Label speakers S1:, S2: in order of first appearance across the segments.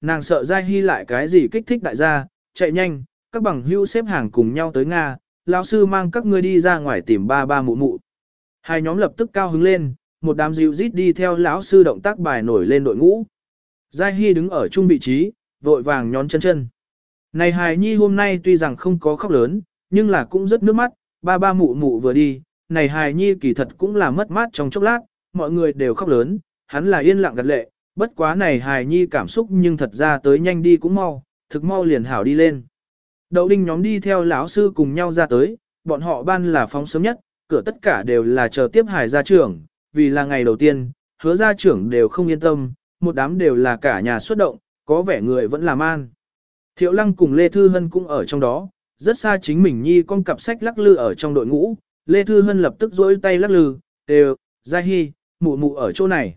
S1: Nàng sợ Giai Hy lại cái gì kích thích đại gia, chạy nhanh, các bằng hưu xếp hàng cùng nhau tới Nga, lão sư mang các ngươi đi ra ngoài tìm ba ba mụ mụ. Hai nhóm lập tức cao hứng lên, một đám dịu rít đi theo lão sư động tác bài nổi lên đội ngũ. Giai Hy đứng ở trung vị trí, vội vàng nhón chân chân. Này hài nhi hôm nay tuy rằng không có khóc lớn, nhưng là cũng rất nước mắt, ba ba mụ mụ vừa đi, này hài nhi kỳ thật cũng là mất mát trong chốc lát, mọi người đều khóc lớn, hắn là yên lặng gật lệ, bất quá này hài nhi cảm xúc nhưng thật ra tới nhanh đi cũng mau, thực mau liền hảo đi lên. Đậu đinh nhóm đi theo lão sư cùng nhau ra tới, bọn họ ban là phóng sớm nhất, cửa tất cả đều là chờ tiếp hài ra trưởng, vì là ngày đầu tiên, hứa ra trưởng đều không yên tâm, một đám đều là cả nhà xuất động, có vẻ người vẫn làm an. Thiệu lăng cùng Lê Thư Hân cũng ở trong đó, rất xa chính mình nhi con cặp sách lắc lư ở trong đội ngũ, Lê Thư Hân lập tức rỗi tay lắc lư, đều, Giai Hy, mụ mụ ở chỗ này.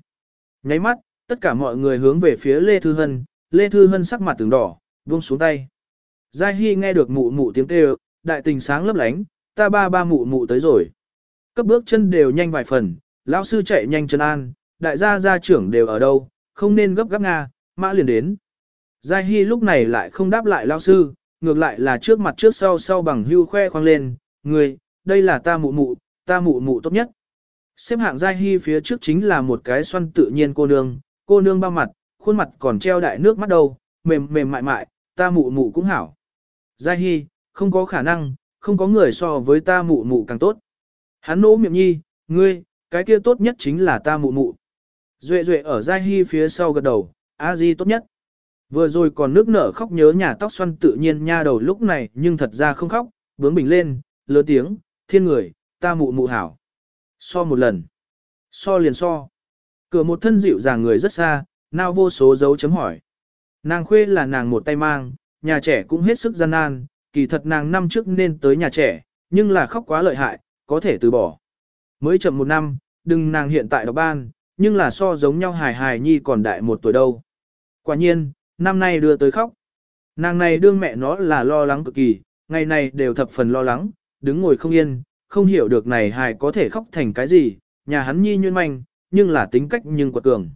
S1: Nháy mắt, Tất cả mọi người hướng về phía Lê Thư Hân, Lê Thư Hân sắc mặt từng đỏ, buông xuống tay. Giai Hy nghe được mụ mụ tiếng kêu, đại tình sáng lấp lánh, ta ba ba mụ mụ tới rồi. Cấp bước chân đều nhanh vài phần, lão sư chạy nhanh chân an, đại gia gia trưởng đều ở đâu, không nên gấp gáp nga, mã liền đến. Giai Hy lúc này lại không đáp lại lão sư, ngược lại là trước mặt trước sau sau bằng hưu khoe khoang lên, người, đây là ta mụ mụ, ta mụ mụ tốt nhất. Xếp hạng Giai Hy phía trước chính là một cái xoăn tự nhiên cô nương, cô nương bao mặt, khuôn mặt còn treo đại nước mắt đâu, mềm mềm mại mại, ta mụ mụ cũng hảo. Giai Hy, không có khả năng, không có người so với ta mụ mụ càng tốt. Hắn nỗ miệng nhi, ngươi, cái kia tốt nhất chính là ta mụ mụ. Duệ duệ ở Giai Hy phía sau gật đầu, a di tốt nhất. Vừa rồi còn nước nở khóc nhớ nhà tóc xoăn tự nhiên nha đầu lúc này nhưng thật ra không khóc, bướng bình lên, lớn tiếng, thiên người, ta mụ mụ hảo. So một lần. So liền so. Cửa một thân dịu dàng người rất xa, nào vô số dấu chấm hỏi. Nàng khuê là nàng một tay mang, nhà trẻ cũng hết sức gian nan, kỳ thật nàng năm trước nên tới nhà trẻ, nhưng là khóc quá lợi hại, có thể từ bỏ. Mới chậm một năm, đừng nàng hiện tại đọc ban, nhưng là so giống nhau hài hài nhi còn đại một tuổi đâu. Quả nhiên, năm nay đưa tới khóc. Nàng này đương mẹ nó là lo lắng cực kỳ, ngày này đều thập phần lo lắng, đứng ngồi không yên, không hiểu được này hài có thể khóc thành cái gì, nhà hắn nhi nhuyên manh, nhưng là tính cách nhưng quật cường.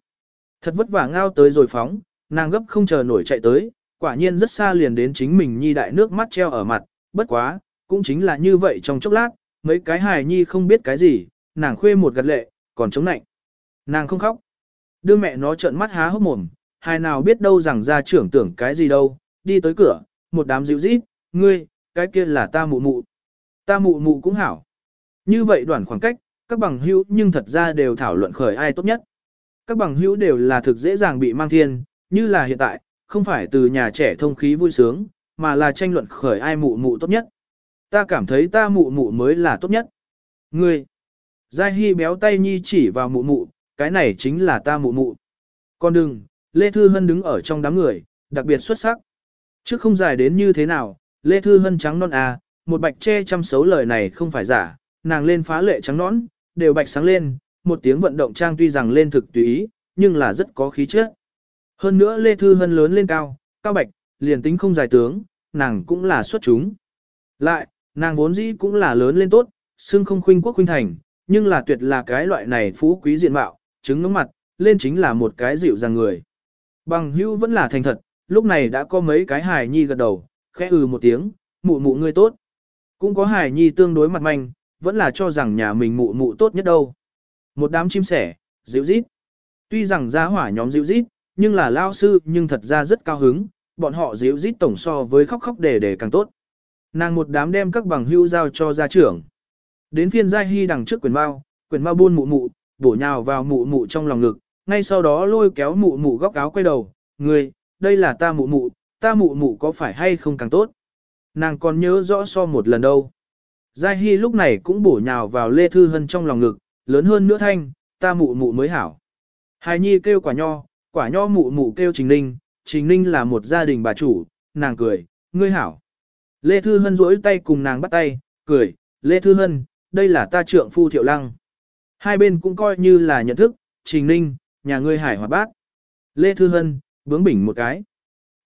S1: Thật vất vả ngao tới rồi phóng, nàng gấp không chờ nổi chạy tới, quả nhiên rất xa liền đến chính mình nhi đại nước mắt treo ở mặt, bất quá, cũng chính là như vậy trong chốc lát, mấy cái hài nhi không biết cái gì, nàng khuê một gật lệ, còn chống nạnh. Nàng không khóc. Đưa mẹ nó trợn mắt há hốc mồm, hài nào biết đâu rằng ra trưởng tưởng cái gì đâu, đi tới cửa, một đám dịu rít, ngươi, cái kia là ta mụ mụ. Ta mụ mụ cũng hảo. Như vậy đoạn khoảng cách, các bằng hữu nhưng thật ra đều thảo luận khởi ai tốt nhất. Các bằng hữu đều là thực dễ dàng bị mang thiên, như là hiện tại, không phải từ nhà trẻ thông khí vui sướng, mà là tranh luận khởi ai mụ mụ tốt nhất. Ta cảm thấy ta mụ mụ mới là tốt nhất. Ngươi, Giai Hy béo tay nhi chỉ vào mụ mụ, cái này chính là ta mụ mụ. Con đừng, Lê Thư Hân đứng ở trong đám người, đặc biệt xuất sắc. Chứ không dài đến như thế nào, Lê Thư Hân trắng non à, một bạch che chăm xấu lời này không phải giả, nàng lên phá lệ trắng nón, đều bạch sáng lên, một tiếng vận động trang tuy rằng lên thực tùy ý, nhưng là rất có khí chất. Hơn nữa Lê Thư Hân lớn lên cao, cao bạch, liền tính không dài tướng, nàng cũng là xuất chúng. Lại, nàng vốn dĩ cũng là lớn lên tốt, xưng không khuynh quốc khuynh thành, nhưng là tuyệt là cái loại này phú quý diện mạo, chứng ngưỡng mặt, lên chính là một cái dịu dàng người. Bằng Hưu vẫn là thành thật, lúc này đã có mấy cái hài nhi gật đầu, khẽ ừ một tiếng, mụ mụ người tốt. Cũng có hài nhi tương đối mặt manh, vẫn là cho rằng nhà mình mụ mụ tốt nhất đâu. Một đám chim sẻ, dịu rít. Tuy rằng gia hỏa nhóm dịu rít, nhưng là lao sư nhưng thật ra rất cao hứng, bọn họ dịu rít tổng so với khóc khóc để để càng tốt. Nàng một đám đem các bằng hữu giao cho gia trưởng. Đến phiên giai hy đằng trước quyền bao, quyền bao buôn mụ mụ, bổ nhào vào mụ mụ trong lòng ngực, ngay sau đó lôi kéo mụ mụ góc áo quay đầu, người, đây là ta mụ mụ, ta mụ mụ có phải hay không càng tốt. Nàng còn nhớ rõ so một lần đâu. Giai Hy lúc này cũng bổ nhào vào Lê Thư Hân trong lòng ngực, lớn hơn nữa thanh, ta mụ mụ mới hảo. Hài Nhi kêu quả nho, quả nho mụ mụ kêu Trình Ninh, Trình Ninh là một gia đình bà chủ, nàng cười, ngươi hảo. Lê Thư Hân rỗi tay cùng nàng bắt tay, cười, Lê Thư Hân, đây là ta trượng phu Thiệu Lăng. Hai bên cũng coi như là nhận thức, Trình Ninh, nhà ngươi hải hòa bác. Lê Thư Hân, bướng bỉnh một cái.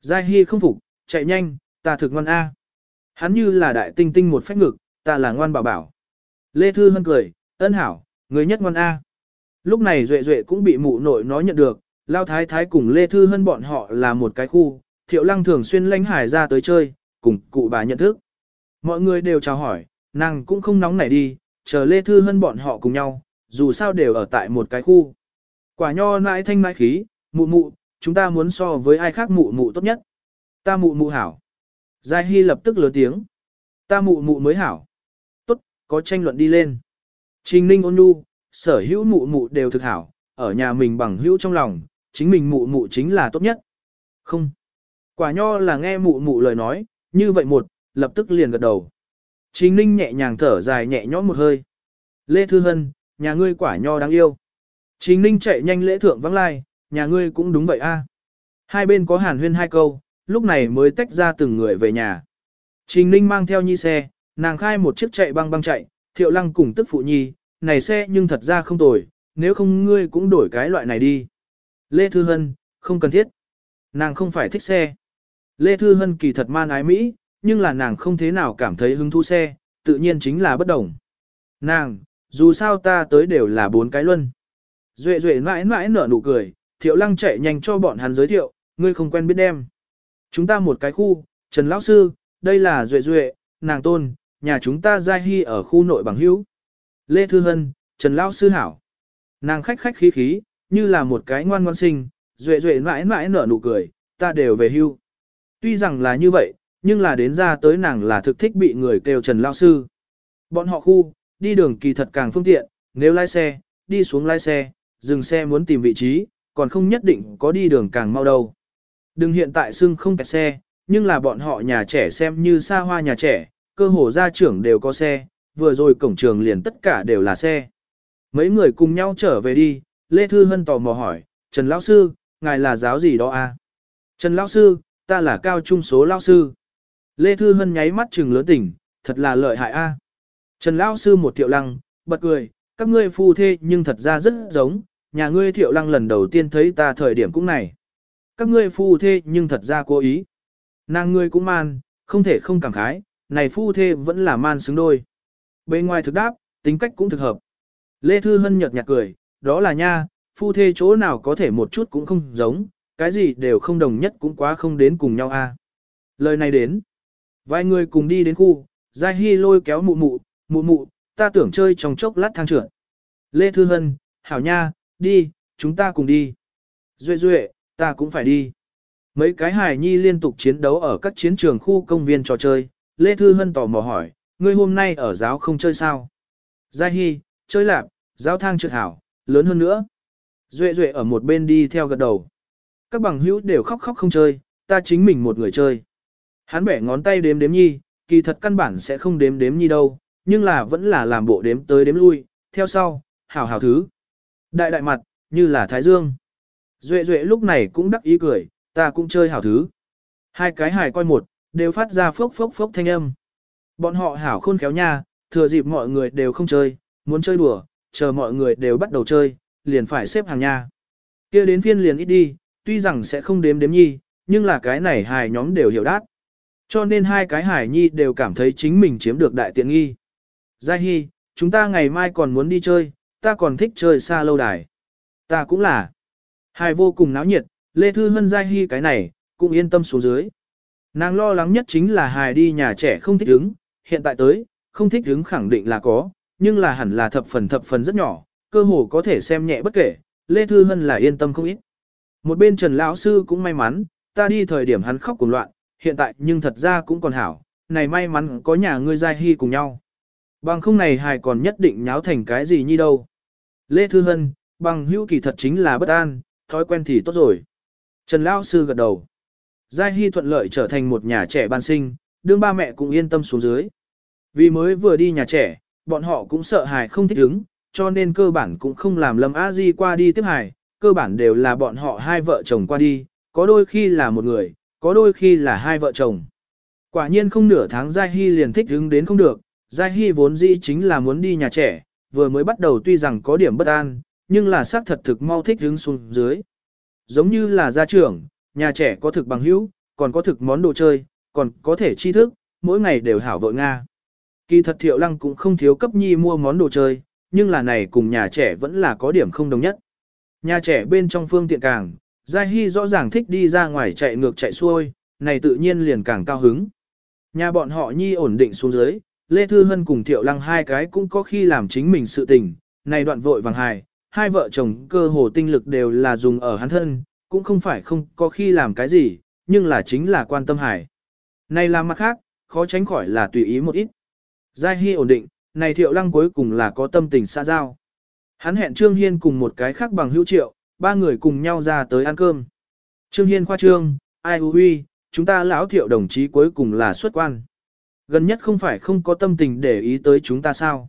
S1: Giai Hy không phục, chạy nhanh, ta thực ngon A. Hắn như là đại tinh tinh một phép ngực, ta là ngoan bảo bảo. Lê Thư Hân cười, ân hảo, người nhất ngoan A. Lúc này Duệ Duệ cũng bị mụ nội nói nhận được, Lao Thái Thái cùng Lê Thư Hân bọn họ là một cái khu, Thiệu Lăng thường xuyên lánh hải ra tới chơi, cùng cụ bà nhận thức. Mọi người đều chào hỏi, nàng cũng không nóng nảy đi, chờ Lê Thư Hân bọn họ cùng nhau, dù sao đều ở tại một cái khu. Quả nho nãi thanh nãi khí, mụ mụ, chúng ta muốn so với ai khác mụ mụ tốt nhất. Ta mụ mụ hảo. Giai Hy lập tức lớn tiếng. Ta mụ mụ mới hảo có tranh luận đi lên. Trình Ninh ôn nhu, sở hữu mụ mụ đều thực hảo, ở nhà mình bằng hữu trong lòng, chính mình mụ mụ chính là tốt nhất. Không. Quả nho là nghe mụ mụ lời nói, như vậy một, lập tức liền gật đầu. Trình Ninh nhẹ nhàng thở dài nhẹ nhõm một hơi. Lê Thư Hân, nhà ngươi quả nho đáng yêu. Trình Ninh chạy nhanh lễ thượng vắng lai, nhà ngươi cũng đúng vậy a. À. Hai bên có hàn huyên hai câu, lúc này mới tách ra từng người về nhà. Trình Ninh mang theo nhi xe, Nàng khai một chiếc chạy băng băng chạy, thiệu lăng cùng tức phụ nhi, này xe nhưng thật ra không tồi, nếu không ngươi cũng đổi cái loại này đi. Lê Thư Hân, không cần thiết. Nàng không phải thích xe. Lê Thư Hân kỳ thật man ái Mỹ, nhưng là nàng không thế nào cảm thấy hứng thú xe, tự nhiên chính là bất đồng. Nàng, dù sao ta tới đều là bốn cái luân. Duệ duệ mãi mãi nở nụ cười, thiệu lăng chạy nhanh cho bọn hắn giới thiệu, ngươi không quen biết em. Chúng ta một cái khu, Trần Lão Sư, đây là duệ duệ, nàng tôn, nhà chúng ta giai hy ở khu nội bằng hữu. Lê Thư Hân, Trần Lao Sư Hảo. Nàng khách khách khí khí, như là một cái ngoan ngoan sinh, duệ duệ mãi mãi nở nụ cười, ta đều về hưu. Tuy rằng là như vậy, nhưng là đến ra tới nàng là thực thích bị người kêu Trần Lao Sư. Bọn họ khu, đi đường kỳ thật càng phương tiện, nếu lái xe, đi xuống lái xe, dừng xe muốn tìm vị trí, còn không nhất định có đi đường càng mau đâu. Đừng hiện tại xưng không kẹt xe, nhưng là bọn họ nhà trẻ xem như xa hoa nhà trẻ, cơ hồ ra trưởng đều có xe, vừa rồi cổng trường liền tất cả đều là xe. Mấy người cùng nhau trở về đi, Lê Thư Hân tò mò hỏi, Trần Lão Sư, ngài là giáo gì đó à? Trần Lão Sư, ta là cao trung số Lão Sư. Lê Thư Hân nháy mắt trừng lớn tỉnh, thật là lợi hại a à. Trần Lão Sư một thiệu lăng, bật cười, các ngươi phu thê nhưng thật ra rất giống, nhà ngươi thiệu lăng lần đầu tiên thấy ta thời điểm cũng này. Các ngươi phu thê nhưng thật ra cố ý. Nàng ngươi cũng man, không thể không cảm khái, này phu thê vẫn là man xứng đôi. Bề ngoài thực đáp, tính cách cũng thực hợp. Lê Thư Hân nhật nhạt cười, đó là nha, phu thê chỗ nào có thể một chút cũng không giống, cái gì đều không đồng nhất cũng quá không đến cùng nhau a. Lời này đến, vài người cùng đi đến khu, Giai Hy lôi kéo mụ mụ, mụ mụ, ta tưởng chơi trong chốc lát thang trưởng. Lê Thư Hân, hảo nha, đi, chúng ta cùng đi. Duệ duệ, ta cũng phải đi. Mấy cái hài nhi liên tục chiến đấu ở các chiến trường khu công viên trò chơi, Lê Thư Hân tò mò hỏi, ngươi hôm nay ở giáo không chơi sao? Giai Hy, chơi lạc. giáo thang trượt hảo, lớn hơn nữa. Duệ Duệ ở một bên đi theo gật đầu. Các bằng hữu đều khóc khóc không chơi, ta chính mình một người chơi. Hắn bẻ ngón tay đếm đếm nhi, kỳ thật căn bản sẽ không đếm đếm nhi đâu, nhưng là vẫn là làm bộ đếm tới đếm lui, theo sau, hảo hảo thứ. Đại đại mặt, như là Thái Dương. Duệ Duệ lúc này cũng đắc ý cười, ta cũng chơi hảo thứ. Hai cái hài coi một, đều phát ra phốc phốc phốc thanh âm. Bọn họ hảo khôn khéo nha, thừa dịp mọi người đều không chơi, muốn chơi đùa, chờ mọi người đều bắt đầu chơi, liền phải xếp hàng nha. Kia đến phiên liền ít đi, tuy rằng sẽ không đếm đếm nhi, nhưng là cái này hài nhóm đều hiểu đát. Cho nên hai cái hải nhi đều cảm thấy chính mình chiếm được đại tiện nghi. Giai Hi, chúng ta ngày mai còn muốn đi chơi, ta còn thích chơi xa lâu đài. Ta cũng là. Hài vô cùng náo nhiệt, Lê Thư Hân Giai Hi cái này, cũng yên tâm xuống dưới. Nàng lo lắng nhất chính là hài đi nhà trẻ không thích ứng, hiện tại tới, không thích ứng khẳng định là có, nhưng là hẳn là thập phần thập phần rất nhỏ, cơ hồ có thể xem nhẹ bất kể, Lê Thư Hân là yên tâm không ít. Một bên Trần Lão Sư cũng may mắn, ta đi thời điểm hắn khóc cùng loạn, hiện tại nhưng thật ra cũng còn hảo, này may mắn có nhà ngươi Giai Hy cùng nhau. Bằng không này hài còn nhất định nháo thành cái gì như đâu. Lê Thư Hân, bằng hữu kỳ thật chính là bất an, thói quen thì tốt rồi. Trần Lão Sư gật đầu. Giai Hy thuận lợi trở thành một nhà trẻ ban sinh, đương ba mẹ cũng yên tâm xuống dưới. Vì mới vừa đi nhà trẻ, bọn họ cũng sợ hài không thích ứng, cho nên cơ bản cũng không làm Lâm A Di qua đi tiếp hài, cơ bản đều là bọn họ hai vợ chồng qua đi, có đôi khi là một người, có đôi khi là hai vợ chồng. Quả nhiên không nửa tháng Giai Hy liền thích ứng đến không được, Giai Hy vốn dĩ chính là muốn đi nhà trẻ, vừa mới bắt đầu tuy rằng có điểm bất an, nhưng là xác thật thực mau thích ứng xuống dưới. Giống như là gia trưởng, nhà trẻ có thực bằng hữu, còn có thực món đồ chơi, còn có thể tri thức, mỗi ngày đều hảo vội Nga. Kỳ thật Thiệu Lăng cũng không thiếu cấp nhi mua món đồ chơi, nhưng là này cùng nhà trẻ vẫn là có điểm không đồng nhất. Nhà trẻ bên trong phương tiện càng, Giai Hy rõ ràng thích đi ra ngoài chạy ngược chạy xuôi, này tự nhiên liền càng cao hứng. Nhà bọn họ nhi ổn định xuống dưới, Lê Thư Hân cùng Thiệu Lăng hai cái cũng có khi làm chính mình sự tình, này đoạn vội vàng hài, hai vợ chồng cơ hồ tinh lực đều là dùng ở hắn thân, cũng không phải không có khi làm cái gì, nhưng là chính là quan tâm hải. Này là mặt khác, khó tránh khỏi là tùy ý một ít. Giai Hy ổn định, này thiệu lăng cuối cùng là có tâm tình xa giao. Hắn hẹn Trương Hiên cùng một cái khác bằng hữu triệu, ba người cùng nhau ra tới ăn cơm. Trương Hiên khoa trương, ai hư huy, chúng ta lão thiệu đồng chí cuối cùng là xuất quan. Gần nhất không phải không có tâm tình để ý tới chúng ta sao.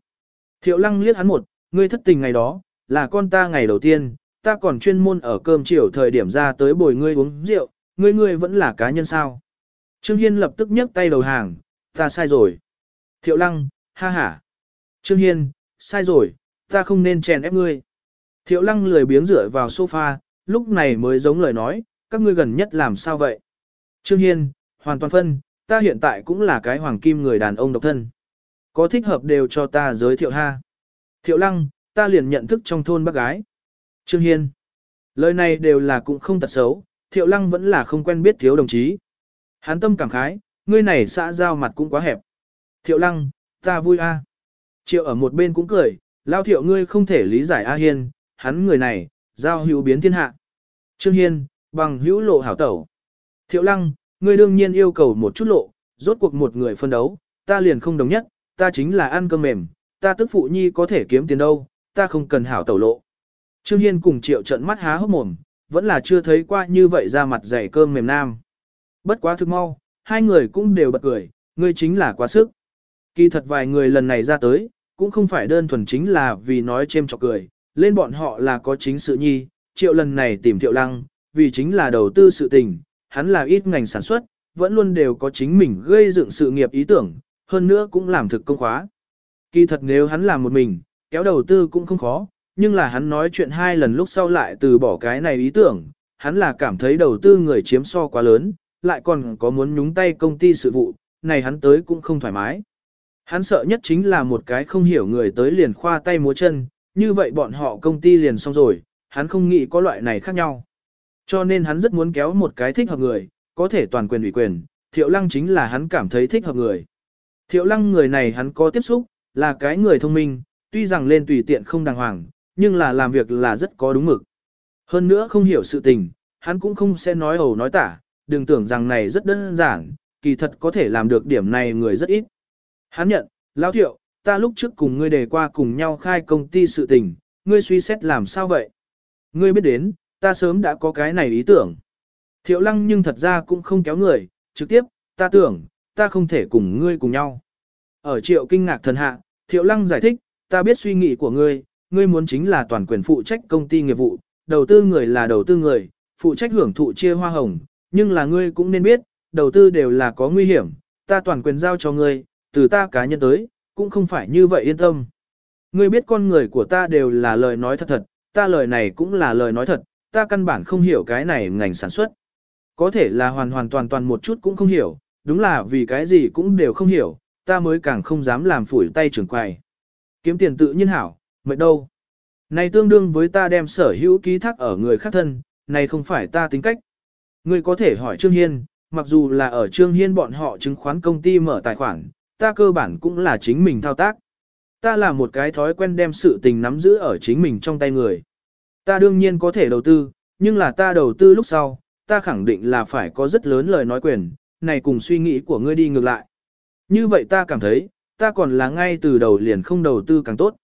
S1: Thiệu lăng liếc hắn một, ngươi thất tình ngày đó, là con ta ngày đầu tiên, ta còn chuyên môn ở cơm chiều thời điểm ra tới bồi ngươi uống rượu, ngươi ngươi vẫn là cá nhân sao. Trương Hiên lập tức nhấc tay đầu hàng, ta sai rồi. Thiệu lăng, ha ha. Trương Hiên, sai rồi, ta không nên chèn ép ngươi. Thiệu lăng lười biếng rửa vào sofa, lúc này mới giống lời nói, các ngươi gần nhất làm sao vậy? Trương Hiên, hoàn toàn phân, ta hiện tại cũng là cái hoàng kim người đàn ông độc thân. Có thích hợp đều cho ta giới thiệu ha. Thiệu lăng, ta liền nhận thức trong thôn bác gái. Trương Hiên. Lời này đều là cũng không thật xấu, Thiệu Lăng vẫn là không quen biết thiếu đồng chí. Hán tâm cảm khái, ngươi này xã giao mặt cũng quá hẹp. Thiệu Lăng, ta vui a. Triệu ở một bên cũng cười, lao thiệu ngươi không thể lý giải A Hiên, hắn người này, giao hữu biến thiên hạ. Trương Hiên, bằng hữu lộ hảo tẩu. Thiệu Lăng, ngươi đương nhiên yêu cầu một chút lộ, rốt cuộc một người phân đấu, ta liền không đồng nhất, ta chính là ăn cơm mềm, ta tức phụ nhi có thể kiếm tiền đâu, ta không cần hảo tẩu lộ. Trương Hiên cùng triệu trận mắt há hốc mồm, vẫn là chưa thấy qua như vậy ra mặt dày cơm mềm nam. Bất quá thực mau, hai người cũng đều bật cười, ngươi chính là quá sức. Kỳ thật vài người lần này ra tới, cũng không phải đơn thuần chính là vì nói chêm chọc cười, lên bọn họ là có chính sự nhi, triệu lần này tìm thiệu lăng, vì chính là đầu tư sự tình, hắn là ít ngành sản xuất, vẫn luôn đều có chính mình gây dựng sự nghiệp ý tưởng, hơn nữa cũng làm thực công khóa. Kỳ thật nếu hắn làm một mình, kéo đầu tư cũng không khó, nhưng là hắn nói chuyện hai lần lúc sau lại từ bỏ cái này ý tưởng, hắn là cảm thấy đầu tư người chiếm so quá lớn, lại còn có muốn nhúng tay công ty sự vụ, này hắn tới cũng không thoải mái. Hắn sợ nhất chính là một cái không hiểu người tới liền khoa tay múa chân, như vậy bọn họ công ty liền xong rồi, hắn không nghĩ có loại này khác nhau. Cho nên hắn rất muốn kéo một cái thích hợp người, có thể toàn quyền ủy quyền, thiệu lăng chính là hắn cảm thấy thích hợp người. Thiệu lăng người này hắn có tiếp xúc, là cái người thông minh, tuy rằng lên tùy tiện không đàng hoàng, nhưng là làm việc là rất có đúng mực. Hơn nữa không hiểu sự tình, hắn cũng không sẽ nói ẩu nói tả, đừng tưởng rằng này rất đơn giản, kỳ thật có thể làm được điểm này người rất ít. Hắn nhận, lão thiệu, ta lúc trước cùng ngươi đề qua cùng nhau khai công ty sự tình, ngươi suy xét làm sao vậy? Ngươi biết đến, ta sớm đã có cái này ý tưởng. Thiệu lăng nhưng thật ra cũng không kéo người, trực tiếp, ta tưởng, ta không thể cùng ngươi cùng nhau. Ở triệu kinh ngạc thần hạ, thiệu lăng giải thích, ta biết suy nghĩ của ngươi, ngươi muốn chính là toàn quyền phụ trách công ty nghiệp vụ, đầu tư người là đầu tư người, phụ trách hưởng thụ chia hoa hồng, nhưng là ngươi cũng nên biết, đầu tư đều là có nguy hiểm, ta toàn quyền giao cho ngươi, từ ta cá nhân tới, cũng không phải như vậy yên tâm. Ngươi biết con người của ta đều là lời nói thật thật, ta lời này cũng là lời nói thật, ta căn bản không hiểu cái này ngành sản xuất. Có thể là hoàn hoàn toàn toàn một chút cũng không hiểu, đúng là vì cái gì cũng đều không hiểu, ta mới càng không dám làm phủi tay trưởng quài. Kiếm tiền tự nhiên hảo, mệt đâu. Này tương đương với ta đem sở hữu ký thác ở người khác thân, này không phải ta tính cách. người có thể hỏi Trương Hiên, mặc dù là ở Trương Hiên bọn họ chứng khoán công ty mở tài khoản, ta cơ bản cũng là chính mình thao tác. Ta là một cái thói quen đem sự tình nắm giữ ở chính mình trong tay người. Ta đương nhiên có thể đầu tư, nhưng là ta đầu tư lúc sau, ta khẳng định là phải có rất lớn lời nói quyền, này cùng suy nghĩ của ngươi đi ngược lại. Như vậy ta cảm thấy, ta còn là ngay từ đầu liền không đầu tư càng tốt.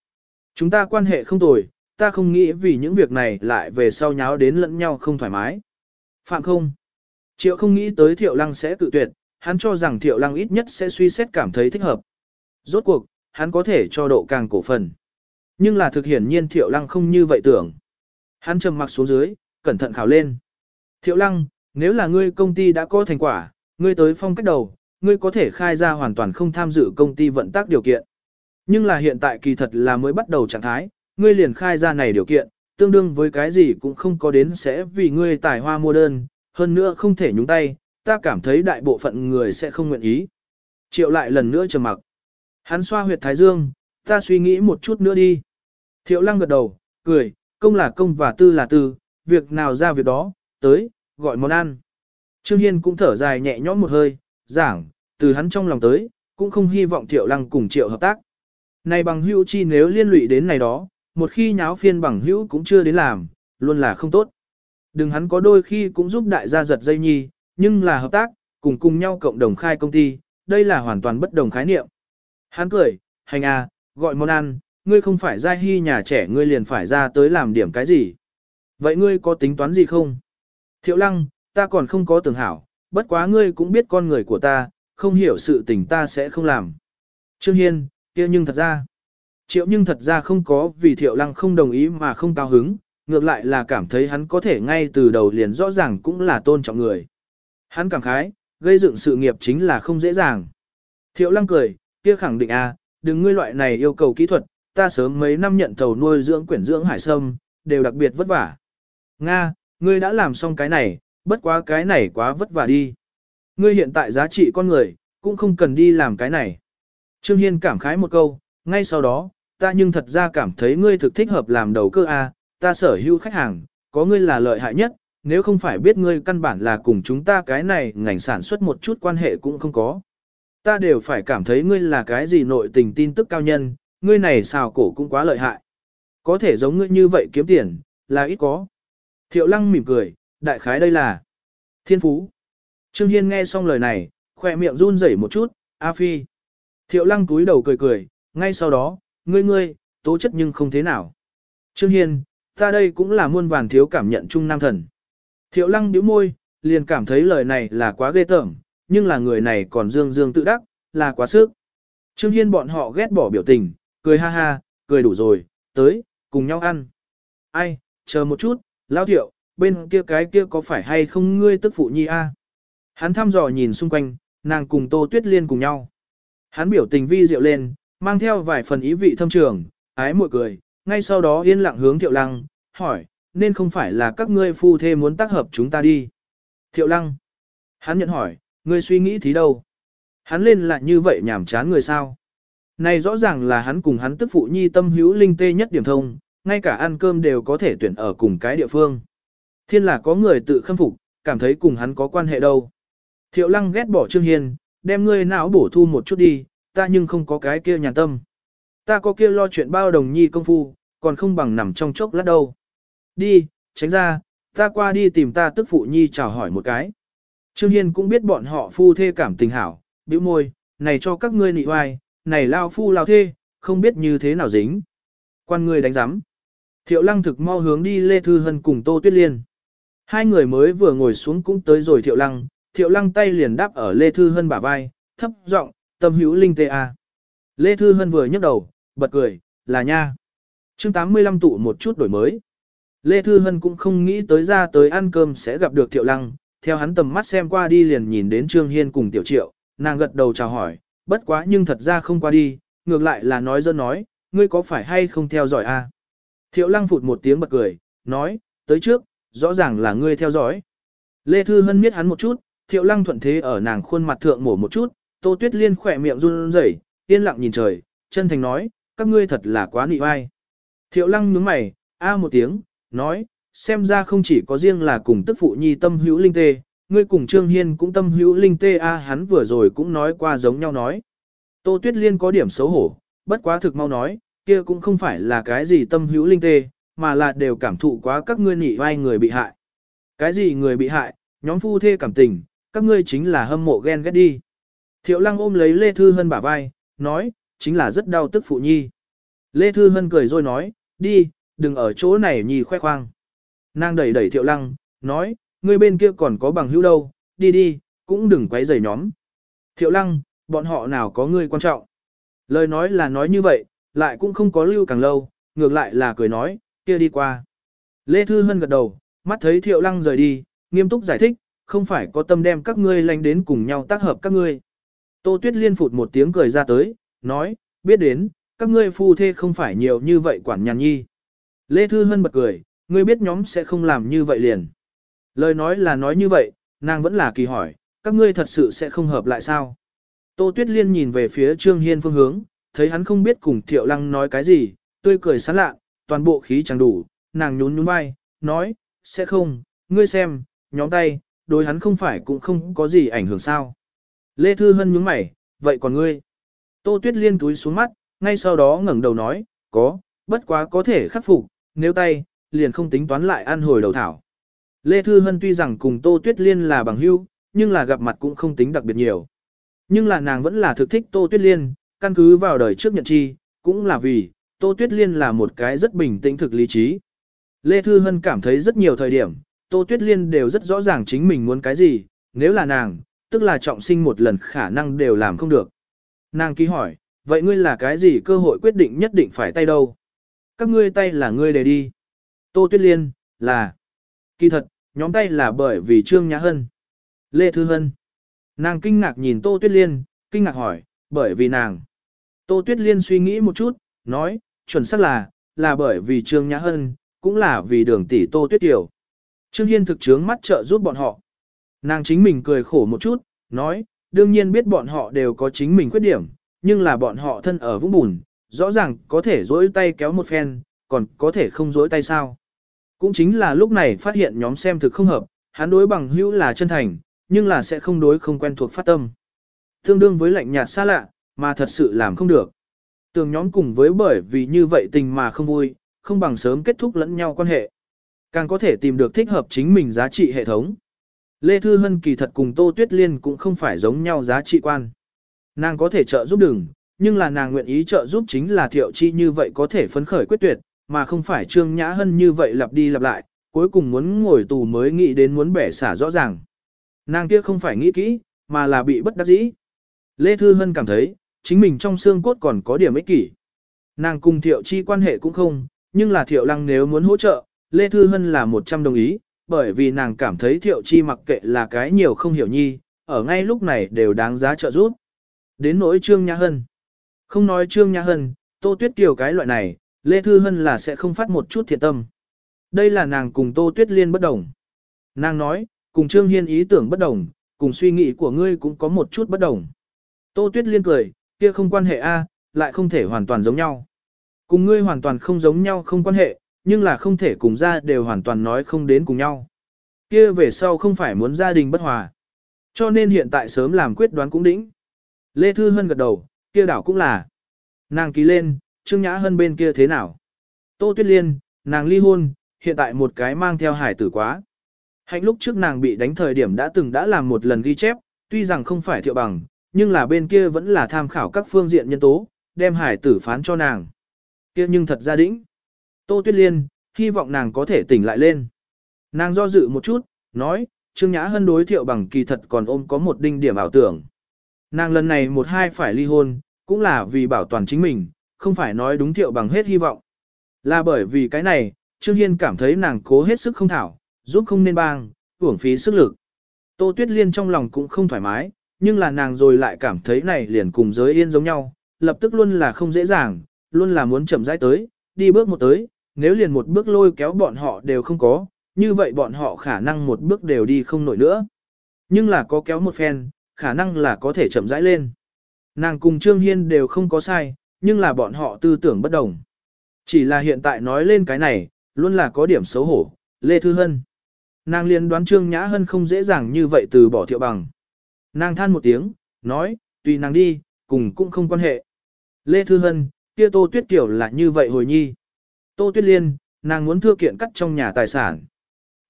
S1: Chúng ta quan hệ không tồi, ta không nghĩ vì những việc này lại về sau nháo đến lẫn nhau không thoải mái. Phạm không? Triệu không nghĩ tới Thiệu Lăng sẽ tự tuyệt, hắn cho rằng Thiệu Lăng ít nhất sẽ suy xét cảm thấy thích hợp. Rốt cuộc, hắn có thể cho độ càng cổ phần. Nhưng là thực hiển nhiên Thiệu Lăng không như vậy tưởng. Hắn trầm mặc xuống dưới, cẩn thận khảo lên. Thiệu Lăng, nếu là ngươi công ty đã có thành quả, ngươi tới phong cách đầu, ngươi có thể khai ra hoàn toàn không tham dự công ty vận tác điều kiện. Nhưng là hiện tại kỳ thật là mới bắt đầu trạng thái, ngươi liền khai ra này điều kiện, tương đương với cái gì cũng không có đến sẽ vì ngươi tài hoa mua đơn, hơn nữa không thể nhúng tay, ta cảm thấy đại bộ phận người sẽ không nguyện ý. Triệu lại lần nữa trầm mặc. Hắn xoa huyệt thái dương, ta suy nghĩ một chút nữa đi. Thiệu lăng gật đầu, cười, công là công và tư là tư, việc nào ra việc đó, tới, gọi món ăn. Trương Hiên cũng thở dài nhẹ nhõm một hơi, giảng, từ hắn trong lòng tới, cũng không hy vọng Thiệu Lăng cùng Triệu hợp tác. Này bằng hữu chi nếu liên lụy đến này đó, một khi nháo phiên bằng hữu cũng chưa đến làm, luôn là không tốt. Đừng hắn có đôi khi cũng giúp đại gia giật dây nhi, nhưng là hợp tác, cùng cùng nhau cộng đồng khai công ty, đây là hoàn toàn bất đồng khái niệm. Hắn cười, hành à, gọi món ăn, ngươi không phải ra hy nhà trẻ ngươi liền phải ra tới làm điểm cái gì. Vậy ngươi có tính toán gì không? Thiệu lăng, ta còn không có tưởng hảo, bất quá ngươi cũng biết con người của ta, không hiểu sự tình ta sẽ không làm. Trương Hiên, kia nhưng thật ra, triệu nhưng thật ra không có vì thiệu lăng không đồng ý mà không cao hứng, ngược lại là cảm thấy hắn có thể ngay từ đầu liền rõ ràng cũng là tôn trọng người. Hắn cảm khái, gây dựng sự nghiệp chính là không dễ dàng. Thiệu lăng cười, kia khẳng định a à, đừng ngươi loại này yêu cầu kỹ thuật, ta sớm mấy năm nhận thầu nuôi dưỡng quyển dưỡng hải sâm, đều đặc biệt vất vả. Nga, ngươi đã làm xong cái này, bất quá cái này quá vất vả đi. Ngươi hiện tại giá trị con người, cũng không cần đi làm cái này. Trương Hiên cảm khái một câu, ngay sau đó, ta nhưng thật ra cảm thấy ngươi thực thích hợp làm đầu cơ a, ta sở hữu khách hàng, có ngươi là lợi hại nhất, nếu không phải biết ngươi căn bản là cùng chúng ta cái này ngành sản xuất một chút quan hệ cũng không có. Ta đều phải cảm thấy ngươi là cái gì nội tình tin tức cao nhân, ngươi này xào cổ cũng quá lợi hại. Có thể giống ngươi như vậy kiếm tiền, là ít có. Thiệu lăng mỉm cười, đại khái đây là thiên phú. Trương Hiên nghe xong lời này, khỏe miệng run rẩy một chút, A Phi. Thiệu lăng cúi đầu cười cười, ngay sau đó, ngươi ngươi, tố chất nhưng không thế nào. Trương Hiên, ta đây cũng là muôn vàn thiếu cảm nhận chung nam thần. Thiệu lăng bĩu môi, liền cảm thấy lời này là quá ghê tởm, nhưng là người này còn dương dương tự đắc, là quá sức. Trương Hiên bọn họ ghét bỏ biểu tình, cười ha ha, cười đủ rồi, tới, cùng nhau ăn. Ai, chờ một chút, lao thiệu, bên kia cái kia có phải hay không ngươi tức phụ nhi a? Hắn thăm dò nhìn xung quanh, nàng cùng Tô Tuyết Liên cùng nhau. Hắn biểu tình vi diệu lên, mang theo vài phần ý vị thâm trường, ái muội cười, ngay sau đó yên lặng hướng Thiệu Lăng, hỏi, nên không phải là các ngươi phu thê muốn tác hợp chúng ta đi. Thiệu Lăng, hắn nhận hỏi, ngươi suy nghĩ thì đâu? Hắn lên lại như vậy nhảm chán người sao? Này rõ ràng là hắn cùng hắn tức phụ nhi tâm hữu linh tê nhất điểm thông, ngay cả ăn cơm đều có thể tuyển ở cùng cái địa phương. Thiên là có người tự khâm phục, cảm thấy cùng hắn có quan hệ đâu. Thiệu Lăng ghét bỏ Trương Hiên, đem ngươi não bổ thu một chút đi, ta nhưng không có cái kia nhàn tâm. Ta có kia lo chuyện bao đồng nhi công phu, còn không bằng nằm trong chốc lát đâu. Đi, tránh ra, ta qua đi tìm ta tức phụ nhi chào hỏi một cái. Trương Hiên cũng biết bọn họ phu thê cảm tình hảo, bĩu môi, này cho các ngươi nị hoài, này lao phu lao thê, không biết như thế nào dính. Quan ngươi đánh giám. Thiệu lăng thực mau hướng đi Lê Thư Hân cùng Tô Tuyết Liên. Hai người mới vừa ngồi xuống cũng tới rồi Thiệu lăng, thiệu lăng tay liền đáp ở Lê Thư Hân bả vai, thấp giọng tâm hữu linh tê a. Lê Thư Hân vừa nhấc đầu, bật cười, là nha. chương 85 tụ một chút đổi mới. Lê Thư Hân cũng không nghĩ tới ra tới ăn cơm sẽ gặp được thiệu lăng, theo hắn tầm mắt xem qua đi liền nhìn đến Trương Hiên cùng tiểu triệu, nàng gật đầu chào hỏi, bất quá nhưng thật ra không qua đi, ngược lại là nói dơ nói, ngươi có phải hay không theo dõi a à? Thiệu lăng phụt một tiếng bật cười, nói, tới trước, rõ ràng là ngươi theo dõi. Lê Thư Hân miết hắn một chút, thiệu lăng thuận thế ở nàng khuôn mặt thượng mổ một chút, tô tuyết liên khỏe miệng run rẩy, yên lặng nhìn trời, chân thành nói, các ngươi thật là quá nị vai. Thiệu lăng nhướng mày, a một tiếng, nói, xem ra không chỉ có riêng là cùng tức phụ nhi tâm hữu linh tê, ngươi cùng Trương Hiên cũng tâm hữu linh tê a hắn vừa rồi cũng nói qua giống nhau nói. Tô Tuyết Liên có điểm xấu hổ, bất quá thực mau nói, kia cũng không phải là cái gì tâm hữu linh tê, mà là đều cảm thụ quá các ngươi nị vai người bị hại. Cái gì người bị hại, nhóm phu thê cảm tình, các ngươi chính là hâm mộ ghen ghét đi. Thiệu lăng ôm lấy Lê Thư Hân bả vai, nói, chính là rất đau tức phụ nhi. Lê Thư Hân cười rồi nói, đi, đừng ở chỗ này nhì khoe khoang. Nàng đẩy đẩy thiệu lăng, nói, ngươi bên kia còn có bằng hữu đâu, đi đi, cũng đừng quấy rầy nhóm. Thiệu lăng, bọn họ nào có ngươi quan trọng. Lời nói là nói như vậy, lại cũng không có lưu càng lâu, ngược lại là cười nói, kia đi qua. Lê Thư Hân gật đầu, mắt thấy thiệu lăng rời đi, nghiêm túc giải thích, không phải có tâm đem các ngươi lanh đến cùng nhau tác hợp các ngươi. Tô Tuyết Liên phụt một tiếng cười ra tới, nói, biết đến, các ngươi phu thê không phải nhiều như vậy quản nhàn nhi. Lê Thư Hân bật cười, ngươi biết nhóm sẽ không làm như vậy liền. Lời nói là nói như vậy, nàng vẫn là kỳ hỏi, các ngươi thật sự sẽ không hợp lại sao? Tô Tuyết Liên nhìn về phía Trương Hiên phương hướng, thấy hắn không biết cùng Thiệu Lăng nói cái gì, tươi cười sán lạ, toàn bộ khí chẳng đủ, nàng nhún nhún vai, nói, sẽ không, ngươi xem, nhóm tay, đối hắn không phải cũng không có gì ảnh hưởng sao. Lê Thư Hân nhướng mày, vậy còn ngươi? Tô Tuyết Liên túi xuống mắt, ngay sau đó ngẩng đầu nói, có, bất quá có thể khắc phục, nếu tay, liền không tính toán lại ăn hồi đầu thảo. Lê Thư Hân tuy rằng cùng Tô Tuyết Liên là bằng hữu, nhưng là gặp mặt cũng không tính đặc biệt nhiều. Nhưng là nàng vẫn là thực thích Tô Tuyết Liên, căn cứ vào đời trước nhận chi, cũng là vì, Tô Tuyết Liên là một cái rất bình tĩnh thực lý trí. Lê Thư Hân cảm thấy rất nhiều thời điểm, Tô Tuyết Liên đều rất rõ ràng chính mình muốn cái gì, nếu là nàng, tức là trọng sinh một lần khả năng đều làm không được. Nàng ký hỏi, vậy ngươi là cái gì cơ hội quyết định nhất định phải tay đâu? Các ngươi tay là ngươi để đi. Tô Tuyết Liên, là. Kỳ thật, nhóm tay là bởi vì Trương Nhã Hân. Lê Thư Hân. Nàng kinh ngạc nhìn Tô Tuyết Liên, kinh ngạc hỏi, bởi vì nàng. Tô Tuyết Liên suy nghĩ một chút, nói, chuẩn xác là, là bởi vì Trương Nhã Hân, cũng là vì đường tỷ Tô Tuyết Tiểu. Trương Hiên thực chướng mắt trợ giúp bọn họ. Nàng chính mình cười khổ một chút, nói, đương nhiên biết bọn họ đều có chính mình khuyết điểm, nhưng là bọn họ thân ở vũng bùn, rõ ràng có thể dối tay kéo một phen, còn có thể không dối tay sao. Cũng chính là lúc này phát hiện nhóm xem thực không hợp, hắn đối bằng hữu là chân thành, nhưng là sẽ không đối không quen thuộc phát tâm. Tương đương với lạnh nhạt xa lạ, mà thật sự làm không được. Tường nhóm cùng với bởi vì như vậy tình mà không vui, không bằng sớm kết thúc lẫn nhau quan hệ. Càng có thể tìm được thích hợp chính mình giá trị hệ thống. Lê Thư Hân kỳ thật cùng Tô Tuyết Liên cũng không phải giống nhau giá trị quan. Nàng có thể trợ giúp đừng, nhưng là nàng nguyện ý trợ giúp chính là thiệu chi như vậy có thể phấn khởi quyết tuyệt, mà không phải Trương Nhã Hân như vậy lặp đi lặp lại, cuối cùng muốn ngồi tù mới nghĩ đến muốn bẻ xả rõ ràng. Nàng kia không phải nghĩ kỹ, mà là bị bất đắc dĩ. Lê Thư Hân cảm thấy, chính mình trong xương cốt còn có điểm ích kỷ. Nàng cùng thiệu chi quan hệ cũng không, nhưng là thiệu lăng nếu muốn hỗ trợ, Lê Thư Hân là 100 đồng ý, bởi vì nàng cảm thấy thiệu chi mặc kệ là cái nhiều không hiểu nhi, ở ngay lúc này đều đáng giá trợ giúp. Đến nỗi Trương Nhã Hân. Không nói Trương Nhã Hân, Tô Tuyết Kiều cái loại này, Lê Thư Hân là sẽ không phát một chút thiện tâm. Đây là nàng cùng Tô Tuyết Liên bất đồng. Nàng nói, cùng Trương Hiên ý tưởng bất đồng, cùng suy nghĩ của ngươi cũng có một chút bất đồng. Tô Tuyết Liên cười, kia không quan hệ a, lại không thể hoàn toàn giống nhau. Cùng ngươi hoàn toàn không giống nhau không quan hệ, nhưng là không thể cùng ra đều hoàn toàn nói không đến cùng nhau. Kia về sau không phải muốn gia đình bất hòa. Cho nên hiện tại sớm làm quyết đoán cũng đỉnh. Lê Thư Hân gật đầu, kia đảo cũng là. Nàng ký lên, Trương Nhã Hân bên kia thế nào? Tô Tuyết Liên, nàng ly hôn, hiện tại một cái mang theo hải tử quá. Hạnh lúc trước nàng bị đánh thời điểm đã từng đã làm một lần ghi chép, tuy rằng không phải thiệu bằng, nhưng là bên kia vẫn là tham khảo các phương diện nhân tố, đem hải tử phán cho nàng. kia nhưng thật ra đỉnh Tô Tuyết Liên, hy vọng nàng có thể tỉnh lại lên. Nàng do dự một chút, nói, Trương Nhã Hân đối thiệu bằng kỳ thật còn ôm có một đinh điểm ảo tưởng. Nàng lần này một hai phải ly hôn, cũng là vì bảo toàn chính mình, không phải nói đúng thiệu bằng hết hy vọng. Là bởi vì cái này, Trương Hiên cảm thấy nàng cố hết sức không thảo, giúp không nên bang, uổng phí sức lực. Tô Tuyết Liên trong lòng cũng không thoải mái, nhưng là nàng rồi lại cảm thấy này liền cùng giới yên giống nhau, lập tức luôn là không dễ dàng, luôn là muốn chậm rãi tới, đi bước một tới, nếu liền một bước lôi kéo bọn họ đều không có, như vậy bọn họ khả năng một bước đều đi không nổi nữa. Nhưng là có kéo một phen, khả năng là có thể chậm rãi lên. Nàng cùng Trương Hiên đều không có sai, nhưng là bọn họ tư tưởng bất đồng. Chỉ là hiện tại nói lên cái này, luôn là có điểm xấu hổ, Lê Thư Hân. Nàng liền đoán Trương Nhã Hân không dễ dàng như vậy từ bỏ thiệu bằng. Nàng than một tiếng, nói, tùy nàng đi, cùng cũng không quan hệ. Lê Thư Hân, kia tô tuyết tiểu là như vậy hồi nhi. Tô Tuyết Liên, nàng muốn thưa kiện cắt trong nhà tài sản.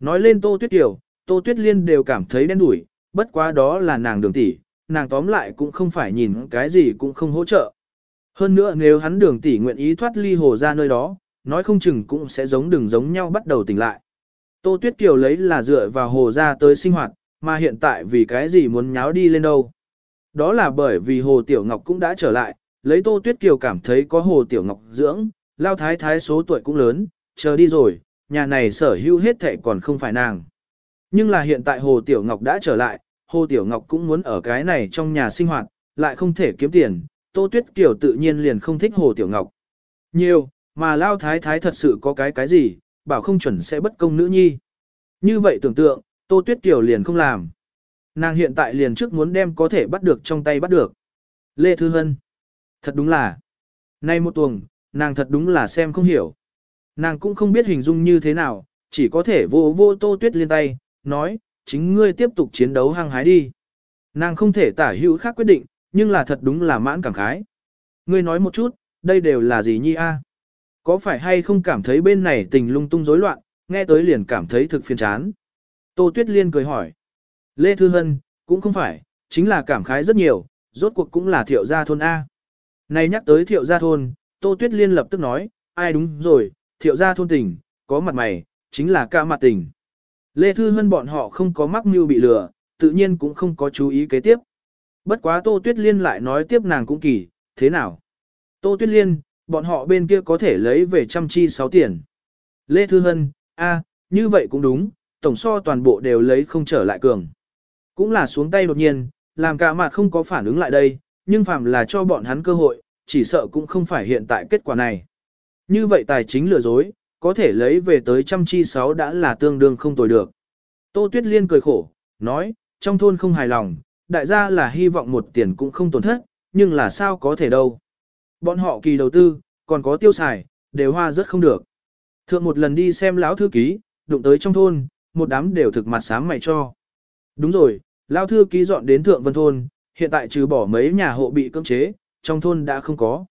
S1: Nói lên Tô Tuyết Kiều, Tô Tuyết Liên đều cảm thấy đen đủi, bất quá đó là nàng đường tỷ, nàng tóm lại cũng không phải nhìn cái gì cũng không hỗ trợ. Hơn nữa nếu hắn đường tỷ nguyện ý thoát ly hồ ra nơi đó, nói không chừng cũng sẽ giống đường giống nhau bắt đầu tỉnh lại. Tô Tuyết Kiều lấy là dựa vào hồ ra tới sinh hoạt, mà hiện tại vì cái gì muốn nháo đi lên đâu. Đó là bởi vì Hồ Tiểu Ngọc cũng đã trở lại, lấy Tô Tuyết Kiều cảm thấy có Hồ Tiểu Ngọc dưỡng, lao thái thái số tuổi cũng lớn, chờ đi rồi, nhà này sở hữu hết thệ còn không phải nàng. Nhưng là hiện tại Hồ Tiểu Ngọc đã trở lại, Hồ Tiểu Ngọc cũng muốn ở cái này trong nhà sinh hoạt, lại không thể kiếm tiền, Tô Tuyết Kiều tự nhiên liền không thích Hồ Tiểu Ngọc. Nhiều, mà lao thái thái thật sự có cái cái gì, bảo không chuẩn sẽ bất công nữ nhi. Như vậy tưởng tượng, Tô Tuyết Kiều liền không làm. Nàng hiện tại liền trước muốn đem có thể bắt được trong tay bắt được. Lê Thư Hân. Thật đúng là. Nay một tuồng, nàng thật đúng là xem không hiểu. Nàng cũng không biết hình dung như thế nào, chỉ có thể vô vô tô tuyết liên tay, nói, chính ngươi tiếp tục chiến đấu hăng hái đi. Nàng không thể tả hữu khác quyết định, nhưng là thật đúng là mãn cảm khái. Ngươi nói một chút, đây đều là gì nhi a? Có phải hay không cảm thấy bên này tình lung tung rối loạn, nghe tới liền cảm thấy thực phiền chán. Tô Tuyết Liên cười hỏi. Lê Thư Hân, cũng không phải, chính là cảm khái rất nhiều, rốt cuộc cũng là thiệu gia thôn A. Này nhắc tới thiệu gia thôn, Tô Tuyết Liên lập tức nói, ai đúng rồi, thiệu gia thôn tình, có mặt mày, chính là ca mặt tình. Lê Thư Hân bọn họ không có mắc mưu bị lừa, tự nhiên cũng không có chú ý kế tiếp. Bất quá Tô Tuyết Liên lại nói tiếp nàng cũng kỳ, thế nào? Tô Tuyết Liên, bọn họ bên kia có thể lấy về trăm chi sáu tiền. Lê Thư Hân, a như vậy cũng đúng, tổng so toàn bộ đều lấy không trở lại cường. Cũng là xuống tay đột nhiên, làm cả mặt không có phản ứng lại đây, nhưng phạm là cho bọn hắn cơ hội, chỉ sợ cũng không phải hiện tại kết quả này. Như vậy tài chính lừa dối, có thể lấy về tới trăm chi sáu đã là tương đương không tồi được. Tô Tuyết Liên cười khổ, nói, trong thôn không hài lòng, đại gia là hy vọng một tiền cũng không tổn thất, nhưng là sao có thể đâu. Bọn họ kỳ đầu tư, còn có tiêu xài, đều hoa rất không được. Thượng một lần đi xem lão thư ký, đụng tới trong thôn, một đám đều thực mặt sáng mày cho. Đúng rồi, lão thư ký dọn đến thượng vân thôn, hiện tại trừ bỏ mấy nhà hộ bị cưỡng chế, trong thôn đã không có.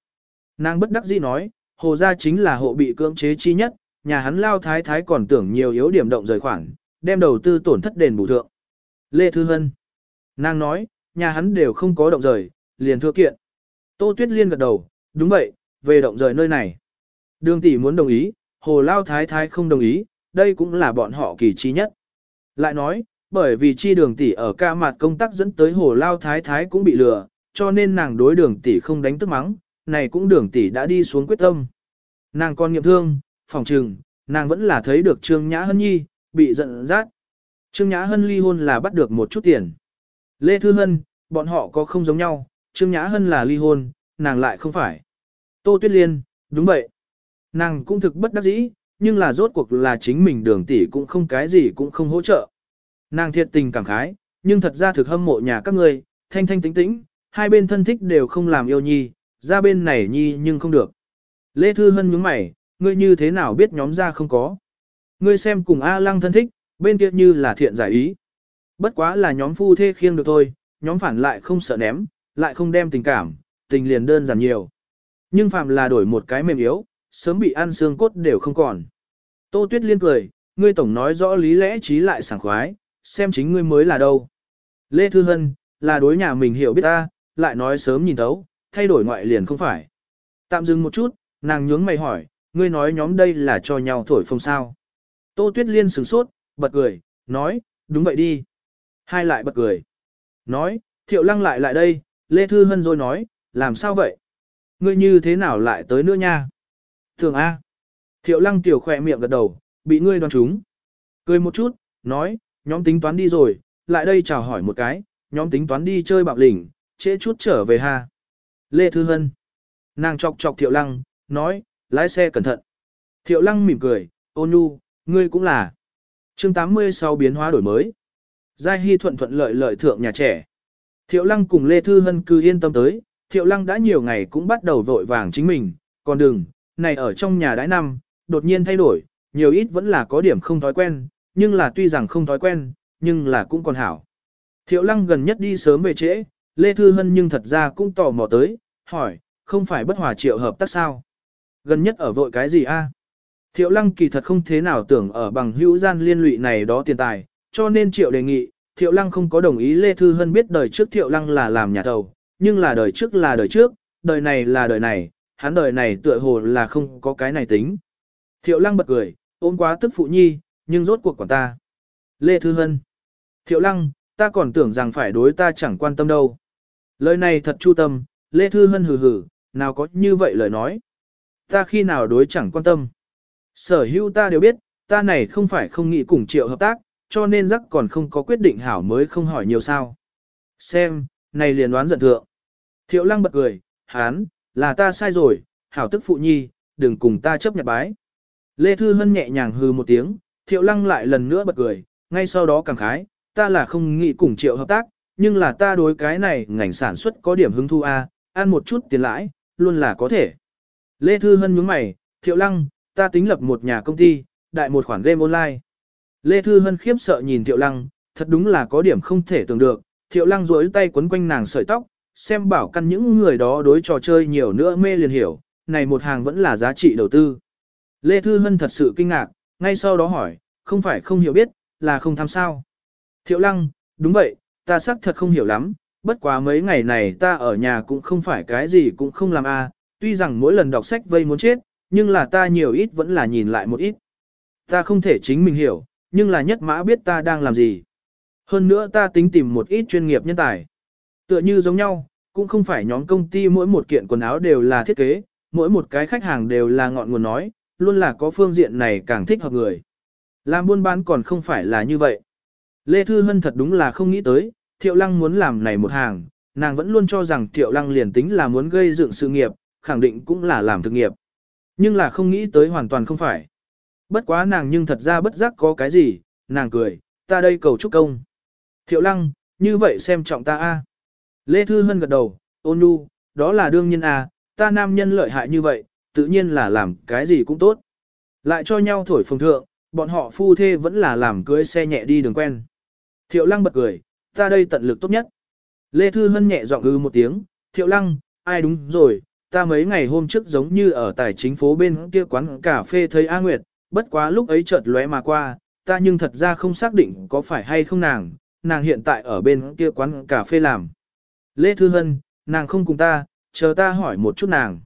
S1: Nàng bất đắc dĩ nói, hồ gia chính là hộ bị cưỡng chế chi nhất, nhà hắn lao thái thái còn tưởng nhiều yếu điểm động rời khoản, đem đầu tư tổn thất đền bù thượng. Lê Thư Hân. Nàng nói, nhà hắn đều không có động rời, liền thưa kiện. Tô Tuyết Liên gật đầu, đúng vậy, về động rời nơi này. Đường tỷ muốn đồng ý, hồ lao thái thái không đồng ý, đây cũng là bọn họ kỳ trí nhất. Lại nói, bởi vì chi đường tỷ ở ca mặt công tác dẫn tới hồ lao thái thái cũng bị lừa, cho nên nàng đối đường tỷ không đánh tức mắng, này cũng đường tỷ đã đi xuống quyết tâm. Nàng còn nghiệm thương, phòng trừng, nàng vẫn là thấy được Trương Nhã Hân Nhi, bị giận rát. Trương Nhã Hân ly hôn là bắt được một chút tiền. Lê Thư Hân, bọn họ có không giống nhau, Trương Nhã Hân là ly hôn, nàng lại không phải. Tô Tuyết Liên, đúng vậy. Nàng cũng thực bất đắc dĩ, nhưng là rốt cuộc là chính mình đường tỷ cũng không cái gì cũng không hỗ trợ. Nàng thiệt tình cảm khái, nhưng thật ra thực hâm mộ nhà các ngươi, thanh thanh tĩnh tĩnh, hai bên thân thích đều không làm yêu nhi, ra bên này nhi nhưng không được. Lê Thư Hân nhướng mày, ngươi như thế nào biết nhóm ra không có. Ngươi xem cùng A Lăng thân thích, bên kia như là thiện giải ý. Bất quá là nhóm phu thê khiêng được thôi, nhóm phản lại không sợ ném, lại không đem tình cảm, tình liền đơn giản nhiều. Nhưng phàm là đổi một cái mềm yếu, sớm bị ăn xương cốt đều không còn. Tô Tuyết liên cười, ngươi tổng nói rõ lý lẽ trí lại sảng khoái, xem chính ngươi mới là đâu. Lê Thư Hân, là đối nhà mình hiểu biết ta, lại nói sớm nhìn thấu, thay đổi ngoại liền không phải. Tạm dừng một chút, nàng nhướng mày hỏi, ngươi nói nhóm đây là cho nhau thổi phồng sao. Tô Tuyết Liên sửng sốt, bật cười, nói, đúng vậy đi. Hai lại bật cười. Nói, thiệu lăng lại lại đây, Lê Thư Hân rồi nói, làm sao vậy? Ngươi như thế nào lại tới nữa nha? Thường A. Thiệu lăng tiểu khỏe miệng gật đầu, bị ngươi đoán trúng. Cười một chút, nói, nhóm tính toán đi rồi, lại đây chào hỏi một cái, nhóm tính toán đi chơi bạo lỉnh, trễ chút trở về ha. Lê Thư Hân. Nàng chọc chọc Thiệu Lăng, nói, lái xe cẩn thận. Thiệu Lăng mỉm cười, ôn nhu, ngươi cũng là. chương 86 biến hóa đổi mới. Giai Hy thuận thuận lợi lợi thượng nhà trẻ. Thiệu Lăng cùng Lê Thư Hân cứ yên tâm tới, Thiệu Lăng đã nhiều ngày cũng bắt đầu vội vàng chính mình, còn đừng, này ở trong nhà đãi năm, đột nhiên thay đổi, nhiều ít vẫn là có điểm không thói quen, nhưng là tuy rằng không thói quen, nhưng là cũng còn hảo. Thiệu Lăng gần nhất đi sớm về trễ, Lê Thư Hân nhưng thật ra cũng tò mò tới, hỏi, không phải bất hòa triệu hợp tác sao? Gần nhất ở vội cái gì a? Thiệu lăng kỳ thật không thế nào tưởng ở bằng hữu gian liên lụy này đó tiền tài, cho nên triệu đề nghị, thiệu lăng không có đồng ý Lê Thư Hân biết đời trước thiệu lăng là làm nhà thầu, nhưng là đời trước là đời trước, đời này là đời này, hắn đời này tựa hồ là không có cái này tính. Thiệu lăng bật cười, ôm quá tức phụ nhi, nhưng rốt cuộc quản ta. Lê Thư Hân. Thiệu lăng, ta còn tưởng rằng phải đối ta chẳng quan tâm đâu. Lời này thật chu tâm, Lê Thư Hân hừ hừ, nào có như vậy lời nói. Ta khi nào đối chẳng quan tâm. Sở hữu ta đều biết, ta này không phải không nghĩ cùng triệu hợp tác, cho nên rắc còn không có quyết định hảo mới không hỏi nhiều sao. Xem, này liền đoán giận thượng. Thiệu lăng bật cười, hán, là ta sai rồi, hảo tức phụ nhi, đừng cùng ta chấp nhật bái. Lê Thư Hân nhẹ nhàng hừ một tiếng, thiệu lăng lại lần nữa bật cười, ngay sau đó cảm khái, ta là không nghĩ cùng triệu hợp tác, nhưng là ta đối cái này ngành sản xuất có điểm hứng thu a, ăn một chút tiền lãi, luôn là có thể. Lê Thư Hân nhướng mày, Thiệu Lăng, ta tính lập một nhà công ty, đại một khoản game online. Lê Thư Hân khiếp sợ nhìn Thiệu Lăng, thật đúng là có điểm không thể tưởng được, Thiệu Lăng duỗi tay quấn quanh nàng sợi tóc, xem bảo căn những người đó đối trò chơi nhiều nữa mê liền hiểu, này một hàng vẫn là giá trị đầu tư. Lê Thư Hân thật sự kinh ngạc, ngay sau đó hỏi, không phải không hiểu biết, là không tham sao. Thiệu Lăng, đúng vậy, ta xác thật không hiểu lắm, bất quá mấy ngày này ta ở nhà cũng không phải cái gì cũng không làm a. Tuy rằng mỗi lần đọc sách vây muốn chết, nhưng là ta nhiều ít vẫn là nhìn lại một ít. Ta không thể chính mình hiểu, nhưng là nhất mã biết ta đang làm gì. Hơn nữa ta tính tìm một ít chuyên nghiệp nhân tài. Tựa như giống nhau, cũng không phải nhóm công ty mỗi một kiện quần áo đều là thiết kế, mỗi một cái khách hàng đều là ngọn nguồn nói, luôn là có phương diện này càng thích hợp người. Làm buôn bán còn không phải là như vậy. Lê Thư Hân thật đúng là không nghĩ tới, Thiệu Lăng muốn làm này một hàng, nàng vẫn luôn cho rằng Thiệu Lăng liền tính là muốn gây dựng sự nghiệp, khẳng định cũng là làm thực nghiệp. Nhưng là không nghĩ tới hoàn toàn không phải. Bất quá nàng nhưng thật ra bất giác có cái gì, nàng cười, ta đây cầu chúc công. Thiệu Lăng, như vậy xem trọng ta a. À. Lê Thư Hân gật đầu, ôn nhu, đó là đương nhiên a, à, ta nam nhân lợi hại như vậy, tự nhiên là làm cái gì cũng tốt. Lại cho nhau thổi phồng thượng, bọn họ phu thê vẫn là làm cưới xe nhẹ đi đường quen. Thiệu Lăng bật cười, ta đây tận lực tốt nhất. Lê Thư Hân nhẹ giọng ư một tiếng, thiệu lăng, ai đúng rồi, ta mấy ngày hôm trước giống như ở tài chính phố bên kia quán cà phê thấy A Nguyệt, bất quá lúc ấy chợt lóe mà qua, ta nhưng thật ra không xác định có phải hay không nàng, nàng hiện tại ở bên kia quán cà phê làm. Lê Thư Hân, nàng không cùng ta, chờ ta hỏi một chút nàng.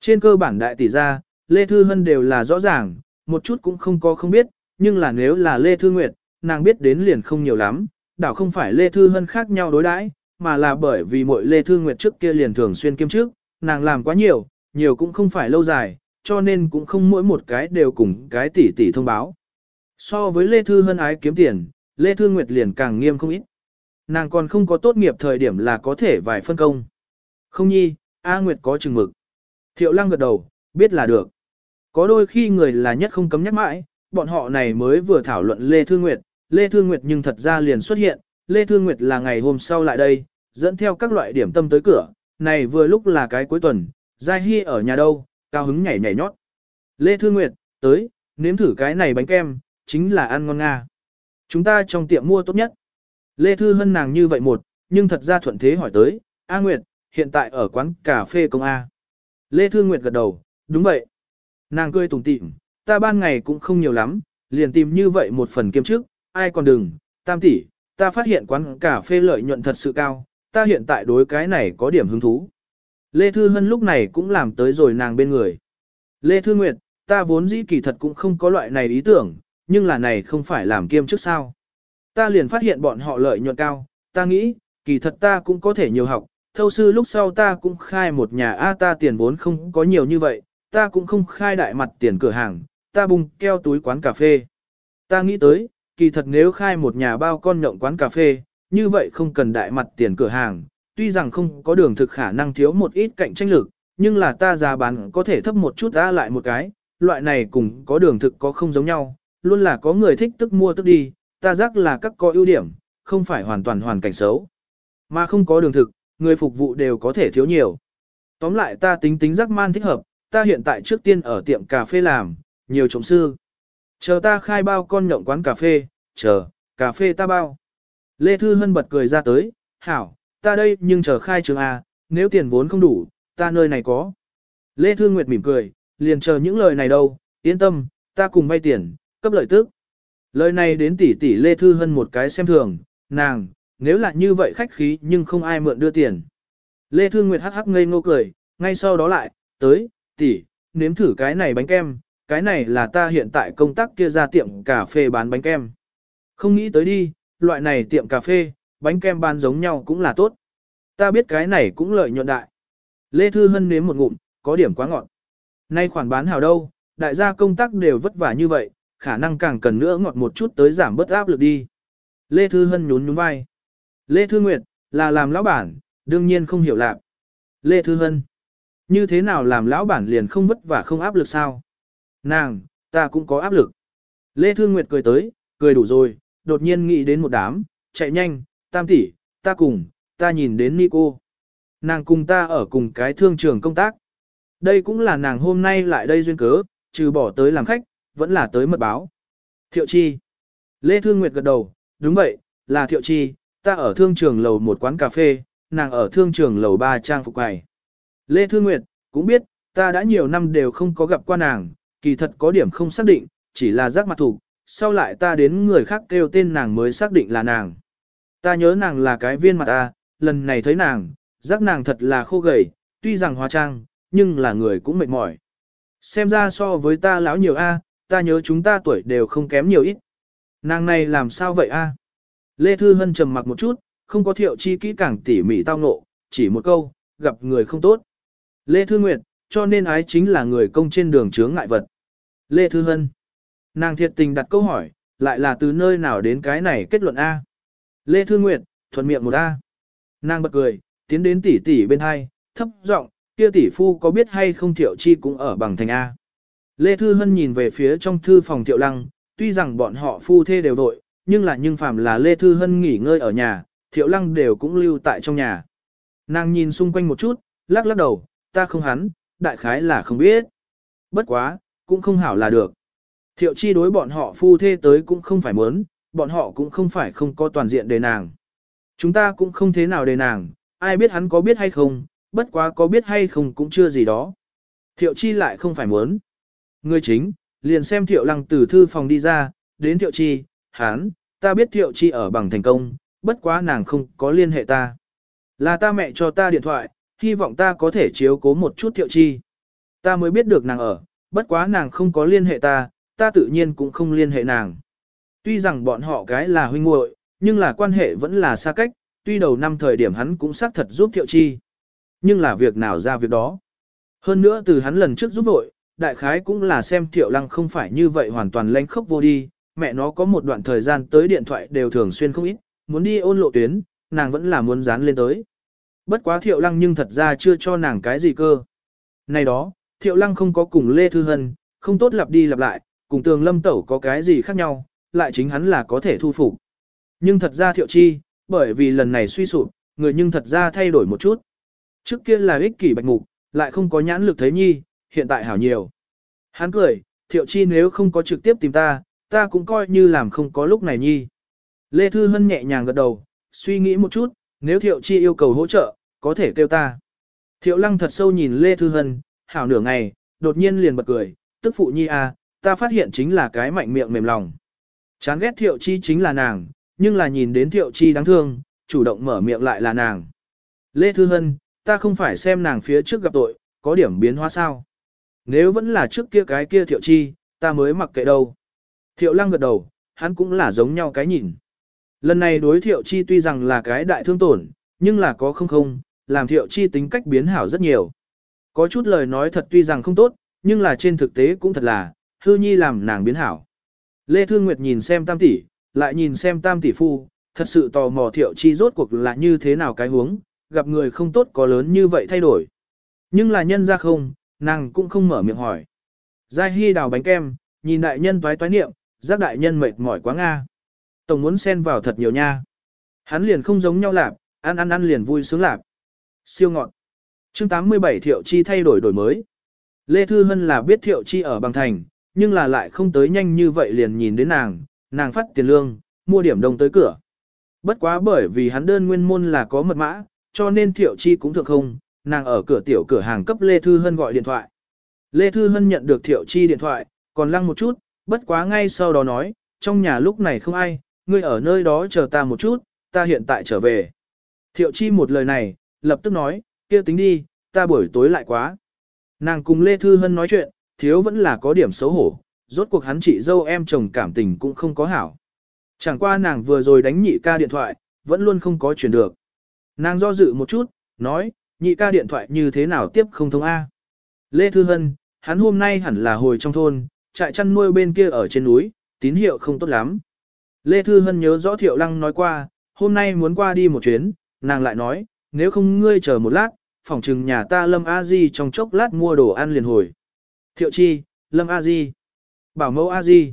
S1: Trên cơ bản đại tỷ ra, Lê Thư Hân đều là rõ ràng, một chút cũng không có không biết, nhưng là nếu là Lê Thư Nguyệt, nàng biết đến liền không nhiều lắm, đảo không phải Lê Thư Hân khác nhau đối đãi, mà là bởi vì mỗi Lê Thư Nguyệt trước kia liền thường xuyên kiêm trước, nàng làm quá nhiều, nhiều cũng không phải lâu dài, cho nên cũng không mỗi một cái đều cùng cái tỷ tỷ thông báo. So với Lê Thư Hân ái kiếm tiền, Lê Thư Nguyệt liền càng nghiêm không ít. Nàng còn không có tốt nghiệp thời điểm là có thể vài phân công. Không nhi, A Nguyệt có chừng mực. Thiệu lăng gật đầu, biết là được. Có đôi khi người là nhất không cấm nhắc mãi, bọn họ này mới vừa thảo luận Lê Thư Nguyệt, Lê Thương Nguyệt nhưng thật ra liền xuất hiện, Lê Thương Nguyệt là ngày hôm sau lại đây, dẫn theo các loại điểm tâm tới cửa, này vừa lúc là cái cuối tuần, Giai Hy ở nhà đâu, cao hứng nhảy nhảy nhót. Lê Thương Nguyệt, tới, nếm thử cái này bánh kem, chính là ăn ngon Nga. Chúng ta trong tiệm mua tốt nhất. Lê Thư Hân nàng như vậy một, nhưng thật ra thuận thế hỏi tới, A Nguyệt, hiện tại ở quán cà phê công A. Lê Thư Nguyệt gật đầu, đúng vậy. Nàng cười tủm tỉm, ta ban ngày cũng không nhiều lắm, liền tìm như vậy một phần kiêm trước, ai còn đừng, tam tỷ, ta phát hiện quán cà phê lợi nhuận thật sự cao, ta hiện tại đối cái này có điểm hứng thú. Lê Thư Hân lúc này cũng làm tới rồi nàng bên người. Lê Thư Nguyệt, ta vốn dĩ kỳ thật cũng không có loại này ý tưởng, nhưng là này không phải làm kiêm trước sao. Ta liền phát hiện bọn họ lợi nhuận cao, ta nghĩ, kỳ thật ta cũng có thể nhiều học, thâu sư lúc sau ta cũng khai một nhà A ta tiền vốn không có nhiều như vậy, ta cũng không khai đại mặt tiền cửa hàng, ta bùng keo túi quán cà phê. Ta nghĩ tới, kỳ thật nếu khai một nhà bao con nhộng quán cà phê, như vậy không cần đại mặt tiền cửa hàng, tuy rằng không có đường thực khả năng thiếu một ít cạnh tranh lực, nhưng là ta giá bán có thể thấp một chút ra lại một cái, loại này cùng có đường thực có không giống nhau, luôn là có người thích tức mua tức đi, ta giác là các có ưu điểm, không phải hoàn toàn hoàn cảnh xấu. Mà không có đường thực, người phục vụ đều có thể thiếu nhiều. Tóm lại ta tính tính giác man thích hợp, ta hiện tại trước tiên ở tiệm cà phê làm, nhiều trộm sư. Chờ ta khai bao con nhộng quán cà phê, chờ, cà phê ta bao. Lê Thư Hân bật cười ra tới, hảo, ta đây nhưng chờ khai trường A, nếu tiền vốn không đủ, ta nơi này có. Lê Thư Nguyệt mỉm cười, liền chờ những lời này đâu, yên tâm, ta cùng vay tiền, cấp lợi tức. Lời này đến tỷ tỷ Lê Thư Hân một cái xem thường, nàng, nếu là như vậy khách khí nhưng không ai mượn đưa tiền. Lê Thư Nguyệt hắc hắc ngây ngô cười, ngay sau đó lại, tới, tỷ, nếm thử cái này bánh kem, cái này là ta hiện tại công tác kia ra tiệm cà phê bán bánh kem. Không nghĩ tới đi, loại này tiệm cà phê, bánh kem bán giống nhau cũng là tốt. Ta biết cái này cũng lợi nhuận đại. Lê Thư Hân nếm một ngụm, có điểm quá ngọt. Nay khoản bán hào đâu, đại gia công tác đều vất vả như vậy, khả năng càng cần nữa ngọt một chút tới giảm bớt áp lực đi. Lê Thư Hân nhún nhún vai. Lê Thư Nguyệt, là làm lão bản, đương nhiên không hiểu lạc. Lê Thư Hân, như thế nào làm lão bản liền không vất vả không áp lực sao? Nàng, ta cũng có áp lực. Lê Thương Nguyệt cười tới, cười đủ rồi, đột nhiên nghĩ đến một đám, chạy nhanh, tam tỷ, ta cùng, ta nhìn đến Nico. Nàng cùng ta ở cùng cái thương trường công tác. Đây cũng là nàng hôm nay lại đây duyên cớ, trừ bỏ tới làm khách, vẫn là tới mật báo. Thiệu Chi. Lê Thương Nguyệt gật đầu, đúng vậy, là Thiệu Chi, ta ở thương trường lầu một quán cà phê, nàng ở thương trường lầu ba trang phục này. Lê Thương Nguyệt, cũng biết, ta đã nhiều năm đều không có gặp qua nàng, kỳ thật có điểm không xác định, chỉ là giác mặt thủ, sau lại ta đến người khác kêu tên nàng mới xác định là nàng. Ta nhớ nàng là cái viên mặt ta, lần này thấy nàng, giác nàng thật là khô gầy, tuy rằng hóa trang, nhưng là người cũng mệt mỏi. Xem ra so với ta lão nhiều a, ta nhớ chúng ta tuổi đều không kém nhiều ít. Nàng này làm sao vậy a? Lê Thư Hân trầm mặc một chút, không có thiệu chi kỹ càng tỉ mỉ tao ngộ, chỉ một câu, gặp người không tốt. Lê Thư Nguyệt, cho nên ái chính là người công trên đường chướng ngại vật. Lê Thư Hân. Nàng thiệt tình đặt câu hỏi, lại là từ nơi nào đến cái này kết luận A. Lê Thư Nguyệt, thuận miệng một A. Nàng bật cười, tiến đến tỷ tỷ bên hai, thấp giọng kia tỷ phu có biết hay không Thiệu Chi cũng ở bằng thành A. Lê Thư Hân nhìn về phía trong thư phòng Thiệu Lăng, tuy rằng bọn họ phu thê đều vội, nhưng là nhưng phàm là Lê Thư Hân nghỉ ngơi ở nhà, Thiệu Lăng đều cũng lưu tại trong nhà. Nàng nhìn xung quanh một chút, lắc lắc đầu, ta không hắn, đại khái là không biết. Bất quá, cũng không hảo là được. Thiệu chi đối bọn họ phu thê tới cũng không phải muốn, bọn họ cũng không phải không có toàn diện đề nàng. Chúng ta cũng không thế nào đề nàng, ai biết hắn có biết hay không, bất quá có biết hay không cũng chưa gì đó. Thiệu chi lại không phải muốn. Người chính, liền xem thiệu lăng từ thư phòng đi ra, đến thiệu chi, hắn, ta biết thiệu chi ở bằng thành công, bất quá nàng không có liên hệ ta. Là ta mẹ cho ta điện thoại, hy vọng ta có thể chiếu cố một chút thiệu chi. Ta mới biết được nàng ở, bất quá nàng không có liên hệ ta, ta tự nhiên cũng không liên hệ nàng. Tuy rằng bọn họ cái là huynh muội, nhưng là quan hệ vẫn là xa cách, tuy đầu năm thời điểm hắn cũng xác thật giúp thiệu chi. Nhưng là việc nào ra việc đó. Hơn nữa từ hắn lần trước giúp vội, đại khái cũng là xem thiệu lăng không phải như vậy hoàn toàn lanh khốc vô đi, mẹ nó có một đoạn thời gian tới điện thoại đều thường xuyên không ít, muốn đi ôn lộ tuyến, nàng vẫn là muốn dán lên tới. Bất quá Thiệu Lăng nhưng thật ra chưa cho nàng cái gì cơ. Này đó, Thiệu Lăng không có cùng Lê Thư Hân, không tốt lặp đi lặp lại, cùng tường lâm tẩu có cái gì khác nhau, lại chính hắn là có thể thu phục. Nhưng thật ra Thiệu Chi, bởi vì lần này suy sụp, người nhưng thật ra thay đổi một chút. Trước kia là ích kỷ bạch mục, lại không có nhãn lực thấy nhi, hiện tại hảo nhiều. Hắn cười, Thiệu Chi nếu không có trực tiếp tìm ta, ta cũng coi như làm không có lúc này nhi. Lê Thư Hân nhẹ nhàng gật đầu, suy nghĩ một chút, nếu Thiệu Chi yêu cầu hỗ trợ, có thể kêu ta. Thiệu lăng thật sâu nhìn Lê Thư Hân, hảo nửa ngày, đột nhiên liền bật cười, tức phụ nhi à, ta phát hiện chính là cái mạnh miệng mềm lòng. Chán ghét thiệu chi chính là nàng, nhưng là nhìn đến thiệu chi đáng thương, chủ động mở miệng lại là nàng. Lê Thư Hân, ta không phải xem nàng phía trước gặp tội, có điểm biến hóa sao. Nếu vẫn là trước kia cái kia thiệu chi, ta mới mặc kệ đâu. Thiệu lăng gật đầu, hắn cũng là giống nhau cái nhìn. Lần này đối thiệu chi tuy rằng là cái đại thương tổn, nhưng là có không không, làm thiệu chi tính cách biến hảo rất nhiều. Có chút lời nói thật tuy rằng không tốt, nhưng là trên thực tế cũng thật là, hư nhi làm nàng biến hảo. Lê Thương Nguyệt nhìn xem tam tỷ, lại nhìn xem tam tỷ phu, thật sự tò mò thiệu chi rốt cuộc là như thế nào cái huống, gặp người không tốt có lớn như vậy thay đổi. Nhưng là nhân ra không, nàng cũng không mở miệng hỏi. Giai Hy đào bánh kem, nhìn đại nhân toái toái niệm, giác đại nhân mệt mỏi quá Nga. Tổng muốn xen vào thật nhiều nha. Hắn liền không giống nhau lạp, ăn ăn ăn liền vui sướng lạp siêu ngọn. Chương 87 Thiệu Chi thay đổi đổi mới. Lê Thư Hân là biết Thiệu Chi ở Bằng Thành, nhưng là lại không tới nhanh như vậy liền nhìn đến nàng, nàng phát tiền lương, mua điểm đồng tới cửa. Bất quá bởi vì hắn đơn nguyên môn là có mật mã, cho nên Thiệu Chi cũng thượng không, nàng ở cửa tiểu cửa hàng cấp Lê Thư Hân gọi điện thoại. Lê Thư Hân nhận được Thiệu Chi điện thoại, còn lăng một chút, bất quá ngay sau đó nói, trong nhà lúc này không ai, ngươi ở nơi đó chờ ta một chút, ta hiện tại trở về. Thiệu Chi một lời này, lập tức nói, kia tính đi, ta buổi tối lại quá. Nàng cùng Lê Thư Hân nói chuyện, thiếu vẫn là có điểm xấu hổ, rốt cuộc hắn chị dâu em chồng cảm tình cũng không có hảo. Chẳng qua nàng vừa rồi đánh nhị ca điện thoại, vẫn luôn không có chuyển được. Nàng do dự một chút, nói, nhị ca điện thoại như thế nào tiếp không thông A. Lê Thư Hân, hắn hôm nay hẳn là hồi trong thôn, trại chăn nuôi bên kia ở trên núi, tín hiệu không tốt lắm. Lê Thư Hân nhớ rõ Thiệu Lăng nói qua, hôm nay muốn qua đi một chuyến, nàng lại nói, nếu không ngươi chờ một lát, phòng trừng nhà ta Lâm A Di trong chốc lát mua đồ ăn liền hồi. Thiệu Chi, Lâm A Di, bảo mẫu A Di.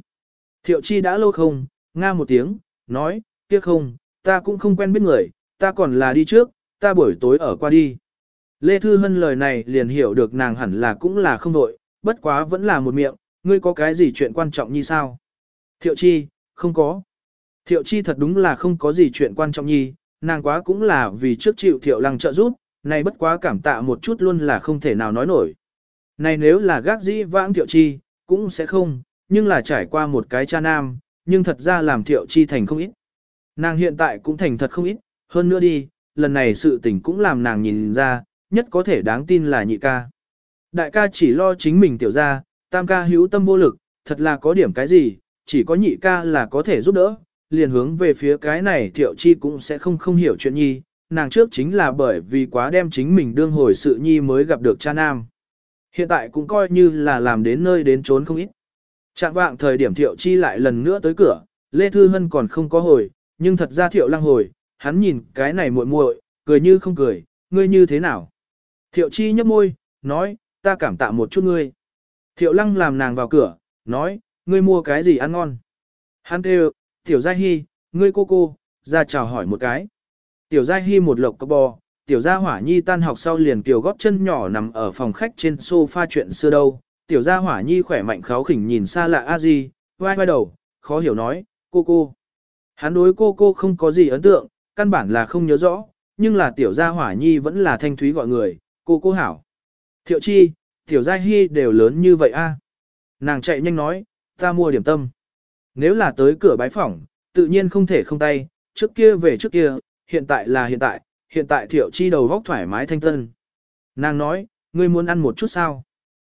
S1: Thiệu Chi đã lâu không, nga một tiếng, nói, kia không, ta cũng không quen biết người, ta còn là đi trước, ta buổi tối ở qua đi. Lê Thư Hân lời này liền hiểu được nàng hẳn là cũng là không đội, bất quá vẫn là một miệng, ngươi có cái gì chuyện quan trọng như sao? Thiệu Chi, không có. Thiệu Chi thật đúng là không có gì chuyện quan trọng nhi, nàng quá cũng là vì trước chịu thiệu lăng trợ giúp, nay bất quá cảm tạ một chút luôn là không thể nào nói nổi. Này nếu là gác dĩ vãng thiệu chi, cũng sẽ không, nhưng là trải qua một cái cha nam, nhưng thật ra làm thiệu chi thành không ít. Nàng hiện tại cũng thành thật không ít, hơn nữa đi, lần này sự tình cũng làm nàng nhìn ra, nhất có thể đáng tin là nhị ca. Đại ca chỉ lo chính mình tiểu ra, tam ca hữu tâm vô lực, thật là có điểm cái gì, chỉ có nhị ca là có thể giúp đỡ, liền hướng về phía cái này thiệu chi cũng sẽ không không hiểu chuyện nhi, nàng trước chính là bởi vì quá đem chính mình đương hồi sự nhi mới gặp được cha nam. Hiện tại cũng coi như là làm đến nơi đến trốn không ít. Trạng vạng thời điểm thiệu chi lại lần nữa tới cửa, Lê Thư Hân còn không có hồi, nhưng thật ra thiệu lăng hồi, hắn nhìn cái này muội muội cười như không cười, ngươi như thế nào. Thiệu chi nhấp môi, nói, ta cảm tạ một chút ngươi. Thiệu lăng làm nàng vào cửa, nói, ngươi mua cái gì ăn ngon. Hắn kêu, Tiểu Gia Hi, ngươi cô cô, ra chào hỏi một cái. Tiểu Gia Hi một lộc cấp bò, Tiểu Gia Hỏa Nhi tan học sau liền tiểu góp chân nhỏ nằm ở phòng khách trên sofa chuyện xưa đâu. Tiểu Gia Hỏa Nhi khỏe mạnh kháo khỉnh nhìn xa lạ a gì, vai vai đầu, khó hiểu nói, cô cô. Hắn đối cô cô không có gì ấn tượng, căn bản là không nhớ rõ, nhưng là Tiểu Gia Hỏa Nhi vẫn là thanh thúy gọi người, cô cô hảo. Thiệu chi, Tiểu Gia Hi đều lớn như vậy a. Nàng chạy nhanh nói, ta mua điểm tâm nếu là tới cửa bái phỏng, tự nhiên không thể không tay, trước kia về trước kia, hiện tại là hiện tại, hiện tại thiệu chi đầu vóc thoải mái thanh tân. Nàng nói, ngươi muốn ăn một chút sao?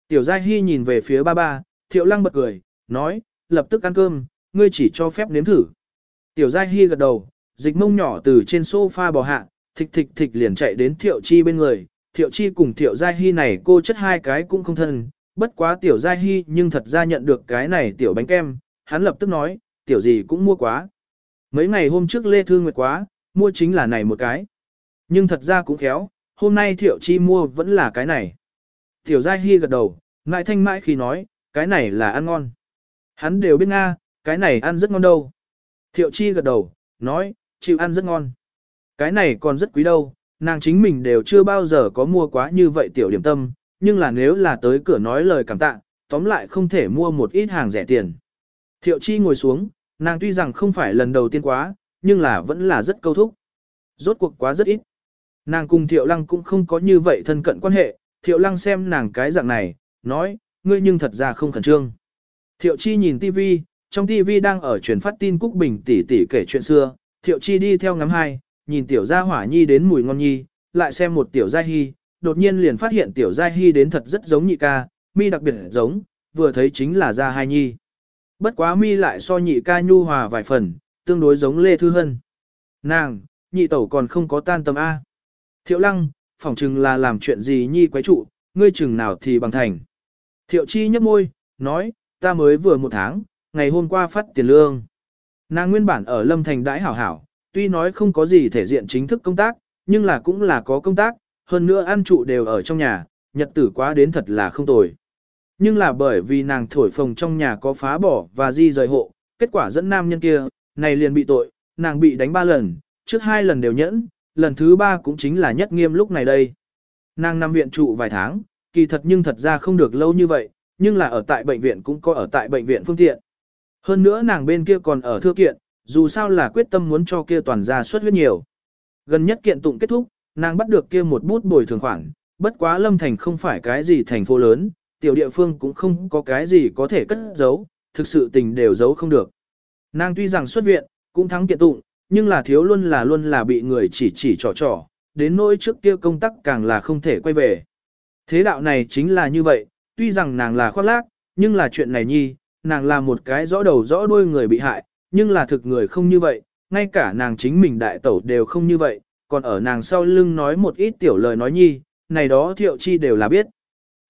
S1: Tiểu Giai Hy nhìn về phía ba ba, thiệu lăng bật cười, nói, lập tức ăn cơm, ngươi chỉ cho phép nếm thử. Tiểu Giai Hy gật đầu, dịch mông nhỏ từ trên sofa bò hạ, thịch thịch thịch liền chạy đến thiệu chi bên người. Thiệu chi cùng thiệu Giai Hy này cô chất hai cái cũng không thân, bất quá tiểu Giai Hy nhưng thật ra nhận được cái này tiểu bánh kem, hắn lập tức nói, tiểu gì cũng mua quá. Mấy ngày hôm trước Lê Thư Nguyệt quá, mua chính là này một cái. Nhưng thật ra cũng khéo, hôm nay Thiệu Chi mua vẫn là cái này. Tiểu Giai Hy gật đầu, ngại thanh mãi khi nói, cái này là ăn ngon. Hắn đều biết Nga, cái này ăn rất ngon đâu. Thiệu Chi gật đầu, nói, chịu ăn rất ngon. Cái này còn rất quý đâu, nàng chính mình đều chưa bao giờ có mua quá như vậy tiểu điểm tâm, nhưng là nếu là tới cửa nói lời cảm tạ, tóm lại không thể mua một ít hàng rẻ tiền. Thiệu chi ngồi xuống, nàng tuy rằng không phải lần đầu tiên quá, nhưng là vẫn là rất câu thúc. Rốt cuộc quá rất ít. Nàng cùng thiệu lăng cũng không có như vậy thân cận quan hệ, thiệu lăng xem nàng cái dạng này, nói, ngươi nhưng thật ra không khẩn trương. Thiệu chi nhìn tivi, trong tivi đang ở truyền phát tin Cúc Bình tỷ tỷ kể chuyện xưa, thiệu chi đi theo ngắm hai, nhìn tiểu gia hỏa nhi đến mùi ngon nhi, lại xem một tiểu gia hy, đột nhiên liền phát hiện tiểu gia hy đến thật rất giống nhị ca, mi đặc biệt giống, vừa thấy chính là gia hai nhi bất quá mi lại so nhị ca nhu hòa vài phần, tương đối giống Lê Thư Hân. Nàng, nhị tẩu còn không có tan tâm A. Thiệu lăng, phỏng chừng là làm chuyện gì nhi quái trụ, ngươi chừng nào thì bằng thành. Thiệu chi nhấp môi, nói, ta mới vừa một tháng, ngày hôm qua phát tiền lương. Nàng nguyên bản ở Lâm Thành đãi hảo hảo, tuy nói không có gì thể diện chính thức công tác, nhưng là cũng là có công tác, hơn nữa ăn trụ đều ở trong nhà, nhật tử quá đến thật là không tồi nhưng là bởi vì nàng thổi phồng trong nhà có phá bỏ và di rời hộ, kết quả dẫn nam nhân kia, này liền bị tội, nàng bị đánh ba lần, trước hai lần đều nhẫn, lần thứ ba cũng chính là nhất nghiêm lúc này đây. Nàng nằm viện trụ vài tháng, kỳ thật nhưng thật ra không được lâu như vậy, nhưng là ở tại bệnh viện cũng có ở tại bệnh viện phương tiện. Hơn nữa nàng bên kia còn ở thưa kiện, dù sao là quyết tâm muốn cho kia toàn gia xuất huyết nhiều. Gần nhất kiện tụng kết thúc, nàng bắt được kia một bút bồi thường khoản, bất quá Lâm Thành không phải cái gì thành phố lớn, tiểu địa phương cũng không có cái gì có thể cất giấu, thực sự tình đều giấu không được. Nàng tuy rằng xuất viện, cũng thắng kiện tụng, nhưng là thiếu luôn là luôn là bị người chỉ chỉ trò trò, đến nỗi trước kia công tác càng là không thể quay về. Thế đạo này chính là như vậy, tuy rằng nàng là khoác lác, nhưng là chuyện này nhi, nàng là một cái rõ đầu rõ đuôi người bị hại, nhưng là thực người không như vậy, ngay cả nàng chính mình đại tẩu đều không như vậy, còn ở nàng sau lưng nói một ít tiểu lời nói nhi, này đó thiệu chi đều là biết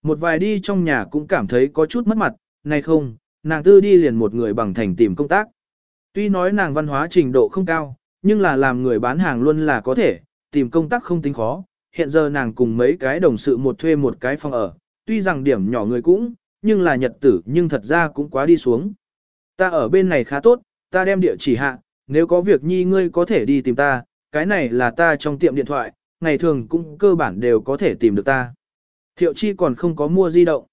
S1: một vài đi trong nhà cũng cảm thấy có chút mất mặt, này không, nàng tư đi liền một người bằng thành tìm công tác. Tuy nói nàng văn hóa trình độ không cao, nhưng là làm người bán hàng luôn là có thể, tìm công tác không tính khó. Hiện giờ nàng cùng mấy cái đồng sự một thuê một cái phòng ở, tuy rằng điểm nhỏ người cũng, nhưng là nhật tử nhưng thật ra cũng quá đi xuống. Ta ở bên này khá tốt, ta đem địa chỉ hạ, nếu có việc nhi ngươi có thể đi tìm ta, cái này là ta trong tiệm điện thoại, ngày thường cũng cơ bản đều có thể tìm được ta. Thiệu chi còn không có mua di động.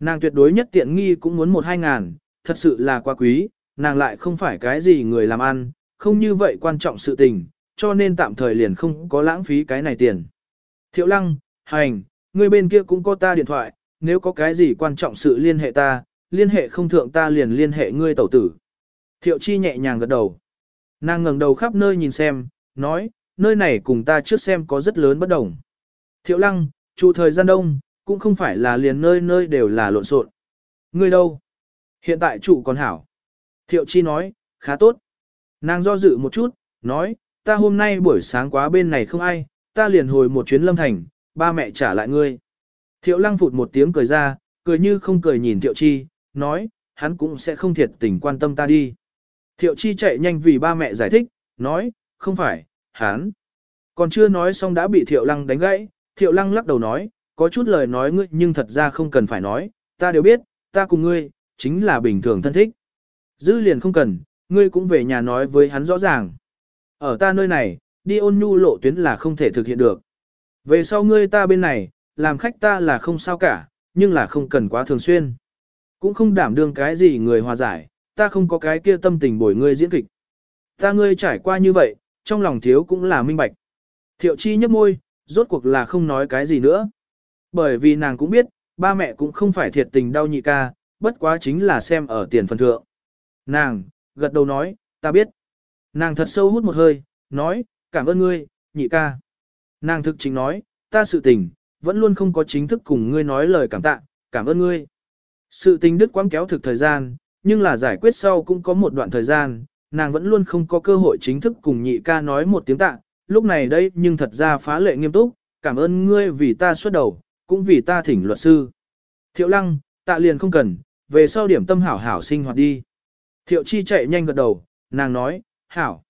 S1: Nàng tuyệt đối nhất tiện nghi cũng muốn một hai ngàn, thật sự là quá quý, nàng lại không phải cái gì người làm ăn, không như vậy quan trọng sự tình, cho nên tạm thời liền không có lãng phí cái này tiền. Thiệu lăng, hành, người bên kia cũng có ta điện thoại, nếu có cái gì quan trọng sự liên hệ ta, liên hệ không thượng ta liền liên hệ ngươi tẩu tử. Thiệu chi nhẹ nhàng gật đầu. Nàng ngẩng đầu khắp nơi nhìn xem, nói, nơi này cùng ta trước xem có rất lớn bất đồng. Thiệu lăng, trụ thời gian đông, cũng không phải là liền nơi nơi đều là lộn xộn. Ngươi đâu? Hiện tại trụ còn hảo. Thiệu Chi nói, khá tốt. Nàng do dự một chút, nói, ta hôm nay buổi sáng quá bên này không ai, ta liền hồi một chuyến lâm thành, ba mẹ trả lại ngươi. Thiệu lăng phụt một tiếng cười ra, cười như không cười nhìn Thiệu Chi, nói, hắn cũng sẽ không thiệt tình quan tâm ta đi. Thiệu Chi chạy nhanh vì ba mẹ giải thích, nói, không phải, hắn. Còn chưa nói xong đã bị Thiệu lăng đánh gãy, thiệu lăng lắc đầu nói, có chút lời nói ngươi nhưng thật ra không cần phải nói, ta đều biết, ta cùng ngươi, chính là bình thường thân thích. Dư liền không cần, ngươi cũng về nhà nói với hắn rõ ràng. Ở ta nơi này, đi ôn nhu lộ tuyến là không thể thực hiện được. Về sau ngươi ta bên này, làm khách ta là không sao cả, nhưng là không cần quá thường xuyên. Cũng không đảm đương cái gì người hòa giải, ta không có cái kia tâm tình bồi ngươi diễn kịch. Ta ngươi trải qua như vậy, trong lòng thiếu cũng là minh bạch. Thiệu chi nhấp môi, rốt cuộc là không nói cái gì nữa. Bởi vì nàng cũng biết, ba mẹ cũng không phải thiệt tình đau nhị ca, bất quá chính là xem ở tiền phần thượng. Nàng, gật đầu nói, ta biết. Nàng thật sâu hút một hơi, nói, cảm ơn ngươi, nhị ca. Nàng thực chính nói, ta sự tình, vẫn luôn không có chính thức cùng ngươi nói lời cảm tạ, cảm ơn ngươi. Sự tình đức quãng kéo thực thời gian, nhưng là giải quyết sau cũng có một đoạn thời gian, nàng vẫn luôn không có cơ hội chính thức cùng nhị ca nói một tiếng tạ, lúc này đây nhưng thật ra phá lệ nghiêm túc, cảm ơn ngươi vì ta xuất đầu, cũng vì ta thỉnh luật sư. Thiệu lăng, tạ liền không cần, về sau điểm tâm hảo hảo sinh hoạt đi. Thiệu chi chạy nhanh gật đầu, nàng nói, hảo.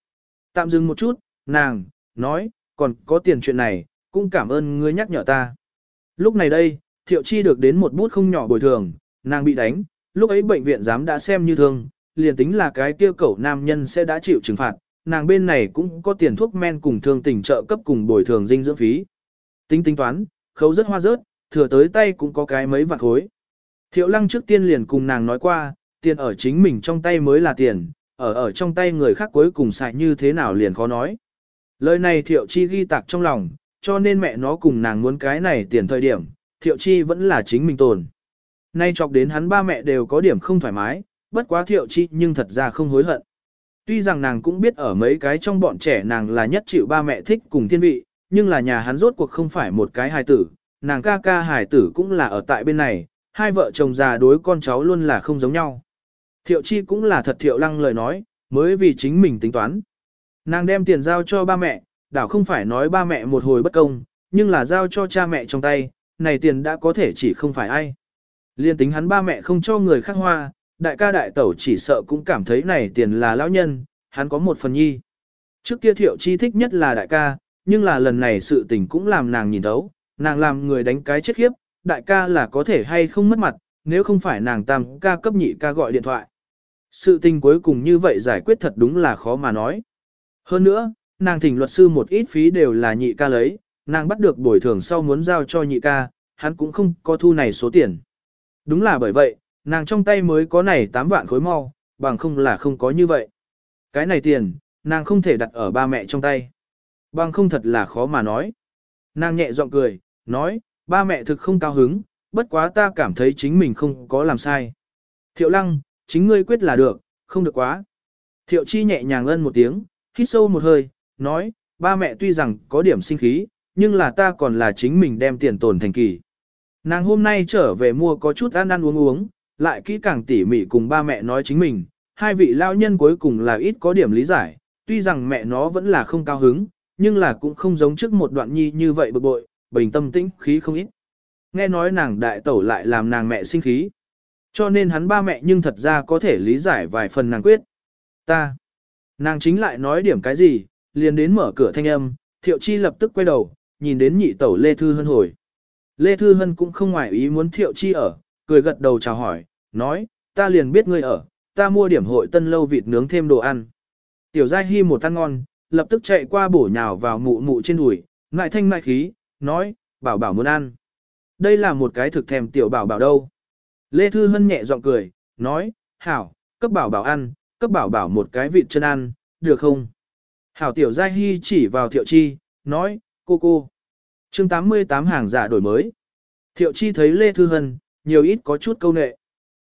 S1: Tạm dừng một chút, nàng, nói, còn có tiền chuyện này, cũng cảm ơn ngươi nhắc nhở ta. Lúc này đây, thiệu chi được đến một bút không nhỏ bồi thường, nàng bị đánh, lúc ấy bệnh viện dám đã xem như thương, liền tính là cái kia cẩu nam nhân sẽ đã chịu trừng phạt, nàng bên này cũng có tiền thuốc men cùng thương tình trợ cấp cùng bồi thường dinh dưỡng phí. Tính tính toán, khấu rất hoa rớt, thừa tới tay cũng có cái mấy vạn khối. Thiệu lăng trước tiên liền cùng nàng nói qua, tiền ở chính mình trong tay mới là tiền, ở ở trong tay người khác cuối cùng xài như thế nào liền khó nói. Lời này thiệu chi ghi tạc trong lòng, cho nên mẹ nó cùng nàng muốn cái này tiền thời điểm, thiệu chi vẫn là chính mình tồn. Nay chọc đến hắn ba mẹ đều có điểm không thoải mái, bất quá thiệu chi nhưng thật ra không hối hận. Tuy rằng nàng cũng biết ở mấy cái trong bọn trẻ nàng là nhất chịu ba mẹ thích cùng thiên vị, nhưng là nhà hắn rốt cuộc không phải một cái hài tử, nàng ca ca hài tử cũng là ở tại bên này, hai vợ chồng già đối con cháu luôn là không giống nhau. Thiệu chi cũng là thật thiệu lăng lời nói, mới vì chính mình tính toán. Nàng đem tiền giao cho ba mẹ, đảo không phải nói ba mẹ một hồi bất công, nhưng là giao cho cha mẹ trong tay, này tiền đã có thể chỉ không phải ai. Liên tính hắn ba mẹ không cho người khác hoa, đại ca đại tẩu chỉ sợ cũng cảm thấy này tiền là lão nhân, hắn có một phần nhi. Trước kia thiệu chi thích nhất là đại ca, nhưng là lần này sự tình cũng làm nàng nhìn thấu, nàng làm người đánh cái chết khiếp, đại ca là có thể hay không mất mặt, nếu không phải nàng tam ca cấp nhị ca gọi điện thoại. Sự tình cuối cùng như vậy giải quyết thật đúng là khó mà nói. Hơn nữa, nàng thỉnh luật sư một ít phí đều là nhị ca lấy, nàng bắt được bồi thường sau muốn giao cho nhị ca, hắn cũng không có thu này số tiền. Đúng là bởi vậy, nàng trong tay mới có này 8 vạn khối mau, bằng không là không có như vậy. Cái này tiền, nàng không thể đặt ở ba mẹ trong tay. Bằng không thật là khó mà nói. Nàng nhẹ giọng cười, nói, ba mẹ thực không cao hứng, bất quá ta cảm thấy chính mình không có làm sai. Thiệu lăng, chính ngươi quyết là được, không được quá. Thiệu chi nhẹ nhàng ân một tiếng, hít sâu một hơi, nói, ba mẹ tuy rằng có điểm sinh khí, nhưng là ta còn là chính mình đem tiền tồn thành kỳ. Nàng hôm nay trở về mua có chút ăn ăn uống uống, lại kỹ càng tỉ mỉ cùng ba mẹ nói chính mình, hai vị lao nhân cuối cùng là ít có điểm lý giải, tuy rằng mẹ nó vẫn là không cao hứng, nhưng là cũng không giống trước một đoạn nhi như vậy bực bội, bình tâm tĩnh khí không ít. Nghe nói nàng đại tẩu lại làm nàng mẹ sinh khí. Cho nên hắn ba mẹ nhưng thật ra có thể lý giải vài phần nàng quyết. Ta. Nàng chính lại nói điểm cái gì, liền đến mở cửa thanh âm, thiệu chi lập tức quay đầu, nhìn đến nhị tẩu Lê Thư Hân hồi. Lê Thư Hân cũng không ngoài ý muốn thiệu chi ở, cười gật đầu chào hỏi, nói, ta liền biết ngươi ở, ta mua điểm hội tân lâu vịt nướng thêm đồ ăn. Tiểu Giai Hi một ăn ngon, lập tức chạy qua bổ nhào vào mụ mụ trên đùi, ngại thanh ngại khí, nói, bảo bảo muốn ăn. Đây là một cái thực thèm tiểu bảo bảo đâu. Lê Thư Hân nhẹ giọng cười, nói, hảo, cấp bảo bảo ăn, cấp bảo bảo một cái vịt chân ăn, được không? Hảo tiểu Giai Hi chỉ vào thiệu chi, nói, cô cô. chương 88 hàng giả đổi mới. Thiệu chi thấy Lê Thư Hân, nhiều ít có chút câu nệ.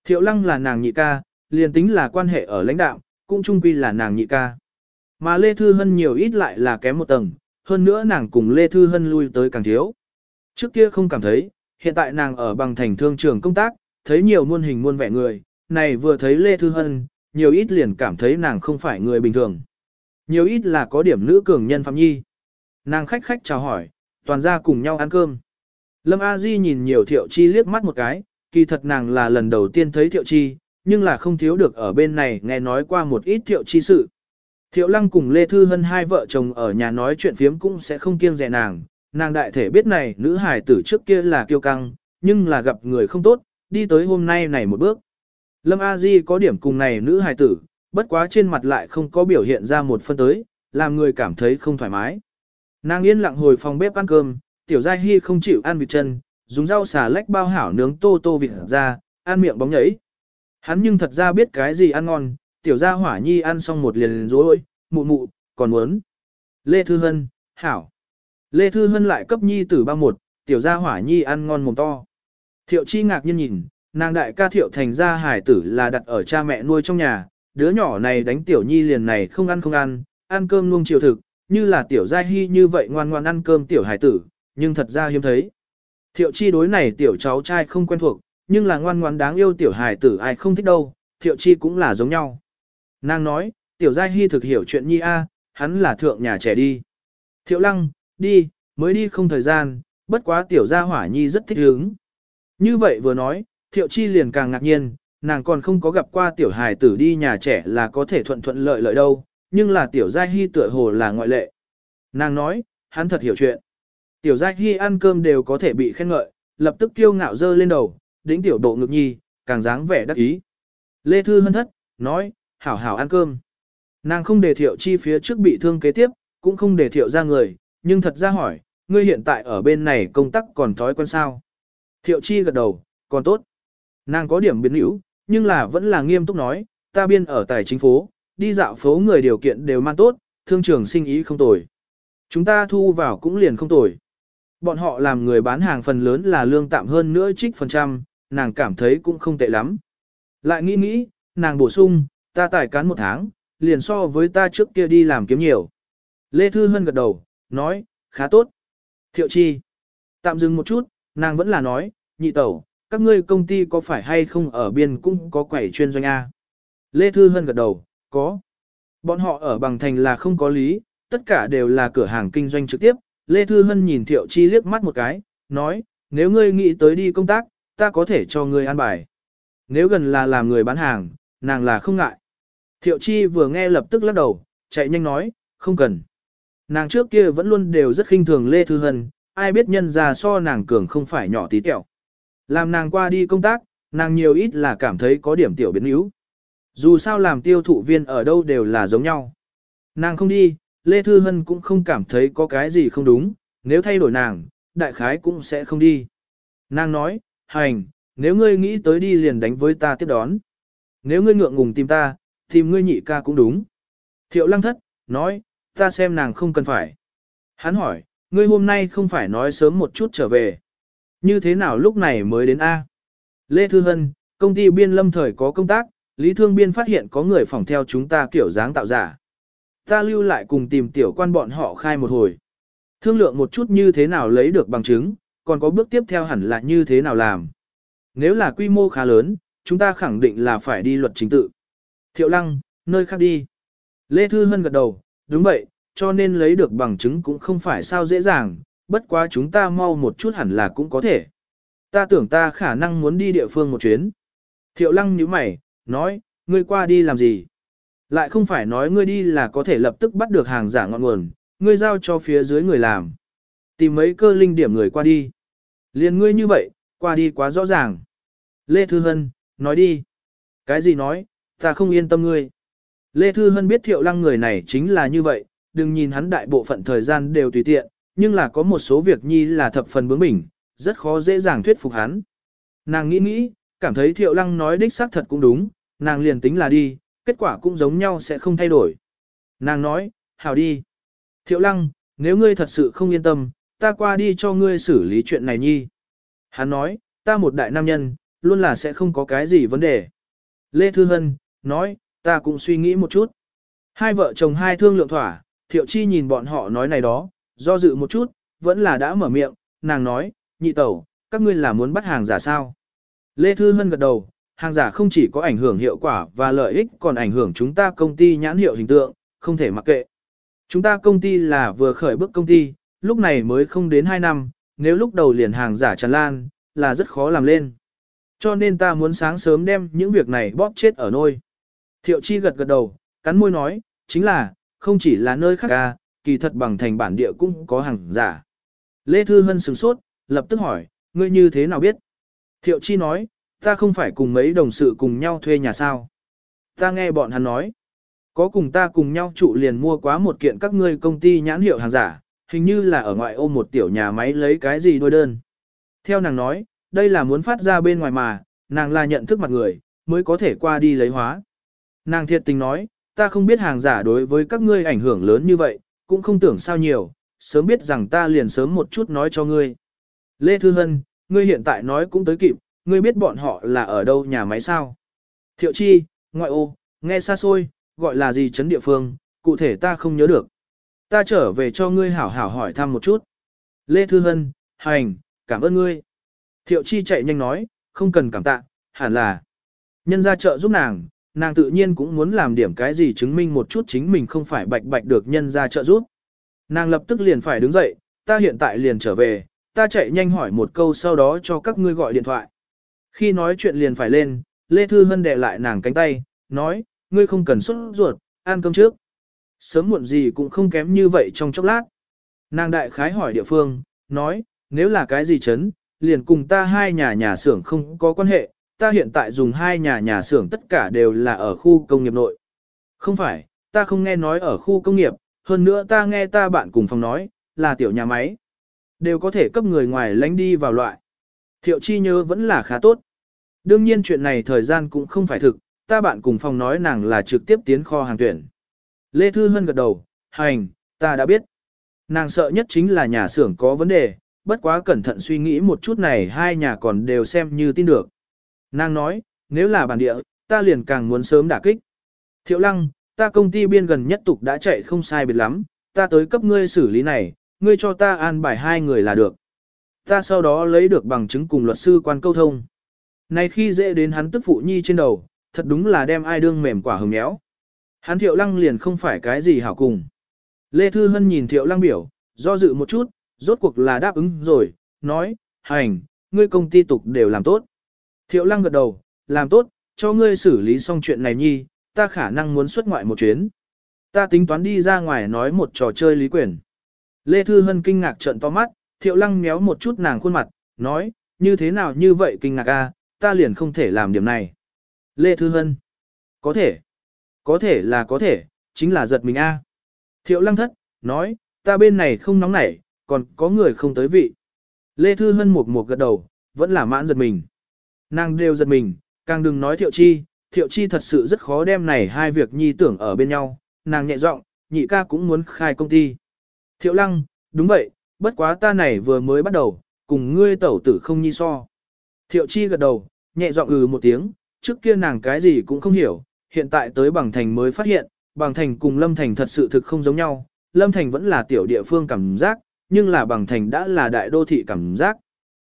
S1: Thiệu lăng là nàng nhị ca, liền tính là quan hệ ở lãnh đạo, cũng chung quy là nàng nhị ca. Mà Lê Thư Hân nhiều ít lại là kém một tầng, hơn nữa nàng cùng Lê Thư Hân lui tới càng thiếu. Trước kia không cảm thấy, hiện tại nàng ở bằng thành thương trường công tác, thấy nhiều muôn hình muôn vẻ người, này vừa thấy Lê Thư Hân, nhiều ít liền cảm thấy nàng không phải người bình thường. Nhiều ít là có điểm nữ cường nhân Phạm Nhi. Nàng khách khách chào hỏi, toàn ra cùng nhau ăn cơm. Lâm A Di nhìn nhiều thiệu chi liếc mắt một cái, kỳ thật nàng là lần đầu tiên thấy Thiệu Chi, nhưng là không thiếu được ở bên này nghe nói qua một ít Thiệu Chi sự. Thiệu Lăng cùng Lê Thư Hân hai vợ chồng ở nhà nói chuyện phiếm cũng sẽ không kiêng dè nàng, nàng đại thể biết này nữ hài tử trước kia là kiêu căng, nhưng là gặp người không tốt, đi tới hôm nay này một bước. Lâm A Di có điểm cùng này nữ hài tử, bất quá trên mặt lại không có biểu hiện ra một phân tới, làm người cảm thấy không thoải mái. Nàng yên lặng hồi phòng bếp ăn cơm, tiểu giai hy không chịu ăn vịt chân, dùng rau xà lách bao hảo nướng tô tô vịt ra, ăn miệng bóng nhảy Hắn nhưng thật ra biết cái gì ăn ngon, tiểu gia hỏa nhi ăn xong một liền liền rối, mụ mụ, còn muốn. Lê Thư Hân, hảo. Lê Thư Hân lại cấp nhi tử ba một, tiểu gia hỏa nhi ăn ngon mồm to. Thiệu chi ngạc nhiên nhìn, nàng đại ca thiệu thành gia hải tử là đặt ở cha mẹ nuôi trong nhà, đứa nhỏ này đánh tiểu nhi liền này không ăn không ăn, ăn cơm luôn chiều thực, như là tiểu gia hy như vậy ngoan ngoan ăn cơm tiểu hải tử, nhưng thật ra hiếm thấy. Thiệu chi đối này tiểu cháu trai không quen thuộc, nhưng là ngoan ngoãn đáng yêu tiểu hài tử ai không thích đâu, thiệu chi cũng là giống nhau. Nàng nói, tiểu giai hy thực hiểu chuyện nhi a, hắn là thượng nhà trẻ đi. Thiệu lăng, đi, mới đi không thời gian, bất quá tiểu gia hỏa nhi rất thích hứng. Như vậy vừa nói, thiệu chi liền càng ngạc nhiên, nàng còn không có gặp qua tiểu hài tử đi nhà trẻ là có thể thuận thuận lợi lợi đâu, nhưng là tiểu giai hy tựa hồ là ngoại lệ. Nàng nói, hắn thật hiểu chuyện. Tiểu Giai Hy ăn cơm đều có thể bị khen ngợi, lập tức kiêu ngạo dơ lên đầu, đĩnh tiểu độ ngực nhi, càng dáng vẻ đắc ý. Lê Thư Hân thất, nói, hảo hảo ăn cơm. Nàng không để thiệu chi phía trước bị thương kế tiếp, cũng không để thiệu ra người, nhưng thật ra hỏi, ngươi hiện tại ở bên này công tác còn thói quen sao? Thiệu chi gật đầu, còn tốt. Nàng có điểm biến hữu, nhưng là vẫn là nghiêm túc nói, ta biên ở tài chính phố, đi dạo phố người điều kiện đều mang tốt, thương trường sinh ý không tồi. Chúng ta thu vào cũng liền không tồi. Bọn họ làm người bán hàng phần lớn là lương tạm hơn nữa trích phần trăm, nàng cảm thấy cũng không tệ lắm. Lại nghĩ nghĩ, nàng bổ sung, ta tải cán một tháng, liền so với ta trước kia đi làm kiếm nhiều. Lê Thư Hân gật đầu, nói, khá tốt. Thiệu chi, tạm dừng một chút, nàng vẫn là nói, nhị tẩu, các ngươi công ty có phải hay không ở biên cũng có quẩy chuyên doanh A. Lê Thư Hân gật đầu, có. Bọn họ ở bằng thành là không có lý, tất cả đều là cửa hàng kinh doanh trực tiếp, Lê Thư Hân nhìn Thiệu Chi liếc mắt một cái, nói, nếu ngươi nghĩ tới đi công tác, ta có thể cho ngươi an bài. Nếu gần là làm người bán hàng, nàng là không ngại. Thiệu Chi vừa nghe lập tức lắc đầu, chạy nhanh nói, không cần. Nàng trước kia vẫn luôn đều rất khinh thường Lê Thư Hân, ai biết nhân già so nàng cường không phải nhỏ tí tẹo. Làm nàng qua đi công tác, nàng nhiều ít là cảm thấy có điểm tiểu biến yếu. Dù sao làm tiêu thụ viên ở đâu đều là giống nhau. Nàng không đi, Lê Thư Hân cũng không cảm thấy có cái gì không đúng, nếu thay đổi nàng, đại khái cũng sẽ không đi. Nàng nói, hành, nếu ngươi nghĩ tới đi liền đánh với ta tiếp đón. Nếu ngươi ngượng ngùng tìm ta, tìm ngươi nhị ca cũng đúng. Thiệu lăng thất, nói, ta xem nàng không cần phải. Hắn hỏi, ngươi hôm nay không phải nói sớm một chút trở về. Như thế nào lúc này mới đến A? Lê Thư Hân, công ty biên lâm thời có công tác, Lý Thương Biên phát hiện có người phỏng theo chúng ta kiểu dáng tạo giả ta lưu lại cùng tìm tiểu quan bọn họ khai một hồi. Thương lượng một chút như thế nào lấy được bằng chứng, còn có bước tiếp theo hẳn là như thế nào làm. Nếu là quy mô khá lớn, chúng ta khẳng định là phải đi luật chính tự. Thiệu lăng, nơi khác đi. Lê Thư Hân gật đầu, đúng vậy, cho nên lấy được bằng chứng cũng không phải sao dễ dàng, bất quá chúng ta mau một chút hẳn là cũng có thể. Ta tưởng ta khả năng muốn đi địa phương một chuyến. Thiệu lăng như mày, nói, ngươi qua đi làm gì? Lại không phải nói ngươi đi là có thể lập tức bắt được hàng giả ngọn nguồn, ngươi giao cho phía dưới người làm. Tìm mấy cơ linh điểm người qua đi. Liền ngươi như vậy, qua đi quá rõ ràng. Lê Thư Hân, nói đi. Cái gì nói, ta không yên tâm ngươi. Lê Thư Hân biết thiệu lăng người này chính là như vậy, đừng nhìn hắn đại bộ phận thời gian đều tùy tiện, nhưng là có một số việc nhi là thập phần bướng bỉnh, rất khó dễ dàng thuyết phục hắn. Nàng nghĩ nghĩ, cảm thấy thiệu lăng nói đích xác thật cũng đúng, nàng liền tính là đi, kết quả cũng giống nhau sẽ không thay đổi. Nàng nói, hảo đi. Thiệu lăng, nếu ngươi thật sự không yên tâm, ta qua đi cho ngươi xử lý chuyện này nhi. Hắn nói, ta một đại nam nhân, luôn là sẽ không có cái gì vấn đề. Lê Thư Hân, nói, ta cũng suy nghĩ một chút. Hai vợ chồng hai thương lượng thỏa, Thiệu Chi nhìn bọn họ nói này đó, do dự một chút, vẫn là đã mở miệng, nàng nói, nhị tẩu, các ngươi là muốn bắt hàng giả sao. Lê Thư Hân gật đầu, hàng giả không chỉ có ảnh hưởng hiệu quả và lợi ích còn ảnh hưởng chúng ta công ty nhãn hiệu hình tượng, không thể mặc kệ. Chúng ta công ty là vừa khởi bước công ty, lúc này mới không đến 2 năm, nếu lúc đầu liền hàng giả tràn lan, là rất khó làm lên. Cho nên ta muốn sáng sớm đem những việc này bóp chết ở nôi. Thiệu chi gật gật đầu, cắn môi nói, chính là, không chỉ là nơi khác ca, kỳ thật bằng thành bản địa cũng có hàng giả. Lê Thư Hân sửng sốt, lập tức hỏi, ngươi như thế nào biết? Thiệu chi nói, Ta không phải cùng mấy đồng sự cùng nhau thuê nhà sao? Ta nghe bọn hắn nói. Có cùng ta cùng nhau trụ liền mua quá một kiện các ngươi công ty nhãn hiệu hàng giả, hình như là ở ngoại ô một tiểu nhà máy lấy cái gì đôi đơn. Theo nàng nói, đây là muốn phát ra bên ngoài mà, nàng là nhận thức mặt người, mới có thể qua đi lấy hóa. Nàng thiệt tình nói, ta không biết hàng giả đối với các ngươi ảnh hưởng lớn như vậy, cũng không tưởng sao nhiều, sớm biết rằng ta liền sớm một chút nói cho ngươi. Lê Thư Hân, ngươi hiện tại nói cũng tới kịp, ngươi biết bọn họ là ở đâu nhà máy sao? Thiệu chi, ngoại ô, nghe xa xôi, gọi là gì chấn địa phương, cụ thể ta không nhớ được. Ta trở về cho ngươi hảo hảo hỏi thăm một chút. Lê Thư Hân, hành, cảm ơn ngươi. Thiệu chi chạy nhanh nói, không cần cảm tạ, hẳn là. Nhân ra trợ giúp nàng, nàng tự nhiên cũng muốn làm điểm cái gì chứng minh một chút chính mình không phải bạch bạch được nhân ra trợ giúp. Nàng lập tức liền phải đứng dậy, ta hiện tại liền trở về, ta chạy nhanh hỏi một câu sau đó cho các ngươi gọi điện thoại. Khi nói chuyện liền phải lên, Lê Thư Hân đè lại nàng cánh tay, nói, ngươi không cần xuất ruột, ăn cơm trước. Sớm muộn gì cũng không kém như vậy trong chốc lát. Nàng đại khái hỏi địa phương, nói, nếu là cái gì chấn, liền cùng ta hai nhà nhà xưởng không có quan hệ, ta hiện tại dùng hai nhà nhà xưởng tất cả đều là ở khu công nghiệp nội. Không phải, ta không nghe nói ở khu công nghiệp, hơn nữa ta nghe ta bạn cùng phòng nói, là tiểu nhà máy. Đều có thể cấp người ngoài lánh đi vào loại. Thiệu chi nhớ vẫn là khá tốt. Đương nhiên chuyện này thời gian cũng không phải thực, ta bạn cùng phòng nói nàng là trực tiếp tiến kho hàng tuyển. Lê Thư Hân gật đầu, hành, ta đã biết. Nàng sợ nhất chính là nhà xưởng có vấn đề, bất quá cẩn thận suy nghĩ một chút này hai nhà còn đều xem như tin được. Nàng nói, nếu là bản địa, ta liền càng muốn sớm đả kích. Thiệu lăng, ta công ty biên gần nhất tục đã chạy không sai biệt lắm, ta tới cấp ngươi xử lý này, ngươi cho ta an bài hai người là được. Ta sau đó lấy được bằng chứng cùng luật sư quan câu thông. Này khi dễ đến hắn tức phụ nhi trên đầu, thật đúng là đem ai đương mềm quả hứng méo. Hắn thiệu lăng liền không phải cái gì hảo cùng. Lê Thư Hân nhìn thiệu lăng biểu, do dự một chút, rốt cuộc là đáp ứng rồi, nói, hành, ngươi công ty tục đều làm tốt. Thiệu lăng gật đầu, làm tốt, cho ngươi xử lý xong chuyện này nhi, ta khả năng muốn xuất ngoại một chuyến. Ta tính toán đi ra ngoài nói một trò chơi lý quyền. Lê Thư Hân kinh ngạc trận to mắt, thiệu lăng méo một chút nàng khuôn mặt, nói, như thế nào như vậy kinh ngạc a à? ta liền không thể làm điểm này. Lê Thư Hân. Có thể. Có thể là có thể, chính là giật mình a. Thiệu lăng thất, nói, ta bên này không nóng nảy, còn có người không tới vị. Lê Thư Hân một một gật đầu, vẫn là mãn giật mình. Nàng đều giật mình, càng đừng nói thiệu chi, thiệu chi thật sự rất khó đem này hai việc nhi tưởng ở bên nhau, nàng nhẹ giọng nhị ca cũng muốn khai công ty. Thiệu lăng, đúng vậy, bất quá ta này vừa mới bắt đầu, cùng ngươi tẩu tử không nhi so. Thiệu chi gật đầu, nhẹ giọng ừ một tiếng, trước kia nàng cái gì cũng không hiểu, hiện tại tới bằng thành mới phát hiện, bằng thành cùng lâm thành thật sự thực không giống nhau, lâm thành vẫn là tiểu địa phương cảm giác, nhưng là bằng thành đã là đại đô thị cảm giác.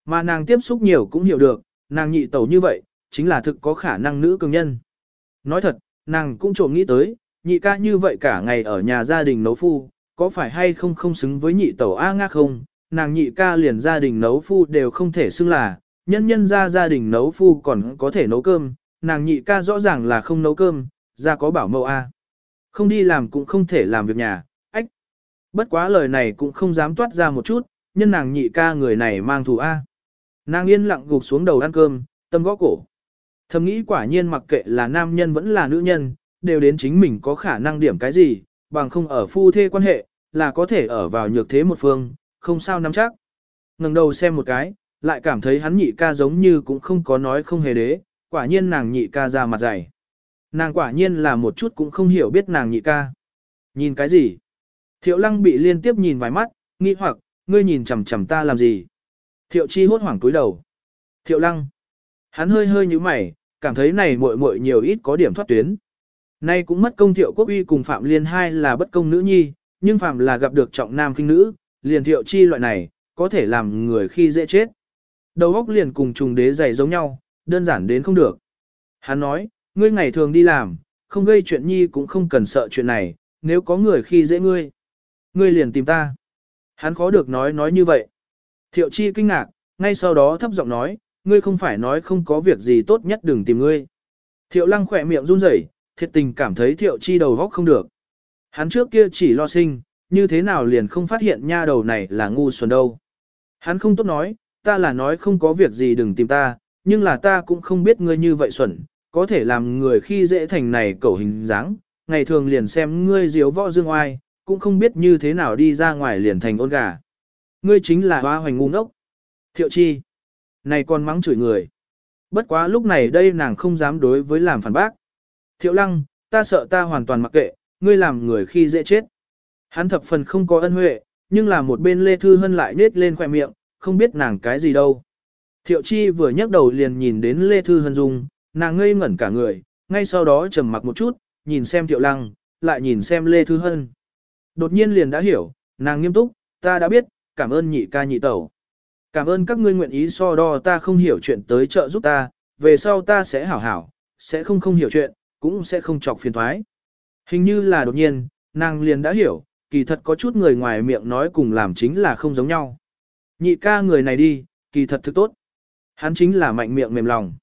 S1: Mà nàng tiếp xúc nhiều cũng hiểu được, nàng nhị tẩu như vậy, chính là thực có khả năng nữ cường nhân. Nói thật, nàng cũng trộm nghĩ tới, nhị ca như vậy cả ngày ở nhà gia đình nấu phu, có phải hay không không xứng với nhị tẩu A nga không, nàng nhị ca liền gia đình nấu phu đều không thể xưng là, nhân nhân ra gia đình nấu phu còn có thể nấu cơm, nàng nhị ca rõ ràng là không nấu cơm, ra có bảo mẫu a. Không đi làm cũng không thể làm việc nhà, ách. Bất quá lời này cũng không dám toát ra một chút, nhân nàng nhị ca người này mang thù a. Nàng yên lặng gục xuống đầu ăn cơm, tâm gõ cổ. Thầm nghĩ quả nhiên mặc kệ là nam nhân vẫn là nữ nhân, đều đến chính mình có khả năng điểm cái gì, bằng không ở phu thê quan hệ, là có thể ở vào nhược thế một phương, không sao nắm chắc. Ngẩng đầu xem một cái, lại cảm thấy hắn nhị ca giống như cũng không có nói không hề đế, quả nhiên nàng nhị ca ra mặt dày. Nàng quả nhiên là một chút cũng không hiểu biết nàng nhị ca. Nhìn cái gì? Thiệu lăng bị liên tiếp nhìn vài mắt, nghi hoặc, ngươi nhìn chằm chằm ta làm gì? Thiệu chi hốt hoảng cúi đầu. Thiệu lăng. Hắn hơi hơi như mày, cảm thấy này muội muội nhiều ít có điểm thoát tuyến. Nay cũng mất công thiệu quốc uy cùng Phạm Liên hai là bất công nữ nhi, nhưng Phạm là gặp được trọng nam kinh nữ, liền thiệu chi loại này, có thể làm người khi dễ chết. Đầu óc liền cùng trùng đế dày giống nhau, đơn giản đến không được. Hắn nói, ngươi ngày thường đi làm, không gây chuyện nhi cũng không cần sợ chuyện này, nếu có người khi dễ ngươi. Ngươi liền tìm ta. Hắn khó được nói nói như vậy. Thiệu chi kinh ngạc, ngay sau đó thấp giọng nói, ngươi không phải nói không có việc gì tốt nhất đừng tìm ngươi. Thiệu lăng khỏe miệng run rẩy, thiệt tình cảm thấy thiệu chi đầu góc không được. Hắn trước kia chỉ lo sinh, như thế nào liền không phát hiện nha đầu này là ngu xuẩn đâu. Hắn không tốt nói, ta là nói không có việc gì đừng tìm ta, nhưng là ta cũng không biết ngươi như vậy xuẩn, có thể làm người khi dễ thành này cẩu hình dáng, ngày thường liền xem ngươi diếu võ dương oai, cũng không biết như thế nào đi ra ngoài liền thành ôn gà. Ngươi chính là hoa hoành ngu ngốc. Thiệu chi. Này con mắng chửi người. Bất quá lúc này đây nàng không dám đối với làm phản bác. Thiệu lăng, ta sợ ta hoàn toàn mặc kệ, ngươi làm người khi dễ chết. Hắn thập phần không có ân huệ, nhưng là một bên Lê Thư Hân lại nết lên khỏe miệng, không biết nàng cái gì đâu. Thiệu chi vừa nhấc đầu liền nhìn đến Lê Thư Hân Dung, nàng ngây ngẩn cả người, ngay sau đó trầm mặc một chút, nhìn xem Thiệu Lăng, lại nhìn xem Lê Thư Hân. Đột nhiên liền đã hiểu, nàng nghiêm túc, ta đã biết, cảm ơn nhị ca nhị tẩu. Cảm ơn các ngươi nguyện ý so đo ta không hiểu chuyện tới trợ giúp ta, về sau ta sẽ hảo hảo, sẽ không không hiểu chuyện, cũng sẽ không chọc phiền thoái. Hình như là đột nhiên, nàng liền đã hiểu, kỳ thật có chút người ngoài miệng nói cùng làm chính là không giống nhau nhị ca người này đi, kỳ thật thực tốt. Hắn chính là mạnh miệng mềm lòng.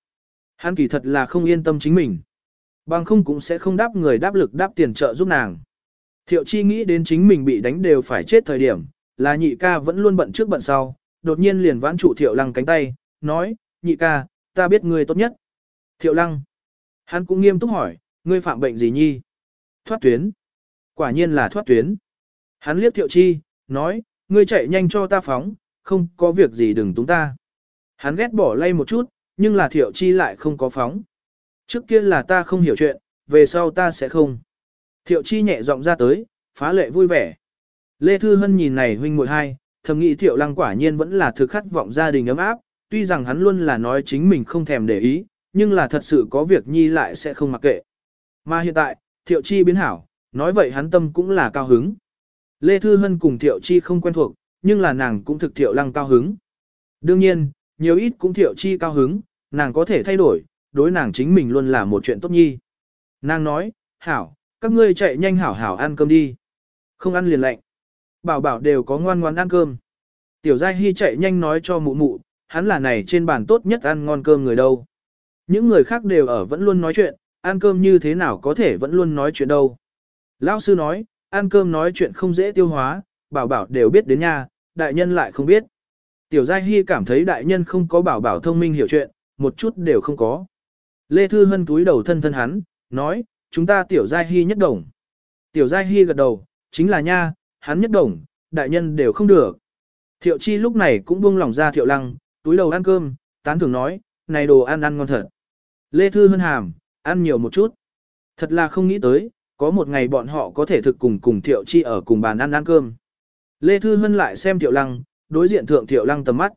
S1: Hắn kỳ thật là không yên tâm chính mình. Bằng không cũng sẽ không đáp người đáp lực đáp tiền trợ giúp nàng. Thiệu chi nghĩ đến chính mình bị đánh đều phải chết thời điểm, là nhị ca vẫn luôn bận trước bận sau, đột nhiên liền vãn trụ thiệu lăng cánh tay, nói, nhị ca, ta biết người tốt nhất. Thiệu lăng. Hắn cũng nghiêm túc hỏi, ngươi phạm bệnh gì nhi? Thoát tuyến. Quả nhiên là thoát tuyến. Hắn liếc thiệu chi, nói, ngươi chạy nhanh cho ta phóng, không có việc gì đừng túng ta. Hắn ghét bỏ lay một chút, nhưng là thiệu chi lại không có phóng. Trước kia là ta không hiểu chuyện, về sau ta sẽ không. Thiệu chi nhẹ giọng ra tới, phá lệ vui vẻ. Lê Thư Hân nhìn này huynh muội hai, thầm nghĩ thiệu lăng quả nhiên vẫn là thực khát vọng gia đình ấm áp, tuy rằng hắn luôn là nói chính mình không thèm để ý, nhưng là thật sự có việc nhi lại sẽ không mặc kệ. Mà hiện tại, thiệu chi biến hảo, nói vậy hắn tâm cũng là cao hứng. Lê Thư Hân cùng thiệu chi không quen thuộc, nhưng là nàng cũng thực thiệu lăng cao hứng. Đương nhiên, nhiều ít cũng thiệu chi cao hứng, nàng có thể thay đổi, đối nàng chính mình luôn là một chuyện tốt nhi. Nàng nói, hảo, các ngươi chạy nhanh hảo hảo ăn cơm đi. Không ăn liền lạnh. Bảo bảo đều có ngoan ngoan ăn cơm. Tiểu Giai Hy chạy nhanh nói cho mụ mụ, hắn là này trên bàn tốt nhất ăn ngon cơm người đâu. Những người khác đều ở vẫn luôn nói chuyện, ăn cơm như thế nào có thể vẫn luôn nói chuyện đâu. Lão sư nói, ăn cơm nói chuyện không dễ tiêu hóa, bảo bảo đều biết đến nha, đại nhân lại không biết. Tiểu Giai Hy cảm thấy đại nhân không có bảo bảo thông minh hiểu chuyện, một chút đều không có. Lê Thư Hân túi đầu thân thân hắn, nói, chúng ta Tiểu Giai Hy nhất đồng. Tiểu Giai Hy gật đầu, chính là nha, hắn nhất đồng, đại nhân đều không được. Thiệu Chi lúc này cũng buông lòng ra Thiệu Lăng, túi đầu ăn cơm, tán thưởng nói, này đồ ăn ăn ngon thật. Lê Thư Hân hàm, ăn nhiều một chút. Thật là không nghĩ tới, có một ngày bọn họ có thể thực cùng cùng Thiệu Chi ở cùng bàn ăn ăn cơm. Lê Thư Hân lại xem Thiệu Lăng, đối diện thượng Thiệu Lăng tầm mắt.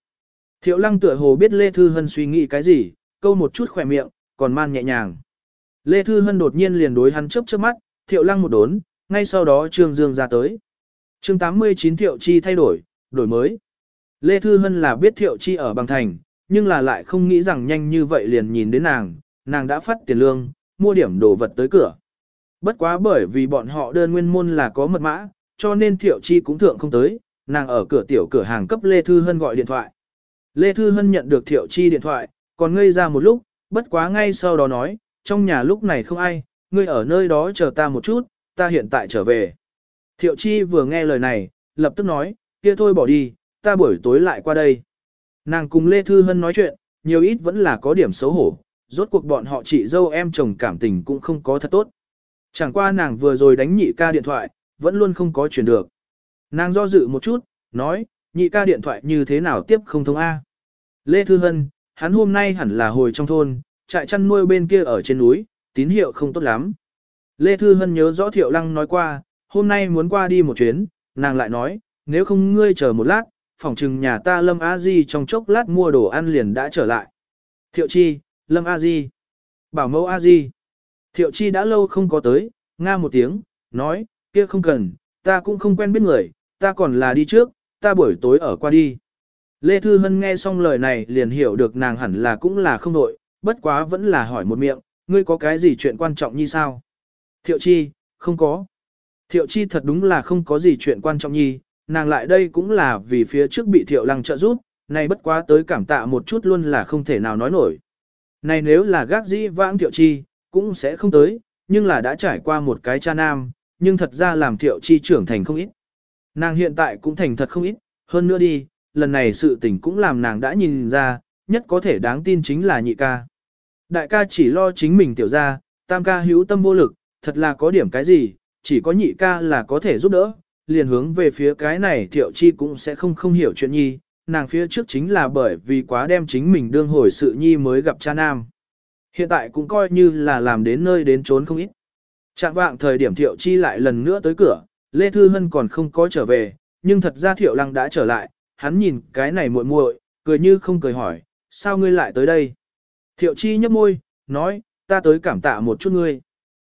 S1: Thiệu Lăng tựa hồ biết Lê Thư Hân suy nghĩ cái gì, câu một chút khỏe miệng, còn man nhẹ nhàng. Lê Thư Hân đột nhiên liền đối hắn chớp chớp mắt, Thiệu Lăng một đốn, ngay sau đó Trương Dương ra tới. chương 89 Thiệu Chi thay đổi, đổi mới. Lê Thư Hân là biết Thiệu Chi ở Bằng Thành, nhưng là lại không nghĩ rằng nhanh như vậy liền nhìn đến nàng, nàng đã phát tiền lương, mua điểm đồ vật tới cửa. Bất quá bởi vì bọn họ đơn nguyên môn là có mật mã, cho nên Thiệu Chi cũng thượng không tới, nàng ở cửa tiểu cửa hàng cấp Lê Thư Hân gọi điện thoại. Lê Thư Hân nhận được Thiệu Chi điện thoại, còn ngây ra một lúc, bất quá ngay sau đó nói, trong nhà lúc này không ai, ngươi ở nơi đó chờ ta một chút, ta hiện tại trở về. Thiệu Chi vừa nghe lời này, lập tức nói, kia thôi bỏ đi, ta buổi tối lại qua đây. Nàng cùng Lê Thư Hân nói chuyện, nhiều ít vẫn là có điểm xấu hổ, rốt cuộc bọn họ chị dâu em chồng cảm tình cũng không có thật tốt. Chẳng qua nàng vừa rồi đánh nhị ca điện thoại, vẫn luôn không có chuyển được. Nàng do dự một chút, nói, nhị ca điện thoại như thế nào tiếp không thông A. Lê Thư Hân, hắn hôm nay hẳn là hồi trong thôn, trại chăn nuôi bên kia ở trên núi, tín hiệu không tốt lắm. Lê Thư Hân nhớ rõ Thiệu Lăng nói qua, hôm nay muốn qua đi một chuyến, nàng lại nói, nếu không ngươi chờ một lát, phòng trừng nhà ta Lâm A Di trong chốc lát mua đồ ăn liền đã trở lại. Thiệu Chi, Lâm A Di, bảo mẫu A Di. Thiệu Chi đã lâu không có tới, nga một tiếng, nói, kia không cần, ta cũng không quen biết người, ta còn là đi trước, ta buổi tối ở qua đi. Lê Thư Hân nghe xong lời này liền hiểu được nàng hẳn là cũng là không đội, bất quá vẫn là hỏi một miệng, ngươi có cái gì chuyện quan trọng như sao? Thiệu chi, không có. Thiệu chi thật đúng là không có gì chuyện quan trọng nhi, nàng lại đây cũng là vì phía trước bị thiệu lăng trợ giúp, nay bất quá tới cảm tạ một chút luôn là không thể nào nói nổi. Này nếu là gác dĩ vãng thiệu chi, cũng sẽ không tới, nhưng là đã trải qua một cái cha nam, nhưng thật ra làm thiệu chi trưởng thành không ít. Nàng hiện tại cũng thành thật không ít, hơn nữa đi, lần này sự tình cũng làm nàng đã nhìn ra, nhất có thể đáng tin chính là nhị ca. Đại ca chỉ lo chính mình tiểu ra, tam ca hữu tâm vô lực, thật là có điểm cái gì, chỉ có nhị ca là có thể giúp đỡ, liền hướng về phía cái này thiệu chi cũng sẽ không không hiểu chuyện nhi, nàng phía trước chính là bởi vì quá đem chính mình đương hồi sự nhi mới gặp cha nam. Hiện tại cũng coi như là làm đến nơi đến trốn không ít. Trạng vạng thời điểm Thiệu Chi lại lần nữa tới cửa, Lê Thư Hân còn không có trở về, nhưng thật ra Thiệu Lăng đã trở lại, hắn nhìn cái này muội muội, cười như không cười hỏi, sao ngươi lại tới đây? Thiệu Chi nhấp môi, nói, ta tới cảm tạ một chút ngươi.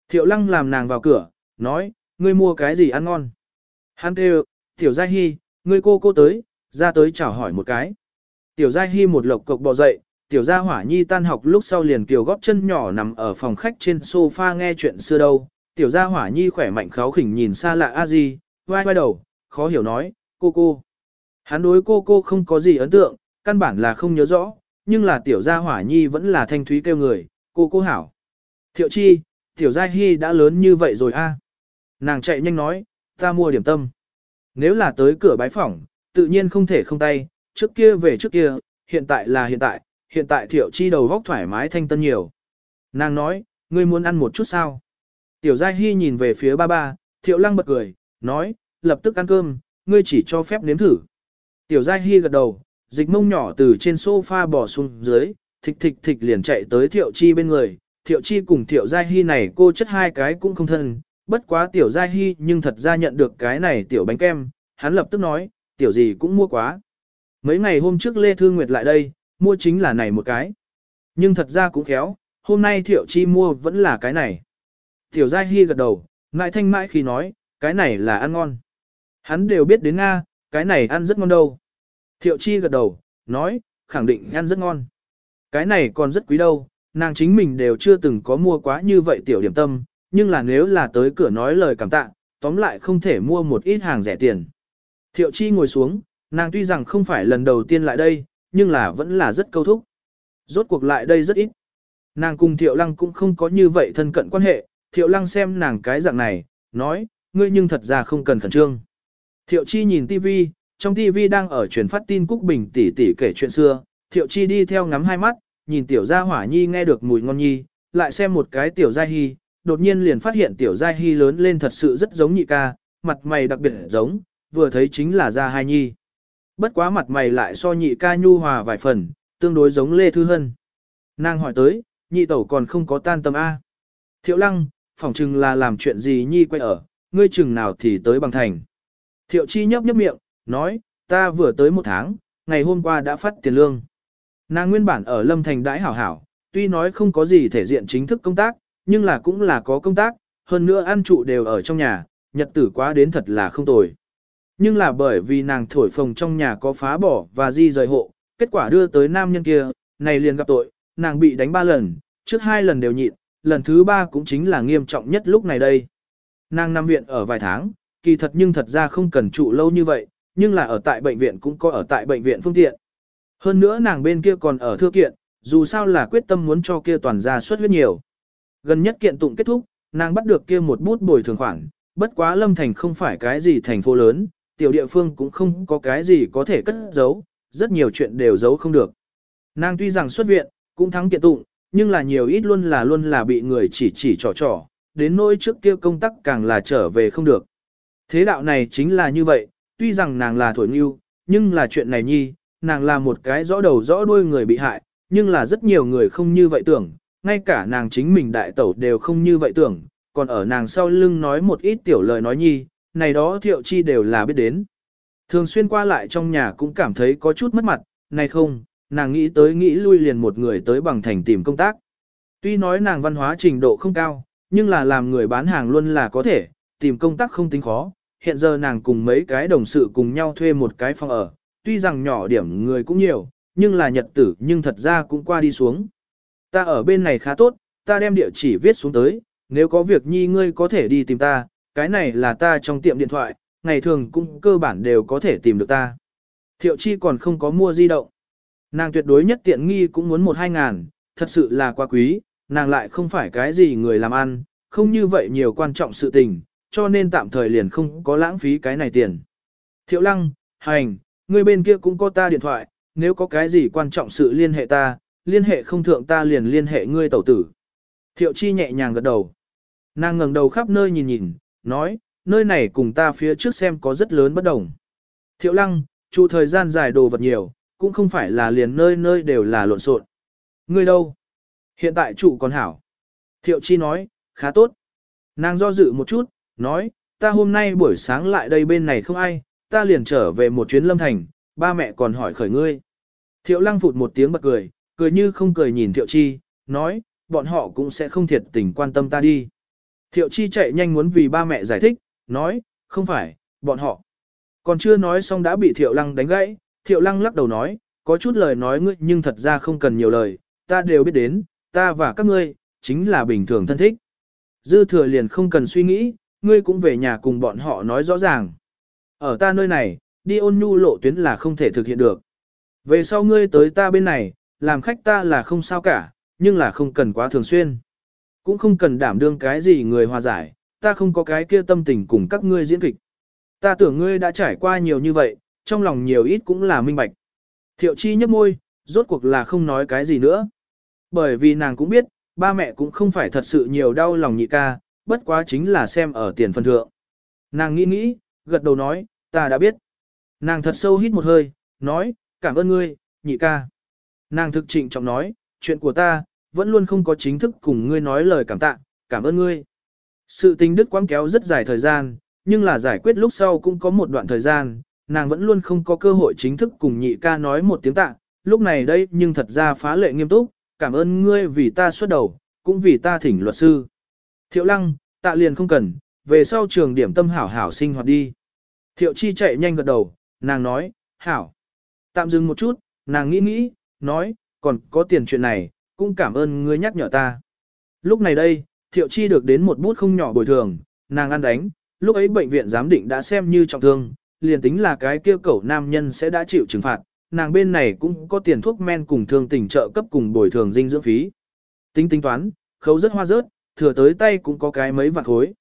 S1: Thiệu Lăng làm nàng vào cửa, nói, ngươi mua cái gì ăn ngon? Hắn kêu, Tiểu Giai Hi, ngươi cô cô tới, ra tới chào hỏi một cái. Tiểu Giai Hi một lộc cộc bò dậy, tiểu gia hỏa nhi tan học lúc sau liền kiều góp chân nhỏ nằm ở phòng khách trên sofa nghe chuyện xưa đâu. Tiểu gia hỏa nhi khỏe mạnh kháo khỉnh nhìn xa lạ a di, vai vai đầu, khó hiểu nói, cô cô. Hắn đối cô cô không có gì ấn tượng, căn bản là không nhớ rõ, nhưng là tiểu gia hỏa nhi vẫn là thanh thúy kêu người, cô cô hảo. Thiệu chi, tiểu gia hy đã lớn như vậy rồi a. Nàng chạy nhanh nói, ta mua điểm tâm. Nếu là tới cửa bái phỏng, tự nhiên không thể không tay, trước kia về trước kia, hiện tại là hiện tại, hiện tại thiệu chi đầu vóc thoải mái thanh tân nhiều. Nàng nói, ngươi muốn ăn một chút sao? Tiểu Giai Hy nhìn về phía ba ba, thiệu lăng bật cười, nói, lập tức ăn cơm, ngươi chỉ cho phép nếm thử. Tiểu Giai Hy gật đầu, dịch mông nhỏ từ trên sofa bỏ xuống dưới, thịch thịch thịch liền chạy tới thiệu chi bên người. Thiệu chi cùng thiệu Giai Hy này cô chất hai cái cũng không thân, bất quá tiểu Giai Hy nhưng thật ra nhận được cái này tiểu bánh kem, hắn lập tức nói, tiểu gì cũng mua quá. Mấy ngày hôm trước Lê Thư Nguyệt lại đây, mua chính là này một cái. Nhưng thật ra cũng khéo, hôm nay thiệu chi mua vẫn là cái này. Tiểu Giai Hy gật đầu, ngại thanh mãi khi nói, cái này là ăn ngon. Hắn đều biết đến Nga, cái này ăn rất ngon đâu. Thiệu chi gật đầu, nói, khẳng định ăn rất ngon. Cái này còn rất quý đâu, nàng chính mình đều chưa từng có mua quá như vậy tiểu điểm tâm, nhưng là nếu là tới cửa nói lời cảm tạ, tóm lại không thể mua một ít hàng rẻ tiền. Thiệu chi ngồi xuống, nàng tuy rằng không phải lần đầu tiên lại đây, nhưng là vẫn là rất câu thúc. Rốt cuộc lại đây rất ít. Nàng cùng Thiệu Lăng cũng không có như vậy thân cận quan hệ, Thiệu Lăng xem nàng cái dạng này, nói, ngươi nhưng thật ra không cần khẩn trương. Thiệu Chi nhìn TV, trong TV đang ở truyền phát tin Cúc Bình tỷ tỷ kể chuyện xưa, Thiệu Chi đi theo ngắm hai mắt, nhìn Tiểu Gia Hỏa Nhi nghe được mùi ngon nhi, lại xem một cái Tiểu Gia Hi, đột nhiên liền phát hiện Tiểu Gia Hi lớn lên thật sự rất giống nhị ca, mặt mày đặc biệt giống, vừa thấy chính là Gia Hai Nhi. Bất quá mặt mày lại so nhị ca nhu hòa vài phần, tương đối giống Lê Thư Hân. Nàng hỏi tới, nhị tẩu còn không có tan tâm A. Thiệu lăng, phỏng chừng là làm chuyện gì nhi quay ở, ngươi chừng nào thì tới bằng thành. Thiệu chi nhấp nhấp miệng, nói, ta vừa tới một tháng, ngày hôm qua đã phát tiền lương. Nàng nguyên bản ở Lâm Thành đãi hảo hảo, tuy nói không có gì thể diện chính thức công tác, nhưng là cũng là có công tác, hơn nữa ăn trụ đều ở trong nhà, nhật tử quá đến thật là không tồi. Nhưng là bởi vì nàng thổi phồng trong nhà có phá bỏ và di rời hộ, kết quả đưa tới nam nhân kia, này liền gặp tội, nàng bị đánh ba lần, trước hai lần đều nhịn, lần thứ ba cũng chính là nghiêm trọng nhất lúc này đây. Nàng nằm viện ở vài tháng, kỳ thật nhưng thật ra không cần trụ lâu như vậy, nhưng là ở tại bệnh viện cũng có ở tại bệnh viện phương tiện. Hơn nữa nàng bên kia còn ở thư kiện, dù sao là quyết tâm muốn cho kia toàn gia xuất huyết nhiều. Gần nhất kiện tụng kết thúc, nàng bắt được kia một bút bồi thường khoản, bất quá Lâm Thành không phải cái gì thành phố lớn, tiểu địa phương cũng không có cái gì có thể cất giấu, rất nhiều chuyện đều giấu không được. Nàng tuy rằng xuất viện, cũng thắng kiện tụng, nhưng là nhiều ít luôn là luôn là bị người chỉ chỉ trò trò, đến nỗi trước kia công tác càng là trở về không được. Thế đạo này chính là như vậy, tuy rằng nàng là thổi nhu, nhưng là chuyện này nhi, nàng là một cái rõ đầu rõ đuôi người bị hại, nhưng là rất nhiều người không như vậy tưởng, ngay cả nàng chính mình đại tẩu đều không như vậy tưởng, còn ở nàng sau lưng nói một ít tiểu lời nói nhi, này đó thiệu chi đều là biết đến. Thường xuyên qua lại trong nhà cũng cảm thấy có chút mất mặt, này không, nàng nghĩ tới nghĩ lui liền một người tới bằng thành tìm công tác. Tuy nói nàng văn hóa trình độ không cao, nhưng là làm người bán hàng luôn là có thể, tìm công tác không tính khó. Hiện giờ nàng cùng mấy cái đồng sự cùng nhau thuê một cái phòng ở, tuy rằng nhỏ điểm người cũng nhiều, nhưng là nhật tử nhưng thật ra cũng qua đi xuống. Ta ở bên này khá tốt, ta đem địa chỉ viết xuống tới, nếu có việc nhi ngươi có thể đi tìm ta, cái này là ta trong tiệm điện thoại, ngày thường cũng cơ bản đều có thể tìm được ta. Thiệu chi còn không có mua di động. Nàng tuyệt đối nhất tiện nghi cũng muốn một hai ngàn, thật sự là quá quý, nàng lại không phải cái gì người làm ăn, không như vậy nhiều quan trọng sự tình, cho nên tạm thời liền không có lãng phí cái này tiền. Thiệu lăng, hành, người bên kia cũng có ta điện thoại, nếu có cái gì quan trọng sự liên hệ ta, liên hệ không thượng ta liền liên hệ ngươi tẩu tử. Thiệu chi nhẹ nhàng gật đầu. Nàng ngẩng đầu khắp nơi nhìn nhìn, nói, nơi này cùng ta phía trước xem có rất lớn bất đồng. Thiệu lăng, trụ thời gian dài đồ vật nhiều, cũng không phải là liền nơi nơi đều là lộn xộn. Ngươi đâu? Hiện tại trụ còn hảo. Thiệu chi nói, khá tốt. Nàng do dự một chút, nói, ta hôm nay buổi sáng lại đây bên này không ai, ta liền trở về một chuyến lâm thành, ba mẹ còn hỏi khởi ngươi. Thiệu lăng phụt một tiếng bật cười, cười như không cười nhìn thiệu chi, nói, bọn họ cũng sẽ không thiệt tình quan tâm ta đi. Thiệu Chi chạy nhanh muốn vì ba mẹ giải thích, nói, không phải, bọn họ. Còn chưa nói xong đã bị Thiệu Lăng đánh gãy, Thiệu Lăng lắc đầu nói, có chút lời nói ngươi nhưng thật ra không cần nhiều lời, ta đều biết đến, ta và các ngươi, chính là bình thường thân thích. Dư thừa liền không cần suy nghĩ, ngươi cũng về nhà cùng bọn họ nói rõ ràng. Ở ta nơi này, đi ôn nhu lộ tuyến là không thể thực hiện được. Về sau ngươi tới ta bên này, làm khách ta là không sao cả, nhưng là không cần quá thường xuyên cũng không cần đảm đương cái gì người hòa giải, ta không có cái kia tâm tình cùng các ngươi diễn kịch. Ta tưởng ngươi đã trải qua nhiều như vậy, trong lòng nhiều ít cũng là minh bạch. Thiệu chi nhấp môi, rốt cuộc là không nói cái gì nữa. Bởi vì nàng cũng biết, ba mẹ cũng không phải thật sự nhiều đau lòng nhị ca, bất quá chính là xem ở tiền phần thượng. Nàng nghĩ nghĩ, gật đầu nói, ta đã biết. Nàng thật sâu hít một hơi, nói, cảm ơn ngươi, nhị ca. Nàng thực trịnh trọng nói, chuyện của ta, vẫn luôn không có chính thức cùng ngươi nói lời cảm tạ, cảm ơn ngươi. Sự tình đức quãng kéo rất dài thời gian, nhưng là giải quyết lúc sau cũng có một đoạn thời gian, nàng vẫn luôn không có cơ hội chính thức cùng nhị ca nói một tiếng tạ, lúc này đây nhưng thật ra phá lệ nghiêm túc, cảm ơn ngươi vì ta xuất đầu, cũng vì ta thỉnh luật sư. Thiệu lăng, tạ liền không cần, về sau trường điểm tâm hảo hảo sinh hoạt đi. Thiệu chi chạy nhanh gật đầu, nàng nói, hảo. Tạm dừng một chút, nàng nghĩ nghĩ, nói, còn có tiền chuyện này, cũng cảm ơn ngươi nhắc nhở ta. Lúc này đây, Thiệu Chi được đến một bút không nhỏ bồi thường, nàng ăn đánh, lúc ấy bệnh viện giám định đã xem như trọng thương, liền tính là cái kia cẩu nam nhân sẽ đã chịu trừng phạt, nàng bên này cũng có tiền thuốc men cùng thương tình trợ cấp cùng bồi thường dinh dưỡng phí. Tính tính toán, khấu rất hoa rớt, thừa tới tay cũng có cái mấy vạn khối.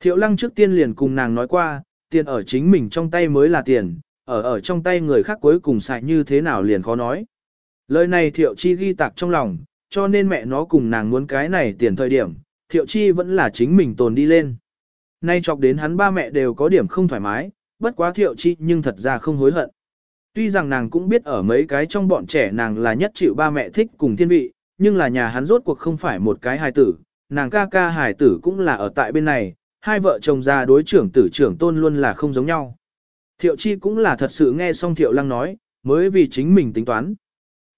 S1: Thiệu lăng trước tiên liền cùng nàng nói qua, tiền ở chính mình trong tay mới là tiền, ở ở trong tay người khác cuối cùng xài như thế nào liền khó nói. Lời này Thiệu Chi ghi tạc trong lòng, cho nên mẹ nó cùng nàng muốn cái này tiền thời điểm, Thiệu Chi vẫn là chính mình tồn đi lên. Nay chọc đến hắn ba mẹ đều có điểm không thoải mái, bất quá Thiệu Chi nhưng thật ra không hối hận. Tuy rằng nàng cũng biết ở mấy cái trong bọn trẻ nàng là nhất chịu ba mẹ thích cùng thiên vị, nhưng là nhà hắn rốt cuộc không phải một cái hài tử, nàng ca ca hài tử cũng là ở tại bên này, hai vợ chồng già đối trưởng tử trưởng tôn luôn là không giống nhau. Thiệu Chi cũng là thật sự nghe xong Thiệu Lăng nói, mới vì chính mình tính toán,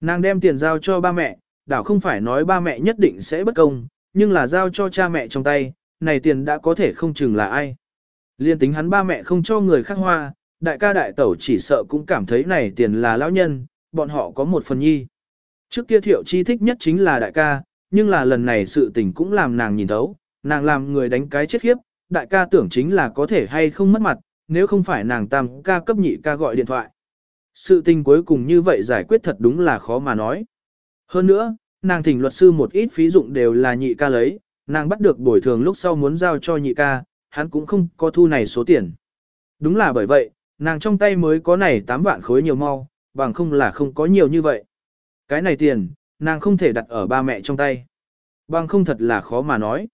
S1: Nàng đem tiền giao cho ba mẹ, đảo không phải nói ba mẹ nhất định sẽ bất công, nhưng là giao cho cha mẹ trong tay, này tiền đã có thể không chừng là ai. Liên tính hắn ba mẹ không cho người khác hoa, đại ca đại tẩu chỉ sợ cũng cảm thấy này tiền là lão nhân, bọn họ có một phần nhi. Trước kia thiệu chi thích nhất chính là đại ca, nhưng là lần này sự tình cũng làm nàng nhìn thấu, nàng làm người đánh cái chết khiếp, đại ca tưởng chính là có thể hay không mất mặt, nếu không phải nàng tam ca cấp nhị ca gọi điện thoại sự tình cuối cùng như vậy giải quyết thật đúng là khó mà nói. Hơn nữa, nàng thỉnh luật sư một ít phí dụng đều là nhị ca lấy, nàng bắt được bồi thường lúc sau muốn giao cho nhị ca, hắn cũng không có thu này số tiền. Đúng là bởi vậy, nàng trong tay mới có này 8 vạn khối nhiều mau, bằng không là không có nhiều như vậy. Cái này tiền, nàng không thể đặt ở ba mẹ trong tay. Bằng không thật là khó mà nói.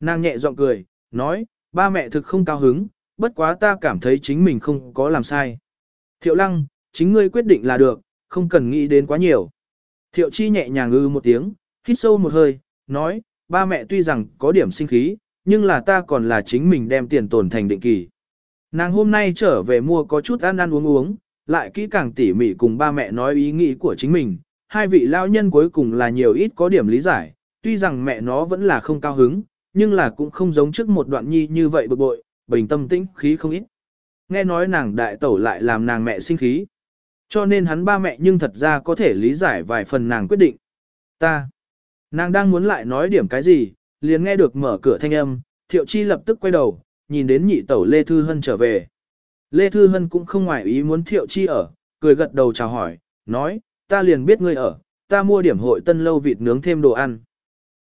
S1: Nàng nhẹ giọng cười, nói, ba mẹ thực không cao hứng, bất quá ta cảm thấy chính mình không có làm sai. Thiệu lăng, chính ngươi quyết định là được, không cần nghĩ đến quá nhiều. Thiệu chi nhẹ nhàng ngư một tiếng, hít sâu một hơi, nói, ba mẹ tuy rằng có điểm sinh khí, nhưng là ta còn là chính mình đem tiền tồn thành định kỳ. Nàng hôm nay trở về mua có chút ăn ăn uống uống, lại kỹ càng tỉ mỉ cùng ba mẹ nói ý nghĩ của chính mình, hai vị lao nhân cuối cùng là nhiều ít có điểm lý giải, tuy rằng mẹ nó vẫn là không cao hứng, nhưng là cũng không giống trước một đoạn nhi như vậy bực bội, bình tâm tĩnh khí không ít. Nghe nói nàng đại tẩu lại làm nàng mẹ sinh khí. Cho nên hắn ba mẹ nhưng thật ra có thể lý giải vài phần nàng quyết định. Ta. Nàng đang muốn lại nói điểm cái gì, liền nghe được mở cửa thanh âm, thiệu chi lập tức quay đầu, nhìn đến nhị tẩu Lê Thư Hân trở về. Lê Thư Hân cũng không ngoài ý muốn thiệu chi ở, cười gật đầu chào hỏi, nói, ta liền biết ngươi ở, ta mua điểm hội tân lâu vịt nướng thêm đồ ăn.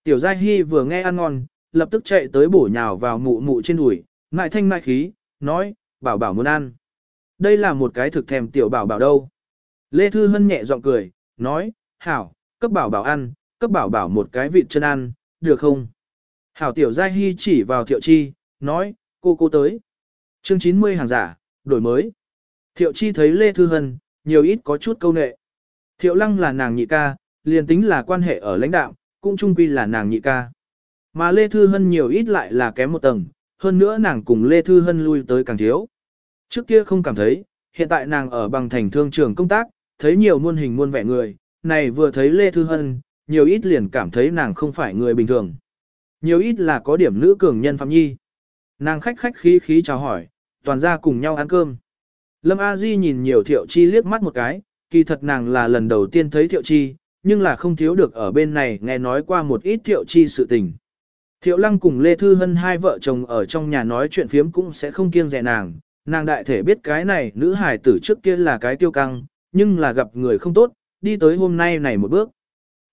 S1: Tiểu Giai Hy vừa nghe ăn ngon, lập tức chạy tới bổ nhào vào mụ mụ trên đùi, ngại thanh ngại khí, nói, bảo bảo muốn ăn. Đây là một cái thực thèm tiểu bảo bảo đâu. Lê Thư Hân nhẹ giọng cười, nói, Hảo, cấp bảo bảo ăn, cấp bảo bảo một cái vịt chân ăn, được không? Hảo tiểu giai hy chỉ vào thiệu chi, nói, cô cô tới. Chương 90 hàng giả, đổi mới. Thiệu chi thấy Lê Thư Hân, nhiều ít có chút câu nệ. Thiệu lăng là nàng nhị ca, liền tính là quan hệ ở lãnh đạo, cũng chung quy là nàng nhị ca. Mà Lê Thư Hân nhiều ít lại là kém một tầng, hơn nữa nàng cùng Lê Thư Hân lui tới càng thiếu. Trước kia không cảm thấy, hiện tại nàng ở bằng thành thương trường công tác, thấy nhiều muôn hình muôn vẻ người, này vừa thấy Lê Thư Hân, nhiều ít liền cảm thấy nàng không phải người bình thường. Nhiều ít là có điểm nữ cường nhân Phạm Nhi. Nàng khách khách khí khí chào hỏi, toàn ra cùng nhau ăn cơm. Lâm A Di nhìn nhiều Thiệu Chi liếc mắt một cái, kỳ thật nàng là lần đầu tiên thấy Thiệu Chi, nhưng là không thiếu được ở bên này nghe nói qua một ít Thiệu Chi sự tình. Thiệu Lăng cùng Lê Thư Hân hai vợ chồng ở trong nhà nói chuyện phiếm cũng sẽ không kiêng dè nàng, nàng đại thể biết cái này nữ hài tử trước kia là cái tiêu căng, nhưng là gặp người không tốt, đi tới hôm nay này một bước.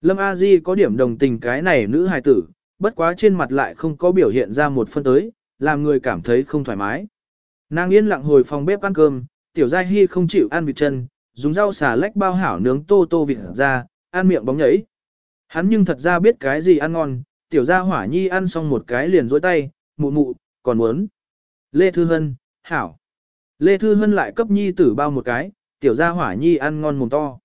S1: Lâm A Di có điểm đồng tình cái này nữ hài tử, bất quá trên mặt lại không có biểu hiện ra một phân tới, làm người cảm thấy không thoải mái. Nàng yên lặng hồi phòng bếp ăn cơm, tiểu giai hy không chịu ăn vịt chân, dùng rau xà lách bao hảo nướng tô tô vịt ra, ăn miệng bóng nhảy. Hắn nhưng thật ra biết cái gì ăn ngon, tiểu gia hỏa nhi ăn xong một cái liền dối tay, mụ mụ, còn muốn. Lê Thư Hân, hảo. Lê Thư Hân lại cấp nhi tử bao một cái, tiểu gia hỏa nhi ăn ngon mồm to.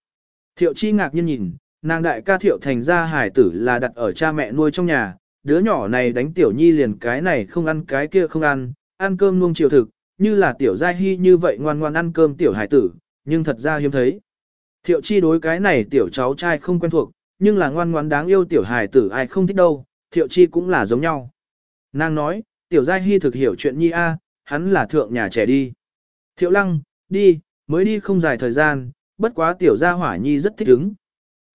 S1: Thiệu chi ngạc nhiên nhìn, nàng đại ca thiệu thành gia hải tử là đặt ở cha mẹ nuôi trong nhà, đứa nhỏ này đánh tiểu nhi liền cái này không ăn cái kia không ăn, ăn cơm nuông chiều thực, như là tiểu gia hy như vậy ngoan ngoan ăn cơm tiểu hải tử, nhưng thật ra hiếm thấy. Thiệu chi đối cái này tiểu cháu trai không quen thuộc, nhưng là ngoan ngoan đáng yêu tiểu hải tử ai không thích đâu, thiệu chi cũng là giống nhau. Nàng nói, tiểu gia hy thực hiểu chuyện nhi a, hắn là thượng nhà trẻ đi. Thiệu lăng, đi, Mới đi không dài thời gian, bất quá tiểu gia hỏa nhi rất thích ứng.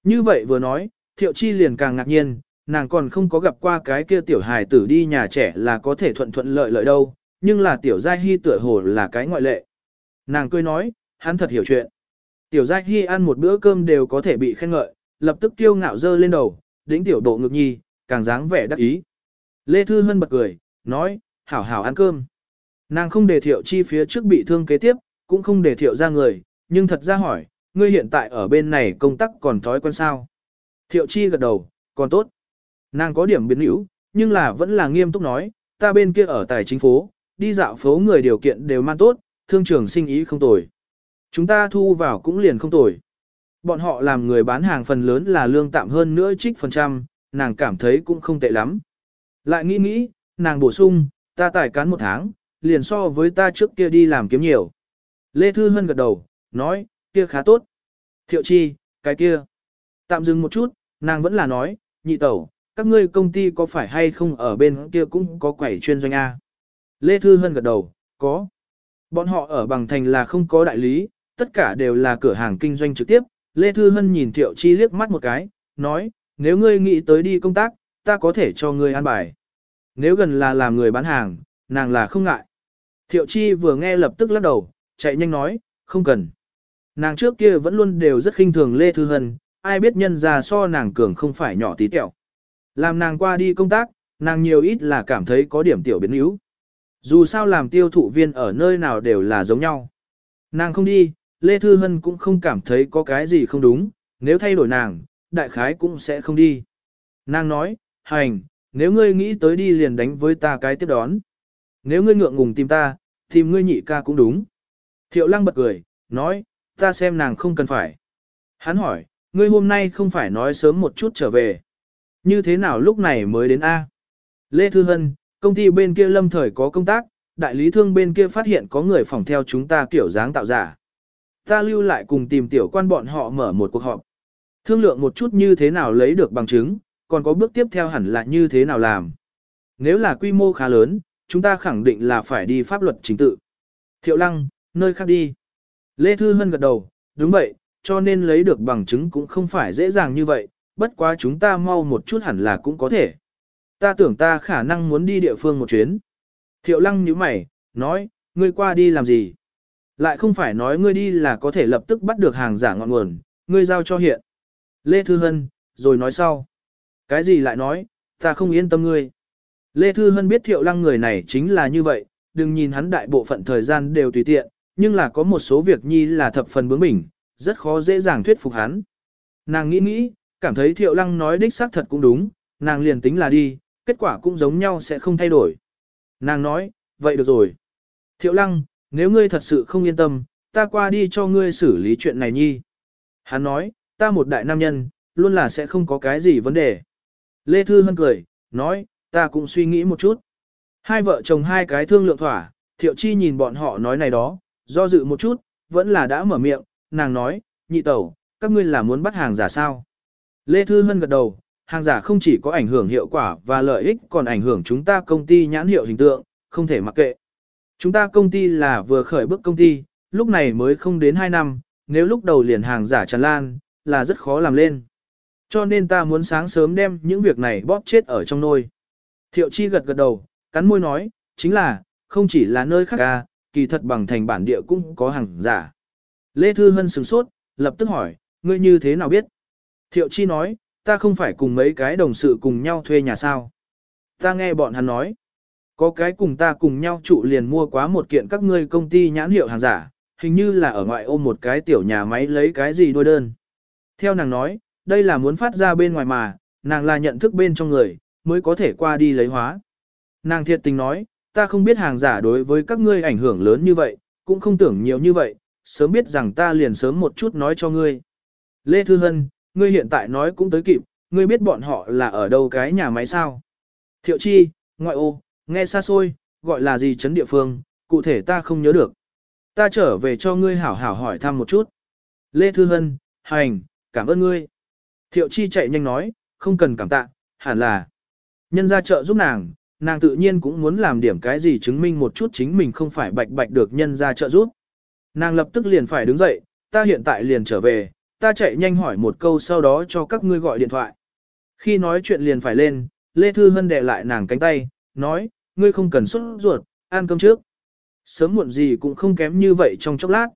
S1: Như vậy vừa nói, thiệu chi liền càng ngạc nhiên, nàng còn không có gặp qua cái kia tiểu hài tử đi nhà trẻ là có thể thuận thuận lợi lợi đâu, nhưng là tiểu gia hy tựa hồ là cái ngoại lệ. Nàng cười nói, hắn thật hiểu chuyện. Tiểu gia hy ăn một bữa cơm đều có thể bị khen ngợi, lập tức kiêu ngạo dơ lên đầu, đỉnh tiểu độ ngực nhi, càng dáng vẻ đắc ý. Lê Thư Hân bật cười, nói, hảo hảo ăn cơm. Nàng không để thiệu chi phía trước bị thương kế tiếp, cũng không để thiệu ra người, nhưng thật ra hỏi, ngươi hiện tại ở bên này công tác còn thói quen sao? Thiệu chi gật đầu, còn tốt. Nàng có điểm biến hữu, nhưng là vẫn là nghiêm túc nói, ta bên kia ở tài chính phố, đi dạo phố người điều kiện đều man tốt, thương trường sinh ý không tồi. Chúng ta thu vào cũng liền không tồi. Bọn họ làm người bán hàng phần lớn là lương tạm hơn nữa trích phần trăm, nàng cảm thấy cũng không tệ lắm. Lại nghĩ nghĩ, nàng bổ sung, ta tài cán một tháng, liền so với ta trước kia đi làm kiếm nhiều. Lê Thư Hân gật đầu, nói, kia khá tốt. Thiệu chi, cái kia. Tạm dừng một chút, nàng vẫn là nói, nhị tẩu, các ngươi công ty có phải hay không ở bên kia cũng có quẩy chuyên doanh A. Lê Thư Hân gật đầu, có. Bọn họ ở bằng thành là không có đại lý, tất cả đều là cửa hàng kinh doanh trực tiếp. Lê Thư Hân nhìn Thiệu Chi liếc mắt một cái, nói, nếu ngươi nghĩ tới đi công tác, ta có thể cho ngươi an bài. Nếu gần là làm người bán hàng, nàng là không ngại. Thiệu Chi vừa nghe lập tức lắc đầu, chạy nhanh nói, không cần. Nàng trước kia vẫn luôn đều rất khinh thường Lê Thư Hân, ai biết nhân ra so nàng cường không phải nhỏ tí tẹo. Làm nàng qua đi công tác, nàng nhiều ít là cảm thấy có điểm tiểu biến yếu. Dù sao làm tiêu thụ viên ở nơi nào đều là giống nhau. Nàng không đi, Lê Thư Hân cũng không cảm thấy có cái gì không đúng, nếu thay đổi nàng, đại khái cũng sẽ không đi. Nàng nói, hành, nếu ngươi nghĩ tới đi liền đánh với ta cái tiếp đón. Nếu ngươi ngượng ngùng tìm ta, tìm ngươi nhị ca cũng đúng. Thiệu lăng bật cười, nói, ta xem nàng không cần phải. Hắn hỏi, ngươi hôm nay không phải nói sớm một chút trở về. Như thế nào lúc này mới đến A? Lê Thư Hân, công ty bên kia lâm thời có công tác, đại lý thương bên kia phát hiện có người phòng theo chúng ta kiểu dáng tạo giả. Ta lưu lại cùng tìm tiểu quan bọn họ mở một cuộc họp. Thương lượng một chút như thế nào lấy được bằng chứng, còn có bước tiếp theo hẳn là như thế nào làm. Nếu là quy mô khá lớn, chúng ta khẳng định là phải đi pháp luật chính tự. Thiệu Lăng, nơi khác đi. Lê Thư Hân gật đầu, đúng vậy, cho nên lấy được bằng chứng cũng không phải dễ dàng như vậy, bất quá chúng ta mau một chút hẳn là cũng có thể. Ta tưởng ta khả năng muốn đi địa phương một chuyến. Thiệu lăng như mày, nói, ngươi qua đi làm gì? Lại không phải nói ngươi đi là có thể lập tức bắt được hàng giả ngọn nguồn, ngươi giao cho hiện. Lê Thư Hân, rồi nói sau. Cái gì lại nói, ta không yên tâm ngươi. Lê Thư Hân biết thiệu lăng người này chính là như vậy, đừng nhìn hắn đại bộ phận thời gian đều tùy tiện, nhưng là có một số việc nhi là thập phần bướng bỉnh, rất khó dễ dàng thuyết phục hắn. Nàng nghĩ nghĩ, cảm thấy thiệu lăng nói đích xác thật cũng đúng, nàng liền tính là đi, kết quả cũng giống nhau sẽ không thay đổi. Nàng nói, vậy được rồi. Thiệu lăng, nếu ngươi thật sự không yên tâm, ta qua đi cho ngươi xử lý chuyện này nhi. Hắn nói, ta một đại nam nhân, luôn là sẽ không có cái gì vấn đề. Lê Thư Hân cười, nói, ta cũng suy nghĩ một chút. Hai vợ chồng hai cái thương lượng thỏa, Thiệu Chi nhìn bọn họ nói này đó, do dự một chút, vẫn là đã mở miệng, nàng nói, nhị tẩu, các ngươi là muốn bắt hàng giả sao? Lê Thư Hân gật đầu, hàng giả không chỉ có ảnh hưởng hiệu quả và lợi ích còn ảnh hưởng chúng ta công ty nhãn hiệu hình tượng, không thể mặc kệ. Chúng ta công ty là vừa khởi bước công ty, lúc này mới không đến 2 năm, nếu lúc đầu liền hàng giả tràn lan, là rất khó làm lên. Cho nên ta muốn sáng sớm đem những việc này bóp chết ở trong nôi. Thiệu chi gật gật đầu, cắn môi nói, chính là, không chỉ là nơi khác ca, kỳ thật bằng thành bản địa cũng có hàng giả. Lê Thư Hân sửng sốt, lập tức hỏi, ngươi như thế nào biết? Thiệu Chi nói, ta không phải cùng mấy cái đồng sự cùng nhau thuê nhà sao? Ta nghe bọn hắn nói, có cái cùng ta cùng nhau trụ liền mua quá một kiện các ngươi công ty nhãn hiệu hàng giả, hình như là ở ngoại ôm một cái tiểu nhà máy lấy cái gì đôi đơn. Theo nàng nói, đây là muốn phát ra bên ngoài mà, nàng là nhận thức bên trong người, mới có thể qua đi lấy hóa. Nàng thiệt tình nói, ta không biết hàng giả đối với các ngươi ảnh hưởng lớn như vậy, cũng không tưởng nhiều như vậy, sớm biết rằng ta liền sớm một chút nói cho ngươi. Lê Thư Hân, ngươi hiện tại nói cũng tới kịp, ngươi biết bọn họ là ở đâu cái nhà máy sao? Thiệu chi, ngoại ô, nghe xa xôi, gọi là gì trấn địa phương, cụ thể ta không nhớ được. Ta trở về cho ngươi hảo hảo hỏi thăm một chút. Lê Thư Hân, hành, cảm ơn ngươi. Thiệu chi chạy nhanh nói, không cần cảm tạ, hẳn là. Nhân ra chợ giúp nàng, nàng tự nhiên cũng muốn làm điểm cái gì chứng minh một chút chính mình không phải bạch bạch được nhân ra trợ giúp. Nàng lập tức liền phải đứng dậy, ta hiện tại liền trở về, ta chạy nhanh hỏi một câu sau đó cho các ngươi gọi điện thoại. Khi nói chuyện liền phải lên, Lê Thư Hân đè lại nàng cánh tay, nói, ngươi không cần xuất ruột, ăn cơm trước. Sớm muộn gì cũng không kém như vậy trong chốc lát.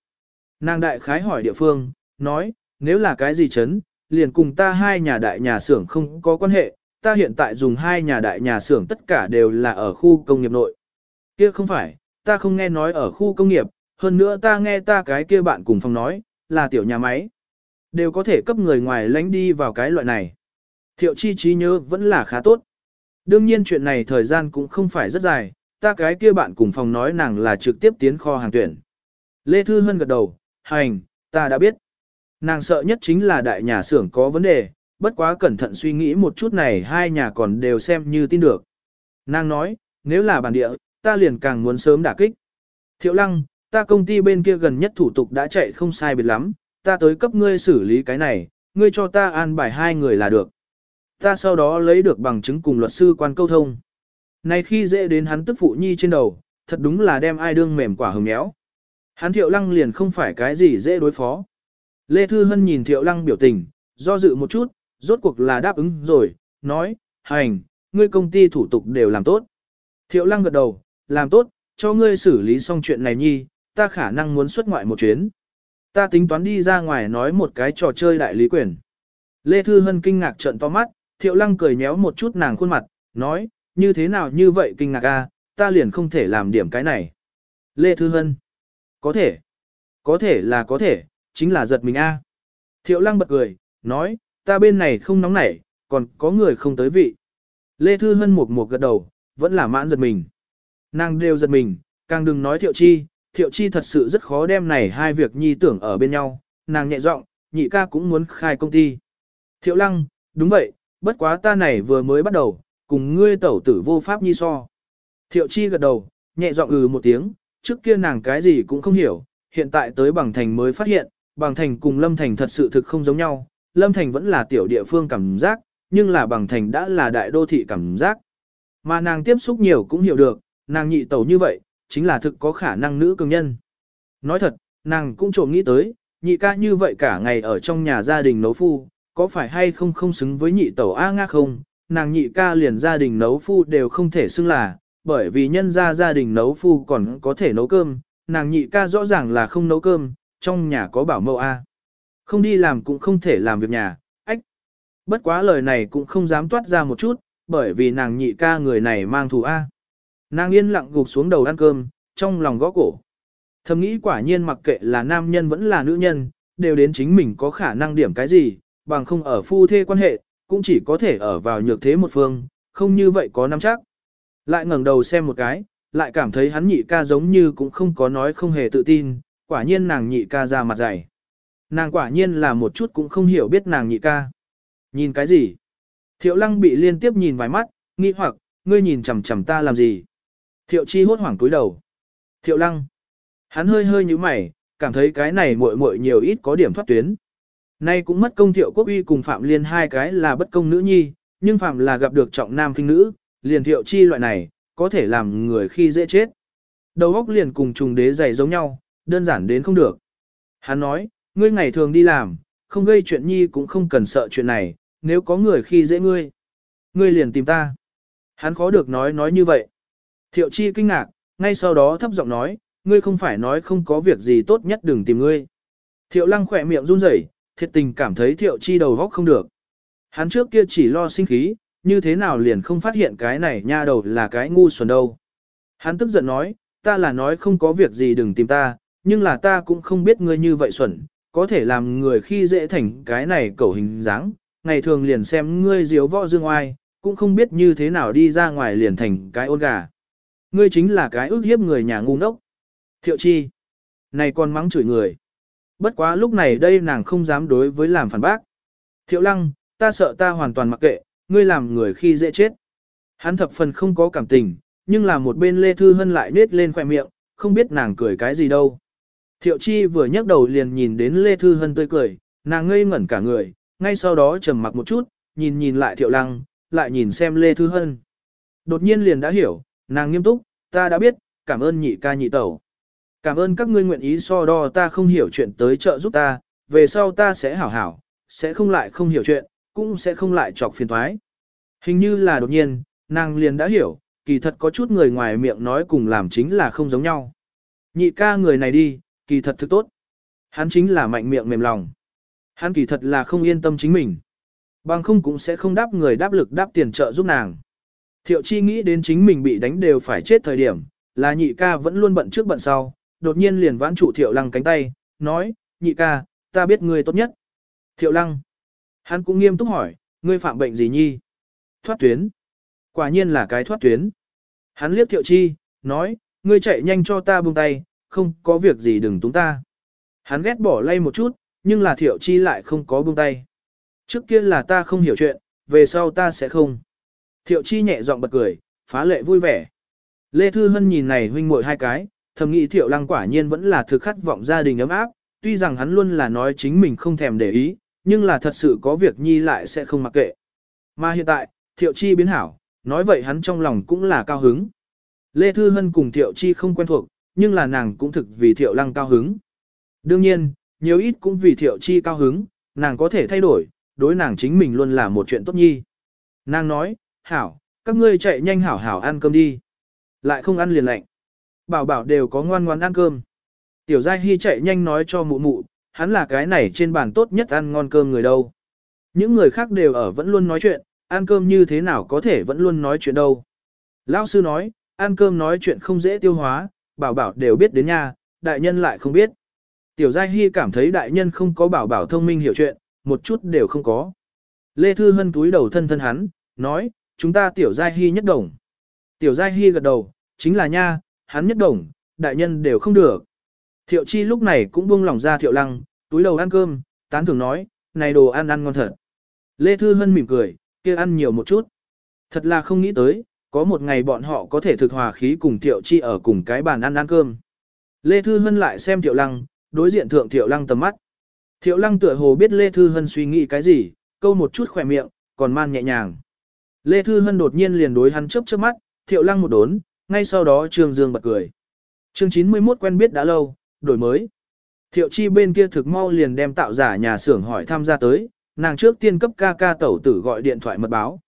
S1: Nàng đại khái hỏi địa phương, nói, nếu là cái gì chấn, liền cùng ta hai nhà đại nhà xưởng không có quan hệ, ta hiện tại dùng hai nhà đại nhà xưởng tất cả đều là ở khu công nghiệp nội. Kia không phải, ta không nghe nói ở khu công nghiệp, hơn nữa ta nghe ta cái kia bạn cùng phòng nói, là tiểu nhà máy. Đều có thể cấp người ngoài lánh đi vào cái loại này. Thiệu chi trí nhớ vẫn là khá tốt. Đương nhiên chuyện này thời gian cũng không phải rất dài, ta cái kia bạn cùng phòng nói nàng là trực tiếp tiến kho hàng tuyển. Lê Thư Hân gật đầu, hành, ta đã biết. Nàng sợ nhất chính là đại nhà xưởng có vấn đề, bất quá cẩn thận suy nghĩ một chút này hai nhà còn đều xem như tin được. Nàng nói, nếu là bản địa, ta liền càng muốn sớm đả kích. Thiệu lăng, ta công ty bên kia gần nhất thủ tục đã chạy không sai biệt lắm, ta tới cấp ngươi xử lý cái này, ngươi cho ta an bài hai người là được. Ta sau đó lấy được bằng chứng cùng luật sư quan câu thông. Này khi dễ đến hắn tức phụ nhi trên đầu, thật đúng là đem ai đương mềm quả hứng méo. Hắn thiệu lăng liền không phải cái gì dễ đối phó. Lê Thư Hân nhìn thiệu lăng biểu tình, do dự một chút, rốt cuộc là đáp ứng rồi, nói, hành, ngươi công ty thủ tục đều làm tốt. Thiệu lăng gật đầu, làm tốt, cho ngươi xử lý xong chuyện này nhi, ta khả năng muốn xuất ngoại một chuyến. Ta tính toán đi ra ngoài nói một cái trò chơi đại lý quyền. Lê Thư Hân kinh ngạc trận to mắt, thiệu lăng cười nhéo một chút nàng khuôn mặt, nói, như thế nào như vậy kinh ngạc a à, ta liền không thể làm điểm cái này. Lê Thư Hân, có thể, có thể là có thể, chính là giật mình a. Thiệu lăng bật cười, nói, ta bên này không nóng nảy, còn có người không tới vị. Lê Thư Hân một một gật đầu, vẫn là mãn giật mình. Nàng đều giật mình, càng đừng nói thiệu chi, thiệu chi thật sự rất khó đem này hai việc nhi tưởng ở bên nhau, nàng nhẹ giọng nhị ca cũng muốn khai công ty. Thiệu lăng, đúng vậy, bất quá ta này vừa mới bắt đầu, cùng ngươi tẩu tử vô pháp nhi so. Thiệu chi gật đầu, nhẹ giọng ừ một tiếng, trước kia nàng cái gì cũng không hiểu, hiện tại tới bằng thành mới phát hiện, bằng thành cùng lâm thành thật sự thực không giống nhau, Lâm Thành vẫn là tiểu địa phương cảm giác, nhưng là bằng thành đã là đại đô thị cảm giác. Mà nàng tiếp xúc nhiều cũng hiểu được, nàng nhị tẩu như vậy, chính là thực có khả năng nữ cường nhân. Nói thật, nàng cũng trộm nghĩ tới, nhị ca như vậy cả ngày ở trong nhà gia đình nấu phu, có phải hay không không xứng với nhị tẩu A nga không, nàng nhị ca liền gia đình nấu phu đều không thể xưng là, bởi vì nhân gia gia đình nấu phu còn có thể nấu cơm, nàng nhị ca rõ ràng là không nấu cơm, trong nhà có bảo mẫu A. Không đi làm cũng không thể làm việc nhà, ách. Bất quá lời này cũng không dám toát ra một chút, bởi vì nàng nhị ca người này mang thù A. Nàng yên lặng gục xuống đầu ăn cơm, trong lòng gõ cổ. Thầm nghĩ quả nhiên mặc kệ là nam nhân vẫn là nữ nhân, đều đến chính mình có khả năng điểm cái gì, bằng không ở phu thê quan hệ, cũng chỉ có thể ở vào nhược thế một phương, không như vậy có nắm chắc. Lại ngẩng đầu xem một cái, lại cảm thấy hắn nhị ca giống như cũng không có nói không hề tự tin, quả nhiên nàng nhị ca ra mặt dày nàng quả nhiên là một chút cũng không hiểu biết nàng nhị ca. Nhìn cái gì? Thiệu lăng bị liên tiếp nhìn vài mắt, nghi hoặc, ngươi nhìn chằm chằm ta làm gì? Thiệu chi hốt hoảng cúi đầu. Thiệu lăng. Hắn hơi hơi như mày, cảm thấy cái này muội muội nhiều ít có điểm thoát tuyến. Nay cũng mất công thiệu quốc uy cùng phạm liên hai cái là bất công nữ nhi, nhưng phạm là gặp được trọng nam kinh nữ, liền thiệu chi loại này, có thể làm người khi dễ chết. Đầu góc liền cùng trùng đế dày giống nhau, đơn giản đến không được. Hắn nói, Ngươi ngày thường đi làm, không gây chuyện nhi cũng không cần sợ chuyện này, nếu có người khi dễ ngươi. Ngươi liền tìm ta. Hắn khó được nói nói như vậy. Thiệu chi kinh ngạc, ngay sau đó thấp giọng nói, ngươi không phải nói không có việc gì tốt nhất đừng tìm ngươi. Thiệu lăng khỏe miệng run rẩy, thiệt tình cảm thấy thiệu chi đầu góc không được. Hắn trước kia chỉ lo sinh khí, như thế nào liền không phát hiện cái này nha đầu là cái ngu xuẩn đâu. Hắn tức giận nói, ta là nói không có việc gì đừng tìm ta, nhưng là ta cũng không biết ngươi như vậy xuẩn, có thể làm người khi dễ thành cái này cẩu hình dáng, ngày thường liền xem ngươi diếu võ dương oai, cũng không biết như thế nào đi ra ngoài liền thành cái ôn gà. Ngươi chính là cái ước hiếp người nhà ngu ngốc. Thiệu chi, này còn mắng chửi người. Bất quá lúc này đây nàng không dám đối với làm phản bác. Thiệu lăng, ta sợ ta hoàn toàn mặc kệ, ngươi làm người khi dễ chết. Hắn thập phần không có cảm tình, nhưng là một bên Lê Thư Hân lại nết lên khỏe miệng, không biết nàng cười cái gì đâu. Thiệu Chi vừa nhấc đầu liền nhìn đến Lê Thư Hân tươi cười, nàng ngây ngẩn cả người, ngay sau đó trầm mặc một chút, nhìn nhìn lại Thiệu Lăng, lại nhìn xem Lê Thư Hân. Đột nhiên liền đã hiểu, nàng nghiêm túc, ta đã biết, cảm ơn nhị ca nhị tẩu. Cảm ơn các ngươi nguyện ý so đo ta không hiểu chuyện tới trợ giúp ta, về sau ta sẽ hảo hảo, sẽ không lại không hiểu chuyện, cũng sẽ không lại chọc phiền thoái. Hình như là đột nhiên, nàng liền đã hiểu, kỳ thật có chút người ngoài miệng nói cùng làm chính là không giống nhau. Nhị ca người này đi, kỳ thật thức tốt. Hắn chính là mạnh miệng mềm lòng. Hắn kỳ thật là không yên tâm chính mình. Bằng không cũng sẽ không đáp người đáp lực đáp tiền trợ giúp nàng. Thiệu chi nghĩ đến chính mình bị đánh đều phải chết thời điểm, là nhị ca vẫn luôn bận trước bận sau, đột nhiên liền vãn trụ thiệu lăng cánh tay, nói, nhị ca, ta biết ngươi tốt nhất. Thiệu lăng. Hắn cũng nghiêm túc hỏi, ngươi phạm bệnh gì nhi? Thoát tuyến. Quả nhiên là cái thoát tuyến. Hắn liếc thiệu chi, nói, ngươi chạy nhanh cho ta buông tay, không có việc gì đừng túng ta. Hắn ghét bỏ lay một chút, nhưng là thiệu chi lại không có buông tay. Trước kia là ta không hiểu chuyện, về sau ta sẽ không. Thiệu chi nhẹ giọng bật cười, phá lệ vui vẻ. Lê Thư Hân nhìn này huynh muội hai cái, thầm nghĩ thiệu lăng quả nhiên vẫn là thực khát vọng gia đình ấm áp, tuy rằng hắn luôn là nói chính mình không thèm để ý, nhưng là thật sự có việc nhi lại sẽ không mặc kệ. Mà hiện tại, thiệu chi biến hảo, nói vậy hắn trong lòng cũng là cao hứng. Lê Thư Hân cùng thiệu chi không quen thuộc, nhưng là nàng cũng thực vì thiệu lăng cao hứng. Đương nhiên, nhiều ít cũng vì thiệu chi cao hứng, nàng có thể thay đổi, đối nàng chính mình luôn là một chuyện tốt nhi. Nàng nói, hảo, các ngươi chạy nhanh hảo hảo ăn cơm đi. Lại không ăn liền lạnh. Bảo bảo đều có ngoan ngoan ăn cơm. Tiểu Giai Hy chạy nhanh nói cho mụ mụ, hắn là cái này trên bàn tốt nhất ăn ngon cơm người đâu. Những người khác đều ở vẫn luôn nói chuyện, ăn cơm như thế nào có thể vẫn luôn nói chuyện đâu. Lão sư nói, ăn cơm nói chuyện không dễ tiêu hóa, bảo bảo đều biết đến nha, đại nhân lại không biết. Tiểu Giai Hy cảm thấy đại nhân không có bảo bảo thông minh hiểu chuyện, một chút đều không có. Lê Thư Hân túi đầu thân thân hắn, nói, chúng ta Tiểu Giai Hy nhất đồng. Tiểu Giai Hy gật đầu, chính là nha, hắn nhất đồng, đại nhân đều không được. Thiệu Chi lúc này cũng buông lòng ra Thiệu Lăng, túi đầu ăn cơm, tán thưởng nói, này đồ ăn ăn ngon thật. Lê Thư Hân mỉm cười, kia ăn nhiều một chút. Thật là không nghĩ tới, có một ngày bọn họ có thể thực hòa khí cùng Tiểu Chi ở cùng cái bàn ăn ăn cơm. Lê Thư Hân lại xem Tiểu Lăng, đối diện thượng Tiểu Lăng tầm mắt. Tiểu Lăng tựa hồ biết Lê Thư Hân suy nghĩ cái gì, câu một chút khỏe miệng, còn man nhẹ nhàng. Lê Thư Hân đột nhiên liền đối hắn chớp chớp mắt, Tiểu Lăng một đốn, ngay sau đó Trương Dương bật cười. Chương 91 quen biết đã lâu, đổi mới. Tiểu Chi bên kia thực mau liền đem tạo giả nhà xưởng hỏi tham gia tới, nàng trước tiên cấp ca ca tẩu tử gọi điện thoại mật báo.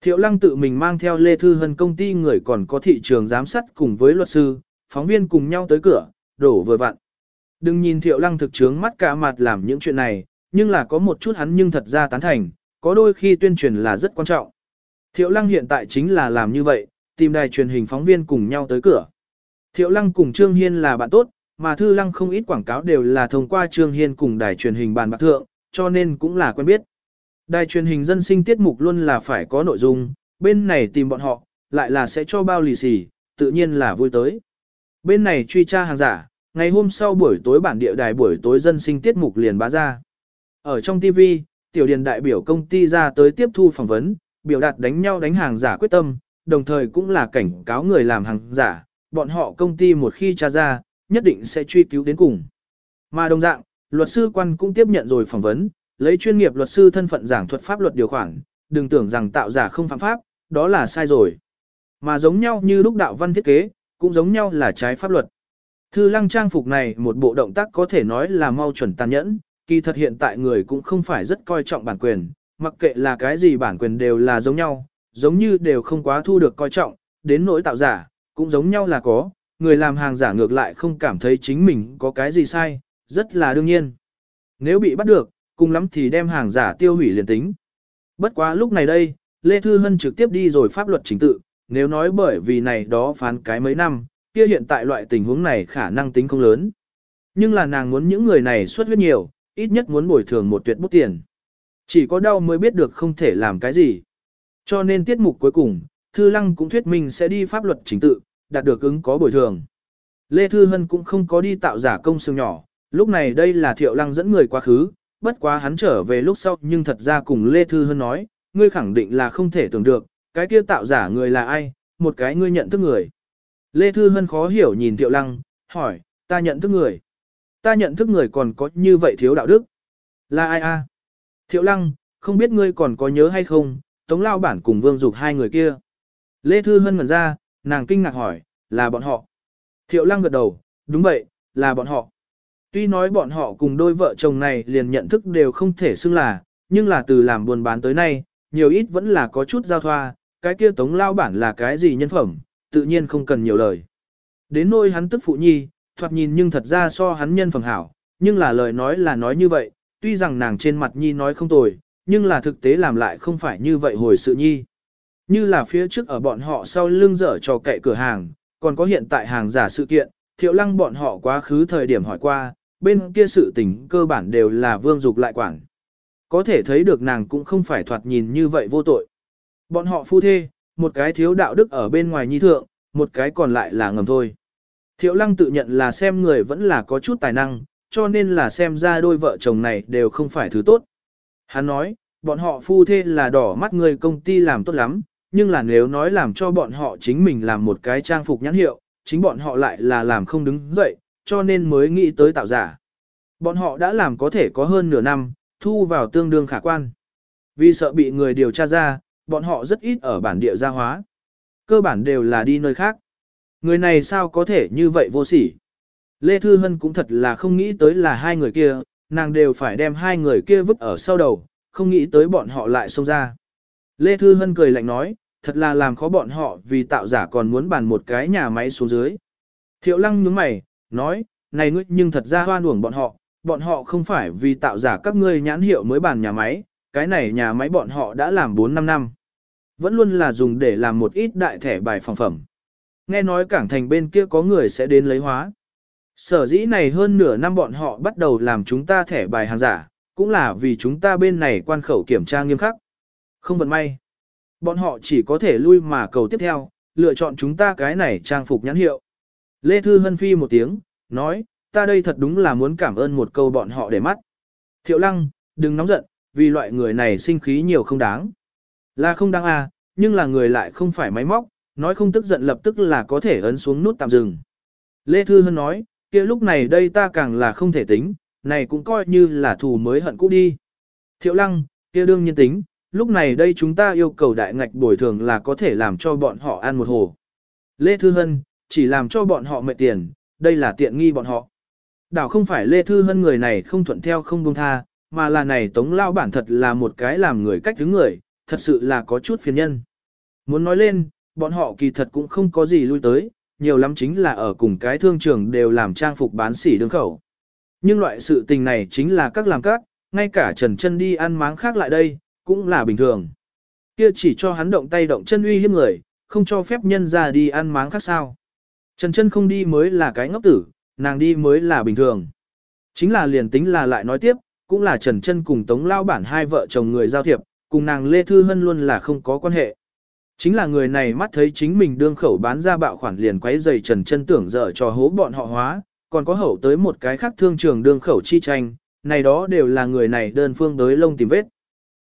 S1: Thiệu lăng tự mình mang theo Lê Thư Hân công ty người còn có thị trường giám sát cùng với luật sư, phóng viên cùng nhau tới cửa, đổ vừa vặn. Đừng nhìn thiệu lăng thực chướng mắt cả mặt làm những chuyện này, nhưng là có một chút hắn nhưng thật ra tán thành, có đôi khi tuyên truyền là rất quan trọng. Thiệu lăng hiện tại chính là làm như vậy, tìm đài truyền hình phóng viên cùng nhau tới cửa. Thiệu lăng cùng Trương Hiên là bạn tốt, mà Thư lăng không ít quảng cáo đều là thông qua Trương Hiên cùng đài truyền hình bàn bạc thượng, cho nên cũng là quen biết. Đài truyền hình dân sinh tiết mục luôn là phải có nội dung, bên này tìm bọn họ, lại là sẽ cho bao lì xì, tự nhiên là vui tới. Bên này truy tra hàng giả, ngày hôm sau buổi tối bản địa đài buổi tối dân sinh tiết mục liền bá ra. Ở trong TV, tiểu điền đại biểu công ty ra tới tiếp thu phỏng vấn, biểu đạt đánh nhau đánh hàng giả quyết tâm, đồng thời cũng là cảnh cáo người làm hàng giả, bọn họ công ty một khi tra ra, nhất định sẽ truy cứu đến cùng. Mà đồng dạng, luật sư quan cũng tiếp nhận rồi phỏng vấn, lấy chuyên nghiệp luật sư thân phận giảng thuật pháp luật điều khoản, đừng tưởng rằng tạo giả không phạm pháp, đó là sai rồi. Mà giống nhau như lúc đạo văn thiết kế, cũng giống nhau là trái pháp luật. Thư lăng trang phục này một bộ động tác có thể nói là mau chuẩn tàn nhẫn, kỳ thật hiện tại người cũng không phải rất coi trọng bản quyền, mặc kệ là cái gì bản quyền đều là giống nhau, giống như đều không quá thu được coi trọng, đến nỗi tạo giả, cũng giống nhau là có, người làm hàng giả ngược lại không cảm thấy chính mình có cái gì sai, rất là đương nhiên. Nếu bị bắt được, cùng lắm thì đem hàng giả tiêu hủy liền tính. Bất quá lúc này đây, Lê Thư Hân trực tiếp đi rồi pháp luật chính tự, nếu nói bởi vì này đó phán cái mấy năm, kia hiện tại loại tình huống này khả năng tính không lớn. Nhưng là nàng muốn những người này xuất huyết nhiều, ít nhất muốn bồi thường một tuyệt bút tiền. Chỉ có đau mới biết được không thể làm cái gì. Cho nên tiết mục cuối cùng, Thư Lăng cũng thuyết minh sẽ đi pháp luật chính tự, đạt được ứng có bồi thường. Lê Thư Hân cũng không có đi tạo giả công xương nhỏ, lúc này đây là Thiệu Lăng dẫn người quá khứ, bất quá hắn trở về lúc sau nhưng thật ra cùng Lê Thư Hân nói, ngươi khẳng định là không thể tưởng được, cái kia tạo giả người là ai, một cái ngươi nhận thức người. Lê Thư Hân khó hiểu nhìn Tiệu Lăng, hỏi, ta nhận thức người. Ta nhận thức người còn có như vậy thiếu đạo đức. Là ai a à? Thiệu Lăng, không biết ngươi còn có nhớ hay không, Tống Lao Bản cùng Vương Dục hai người kia. Lê Thư Hân ngần ra, nàng kinh ngạc hỏi, là bọn họ. Thiệu Lăng gật đầu, đúng vậy, là bọn họ. Tuy nói bọn họ cùng đôi vợ chồng này liền nhận thức đều không thể xưng là, nhưng là từ làm buồn bán tới nay, nhiều ít vẫn là có chút giao thoa, cái kia tống lao bản là cái gì nhân phẩm, tự nhiên không cần nhiều lời. Đến nôi hắn tức phụ nhi, thoạt nhìn nhưng thật ra so hắn nhân phẩm hảo, nhưng là lời nói là nói như vậy, tuy rằng nàng trên mặt nhi nói không tồi, nhưng là thực tế làm lại không phải như vậy hồi sự nhi. Như là phía trước ở bọn họ sau lưng dở cho cậy cửa hàng, còn có hiện tại hàng giả sự kiện, thiệu lăng bọn họ quá khứ thời điểm hỏi qua, bên kia sự tình cơ bản đều là vương dục lại quản. Có thể thấy được nàng cũng không phải thoạt nhìn như vậy vô tội. Bọn họ phu thê, một cái thiếu đạo đức ở bên ngoài nhi thượng, một cái còn lại là ngầm thôi. Thiệu lăng tự nhận là xem người vẫn là có chút tài năng, cho nên là xem ra đôi vợ chồng này đều không phải thứ tốt. Hắn nói, bọn họ phu thê là đỏ mắt người công ty làm tốt lắm, nhưng là nếu nói làm cho bọn họ chính mình làm một cái trang phục nhãn hiệu, chính bọn họ lại là làm không đứng dậy, cho nên mới nghĩ tới tạo giả. Bọn họ đã làm có thể có hơn nửa năm, thu vào tương đương khả quan. Vì sợ bị người điều tra ra, bọn họ rất ít ở bản địa gia hóa. Cơ bản đều là đi nơi khác. Người này sao có thể như vậy vô sỉ. Lê Thư Hân cũng thật là không nghĩ tới là hai người kia, nàng đều phải đem hai người kia vứt ở sau đầu, không nghĩ tới bọn họ lại xông ra. Lê Thư Hân cười lạnh nói, thật là làm khó bọn họ vì tạo giả còn muốn bàn một cái nhà máy xuống dưới. Thiệu lăng nhướng mày, nói, này ngươi nhưng thật ra hoan uổng bọn họ, bọn họ không phải vì tạo giả các ngươi nhãn hiệu mới bàn nhà máy, cái này nhà máy bọn họ đã làm 4-5 năm. Vẫn luôn là dùng để làm một ít đại thẻ bài phòng phẩm. Nghe nói cảng thành bên kia có người sẽ đến lấy hóa. Sở dĩ này hơn nửa năm bọn họ bắt đầu làm chúng ta thẻ bài hàng giả, cũng là vì chúng ta bên này quan khẩu kiểm tra nghiêm khắc. Không vận may. Bọn họ chỉ có thể lui mà cầu tiếp theo, lựa chọn chúng ta cái này trang phục nhãn hiệu. Lê Thư Hân Phi một tiếng, nói, ta đây thật đúng là muốn cảm ơn một câu bọn họ để mắt. Thiệu Lăng, đừng nóng giận, vì loại người này sinh khí nhiều không đáng. Là không đáng à, nhưng là người lại không phải máy móc, nói không tức giận lập tức là có thể ấn xuống nút tạm dừng. Lê Thư Hân nói, kia lúc này đây ta càng là không thể tính, này cũng coi như là thù mới hận cũ đi. Thiệu Lăng, kia đương nhiên tính, lúc này đây chúng ta yêu cầu đại ngạch bồi thường là có thể làm cho bọn họ ăn một hồ. Lê Thư Hân, chỉ làm cho bọn họ mệt tiền, đây là tiện nghi bọn họ. Đảo không phải Lê Thư Hân người này không thuận theo không buông tha, mà là này tống lao bản thật là một cái làm người cách đứng người, thật sự là có chút phiền nhân. Muốn nói lên, bọn họ kỳ thật cũng không có gì lui tới, nhiều lắm chính là ở cùng cái thương trường đều làm trang phục bán sỉ đường khẩu. Nhưng loại sự tình này chính là các làm các, ngay cả Trần chân đi ăn máng khác lại đây, cũng là bình thường. Kia chỉ cho hắn động tay động chân uy hiếp người, không cho phép nhân ra đi ăn máng khác sao. Trần chân không đi mới là cái ngốc tử, nàng đi mới là bình thường. Chính là liền tính là lại nói tiếp, cũng là Trần chân cùng Tống Lao Bản hai vợ chồng người giao thiệp, cùng nàng Lê Thư Hân luôn là không có quan hệ. Chính là người này mắt thấy chính mình đương khẩu bán ra bạo khoản liền quấy giày Trần chân tưởng dở cho hố bọn họ hóa, còn có hậu tới một cái khác thương trường đương khẩu chi tranh, này đó đều là người này đơn phương tới lông tìm vết.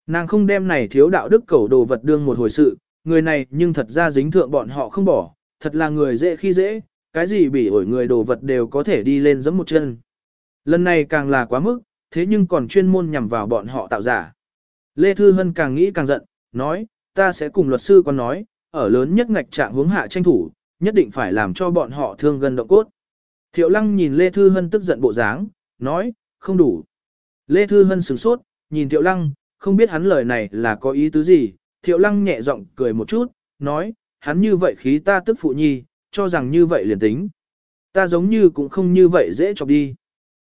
S1: Nàng không đem này thiếu đạo đức cầu đồ vật đương một hồi sự, người này nhưng thật ra dính thượng bọn họ không bỏ, thật là người dễ khi dễ, cái gì bị ổi người đồ vật đều có thể đi lên giẫm một chân. Lần này càng là quá mức, thế nhưng còn chuyên môn nhằm vào bọn họ tạo giả. Lê Thư Hân càng nghĩ càng giận, nói, ta sẽ cùng luật sư con nói, ở lớn nhất ngạch trạng hướng hạ tranh thủ, nhất định phải làm cho bọn họ thương gần động cốt. Thiệu Lăng nhìn Lê Thư Hân tức giận bộ dáng, nói, không đủ. Lê Thư Hân sửng sốt, nhìn Thiệu Lăng, không biết hắn lời này là có ý tứ gì, thiệu lăng nhẹ giọng cười một chút, nói, hắn như vậy khí ta tức phụ nhi, cho rằng như vậy liền tính. Ta giống như cũng không như vậy dễ chọc đi.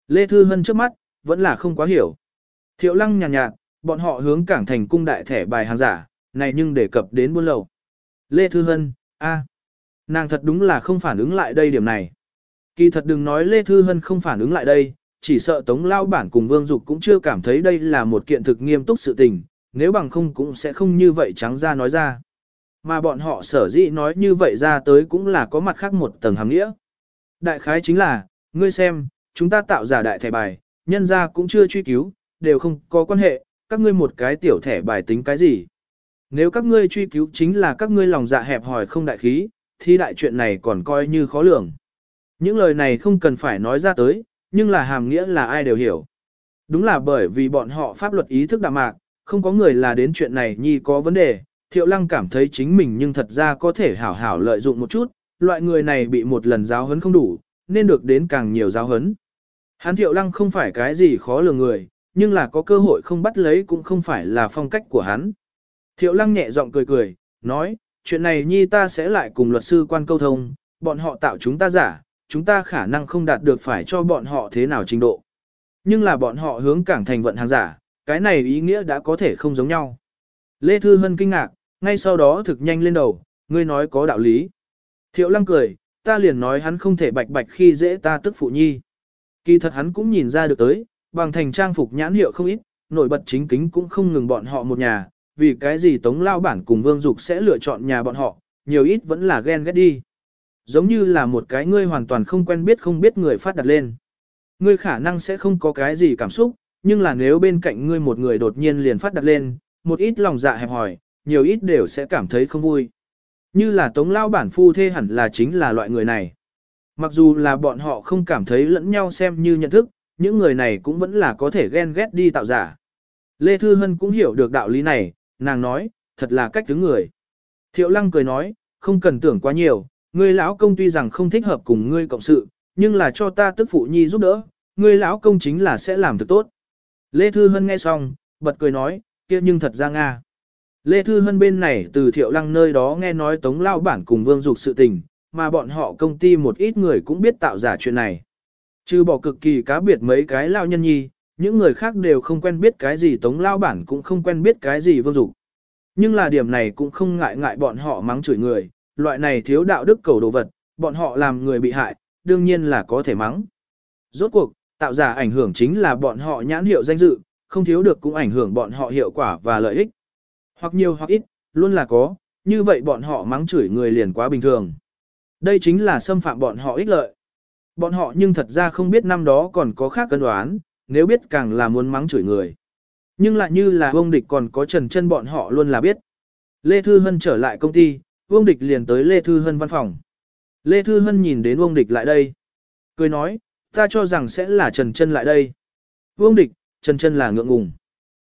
S1: Lê Thư Hân trước mắt, vẫn là không quá hiểu. Thiệu lăng nhàn nhạt, nhạt, bọn họ hướng cảng thành cung đại thẻ bài hàng giả, này nhưng đề cập đến buôn lầu. Lê Thư Hân, a nàng thật đúng là không phản ứng lại đây điểm này. Kỳ thật đừng nói Lê Thư Hân không phản ứng lại đây, chỉ sợ Tống Lao Bản cùng Vương Dục cũng chưa cảm thấy đây là một kiện thực nghiêm túc sự tình, nếu bằng không cũng sẽ không như vậy trắng ra nói ra. Mà bọn họ sở dĩ nói như vậy ra tới cũng là có mặt khác một tầng hàm nghĩa. Đại khái chính là, ngươi xem, chúng ta tạo giả đại thẻ bài, nhân ra cũng chưa truy cứu, đều không có quan hệ, các ngươi một cái tiểu thẻ bài tính cái gì. Nếu các ngươi truy cứu chính là các ngươi lòng dạ hẹp hòi không đại khí, thì đại chuyện này còn coi như khó lường. Những lời này không cần phải nói ra tới, nhưng là hàm nghĩa là ai đều hiểu. Đúng là bởi vì bọn họ pháp luật ý thức đạm mạc, không có người là đến chuyện này nhi có vấn đề, thiệu lăng cảm thấy chính mình nhưng thật ra có thể hảo hảo lợi dụng một chút, loại người này bị một lần giáo hấn không đủ, nên được đến càng nhiều giáo hấn. Hán thiệu lăng không phải cái gì khó lường người, nhưng là có cơ hội không bắt lấy cũng không phải là phong cách của hắn. Thiệu lăng nhẹ giọng cười cười, nói, chuyện này nhi ta sẽ lại cùng luật sư quan câu thông, bọn họ tạo chúng ta giả, chúng ta khả năng không đạt được phải cho bọn họ thế nào trình độ. Nhưng là bọn họ hướng cảng thành vận hàng giả, cái này ý nghĩa đã có thể không giống nhau. Lê Thư Hân kinh ngạc, ngay sau đó thực nhanh lên đầu, ngươi nói có đạo lý. Thiệu lăng cười, ta liền nói hắn không thể bạch bạch khi dễ ta tức phụ nhi. Kỳ thật hắn cũng nhìn ra được tới, bằng thành trang phục nhãn hiệu không ít, nổi bật chính kính cũng không ngừng bọn họ một nhà, vì cái gì tống lao bản cùng vương dục sẽ lựa chọn nhà bọn họ, nhiều ít vẫn là ghen ghét đi. Giống như là một cái ngươi hoàn toàn không quen biết không biết người phát đặt lên. Ngươi khả năng sẽ không có cái gì cảm xúc, nhưng là nếu bên cạnh ngươi một người đột nhiên liền phát đặt lên, một ít lòng dạ hẹp hỏi, nhiều ít đều sẽ cảm thấy không vui. Như là tống lao bản phu thê hẳn là chính là loại người này. Mặc dù là bọn họ không cảm thấy lẫn nhau xem như nhận thức, những người này cũng vẫn là có thể ghen ghét đi tạo giả. Lê Thư Hân cũng hiểu được đạo lý này, nàng nói, thật là cách thứ người. Thiệu Lăng cười nói, không cần tưởng quá nhiều, ngươi lão công tuy rằng không thích hợp cùng ngươi cộng sự, nhưng là cho ta tức phụ nhi giúp đỡ, ngươi lão công chính là sẽ làm thực tốt. Lê Thư Hân nghe xong, bật cười nói, kia nhưng thật ra Nga. Lê Thư Hân bên này từ thiệu lăng nơi đó nghe nói tống lao bản cùng vương dục sự tình, mà bọn họ công ty một ít người cũng biết tạo giả chuyện này. Chứ bỏ cực kỳ cá biệt mấy cái lao nhân nhi, những người khác đều không quen biết cái gì tống lao bản cũng không quen biết cái gì vương dục. Nhưng là điểm này cũng không ngại ngại bọn họ mắng chửi người, loại này thiếu đạo đức cầu đồ vật, bọn họ làm người bị hại, đương nhiên là có thể mắng. Rốt cuộc, tạo giả ảnh hưởng chính là bọn họ nhãn hiệu danh dự, không thiếu được cũng ảnh hưởng bọn họ hiệu quả và lợi ích. Hoặc nhiều hoặc ít, luôn là có, như vậy bọn họ mắng chửi người liền quá bình thường. Đây chính là xâm phạm bọn họ ích lợi. Bọn họ nhưng thật ra không biết năm đó còn có khác cân đoán, nếu biết càng là muốn mắng chửi người. Nhưng lại như là ông địch còn có trần chân bọn họ luôn là biết. Lê Thư Hân trở lại công ty, Vương Địch liền tới Lê Thư Hân văn phòng. Lê Thư Hân nhìn đến Vương Địch lại đây. Cười nói, ta cho rằng sẽ là Trần Trân lại đây. Vương Địch, Trần Trân là ngượng ngùng.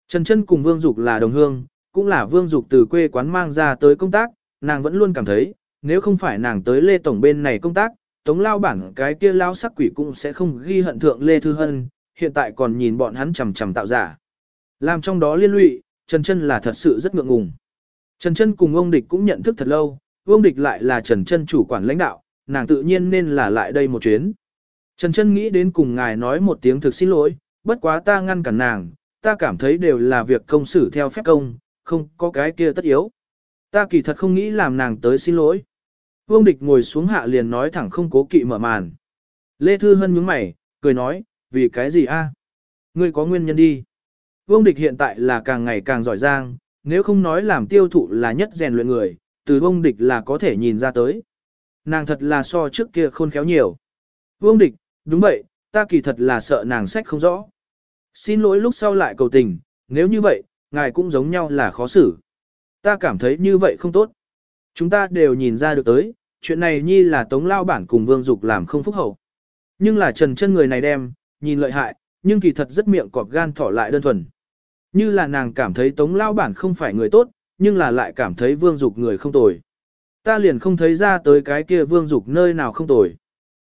S1: Trần Trân cùng Vương Dục là đồng hương, cũng là Vương Dục từ quê quán mang ra tới công tác, nàng vẫn luôn cảm thấy, nếu không phải nàng tới Lê Tổng bên này công tác, Tống Lao bản cái kia lao sắc quỷ cũng sẽ không ghi hận thượng Lê Thư Hân, hiện tại còn nhìn bọn hắn chầm chầm tạo giả. Làm trong đó liên lụy, Trần Trân là thật sự rất ngượng ngùng. Trần Trân cùng ông địch cũng nhận thức thật lâu, ông địch lại là Trần Trân chủ quản lãnh đạo, nàng tự nhiên nên là lại đây một chuyến. Trần Trân nghĩ đến cùng ngài nói một tiếng thực xin lỗi, bất quá ta ngăn cản nàng, ta cảm thấy đều là việc công xử theo phép công, không có cái kia tất yếu. Ta kỳ thật không nghĩ làm nàng tới xin lỗi. Vương địch ngồi xuống hạ liền nói thẳng không cố kỵ mở màn. Lê Thư Hân nhướng mày, cười nói, vì cái gì a? Ngươi có nguyên nhân đi. Vương địch hiện tại là càng ngày càng giỏi giang, nếu không nói làm tiêu thụ là nhất rèn luyện người, từ vông địch là có thể nhìn ra tới. Nàng thật là so trước kia khôn khéo nhiều. Vương địch, đúng vậy, ta kỳ thật là sợ nàng sách không rõ. Xin lỗi lúc sau lại cầu tình, nếu như vậy, ngài cũng giống nhau là khó xử. Ta cảm thấy như vậy không tốt. Chúng ta đều nhìn ra được tới, chuyện này nhi là tống lao bản cùng vương dục làm không phúc hậu. Nhưng là trần chân người này đem, nhìn lợi hại, nhưng kỳ thật rất miệng cọp gan thỏ lại đơn thuần. Như là nàng cảm thấy Tống Lao Bản không phải người tốt, nhưng là lại cảm thấy Vương Dục người không tồi. Ta liền không thấy ra tới cái kia Vương Dục nơi nào không tồi.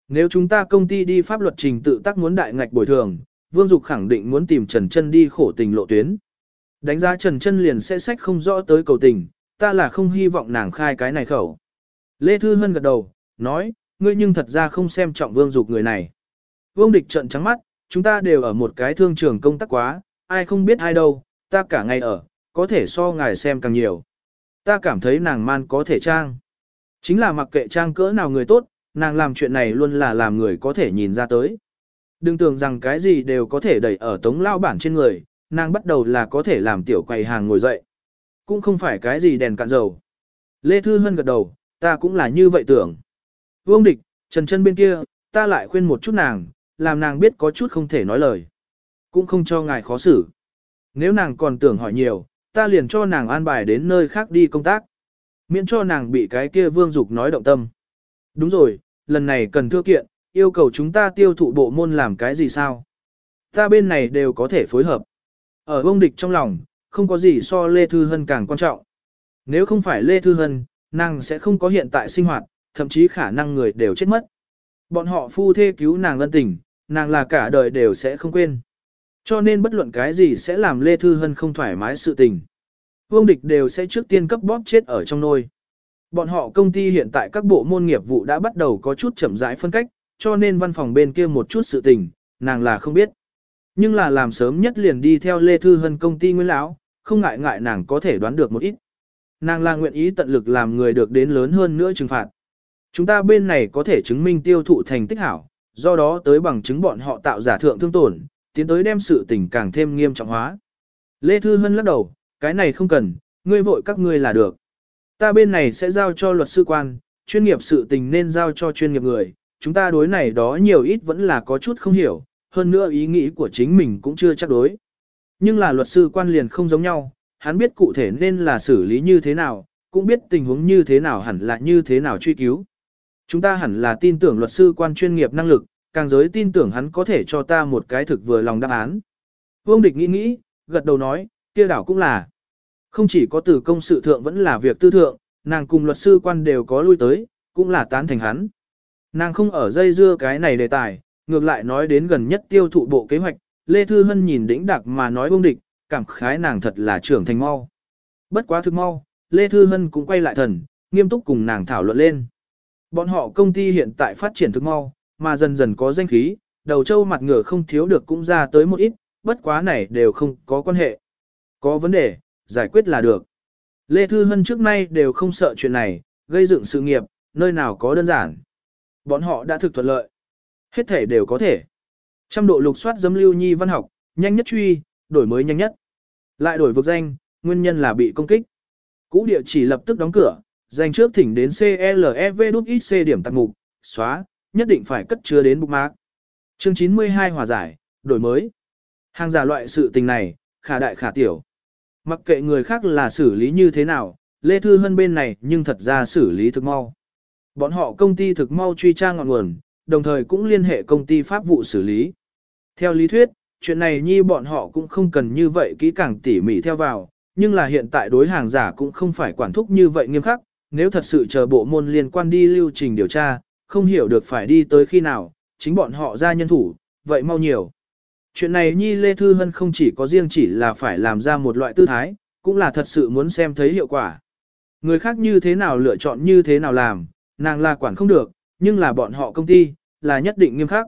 S1: Nếu chúng ta công ty đi pháp luật trình tự tác muốn đại ngạch bồi thường, Vương Dục khẳng định muốn tìm Trần Chân đi khổ tình lộ tuyến. Đánh giá Trần Chân liền sẽ sách không rõ tới cầu tình, ta là không hy vọng nàng khai cái này khẩu. Lê Thư Hân gật đầu, nói, ngươi nhưng thật ra không xem trọng Vương Dục người này. Vương Địch trận trắng mắt, chúng ta đều ở một cái thương trường công tác quá, ai không biết ai đâu, ta cả ngày ở, có thể so ngài xem càng nhiều. Ta cảm thấy nàng man có thể trang. Chính là mặc kệ trang cỡ nào người tốt, nàng làm chuyện này luôn là làm người có thể nhìn ra tới. Đừng tưởng rằng cái gì đều có thể đẩy ở tống lao bản trên người, nàng bắt đầu là có thể làm tiểu quầy hàng ngồi dậy. Cũng không phải cái gì đèn cạn dầu. Lê Thư Hân gật đầu, ta cũng là như vậy tưởng. Vương địch, trần chân bên kia, ta lại khuyên một chút nàng, làm nàng biết có chút không thể nói lời. Cũng không cho ngài khó xử. Nếu nàng còn tưởng hỏi nhiều, ta liền cho nàng an bài đến nơi khác đi công tác. Miễn cho nàng bị cái kia vương dục nói động tâm. Đúng rồi, lần này cần thưa kiện, yêu cầu chúng ta tiêu thụ bộ môn làm cái gì sao? Ta bên này đều có thể phối hợp. Ở ông địch trong lòng, không có gì so Lê Thư Hân càng quan trọng. Nếu không phải Lê Thư Hân, nàng sẽ không có hiện tại sinh hoạt, thậm chí khả năng người đều chết mất. Bọn họ phu thê cứu nàng lân tình, nàng là cả đời đều sẽ không quên. Cho nên bất luận cái gì sẽ làm Lê Thư Hân không thoải mái sự tình. Vương địch đều sẽ trước tiên cấp bóp chết ở trong nôi. Bọn họ công ty hiện tại các bộ môn nghiệp vụ đã bắt đầu có chút chậm rãi phân cách, cho nên văn phòng bên kia một chút sự tình, nàng là không biết. Nhưng là làm sớm nhất liền đi theo Lê Thư Hân công ty Nguyễn Lão, không ngại ngại nàng có thể đoán được một ít. Nàng là nguyện ý tận lực làm người được đến lớn hơn nữa trừng phạt. Chúng ta bên này có thể chứng minh tiêu thụ thành tích hảo, do đó tới bằng chứng bọn họ tạo giả thượng thương tổn, tiến tới đem sự tình càng thêm nghiêm trọng hóa. Lê Thư Hân lắc đầu, cái này không cần, ngươi vội các ngươi là được. Ta bên này sẽ giao cho luật sư quan, chuyên nghiệp sự tình nên giao cho chuyên nghiệp người, chúng ta đối này đó nhiều ít vẫn là có chút không hiểu, hơn nữa ý nghĩ của chính mình cũng chưa chắc đối. Nhưng là luật sư quan liền không giống nhau, hắn biết cụ thể nên là xử lý như thế nào, cũng biết tình huống như thế nào hẳn là như thế nào truy cứu. Chúng ta hẳn là tin tưởng luật sư quan chuyên nghiệp năng lực, càng giới tin tưởng hắn có thể cho ta một cái thực vừa lòng đáp án. Vương địch nghĩ nghĩ, gật đầu nói, kia đảo cũng là. Không chỉ có từ công sự thượng vẫn là việc tư thượng, nàng cùng luật sư quan đều có lui tới, cũng là tán thành hắn. Nàng không ở dây dưa cái này đề tài, ngược lại nói đến gần nhất tiêu thụ bộ kế hoạch, Lê Thư Hân nhìn đỉnh đặc mà nói Vương địch, cảm khái nàng thật là trưởng thành mau. Bất quá thực mau, Lê Thư Hân cũng quay lại thần, nghiêm túc cùng nàng thảo luận lên. Bọn họ công ty hiện tại phát triển thực mau, mà dần dần có danh khí, đầu trâu mặt ngựa không thiếu được cũng ra tới một ít, bất quá này đều không có quan hệ. Có vấn đề, giải quyết là được. Lê Thư Hân trước nay đều không sợ chuyện này, gây dựng sự nghiệp, nơi nào có đơn giản. Bọn họ đã thực thuận lợi. Hết thể đều có thể. Trăm độ lục soát dấm lưu nhi văn học, nhanh nhất truy, đổi mới nhanh nhất. Lại đổi vực danh, nguyên nhân là bị công kích. Cũ địa chỉ lập tức đóng cửa, danh trước thỉnh đến CLEV đút XC điểm tạp mục, xóa, nhất định phải cất chứa đến bục mạc. Chương 92 hòa giải, đổi mới. Hàng giả loại sự tình này, khả đại khả tiểu. Mặc kệ người khác là xử lý như thế nào, Lê Thư Hân bên này nhưng thật ra xử lý thực mau. Bọn họ công ty thực mau truy trang ngọn nguồn, đồng thời cũng liên hệ công ty pháp vụ xử lý. Theo lý thuyết, chuyện này nhi bọn họ cũng không cần như vậy kỹ càng tỉ mỉ theo vào, nhưng là hiện tại đối hàng giả cũng không phải quản thúc như vậy nghiêm khắc, nếu thật sự chờ bộ môn liên quan đi lưu trình điều tra, không hiểu được phải đi tới khi nào, chính bọn họ ra nhân thủ, vậy mau nhiều. Chuyện này Nhi Lê Thư Hân không chỉ có riêng chỉ là phải làm ra một loại tư thái, cũng là thật sự muốn xem thấy hiệu quả. Người khác như thế nào lựa chọn như thế nào làm, nàng là quản không được, nhưng là bọn họ công ty, là nhất định nghiêm khắc.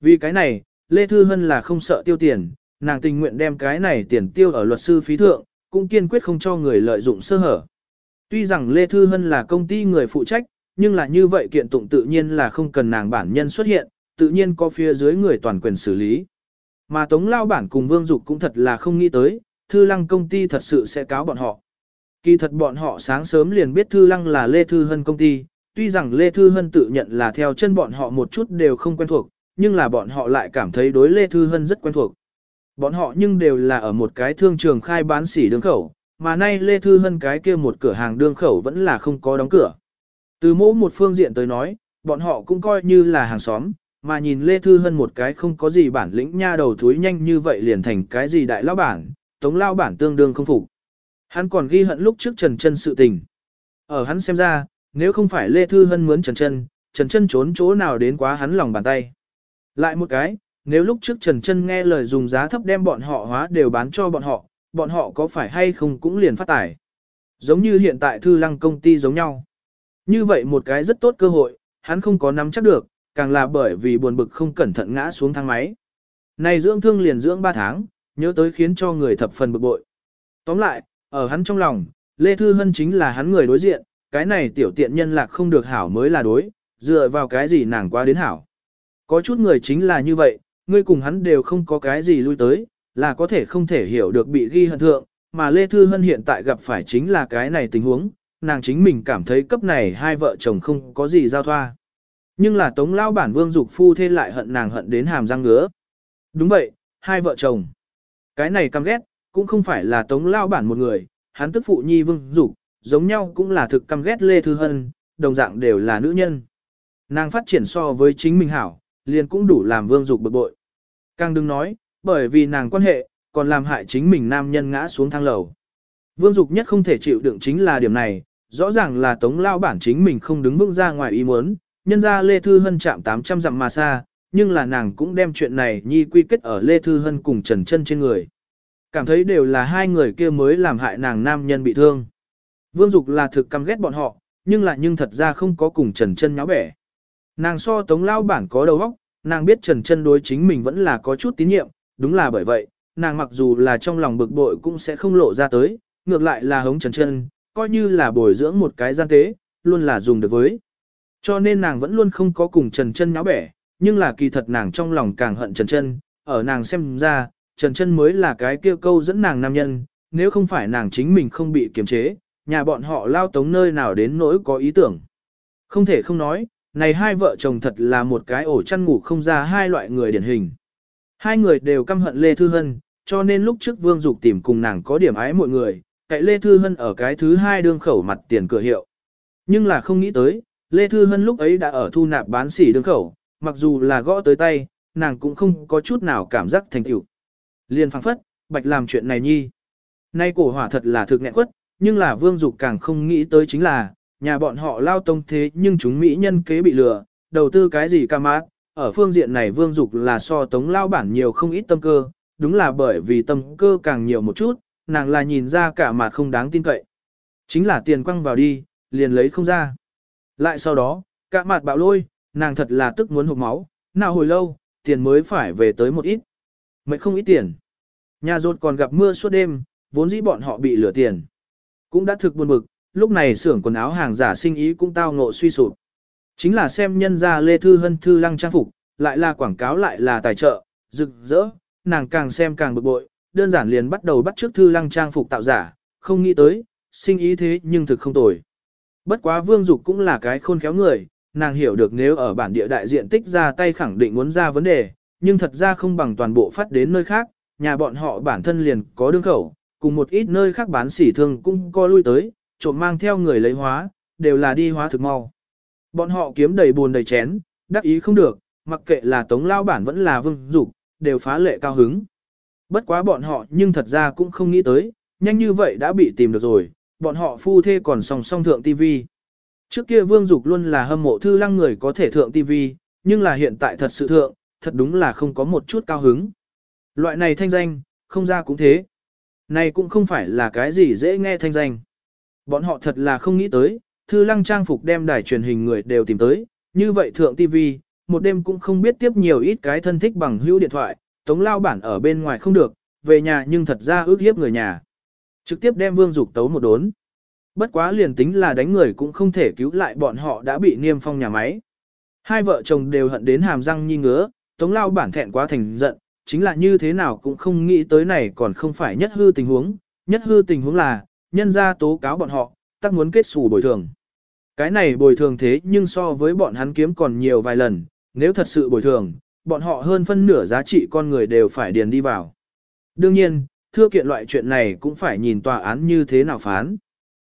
S1: Vì cái này, Lê Thư Hân là không sợ tiêu tiền, nàng tình nguyện đem cái này tiền tiêu ở luật sư phí thượng, cũng kiên quyết không cho người lợi dụng sơ hở. Tuy rằng Lê Thư Hân là công ty người phụ trách, nhưng là như vậy kiện tụng tự nhiên là không cần nàng bản nhân xuất hiện, tự nhiên có phía dưới người toàn quyền xử lý. Mà Tống Lao Bản cùng Vương Dục cũng thật là không nghĩ tới, Thư Lăng công ty thật sự sẽ cáo bọn họ. Kỳ thật bọn họ sáng sớm liền biết Thư Lăng là Lê Thư Hân công ty, tuy rằng Lê Thư Hân tự nhận là theo chân bọn họ một chút đều không quen thuộc, nhưng là bọn họ lại cảm thấy đối Lê Thư Hân rất quen thuộc. Bọn họ nhưng đều là ở một cái thương trường khai bán sỉ đường khẩu, mà nay Lê Thư Hân cái kia một cửa hàng đường khẩu vẫn là không có đóng cửa. Từ mỗ một phương diện tới nói, bọn họ cũng coi như là hàng xóm, mà nhìn Lê Thư Hân một cái không có gì bản lĩnh nha đầu thúi nhanh như vậy liền thành cái gì đại lao bản, tống lao bản tương đương không phục. Hắn còn ghi hận lúc trước Trần Trân sự tình. Ở hắn xem ra, nếu không phải Lê Thư Hân mướn Trần Trân, Trần Trân trốn chỗ nào đến quá hắn lòng bàn tay. Lại một cái, nếu lúc trước Trần Trân nghe lời dùng giá thấp đem bọn họ hóa đều bán cho bọn họ, bọn họ có phải hay không cũng liền phát tải. Giống như hiện tại Thư Lăng công ty giống nhau. Như vậy một cái rất tốt cơ hội, hắn không có nắm chắc được, càng là bởi vì buồn bực không cẩn thận ngã xuống thang máy. Này dưỡng thương liền dưỡng 3 tháng, nhớ tới khiến cho người thập phần bực bội. Tóm lại, ở hắn trong lòng, Lê Thư Hân chính là hắn người đối diện, cái này tiểu tiện nhân lạc không được hảo mới là đối, dựa vào cái gì nàng quá đến hảo. Có chút người chính là như vậy, người cùng hắn đều không có cái gì lui tới, là có thể không thể hiểu được bị ghi hận thượng, mà Lê Thư Hân hiện tại gặp phải chính là cái này tình huống, nàng chính mình cảm thấy cấp này hai vợ chồng không có gì giao thoa. Nhưng là tống lao bản vương dục phu thê lại hận nàng hận đến hàm răng ngứa. Đúng vậy, hai vợ chồng. Cái này căm ghét, cũng không phải là tống lao bản một người, hắn tức phụ nhi vương dục, giống nhau cũng là thực căm ghét Lê Thư Hân, đồng dạng đều là nữ nhân. Nàng phát triển so với chính mình hảo, liền cũng đủ làm vương dục bực bội. Càng đừng nói, bởi vì nàng quan hệ, còn làm hại chính mình nam nhân ngã xuống thang lầu. Vương Dục nhất không thể chịu đựng chính là điểm này, rõ ràng là tống lao bản chính mình không đứng vững ra ngoài ý muốn, nhân ra Lê Thư Hân chạm 800 dặm mà xa, nhưng là nàng cũng đem chuyện này nhi quy kết ở Lê Thư Hân cùng Trần Chân trên người. Cảm thấy đều là hai người kia mới làm hại nàng nam nhân bị thương. Vương Dục là thực căm ghét bọn họ, nhưng là nhưng thật ra không có cùng Trần Chân nháo bẻ. Nàng so tống lao bản có đầu óc, nàng biết Trần Chân đối chính mình vẫn là có chút tín nhiệm, đúng là bởi vậy, nàng mặc dù là trong lòng bực bội cũng sẽ không lộ ra tới, ngược lại là hống Trần Chân, coi như là bồi dưỡng một cái gian tế, luôn là dùng được với. Cho nên nàng vẫn luôn không có cùng Trần Trân nháo bẻ, nhưng là kỳ thật nàng trong lòng càng hận Trần Trân, ở nàng xem ra, Trần Trân mới là cái kia câu dẫn nàng nam nhân, nếu không phải nàng chính mình không bị kiềm chế, nhà bọn họ lao tống nơi nào đến nỗi có ý tưởng. Không thể không nói, này hai vợ chồng thật là một cái ổ chăn ngủ không ra hai loại người điển hình. Hai người đều căm hận Lê Thư Hân, cho nên lúc trước Vương Dục tìm cùng nàng có điểm ái mọi người, cậy Lê Thư Hân ở cái thứ hai đương khẩu mặt tiền cửa hiệu. Nhưng là không nghĩ tới, Lê Thư Hân lúc ấy đã ở thu nạp bán sỉ đương khẩu, mặc dù là gõ tới tay, nàng cũng không có chút nào cảm giác thành tựu. Liên phang phất, bạch làm chuyện này nhi. Nay cổ hỏa thật là thực nghẹn quất, nhưng là Vương Dục càng không nghĩ tới chính là, nhà bọn họ lao tông thế nhưng chúng Mỹ nhân kế bị lừa, đầu tư cái gì ca mát, ở phương diện này Vương Dục là so tống lao bản nhiều không ít tâm cơ, đúng là bởi vì tâm cơ càng nhiều một chút, nàng là nhìn ra cả mà không đáng tin cậy. Chính là tiền quăng vào đi, liền lấy không ra. Lại sau đó, cả mặt bạo lôi, nàng thật là tức muốn hụt máu, nào hồi lâu, tiền mới phải về tới một ít. Mệt không ít tiền. Nhà rột còn gặp mưa suốt đêm, vốn dĩ bọn họ bị lửa tiền. Cũng đã thực buồn bực, lúc này xưởng quần áo hàng giả sinh ý cũng tao ngộ suy sụp. Chính là xem nhân ra Lê Thư Hân Thư lăng trang phục, lại là quảng cáo lại là tài trợ, rực rỡ, nàng càng xem càng bực bội, đơn giản liền bắt đầu bắt trước thư lăng trang phục tạo giả, không nghĩ tới, sinh ý thế nhưng thực không tồi. Bất quá Vương Dục cũng là cái khôn khéo người, nàng hiểu được nếu ở bản địa đại diện tích ra tay khẳng định muốn ra vấn đề, nhưng thật ra không bằng toàn bộ phát đến nơi khác, nhà bọn họ bản thân liền có đương khẩu, cùng một ít nơi khác bán sỉ thương cũng co lui tới, trộm mang theo người lấy hóa, đều là đi hóa thực mau. Bọn họ kiếm đầy buồn đầy chén, đắc ý không được, mặc kệ là tống lao bản vẫn là vương dục, đều phá lệ cao hứng. Bất quá bọn họ nhưng thật ra cũng không nghĩ tới, nhanh như vậy đã bị tìm được rồi, bọn họ phu thê còn song song thượng TV. Trước kia Vương Dục luôn là hâm mộ thư lăng người có thể thượng TV, nhưng là hiện tại thật sự thượng, thật đúng là không có một chút cao hứng. Loại này thanh danh, không ra cũng thế. Này cũng không phải là cái gì dễ nghe thanh danh. Bọn họ thật là không nghĩ tới, thư lăng trang phục đem đài truyền hình người đều tìm tới, như vậy thượng TV, một đêm cũng không biết tiếp nhiều ít cái thân thích bằng hữu điện thoại, tống lao bản ở bên ngoài không được, về nhà nhưng thật ra ước hiếp người nhà. Trực tiếp đem vương dục tấu một đốn. Bất quá liền tính là đánh người cũng không thể cứu lại bọn họ đã bị niêm phong nhà máy. Hai vợ chồng đều hận đến hàm răng nhi ngứa, tống lao bản thẹn quá thành giận, chính là như thế nào cũng không nghĩ tới này còn không phải nhất hư tình huống, nhất hư tình huống là, nhân ra tố cáo bọn họ, tắc muốn kết xù bồi thường. Cái này bồi thường thế nhưng so với bọn hắn kiếm còn nhiều vài lần, nếu thật sự bồi thường, bọn họ hơn phân nửa giá trị con người đều phải điền đi vào. Đương nhiên, thưa kiện loại chuyện này cũng phải nhìn tòa án như thế nào phán.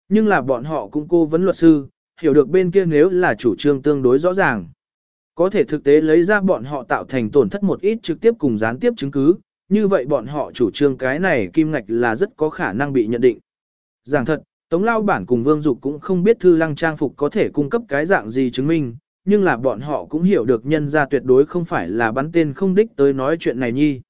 S1: Nhưng là bọn họ cũng cô vấn luật sư, hiểu được bên kia nếu là chủ trương tương đối rõ ràng. Có thể thực tế lấy ra bọn họ tạo thành tổn thất một ít trực tiếp cùng gián tiếp chứng cứ, như vậy bọn họ chủ trương cái này kim ngạch là rất có khả năng bị nhận định. Giảng thật, Tống Lao Bản cùng Vương Dục cũng không biết Thư Lăng Trang Phục có thể cung cấp cái dạng gì chứng minh, nhưng là bọn họ cũng hiểu được nhân ra tuyệt đối không phải là bắn tên không đích tới nói chuyện này nhi.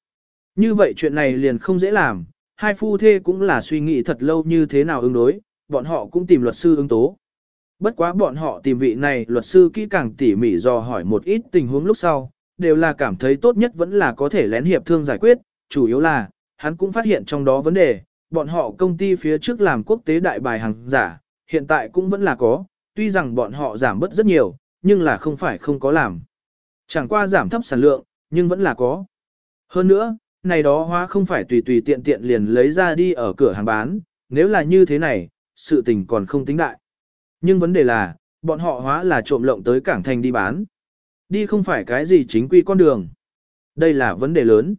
S1: Như vậy chuyện này liền không dễ làm, hai phu thê cũng là suy nghĩ thật lâu như thế nào ứng đối, bọn họ cũng tìm luật sư ứng tố. Bất quá bọn họ tìm vị này luật sư kỹ càng tỉ mỉ dò hỏi một ít tình huống lúc sau, đều là cảm thấy tốt nhất vẫn là có thể lén hiệp thương giải quyết, chủ yếu là, hắn cũng phát hiện trong đó vấn đề, bọn họ công ty phía trước làm quốc tế đại bài hàng giả, hiện tại cũng vẫn là có, tuy rằng bọn họ giảm bớt rất nhiều, nhưng là không phải không có làm. Chẳng qua giảm thấp sản lượng, nhưng vẫn là có. Hơn nữa, này đó hóa không phải tùy tùy tiện tiện liền lấy ra đi ở cửa hàng bán, nếu là như thế này, sự tình còn không tính đại. Nhưng vấn đề là, bọn họ hóa là trộm lộng tới cảng thành đi bán. Đi không phải cái gì chính quy con đường. Đây là vấn đề lớn.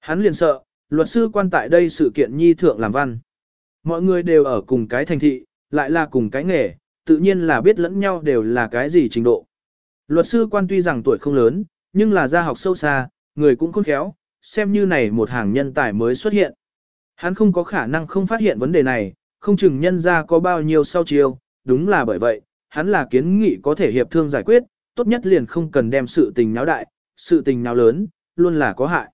S1: Hắn liền sợ, luật sư quan tại đây sự kiện nhi thượng làm văn. Mọi người đều ở cùng cái thành thị, lại là cùng cái nghề, tự nhiên là biết lẫn nhau đều là cái gì trình độ. Luật sư quan tuy rằng tuổi không lớn, nhưng là gia học sâu xa, người cũng khôn khéo, xem như này một hàng nhân tài mới xuất hiện. Hắn không có khả năng không phát hiện vấn đề này, không chừng nhân ra có bao nhiêu sau chiều, đúng là bởi vậy, hắn là kiến nghị có thể hiệp thương giải quyết, tốt nhất liền không cần đem sự tình náo đại, sự tình náo lớn, luôn là có hại.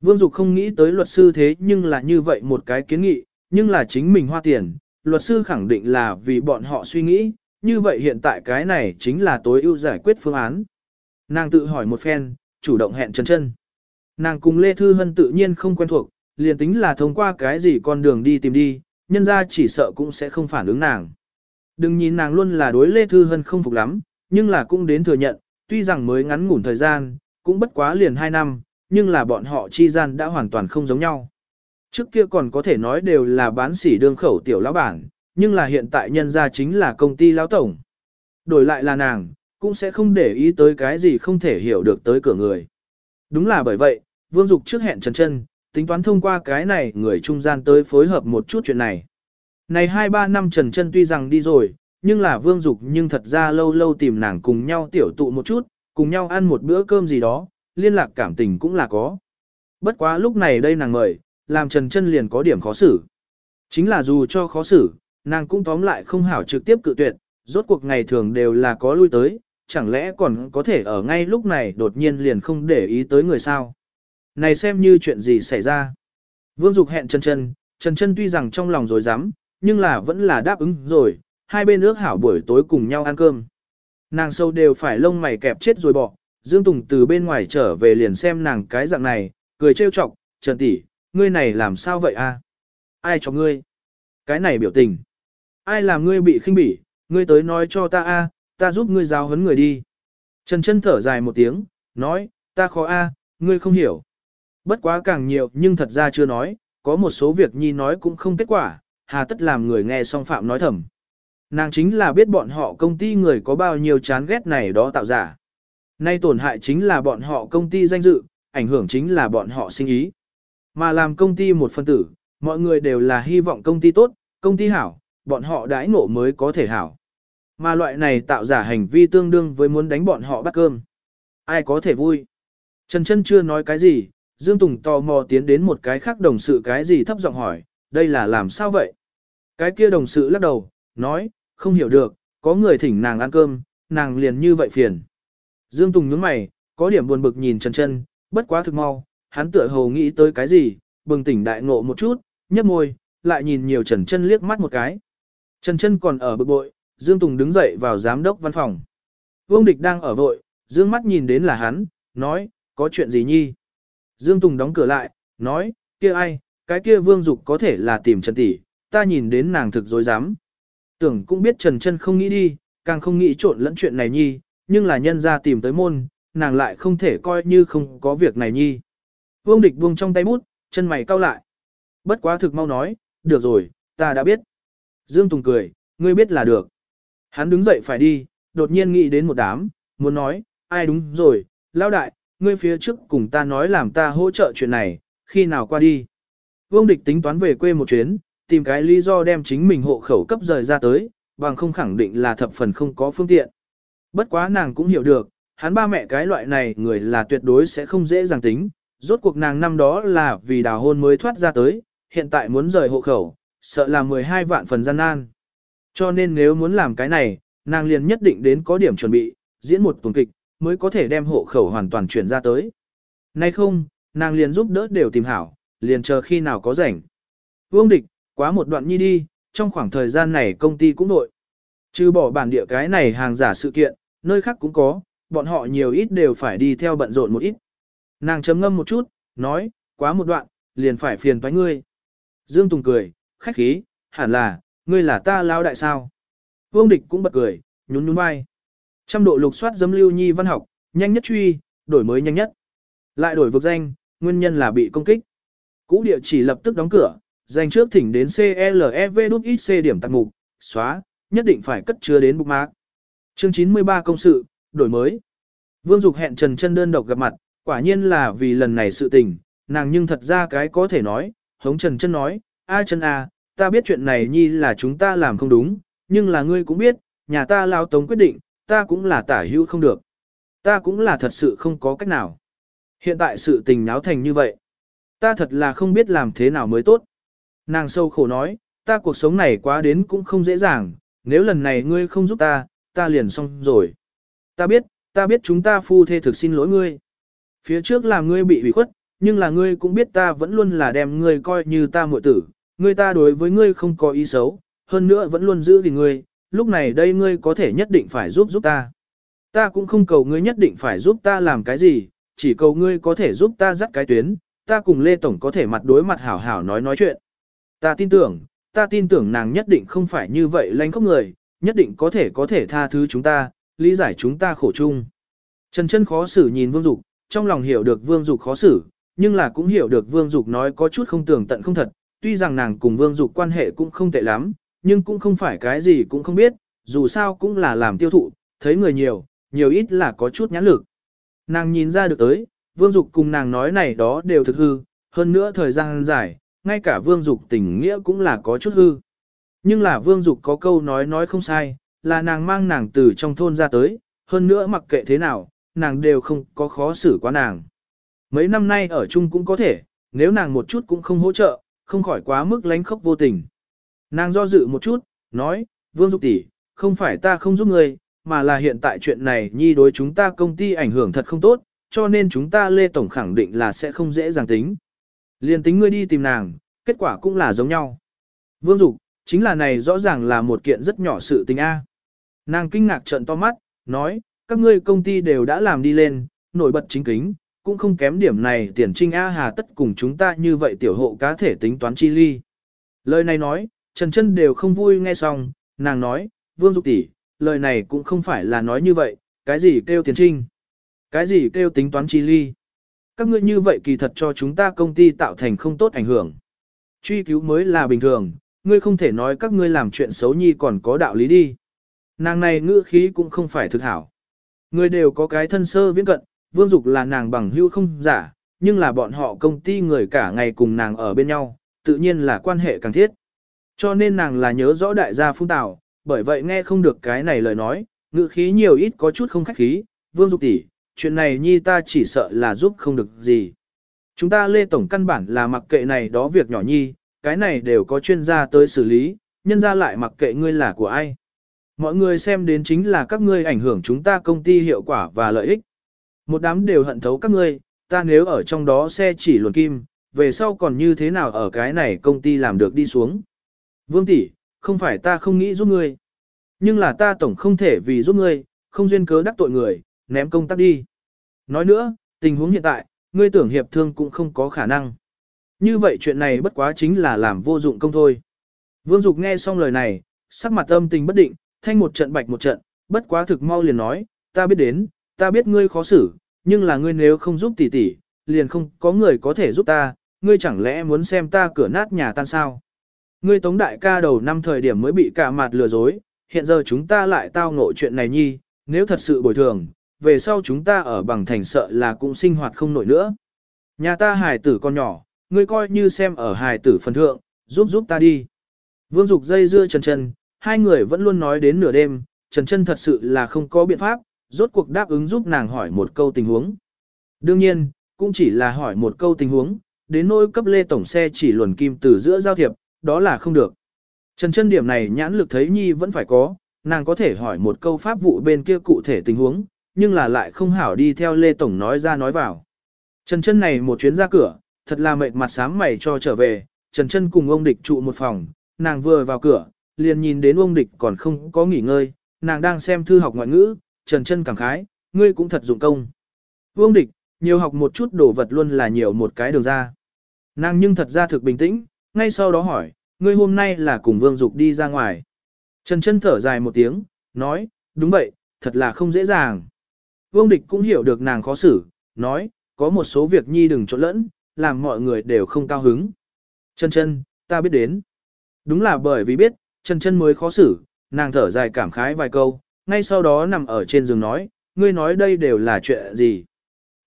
S1: Vương Dục không nghĩ tới luật sư thế nhưng là như vậy một cái kiến nghị, nhưng là chính mình hoa tiền, luật sư khẳng định là vì bọn họ suy nghĩ, như vậy hiện tại cái này chính là tối ưu giải quyết phương án. Nàng tự hỏi một phen, chủ động hẹn chân chân. Nàng cùng Lê Thư Hân tự nhiên không quen thuộc, liền tính là thông qua cái gì con đường đi tìm đi, nhân ra chỉ sợ cũng sẽ không phản ứng nàng. Đừng nhìn nàng luôn là đối Lê Thư Hân không phục lắm, nhưng là cũng đến thừa nhận, tuy rằng mới ngắn ngủn thời gian, cũng bất quá liền 2 năm, nhưng là bọn họ chi gian đã hoàn toàn không giống nhau. Trước kia còn có thể nói đều là bán sỉ đương khẩu tiểu lão bản, nhưng là hiện tại nhân ra chính là công ty lão tổng. Đổi lại là nàng, cũng sẽ không để ý tới cái gì không thể hiểu được tới cửa người. Đúng là bởi vậy, Vương Dục trước hẹn Trần Trân, tính toán thông qua cái này người trung gian tới phối hợp một chút chuyện này. Này 2-3 năm Trần Trân tuy rằng đi rồi, nhưng là Vương Dục nhưng thật ra lâu lâu tìm nàng cùng nhau tiểu tụ một chút, cùng nhau ăn một bữa cơm gì đó, liên lạc cảm tình cũng là có. Bất quá lúc này đây nàng mời, làm Trần Chân liền có điểm khó xử. Chính là dù cho khó xử, nàng cũng tóm lại không hảo trực tiếp cự tuyệt, rốt cuộc ngày thường đều là có lui tới, chẳng lẽ còn có thể ở ngay lúc này đột nhiên liền không để ý tới người sao? Này xem như chuyện gì xảy ra. Vương Dục hẹn Trần Trân, Trần Trân tuy rằng trong lòng rồi dám, nhưng là vẫn là đáp ứng rồi, hai bên ước hảo buổi tối cùng nhau ăn cơm. Nàng sâu đều phải lông mày kẹp chết rồi bỏ, Dương Tùng từ bên ngoài trở về liền xem nàng cái dạng này, cười trêu chọc, Trần tỷ, ngươi này làm sao vậy a? Ai cho ngươi? Cái này biểu tình. Ai làm ngươi bị khinh bỉ, ngươi tới nói cho ta a, ta giúp ngươi giáo huấn người đi. Trần chân thở dài một tiếng, nói, ta khó a, ngươi không hiểu. Bất quá càng nhiều nhưng thật ra chưa nói, có một số việc nhi nói cũng không kết quả, hà tất làm người nghe song phạm nói thầm. Nàng chính là biết bọn họ công ty người có bao nhiêu chán ghét này đó tạo giả. Nay tổn hại chính là bọn họ công ty danh dự, ảnh hưởng chính là bọn họ sinh ý. Mà làm công ty một phân tử, mọi người đều là hy vọng công ty tốt, công ty hảo, bọn họ đãi ngộ mới có thể hảo. Mà loại này tạo giả hành vi tương đương với muốn đánh bọn họ bắt cơm. Ai có thể vui? Trần Trân chưa nói cái gì, Dương Tùng tò mò tiến đến một cái khác đồng sự cái gì thấp giọng hỏi, đây là làm sao vậy? Cái kia đồng sự lắc đầu, nói, không hiểu được, có người thỉnh nàng ăn cơm, nàng liền như vậy phiền. Dương Tùng nhướng mày, có điểm buồn bực nhìn Trần Trân, bất quá thực mau, hắn tựa hồ nghĩ tới cái gì, bừng tỉnh đại ngộ một chút, nhấp môi, lại nhìn nhiều Trần Chân liếc mắt một cái. Trần Chân còn ở bực bội, Dương Tùng đứng dậy vào giám đốc văn phòng. Vương Địch đang ở vội, dương mắt nhìn đến là hắn, nói, có chuyện gì nhi? Dương Tùng đóng cửa lại, nói, kia ai, cái kia Vương Dục có thể là tìm Trần tỷ, ta nhìn đến nàng thực dối dám. Tưởng cũng biết Trần Chân không nghĩ đi, càng không nghĩ trộn lẫn chuyện này nhi, nhưng là nhân ra tìm tới môn, nàng lại không thể coi như không có việc này nhi. Vương địch buông trong tay bút, chân mày cau lại. Bất quá thực mau nói, được rồi, ta đã biết. Dương Tùng cười, ngươi biết là được. Hắn đứng dậy phải đi, đột nhiên nghĩ đến một đám, muốn nói, ai đúng rồi, Lão đại, ngươi phía trước cùng ta nói làm ta hỗ trợ chuyện này, khi nào qua đi. Vương địch tính toán về quê một chuyến, tìm cái lý do đem chính mình hộ khẩu cấp rời ra tới, bằng không khẳng định là thập phần không có phương tiện. Bất quá nàng cũng hiểu được, hắn ba mẹ cái loại này người là tuyệt đối sẽ không dễ dàng tính, Rốt cuộc nàng năm đó là vì đào hôn mới thoát ra tới, hiện tại muốn rời hộ khẩu, sợ là 12 vạn phần gian nan. Cho nên nếu muốn làm cái này, nàng liền nhất định đến có điểm chuẩn bị, diễn một tuần kịch, mới có thể đem hộ khẩu hoàn toàn chuyển ra tới. Nay không, nàng liền giúp đỡ đều tìm hảo, liền chờ khi nào có rảnh. Vương địch, quá một đoạn nhi đi, trong khoảng thời gian này công ty cũng nội. Chứ bỏ bản địa cái này hàng giả sự kiện, nơi khác cũng có, bọn họ nhiều ít đều phải đi theo bận rộn một ít. Nàng chấm ngâm một chút, nói, quá một đoạn, liền phải phiền toái ngươi. Dương Tùng cười, khách khí, hẳn là, ngươi là ta lao đại sao. Vương Địch cũng bật cười, nhún nhún vai. Trăm độ lục soát dấm lưu nhi văn học, nhanh nhất truy, đổi mới nhanh nhất. Lại đổi vực danh, nguyên nhân là bị công kích. Cũ địa chỉ lập tức đóng cửa, danh trước thỉnh đến CLEV.xc điểm tạc mục, xóa, nhất định phải cất chứa đến bục mạc. Chương 93 công sự, đổi mới. Vương Dục hẹn Trần Trân đơn độc gặp mặt, quả nhiên là vì lần này sự tình, nàng nhưng thật ra cái có thể nói, hống trần chân nói, a chân a, à, ta biết chuyện này nhi là chúng ta làm không đúng, nhưng là ngươi cũng biết, nhà ta lao tống quyết định, ta cũng là tả hữu không được. Ta cũng là thật sự không có cách nào. Hiện tại sự tình náo thành như vậy. Ta thật là không biết làm thế nào mới tốt. Nàng sâu khổ nói, ta cuộc sống này quá đến cũng không dễ dàng, nếu lần này ngươi không giúp ta, ta liền xong rồi. Ta biết, ta biết chúng ta phu thê thực xin lỗi ngươi phía trước là ngươi bị hủy khuất, nhưng là ngươi cũng biết ta vẫn luôn là đem ngươi coi như ta muội tử, ngươi ta đối với ngươi không có ý xấu, hơn nữa vẫn luôn giữ gìn ngươi, lúc này đây ngươi có thể nhất định phải giúp giúp ta. Ta cũng không cầu ngươi nhất định phải giúp ta làm cái gì, chỉ cầu ngươi có thể giúp ta dắt cái tuyến, ta cùng Lê Tổng có thể mặt đối mặt hảo hảo nói nói chuyện. Ta tin tưởng, ta tin tưởng nàng nhất định không phải như vậy lánh khóc người, nhất định có thể có thể tha thứ chúng ta, lý giải chúng ta khổ chung. Trần chân khó xử nhìn Vương Dục, trong lòng hiểu được Vương Dục khó xử, nhưng là cũng hiểu được Vương Dục nói có chút không tưởng tận không thật, tuy rằng nàng cùng Vương Dục quan hệ cũng không tệ lắm, nhưng cũng không phải cái gì cũng không biết, dù sao cũng là làm tiêu thụ, thấy người nhiều, nhiều ít là có chút nhãn lực. Nàng nhìn ra được tới, Vương Dục cùng nàng nói này đó đều thực hư, hơn nữa thời gian dài, ngay cả Vương Dục tình nghĩa cũng là có chút hư. Nhưng là Vương Dục có câu nói nói không sai, là nàng mang nàng từ trong thôn ra tới, hơn nữa mặc kệ thế nào, nàng đều không có khó xử quá nàng. Mấy năm nay ở chung cũng có thể, nếu nàng một chút cũng không hỗ trợ, không khỏi quá mức lánh khóc vô tình. Nàng do dự một chút, nói, Vương Dục tỷ, không phải ta không giúp người mà là hiện tại chuyện này nhi đối chúng ta công ty ảnh hưởng thật không tốt, cho nên chúng ta Lê Tổng khẳng định là sẽ không dễ dàng tính. Liên tính ngươi đi tìm nàng, kết quả cũng là giống nhau. Vương Dục, chính là này rõ ràng là một kiện rất nhỏ sự tình A. Nàng kinh ngạc trận to mắt, nói, các ngươi công ty đều đã làm đi lên, nổi bật chính kính, cũng không kém điểm này tiền trinh A hà tất cùng chúng ta như vậy tiểu hộ cá thể tính toán chi ly. Lời này nói, Trần Trân đều không vui nghe xong, nàng nói, Vương Dục tỷ, lời này cũng không phải là nói như vậy, cái gì kêu tiền trinh, cái gì kêu tính toán chi ly. Các ngươi như vậy kỳ thật cho chúng ta công ty tạo thành không tốt ảnh hưởng. Truy cứu mới là bình thường, ngươi không thể nói các ngươi làm chuyện xấu nhi còn có đạo lý đi. Nàng này ngữ khí cũng không phải thực hảo. Người đều có cái thân sơ viễn cận, Vương Dục là nàng bằng hữu không giả, nhưng là bọn họ công ty người cả ngày cùng nàng ở bên nhau, tự nhiên là quan hệ càng thiết. Cho nên nàng là nhớ rõ đại gia phung tào, bởi vậy nghe không được cái này lời nói, ngữ khí nhiều ít có chút không khách khí, Vương Dục tỷ, chuyện này nhi ta chỉ sợ là giúp không được gì. Chúng ta Lê Tổng căn bản là mặc kệ này đó việc nhỏ nhi, cái này đều có chuyên gia tới xử lý, nhân ra lại mặc kệ ngươi là của ai. Mọi người xem đến chính là các ngươi ảnh hưởng chúng ta công ty hiệu quả và lợi ích. Một đám đều hận thấu các ngươi, ta nếu ở trong đó xe chỉ luồn kim, về sau còn như thế nào ở cái này công ty làm được đi xuống. Vương tỷ, không phải ta không nghĩ giúp ngươi, nhưng là ta tổng không thể vì giúp ngươi, không duyên cớ đắc tội người, ném công tác đi. Nói nữa, tình huống hiện tại, ngươi tưởng hiệp thương cũng không có khả năng. Như vậy chuyện này bất quá chính là làm vô dụng công thôi. Vương Dục nghe xong lời này, sắc mặt âm tình bất định, thanh một trận bạch một trận, bất quá thực mau liền nói, ta biết đến, ta biết ngươi khó xử, nhưng là ngươi nếu không giúp tỷ tỷ, liền không có người có thể giúp ta, ngươi chẳng lẽ muốn xem ta cửa nát nhà tan sao? Ngươi tống đại ca đầu năm thời điểm mới bị cả mặt lừa dối, hiện giờ chúng ta lại tao ngộ chuyện này nhi, nếu thật sự bồi thường, về sau chúng ta ở bằng thành sợ là cũng sinh hoạt không nổi nữa. Nhà ta hài tử con nhỏ, ngươi coi như xem ở hài tử phần thượng, giúp giúp ta đi. Vương Dục dây dưa chân chân, hai người vẫn luôn nói đến nửa đêm, Trần Trân thật sự là không có biện pháp, rốt cuộc đáp ứng giúp nàng hỏi một câu tình huống. Đương nhiên, cũng chỉ là hỏi một câu tình huống, đến nỗi cấp lê tổng xe chỉ luồn kim từ giữa giao thiệp, đó là không được. Trần Trân điểm này nhãn lực thấy nhi vẫn phải có, nàng có thể hỏi một câu pháp vụ bên kia cụ thể tình huống, nhưng là lại không hảo đi theo lê tổng nói ra nói vào. Trần Trân này một chuyến ra cửa, thật là mệt mặt sáng mày cho trở về, Trần Trân cùng ông địch trụ một phòng, nàng vừa vào cửa, liền nhìn đến ông địch còn không có nghỉ ngơi, nàng đang xem thư học ngoại ngữ, trần chân cảm khái, ngươi cũng thật dụng công. Vương địch, nhiều học một chút đồ vật luôn là nhiều một cái đường ra. Nàng nhưng thật ra thực bình tĩnh, ngay sau đó hỏi, ngươi hôm nay là cùng Vương Dục đi ra ngoài. Trần chân thở dài một tiếng, nói, đúng vậy, thật là không dễ dàng. Vương địch cũng hiểu được nàng khó xử, nói, có một số việc nhi đừng trộn lẫn, làm mọi người đều không cao hứng. Trần chân, ta biết đến. Đúng là bởi vì biết, Trần Trân mới khó xử, nàng thở dài cảm khái vài câu, ngay sau đó nằm ở trên giường nói, ngươi nói đây đều là chuyện gì.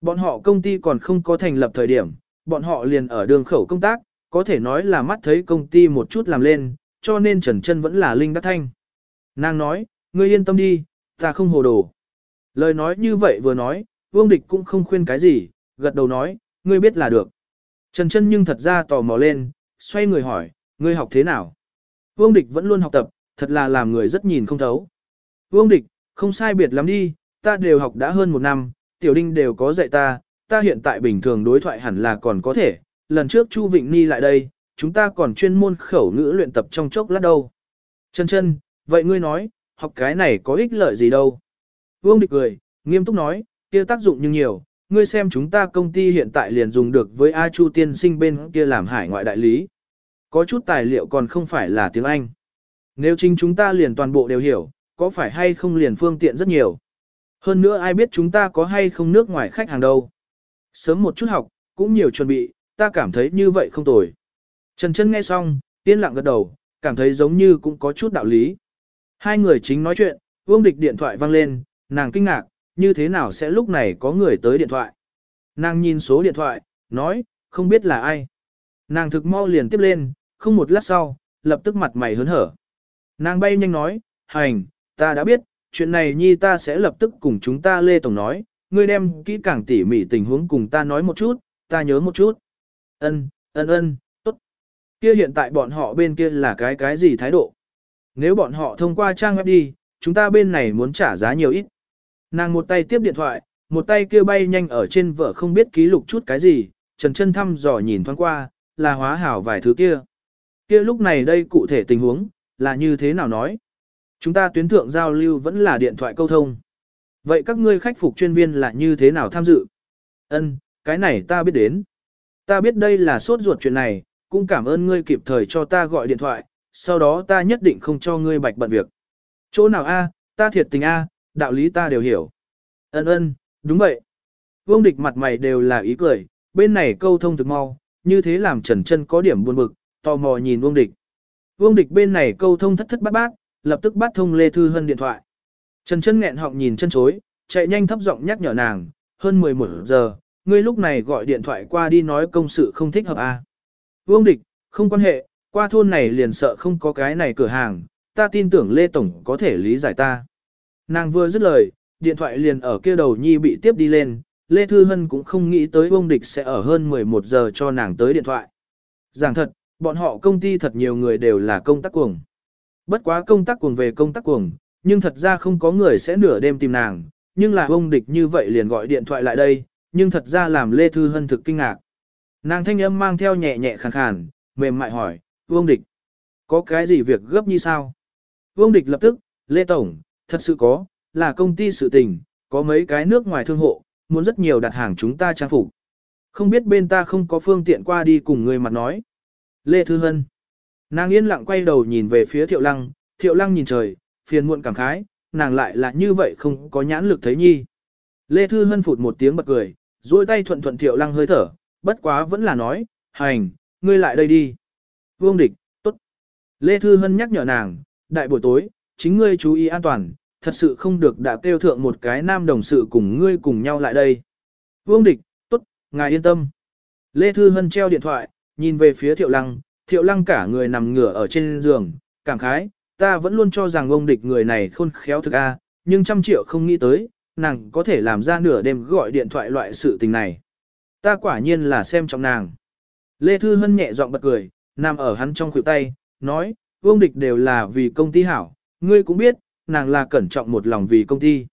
S1: Bọn họ công ty còn không có thành lập thời điểm, bọn họ liền ở đường khẩu công tác, có thể nói là mắt thấy công ty một chút làm lên, cho nên Trần Trân vẫn là Linh Đắc Thanh. Nàng nói, ngươi yên tâm đi, ta không hồ đồ. Lời nói như vậy vừa nói, Vương Địch cũng không khuyên cái gì, gật đầu nói, ngươi biết là được. Trần Trân nhưng thật ra tò mò lên, xoay người hỏi, ngươi học thế nào? Vương Địch vẫn luôn học tập, thật là làm người rất nhìn không thấu. Vương Địch, không sai biệt lắm đi, ta đều học đã hơn một năm, tiểu đinh đều có dạy ta, ta hiện tại bình thường đối thoại hẳn là còn có thể. Lần trước Chu Vịnh Ni lại đây, chúng ta còn chuyên môn khẩu ngữ luyện tập trong chốc lát đâu. Chân chân, vậy ngươi nói, học cái này có ích lợi gì đâu. Vương Địch cười, nghiêm túc nói, kia tác dụng nhưng nhiều, ngươi xem chúng ta công ty hiện tại liền dùng được với A Chu tiên sinh bên kia làm hải ngoại đại lý có chút tài liệu còn không phải là tiếng Anh. Nếu chính chúng ta liền toàn bộ đều hiểu, có phải hay không liền phương tiện rất nhiều. Hơn nữa ai biết chúng ta có hay không nước ngoài khách hàng đâu. Sớm một chút học, cũng nhiều chuẩn bị, ta cảm thấy như vậy không tồi. Trần Trân nghe xong, yên lặng gật đầu, cảm thấy giống như cũng có chút đạo lý. Hai người chính nói chuyện, Vương Địch điện thoại vang lên, nàng kinh ngạc, như thế nào sẽ lúc này có người tới điện thoại. Nàng nhìn số điện thoại, nói, không biết là ai. Nàng thực mau liền tiếp lên, không một lát sau, lập tức mặt mày hớn hở. Nàng bay nhanh nói, hành, ta đã biết, chuyện này nhi ta sẽ lập tức cùng chúng ta Lê Tổng nói, ngươi đem kỹ càng tỉ mỉ tình huống cùng ta nói một chút, ta nhớ một chút. Ân, ân ân, tốt. Kia hiện tại bọn họ bên kia là cái cái gì thái độ? Nếu bọn họ thông qua trang web đi, chúng ta bên này muốn trả giá nhiều ít. Nàng một tay tiếp điện thoại, một tay kia bay nhanh ở trên vợ không biết ký lục chút cái gì, trần chân thăm dò nhìn thoáng qua, là hóa hảo vài thứ kia kia lúc này đây cụ thể tình huống, là như thế nào nói? Chúng ta tuyến thượng giao lưu vẫn là điện thoại câu thông. Vậy các ngươi khách phục chuyên viên là như thế nào tham dự? Ân, cái này ta biết đến. Ta biết đây là sốt ruột chuyện này, cũng cảm ơn ngươi kịp thời cho ta gọi điện thoại, sau đó ta nhất định không cho ngươi bạch bận việc. Chỗ nào a, ta thiệt tình a, đạo lý ta đều hiểu. Ân ân, đúng vậy. Vương địch mặt mày đều là ý cười, bên này câu thông thực mau, như thế làm Trần Chân có điểm buồn bực, tò mò nhìn Vương Địch. Vương Địch bên này câu thông thất thất bát bát, lập tức bắt thông Lê Thư Hân điện thoại. Trần Chân nghẹn họng nhìn chân chối, chạy nhanh thấp giọng nhắc nhở nàng, hơn 11 giờ, ngươi lúc này gọi điện thoại qua đi nói công sự không thích hợp à. Vương Địch, không quan hệ, qua thôn này liền sợ không có cái này cửa hàng, ta tin tưởng Lê Tổng có thể lý giải ta. Nàng vừa dứt lời, điện thoại liền ở kia đầu nhi bị tiếp đi lên, Lê Thư Hân cũng không nghĩ tới Vương Địch sẽ ở hơn 11 giờ cho nàng tới điện thoại. Giảng thật, Bọn họ công ty thật nhiều người đều là công tác cuồng. Bất quá công tác cuồng về công tác cuồng, nhưng thật ra không có người sẽ nửa đêm tìm nàng, nhưng là ông địch như vậy liền gọi điện thoại lại đây, nhưng thật ra làm Lê Thư Hân thực kinh ngạc. Nàng thanh âm mang theo nhẹ nhẹ khàn khàn, mềm mại hỏi, ông địch, có cái gì việc gấp như sao? Ông địch lập tức, Lê Tổng, thật sự có, là công ty sự tình, có mấy cái nước ngoài thương hộ, muốn rất nhiều đặt hàng chúng ta trang phục. Không biết bên ta không có phương tiện qua đi cùng người mặt nói. Lê Thư Hân. Nàng yên lặng quay đầu nhìn về phía thiệu lăng, thiệu lăng nhìn trời, phiền muộn cảm khái, nàng lại là như vậy không có nhãn lực thấy nhi. Lê Thư Hân phụt một tiếng bật cười, duỗi tay thuận thuận thiệu lăng hơi thở, bất quá vẫn là nói, hành, ngươi lại đây đi. Vương địch, tốt. Lê Thư Hân nhắc nhở nàng, đại buổi tối, chính ngươi chú ý an toàn, thật sự không được đã kêu thượng một cái nam đồng sự cùng ngươi cùng nhau lại đây. Vương địch, tốt, ngài yên tâm. Lê Thư Hân treo điện thoại, nhìn về phía thiệu lăng, thiệu lăng cả người nằm ngửa ở trên giường, cảm khái, ta vẫn luôn cho rằng ông địch người này khôn khéo thực a, nhưng trăm triệu không nghĩ tới, nàng có thể làm ra nửa đêm gọi điện thoại loại sự tình này. Ta quả nhiên là xem trọng nàng. Lê Thư Hân nhẹ giọng bật cười, nằm ở hắn trong khuỷu tay, nói, ông địch đều là vì công ty hảo, ngươi cũng biết, nàng là cẩn trọng một lòng vì công ty.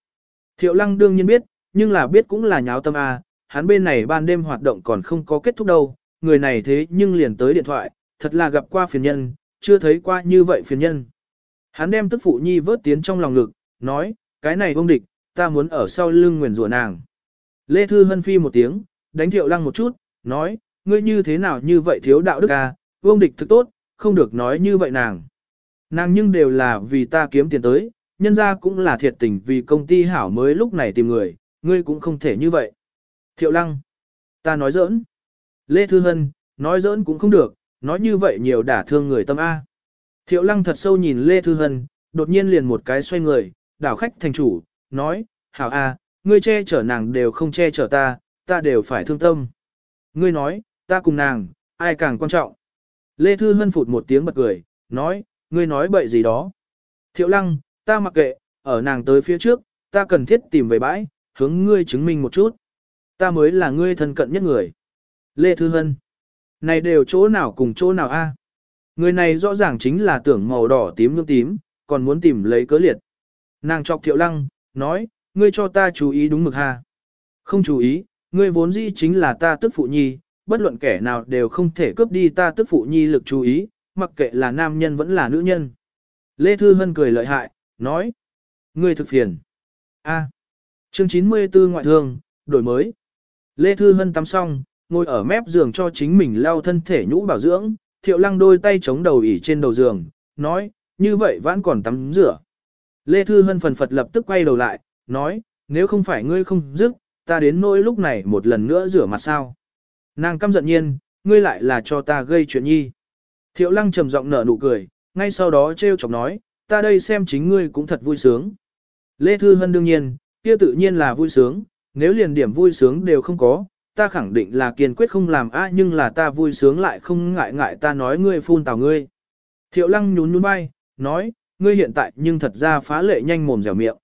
S1: Thiệu lăng đương nhiên biết, nhưng là biết cũng là nháo tâm a hắn bên này ban đêm hoạt động còn không có kết thúc đâu, người này thế nhưng liền tới điện thoại, thật là gặp qua phiền nhân, chưa thấy qua như vậy phiền nhân. Hắn đem tức phụ nhi vớt tiến trong lòng lực nói, cái này ông địch, ta muốn ở sau lưng nguyền rủa nàng. Lê Thư Hân phi một tiếng, đánh thiệu lăng một chút, nói, ngươi như thế nào như vậy thiếu đạo đức à, ông địch thực tốt, không được nói như vậy nàng. Nàng nhưng đều là vì ta kiếm tiền tới, nhân ra cũng là thiệt tình vì công ty hảo mới lúc này tìm người, ngươi cũng không thể như vậy. Thiệu lăng, ta nói giỡn. Lê Thư Hân, nói giỡn cũng không được, nói như vậy nhiều đả thương người tâm A. Thiệu lăng thật sâu nhìn Lê Thư Hân, đột nhiên liền một cái xoay người, đảo khách thành chủ, nói, hảo A, ngươi che chở nàng đều không che chở ta, ta đều phải thương tâm. Ngươi nói, ta cùng nàng, ai càng quan trọng. Lê Thư Hân phụt một tiếng bật cười, nói, ngươi nói bậy gì đó. Thiệu lăng, ta mặc kệ, ở nàng tới phía trước, ta cần thiết tìm về bãi, hướng ngươi chứng minh một chút. Ta mới là ngươi thân cận nhất người. Lê Thư Hân. Này đều chỗ nào cùng chỗ nào a? Người này rõ ràng chính là tưởng màu đỏ tím ngưỡng tím, còn muốn tìm lấy cớ liệt. Nàng chọc thiệu lăng, nói, ngươi cho ta chú ý đúng mực ha. Không chú ý, ngươi vốn dĩ chính là ta tức phụ nhi, bất luận kẻ nào đều không thể cướp đi ta tức phụ nhi lực chú ý, mặc kệ là nam nhân vẫn là nữ nhân. Lê Thư Hân cười lợi hại, nói, ngươi thực phiền. A. À, chương 94 ngoại thương, đổi mới. Lê Thư Hân tắm xong, ngồi ở mép giường cho chính mình lau thân thể nhũ bảo dưỡng, thiệu lăng đôi tay chống đầu ỉ trên đầu giường, nói, như vậy vẫn còn tắm rửa. Lê Thư Hân phần phật lập tức quay đầu lại, nói, nếu không phải ngươi không dứt, ta đến nỗi lúc này một lần nữa rửa mặt sao. Nàng căm giận nhiên, ngươi lại là cho ta gây chuyện nhi. Thiệu lăng trầm giọng nở nụ cười, ngay sau đó trêu chọc nói, ta đây xem chính ngươi cũng thật vui sướng. Lê Thư Hân đương nhiên, kia tự nhiên là vui sướng, nếu liền điểm vui sướng đều không có, ta khẳng định là kiên quyết không làm a nhưng là ta vui sướng lại không ngại ngại ta nói ngươi phun tào ngươi. Thiệu lăng nhún nhún bay, nói, ngươi hiện tại nhưng thật ra phá lệ nhanh mồm dẻo miệng.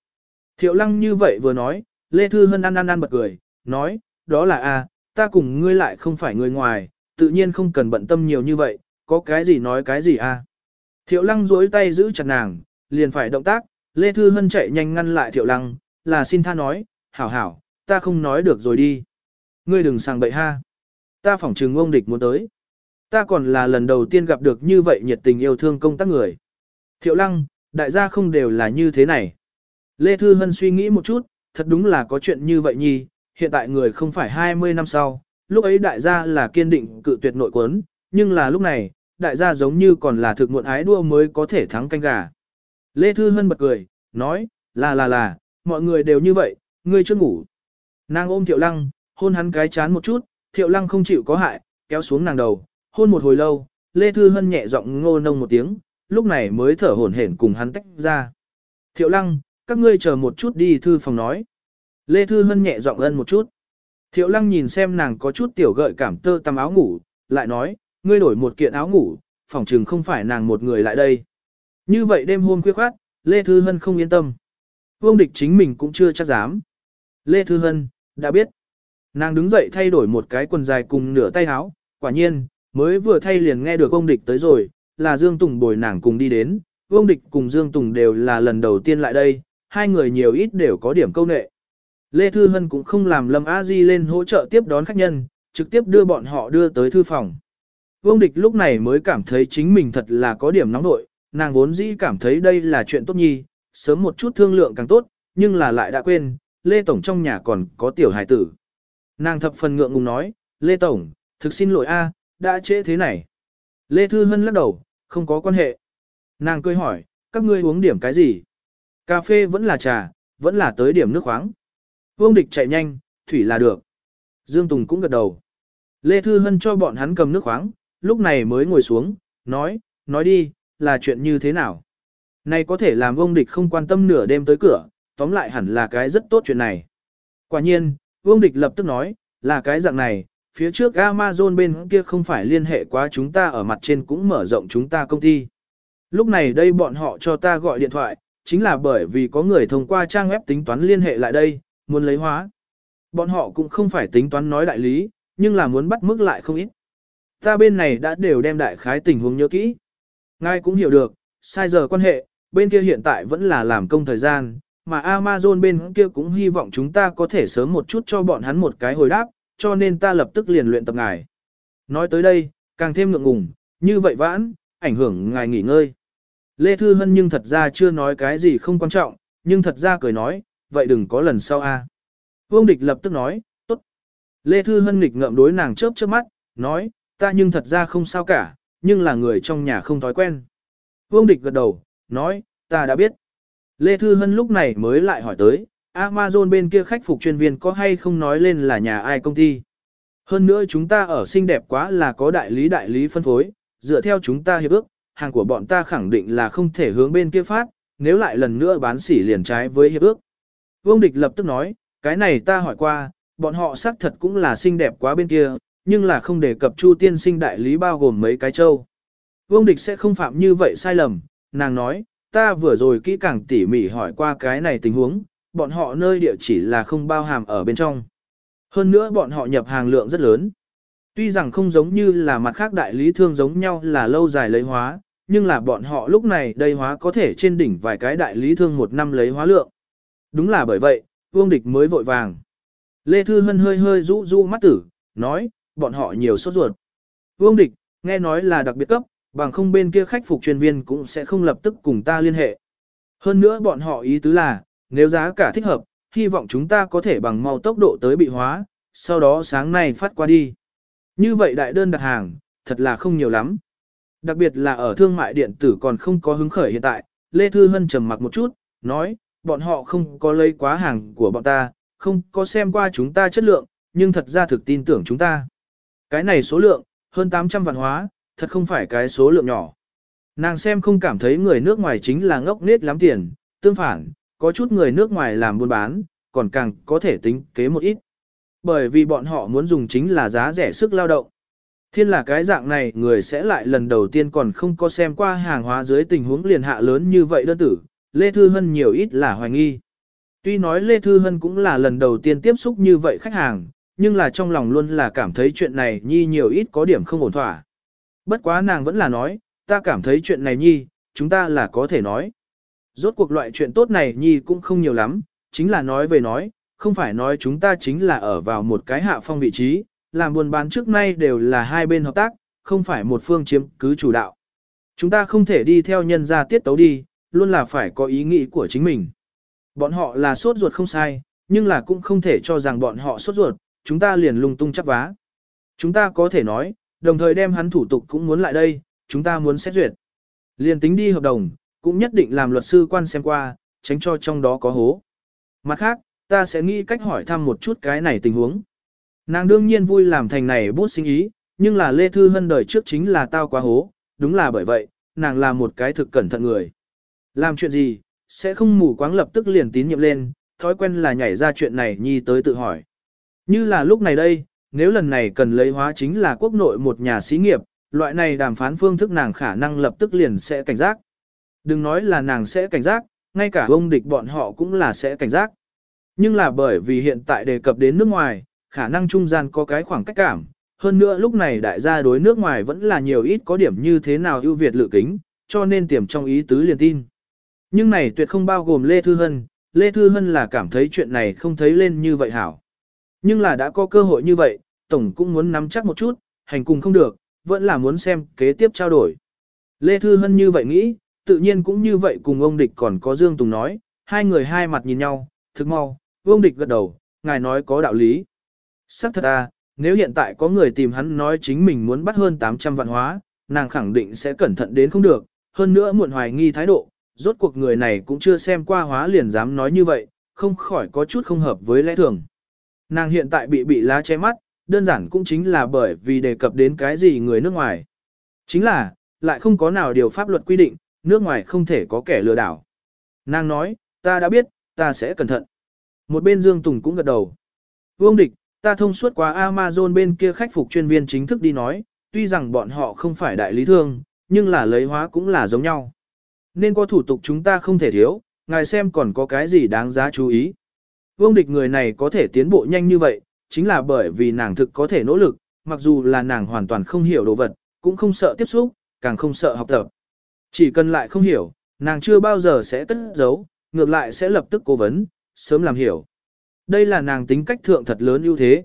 S1: Thiệu lăng như vậy vừa nói, Lê Thư Hân ăn ăn ăn bật cười, nói, đó là a ta cùng ngươi lại không phải người ngoài, tự nhiên không cần bận tâm nhiều như vậy, có cái gì nói cái gì a. Thiệu lăng duỗi tay giữ chặt nàng, liền phải động tác, Lê Thư Hân chạy nhanh ngăn lại thiệu lăng, là xin tha nói, hảo hảo, ta không nói được rồi đi ngươi đừng sang bậy ha. Ta phỏng trừng ông địch muốn tới. Ta còn là lần đầu tiên gặp được như vậy nhiệt tình yêu thương công tác người. Thiệu lăng, đại gia không đều là như thế này. Lê Thư Hân suy nghĩ một chút, thật đúng là có chuyện như vậy nhi, hiện tại người không phải 20 năm sau, lúc ấy đại gia là kiên định cự tuyệt nội quấn, nhưng là lúc này, đại gia giống như còn là thực muộn ái đua mới có thể thắng canh gà. Lê Thư Hân bật cười, nói, là là là, mọi người đều như vậy, ngươi chưa ngủ. Nàng ôm Thiệu Lăng, hôn hắn cái chán một chút, thiệu lăng không chịu có hại, kéo xuống nàng đầu, hôn một hồi lâu, Lê Thư Hân nhẹ giọng ngô nông một tiếng, lúc này mới thở hổn hển cùng hắn tách ra. Thiệu lăng, các ngươi chờ một chút đi thư phòng nói. Lê Thư Hân nhẹ giọng ân một chút. Thiệu lăng nhìn xem nàng có chút tiểu gợi cảm tơ tầm áo ngủ, lại nói, ngươi đổi một kiện áo ngủ, phòng trừng không phải nàng một người lại đây. Như vậy đêm hôm khuya khoát, Lê Thư Hân không yên tâm. Vương địch chính mình cũng chưa chắc dám. Lê Thư Hân, đã biết. Nàng đứng dậy thay đổi một cái quần dài cùng nửa tay áo, quả nhiên, mới vừa thay liền nghe được ông địch tới rồi, là Dương Tùng bồi nàng cùng đi đến, ông địch cùng Dương Tùng đều là lần đầu tiên lại đây, hai người nhiều ít đều có điểm câu nệ. Lê Thư Hân cũng không làm Lâm A Di lên hỗ trợ tiếp đón khách nhân, trực tiếp đưa bọn họ đưa tới thư phòng. Vương địch lúc này mới cảm thấy chính mình thật là có điểm nóng nội, nàng vốn dĩ cảm thấy đây là chuyện tốt nhi, sớm một chút thương lượng càng tốt, nhưng là lại đã quên, Lê Tổng trong nhà còn có tiểu hài tử. Nàng thập phần ngượng ngùng nói, Lê Tổng, thực xin lỗi a, đã trễ thế này. Lê Thư Hân lắc đầu, không có quan hệ. Nàng cười hỏi, các ngươi uống điểm cái gì? Cà phê vẫn là trà, vẫn là tới điểm nước khoáng. Vương địch chạy nhanh, thủy là được. Dương Tùng cũng gật đầu. Lê Thư Hân cho bọn hắn cầm nước khoáng, lúc này mới ngồi xuống, nói, nói đi, là chuyện như thế nào? Này có thể làm ông địch không quan tâm nửa đêm tới cửa, tóm lại hẳn là cái rất tốt chuyện này. Quả nhiên, Vương Địch lập tức nói, là cái dạng này, phía trước Amazon bên kia không phải liên hệ quá chúng ta ở mặt trên cũng mở rộng chúng ta công ty. Lúc này đây bọn họ cho ta gọi điện thoại, chính là bởi vì có người thông qua trang web tính toán liên hệ lại đây, muốn lấy hóa. Bọn họ cũng không phải tính toán nói đại lý, nhưng là muốn bắt mức lại không ít. Ta bên này đã đều đem đại khái tình huống nhớ kỹ. Ngài cũng hiểu được, sai giờ quan hệ, bên kia hiện tại vẫn là làm công thời gian, mà Amazon bên kia cũng hy vọng chúng ta có thể sớm một chút cho bọn hắn một cái hồi đáp, cho nên ta lập tức liền luyện tập ngài. Nói tới đây, càng thêm ngượng ngùng, như vậy vãn, ảnh hưởng ngài nghỉ ngơi. Lê Thư Hân nhưng thật ra chưa nói cái gì không quan trọng, nhưng thật ra cười nói, vậy đừng có lần sau a. Vương Địch lập tức nói, tốt. Lê Thư Hân nghịch ngợm đối nàng chớp chớp mắt, nói, ta nhưng thật ra không sao cả, nhưng là người trong nhà không thói quen. Vương Địch gật đầu, nói, ta đã biết. Lê Thư Hân lúc này mới lại hỏi tới, Amazon bên kia khách phục chuyên viên có hay không nói lên là nhà ai công ty. Hơn nữa chúng ta ở xinh đẹp quá là có đại lý đại lý phân phối, dựa theo chúng ta hiệp ước, hàng của bọn ta khẳng định là không thể hướng bên kia phát, nếu lại lần nữa bán sỉ liền trái với hiệp ước. Vương Địch lập tức nói, cái này ta hỏi qua, bọn họ xác thật cũng là xinh đẹp quá bên kia, nhưng là không đề cập Chu tiên sinh đại lý bao gồm mấy cái châu. Vương Địch sẽ không phạm như vậy sai lầm, nàng nói, ta vừa rồi kỹ càng tỉ mỉ hỏi qua cái này tình huống, bọn họ nơi địa chỉ là không bao hàm ở bên trong. Hơn nữa bọn họ nhập hàng lượng rất lớn. Tuy rằng không giống như là mặt khác đại lý thương giống nhau là lâu dài lấy hóa, nhưng là bọn họ lúc này đây hóa có thể trên đỉnh vài cái đại lý thương một năm lấy hóa lượng. Đúng là bởi vậy, vương địch mới vội vàng. Lê Thư Hân hơi hơi rũ rũ mắt tử, nói, bọn họ nhiều sốt ruột. Vương địch, nghe nói là đặc biệt cấp, Bằng không bên kia khách phục chuyên viên cũng sẽ không lập tức cùng ta liên hệ. Hơn nữa bọn họ ý tứ là, nếu giá cả thích hợp, hy vọng chúng ta có thể bằng mau tốc độ tới bị hóa, sau đó sáng nay phát qua đi. Như vậy đại đơn đặt hàng, thật là không nhiều lắm. Đặc biệt là ở thương mại điện tử còn không có hứng khởi hiện tại, Lê Thư Hân trầm mặc một chút, nói, bọn họ không có lấy quá hàng của bọn ta, không có xem qua chúng ta chất lượng, nhưng thật ra thực tin tưởng chúng ta. Cái này số lượng, hơn 800 vạn hóa, thật không phải cái số lượng nhỏ. Nàng xem không cảm thấy người nước ngoài chính là ngốc nết lắm tiền, tương phản, có chút người nước ngoài làm buôn bán, còn càng có thể tính kế một ít. Bởi vì bọn họ muốn dùng chính là giá rẻ sức lao động. Thiên là cái dạng này người sẽ lại lần đầu tiên còn không có xem qua hàng hóa dưới tình huống liền hạ lớn như vậy đơn tử, Lê Thư Hân nhiều ít là hoài nghi. Tuy nói Lê Thư Hân cũng là lần đầu tiên tiếp xúc như vậy khách hàng, nhưng là trong lòng luôn là cảm thấy chuyện này nhi nhiều ít có điểm không ổn thỏa. Bất quá nàng vẫn là nói, ta cảm thấy chuyện này nhi, chúng ta là có thể nói. Rốt cuộc loại chuyện tốt này nhi cũng không nhiều lắm, chính là nói về nói, không phải nói chúng ta chính là ở vào một cái hạ phong vị trí, làm buồn bán trước nay đều là hai bên hợp tác, không phải một phương chiếm cứ chủ đạo. Chúng ta không thể đi theo nhân gia tiết tấu đi, luôn là phải có ý nghĩ của chính mình. Bọn họ là sốt ruột không sai, nhưng là cũng không thể cho rằng bọn họ sốt ruột, chúng ta liền lung tung chắp vá. Chúng ta có thể nói, đồng thời đem hắn thủ tục cũng muốn lại đây, chúng ta muốn xét duyệt. Liên tính đi hợp đồng, cũng nhất định làm luật sư quan xem qua, tránh cho trong đó có hố. Mặt khác, ta sẽ nghĩ cách hỏi thăm một chút cái này tình huống. Nàng đương nhiên vui làm thành này bút sinh ý, nhưng là Lê Thư Hân đời trước chính là tao quá hố, đúng là bởi vậy, nàng là một cái thực cẩn thận người. Làm chuyện gì, sẽ không mù quáng lập tức liền tín nhiệm lên, thói quen là nhảy ra chuyện này nhi tới tự hỏi. Như là lúc này đây, nếu lần này cần lấy hóa chính là quốc nội một nhà xí nghiệp, loại này đàm phán phương thức nàng khả năng lập tức liền sẽ cảnh giác. Đừng nói là nàng sẽ cảnh giác, ngay cả ông địch bọn họ cũng là sẽ cảnh giác. Nhưng là bởi vì hiện tại đề cập đến nước ngoài, khả năng trung gian có cái khoảng cách cảm, hơn nữa lúc này đại gia đối nước ngoài vẫn là nhiều ít có điểm như thế nào ưu việt lựa kính, cho nên tiềm trong ý tứ liền tin. Nhưng này tuyệt không bao gồm Lê Thư Hân, Lê Thư Hân là cảm thấy chuyện này không thấy lên như vậy hảo. Nhưng là đã có cơ hội như vậy, Tổng cũng muốn nắm chắc một chút, hành cùng không được, vẫn là muốn xem kế tiếp trao đổi. Lê Thư Hân như vậy nghĩ, tự nhiên cũng như vậy cùng ông Địch còn có Dương Tùng nói, hai người hai mặt nhìn nhau, thức mau, ông Địch gật đầu, ngài nói có đạo lý. Sắc thật à, nếu hiện tại có người tìm hắn nói chính mình muốn bắt hơn 800 vạn hóa, nàng khẳng định sẽ cẩn thận đến không được, hơn nữa muộn hoài nghi thái độ, rốt cuộc người này cũng chưa xem qua hóa liền dám nói như vậy, không khỏi có chút không hợp với lẽ thường. Nàng hiện tại bị bị lá che mắt, đơn giản cũng chính là bởi vì đề cập đến cái gì người nước ngoài. Chính là, lại không có nào điều pháp luật quy định, nước ngoài không thể có kẻ lừa đảo. Nàng nói, ta đã biết, ta sẽ cẩn thận. Một bên Dương Tùng cũng gật đầu. Vương địch, ta thông suốt qua Amazon bên kia khách phục chuyên viên chính thức đi nói, tuy rằng bọn họ không phải đại lý thương, nhưng là lấy hóa cũng là giống nhau. Nên có thủ tục chúng ta không thể thiếu, ngài xem còn có cái gì đáng giá chú ý. Vương địch người này có thể tiến bộ nhanh như vậy, chính là bởi vì nàng thực có thể nỗ lực, mặc dù là nàng hoàn toàn không hiểu đồ vật, cũng không sợ tiếp xúc, càng không sợ học tập. Chỉ cần lại không hiểu, nàng chưa bao giờ sẽ cất giấu, ngược lại sẽ lập tức cố vấn, sớm làm hiểu. Đây là nàng tính cách thượng thật lớn ưu thế.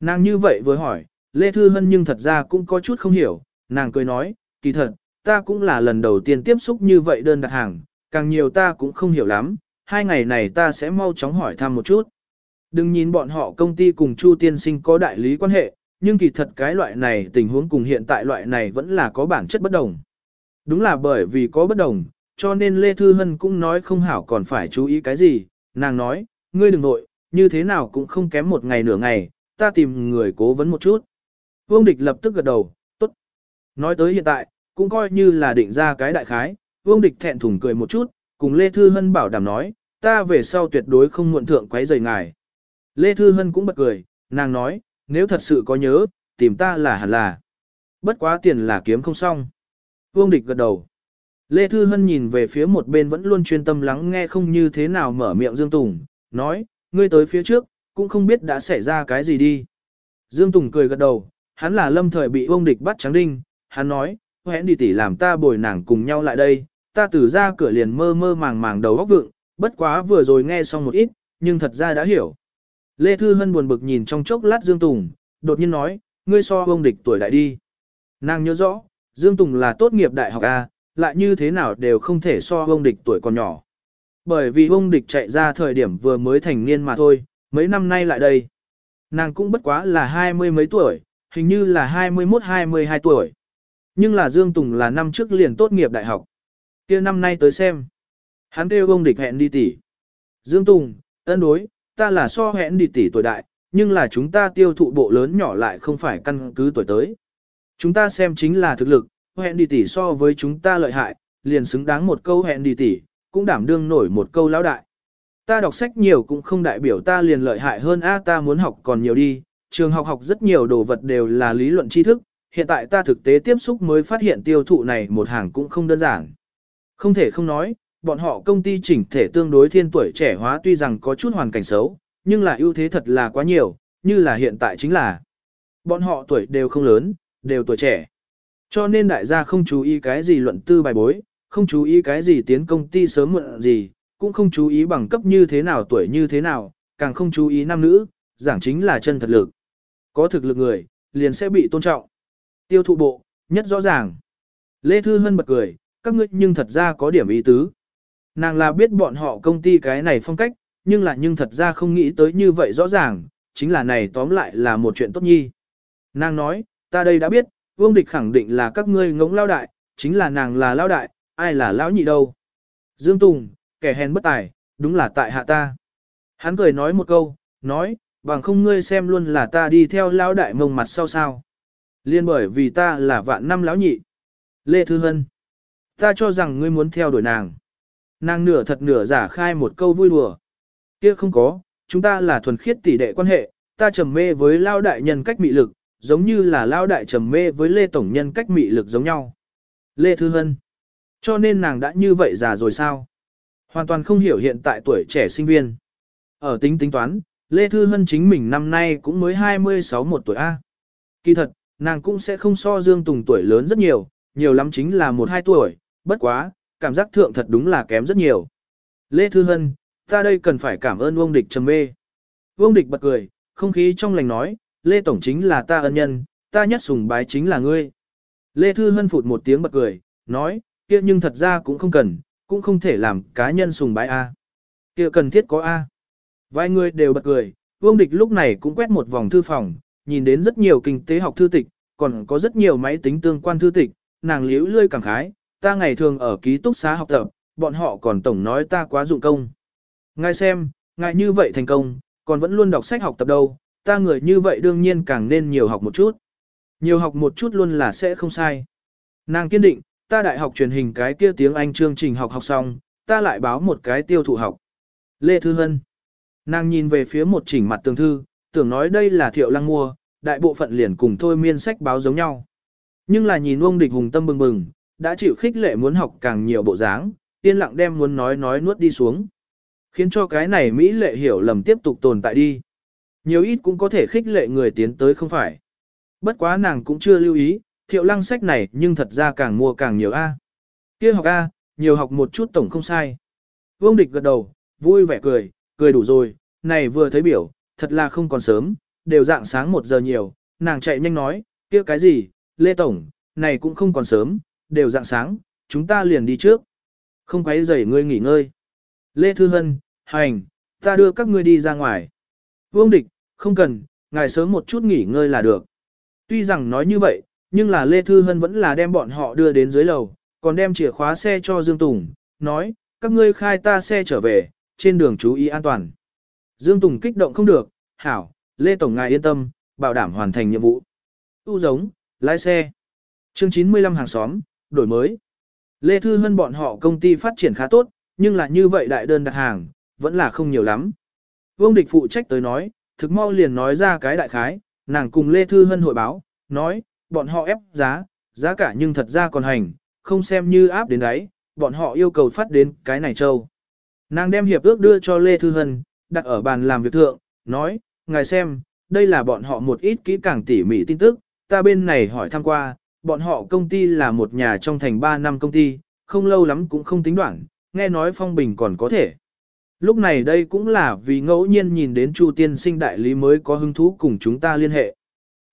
S1: Nàng như vậy với hỏi, Lê Thư Hân nhưng thật ra cũng có chút không hiểu, nàng cười nói, kỳ thật, ta cũng là lần đầu tiên tiếp xúc như vậy đơn đặt hàng, càng nhiều ta cũng không hiểu lắm, hai ngày này ta sẽ mau chóng hỏi thăm một chút. Đừng nhìn bọn họ công ty cùng Chu Tiên Sinh có đại lý quan hệ, nhưng kỳ thật cái loại này tình huống cùng hiện tại loại này vẫn là có bản chất bất đồng. Đúng là bởi vì có bất đồng, cho nên Lê Thư Hân cũng nói không hảo còn phải chú ý cái gì, nàng nói, ngươi đừng nội, như thế nào cũng không kém một ngày nửa ngày, ta tìm người cố vấn một chút. Vương Địch lập tức gật đầu, tốt. Nói tới hiện tại, cũng coi như là định ra cái đại khái, Vương Địch thẹn thùng cười một chút, cùng Lê Thư Hân bảo đảm nói, ta về sau tuyệt đối không muộn thượng quấy rầy ngài. Lê Thư Hân cũng bật cười, nàng nói, nếu thật sự có nhớ, tìm ta là hẳn là. Bất quá tiền là kiếm không xong. Vương địch gật đầu. Lê Thư Hân nhìn về phía một bên vẫn luôn chuyên tâm lắng nghe không như thế nào mở miệng Dương Tùng, nói, ngươi tới phía trước, cũng không biết đã xảy ra cái gì đi. Dương Tùng cười gật đầu, hắn là lâm thời bị vương địch bắt trắng đinh, hắn nói, hẹn đi tỉ làm ta bồi nàng cùng nhau lại đây, ta từ ra cửa liền mơ mơ màng màng đầu góc vựng, bất quá vừa rồi nghe xong một ít, nhưng thật ra đã hiểu. Lê Thư Hân buồn bực nhìn trong chốc lát Dương Tùng, đột nhiên nói, ngươi so ông địch tuổi đại đi. Nàng nhớ rõ, Dương Tùng là tốt nghiệp đại học A, lại như thế nào đều không thể so ông địch tuổi còn nhỏ. Bởi vì ông địch chạy ra thời điểm vừa mới thành niên mà thôi, mấy năm nay lại đây. Nàng cũng bất quá là hai mươi mấy tuổi, hình như là 21-22 tuổi. Nhưng là Dương Tùng là năm trước liền tốt nghiệp đại học. kia năm nay tới xem. Hắn kêu ông địch hẹn đi tỷ. Dương Tùng, ân đối, ta là so hẹn đi tỷ tuổi đại, nhưng là chúng ta tiêu thụ bộ lớn nhỏ lại không phải căn cứ tuổi tới. Chúng ta xem chính là thực lực, hẹn đi tỷ so với chúng ta lợi hại, liền xứng đáng một câu hẹn đi tỷ, cũng đảm đương nổi một câu lão đại. Ta đọc sách nhiều cũng không đại biểu ta liền lợi hại hơn a ta muốn học còn nhiều đi, trường học học rất nhiều đồ vật đều là lý luận tri thức, hiện tại ta thực tế tiếp xúc mới phát hiện tiêu thụ này một hàng cũng không đơn giản. Không thể không nói, bọn họ công ty chỉnh thể tương đối thiên tuổi trẻ hóa tuy rằng có chút hoàn cảnh xấu, nhưng là ưu thế thật là quá nhiều, như là hiện tại chính là. Bọn họ tuổi đều không lớn, đều tuổi trẻ. Cho nên đại gia không chú ý cái gì luận tư bài bối, không chú ý cái gì tiến công ty sớm muộn gì, cũng không chú ý bằng cấp như thế nào tuổi như thế nào, càng không chú ý nam nữ, giảng chính là chân thật lực. Có thực lực người, liền sẽ bị tôn trọng. Tiêu thụ bộ, nhất rõ ràng. Lê Thư Hân bật cười, các ngươi nhưng thật ra có điểm ý tứ. Nàng là biết bọn họ công ty cái này phong cách, nhưng là nhưng thật ra không nghĩ tới như vậy rõ ràng, chính là này tóm lại là một chuyện tốt nhi. Nàng nói, ta đây đã biết, vương địch khẳng định là các ngươi ngỗng lao đại, chính là nàng là lao đại, ai là lão nhị đâu. Dương Tùng, kẻ hèn bất tài, đúng là tại hạ ta. Hắn cười nói một câu, nói, bằng không ngươi xem luôn là ta đi theo lao đại mông mặt sau sao. Liên bởi vì ta là vạn năm lão nhị. Lê Thư Hân, ta cho rằng ngươi muốn theo đuổi nàng. Nàng nửa thật nửa giả khai một câu vui đùa. Kia không có, chúng ta là thuần khiết tỷ đệ quan hệ, ta trầm mê với lao đại nhân cách mị lực, giống như là lao đại trầm mê với Lê Tổng nhân cách mị lực giống nhau. Lê Thư Hân. Cho nên nàng đã như vậy già rồi sao? Hoàn toàn không hiểu hiện tại tuổi trẻ sinh viên. Ở tính tính toán, Lê Thư Hân chính mình năm nay cũng mới 26 một tuổi A. Kỳ thật, nàng cũng sẽ không so Dương Tùng tuổi lớn rất nhiều, nhiều lắm chính là 1-2 tuổi, bất quá, cảm giác thượng thật đúng là kém rất nhiều. Lê Thư Hân, ta đây cần phải cảm ơn Vương Địch trầm mê. Vương Địch bật cười, không khí trong lành nói, Lê Tổng chính là ta ân nhân, ta nhất sùng bái chính là ngươi. Lê Thư Hân phụt một tiếng bật cười, nói, kia nhưng thật ra cũng không cần, cũng không thể làm cá nhân sùng bái A. kia cần thiết có A. Vài người đều bật cười, Vương Địch lúc này cũng quét một vòng thư phòng, nhìn đến rất nhiều kinh tế học thư tịch, còn có rất nhiều máy tính tương quan thư tịch, nàng liễu lươi cảm khái, ta ngày thường ở ký túc xá học tập, bọn họ còn tổng nói ta quá dụng công. Ngài xem, ngài như vậy thành công, còn vẫn luôn đọc sách học tập đâu, ta người như vậy đương nhiên càng nên nhiều học một chút. Nhiều học một chút luôn là sẽ không sai. Nàng kiên định, ta đại học truyền hình cái kia tiếng Anh chương trình học học xong, ta lại báo một cái tiêu thụ học. Lê Thư Hân. Nàng nhìn về phía một chỉnh mặt tường thư, tưởng nói đây là thiệu lăng mua, đại bộ phận liền cùng thôi miên sách báo giống nhau. Nhưng là nhìn ông địch hùng tâm bừng bừng, đã chịu khích lệ muốn học càng nhiều bộ dáng, yên lặng đem muốn nói nói nuốt đi xuống. Khiến cho cái này Mỹ lệ hiểu lầm tiếp tục tồn tại đi. Nhiều ít cũng có thể khích lệ người tiến tới không phải. Bất quá nàng cũng chưa lưu ý, thiệu lăng sách này nhưng thật ra càng mua càng nhiều A. kia học A, nhiều học một chút tổng không sai. Vương địch gật đầu, vui vẻ cười, cười đủ rồi, này vừa thấy biểu, thật là không còn sớm, đều dạng sáng một giờ nhiều, nàng chạy nhanh nói, kia cái gì, Lê Tổng, này cũng không còn sớm, đều dạng sáng, chúng ta liền đi trước. Không quấy rầy ngươi nghỉ ngơi. Lê Thư Hân, hành, ta đưa các ngươi đi ra ngoài. Vương Địch, không cần, ngài sớm một chút nghỉ ngơi là được. Tuy rằng nói như vậy, nhưng là Lê Thư Hân vẫn là đem bọn họ đưa đến dưới lầu, còn đem chìa khóa xe cho Dương Tùng, nói, các ngươi khai ta xe trở về, trên đường chú ý an toàn. Dương Tùng kích động không được, hảo, Lê Tổng ngài yên tâm, bảo đảm hoàn thành nhiệm vụ. Tu giống, lái xe. Chương 95 hàng xóm, đổi mới. Lê Thư Hân bọn họ công ty phát triển khá tốt, nhưng là như vậy đại đơn đặt hàng, vẫn là không nhiều lắm. Vương Địch phụ trách tới nói, thực mau liền nói ra cái đại khái, nàng cùng Lê Thư Hân hội báo, nói, bọn họ ép giá, giá cả nhưng thật ra còn hành, không xem như áp đến đấy, bọn họ yêu cầu phát đến cái này châu. Nàng đem hiệp ước đưa cho Lê Thư Hân, đặt ở bàn làm việc thượng, nói, ngài xem, đây là bọn họ một ít kỹ càng tỉ mỉ tin tức, ta bên này hỏi thăm qua, bọn họ công ty là một nhà trong thành 3 năm công ty, không lâu lắm cũng không tính đoạn, nghe nói phong bình còn có thể. Lúc này đây cũng là vì ngẫu nhiên nhìn đến Chu tiên sinh đại lý mới có hứng thú cùng chúng ta liên hệ.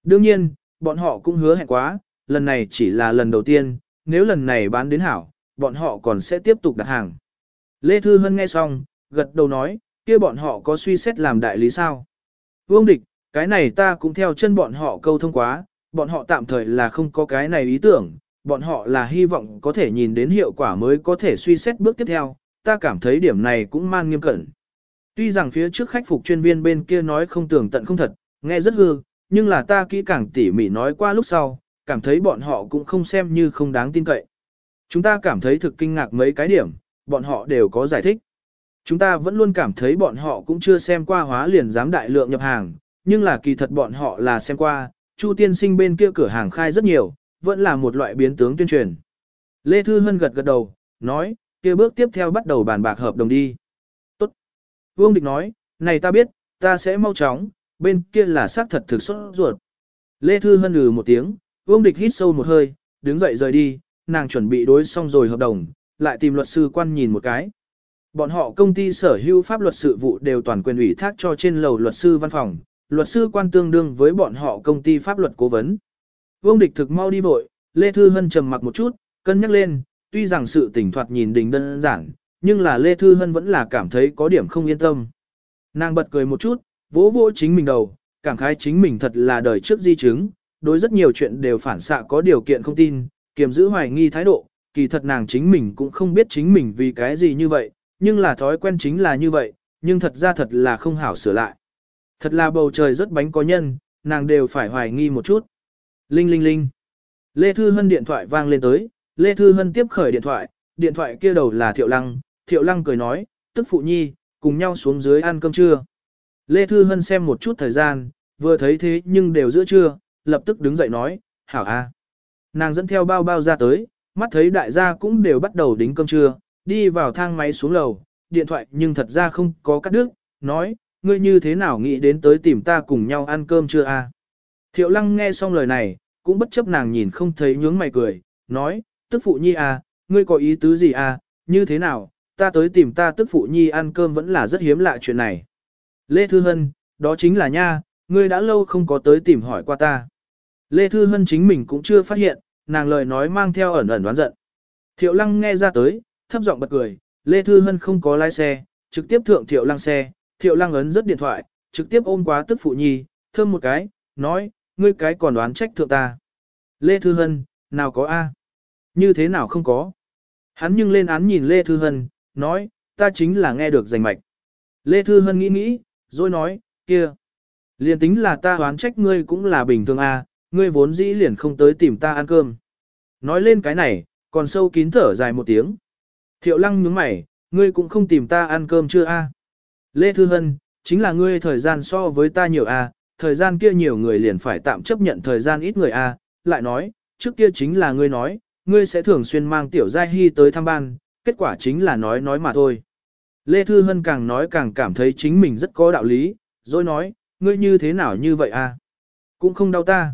S1: Đương nhiên, bọn họ cũng hứa hẹn quá, lần này chỉ là lần đầu tiên, nếu lần này bán đến hảo, bọn họ còn sẽ tiếp tục đặt hàng. Lê Thư Hân nghe xong, gật đầu nói, kia bọn họ có suy xét làm đại lý sao? Vương Địch, cái này ta cũng theo chân bọn họ câu thông quá, Bọn họ tạm thời là không có cái này ý tưởng, bọn họ là hy vọng có thể nhìn đến hiệu quả mới có thể suy xét bước tiếp theo, ta cảm thấy điểm này cũng man nghiêm cẩn. Tuy rằng phía trước khách phục chuyên viên bên kia nói không tưởng tận không thật, nghe rất hư, nhưng là ta kỹ càng tỉ mỉ nói qua lúc sau, cảm thấy bọn họ cũng không xem như không đáng tin cậy. Chúng ta cảm thấy thực kinh ngạc mấy cái điểm, bọn họ đều có giải thích. Chúng ta vẫn luôn cảm thấy bọn họ cũng chưa xem qua hóa liền dám đại lượng nhập hàng, nhưng là kỳ thật bọn họ là xem qua, Chu tiên sinh bên kia cửa hàng khai rất nhiều, vẫn là một loại biến tướng tuyên truyền. Lê Thư Hân gật gật đầu, nói, kia bước tiếp theo bắt đầu bàn bạc hợp đồng đi. Tốt. Vương Địch nói, này ta biết, ta sẽ mau chóng, bên kia là xác thật thực xuất ruột. Lê Thư Hân ừ một tiếng, Vương Địch hít sâu một hơi, đứng dậy rời đi, nàng chuẩn bị đối xong rồi hợp đồng, lại tìm luật sư quan nhìn một cái. Bọn họ công ty sở hữu pháp luật sự vụ đều toàn quyền ủy thác cho trên lầu luật sư văn phòng, luật sư quan tương đương với bọn họ công ty pháp luật cố vấn. Vương địch thực mau đi vội, Lê Thư Hân trầm mặc một chút, cân nhắc lên, tuy rằng sự tỉnh thoạt nhìn đình đơn giản, nhưng là Lê Thư Hân vẫn là cảm thấy có điểm không yên tâm. Nàng bật cười một chút, vỗ vỗ chính mình đầu, cảm khái chính mình thật là đời trước di chứng, đối rất nhiều chuyện đều phản xạ có điều kiện không tin, kiềm giữ hoài nghi thái độ, kỳ thật nàng chính mình cũng không biết chính mình vì cái gì như vậy, nhưng là thói quen chính là như vậy, nhưng thật ra thật là không hảo sửa lại. Thật là bầu trời rất bánh có nhân, nàng đều phải hoài nghi một chút. Linh linh linh. Lê Thư Hân điện thoại vang lên tới, Lê Thư Hân tiếp khởi điện thoại, điện thoại kia đầu là Thiệu Lăng, Thiệu Lăng cười nói, tức phụ nhi, cùng nhau xuống dưới ăn cơm trưa. Lê Thư Hân xem một chút thời gian, vừa thấy thế nhưng đều giữa trưa, lập tức đứng dậy nói, hảo a à. Nàng dẫn theo bao bao ra tới, mắt thấy đại gia cũng đều bắt đầu đính cơm trưa, đi vào thang máy xuống lầu, điện thoại nhưng thật ra không có cắt đứt, nói, ngươi như thế nào nghĩ đến tới tìm ta cùng nhau ăn cơm chưa a? Thiệu lăng nghe xong lời này, cũng bất chấp nàng nhìn không thấy nhướng mày cười, nói, tức phụ nhi à, ngươi có ý tứ gì à, như thế nào, ta tới tìm ta tức phụ nhi ăn cơm vẫn là rất hiếm lạ chuyện này. Lê Thư Hân, đó chính là nha, ngươi đã lâu không có tới tìm hỏi qua ta. Lê Thư Hân chính mình cũng chưa phát hiện, nàng lời nói mang theo ẩn ẩn đoán giận. Thiệu lăng nghe ra tới, thấp giọng bật cười, Lê Thư Hân không có lái xe, trực tiếp thượng thiệu lăng xe, thiệu lăng ấn rất điện thoại, trực tiếp ôm quá tức phụ nhi, thơm một cái, nói, ngươi cái còn đoán trách thượng ta. Lê Thư Hân, nào có A? Như thế nào không có? Hắn nhưng lên án nhìn Lê Thư Hân, nói, ta chính là nghe được rành mạch. Lê Thư Hân nghĩ nghĩ, rồi nói, kia. Liền tính là ta đoán trách ngươi cũng là bình thường A, ngươi vốn dĩ liền không tới tìm ta ăn cơm. Nói lên cái này, còn sâu kín thở dài một tiếng. Thiệu lăng nhướng mày, ngươi cũng không tìm ta ăn cơm chưa A. Lê Thư Hân, chính là ngươi thời gian so với ta nhiều a, à, thời gian kia nhiều người liền phải tạm chấp nhận thời gian ít người a, à, lại nói, trước kia chính là ngươi nói, ngươi sẽ thường xuyên mang tiểu giai hy tới thăm ban, kết quả chính là nói nói mà thôi. Lê Thư Hân càng nói càng cảm thấy chính mình rất có đạo lý, rồi nói, ngươi như thế nào như vậy a? À? Cũng không đau ta.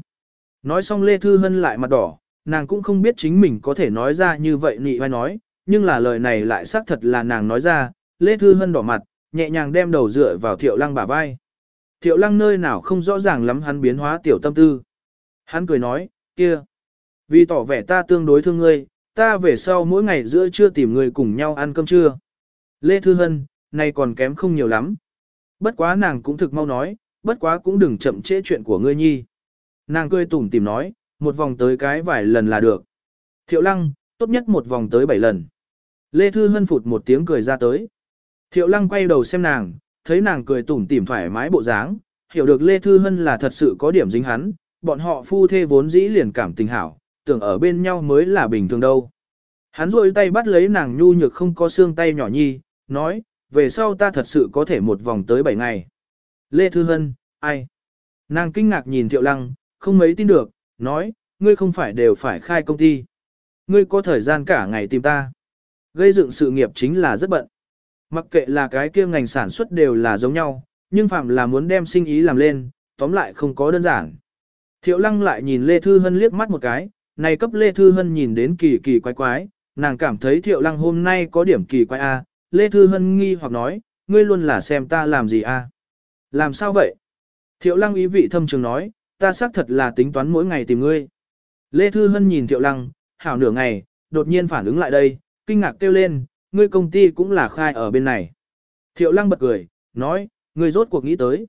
S1: Nói xong Lê Thư Hân lại mặt đỏ, nàng cũng không biết chính mình có thể nói ra như vậy nị vai nói, nhưng là lời này lại xác thật là nàng nói ra, Lê Thư Hân đỏ mặt, nhẹ nhàng đem đầu dựa vào thiệu lăng bả vai. Thiệu lăng nơi nào không rõ ràng lắm hắn biến hóa tiểu tâm tư. Hắn cười nói, kia, vì tỏ vẻ ta tương đối thương ngươi, ta về sau mỗi ngày giữa trưa tìm người cùng nhau ăn cơm trưa. Lê Thư Hân, nay còn kém không nhiều lắm. Bất quá nàng cũng thực mau nói, bất quá cũng đừng chậm trễ chuyện của ngươi nhi. Nàng cười tủm tìm nói, một vòng tới cái vài lần là được. Thiệu lăng, tốt nhất một vòng tới bảy lần. Lê Thư Hân phụt một tiếng cười ra tới. Thiệu lăng quay đầu xem nàng, thấy nàng cười tủm tỉm thoải mái bộ dáng, hiểu được Lê Thư Hân là thật sự có điểm dính hắn, bọn họ phu thê vốn dĩ liền cảm tình hảo, tưởng ở bên nhau mới là bình thường đâu. Hắn rôi tay bắt lấy nàng nhu nhược không có xương tay nhỏ nhi, nói, về sau ta thật sự có thể một vòng tới 7 ngày. Lê Thư Hân, ai? Nàng kinh ngạc nhìn Thiệu Lăng, không mấy tin được, nói, ngươi không phải đều phải khai công ty. Ngươi có thời gian cả ngày tìm ta. Gây dựng sự nghiệp chính là rất bận. Mặc kệ là cái kia ngành sản xuất đều là giống nhau, nhưng phạm là muốn đem sinh ý làm lên, tóm lại không có đơn giản. Thiệu lăng lại nhìn Lê Thư Hân liếc mắt một cái, này cấp Lê Thư Hân nhìn đến kỳ kỳ quái quái, nàng cảm thấy Thiệu lăng hôm nay có điểm kỳ quái a. Lê Thư Hân nghi hoặc nói, ngươi luôn là xem ta làm gì a? Làm sao vậy? Thiệu lăng ý vị thâm trường nói, ta xác thật là tính toán mỗi ngày tìm ngươi. Lê Thư Hân nhìn Thiệu lăng, hảo nửa ngày, đột nhiên phản ứng lại đây, kinh ngạc kêu lên, ngươi công ty cũng là khai ở bên này. Thiệu lăng bật cười, nói, ngươi rốt cuộc nghĩ tới.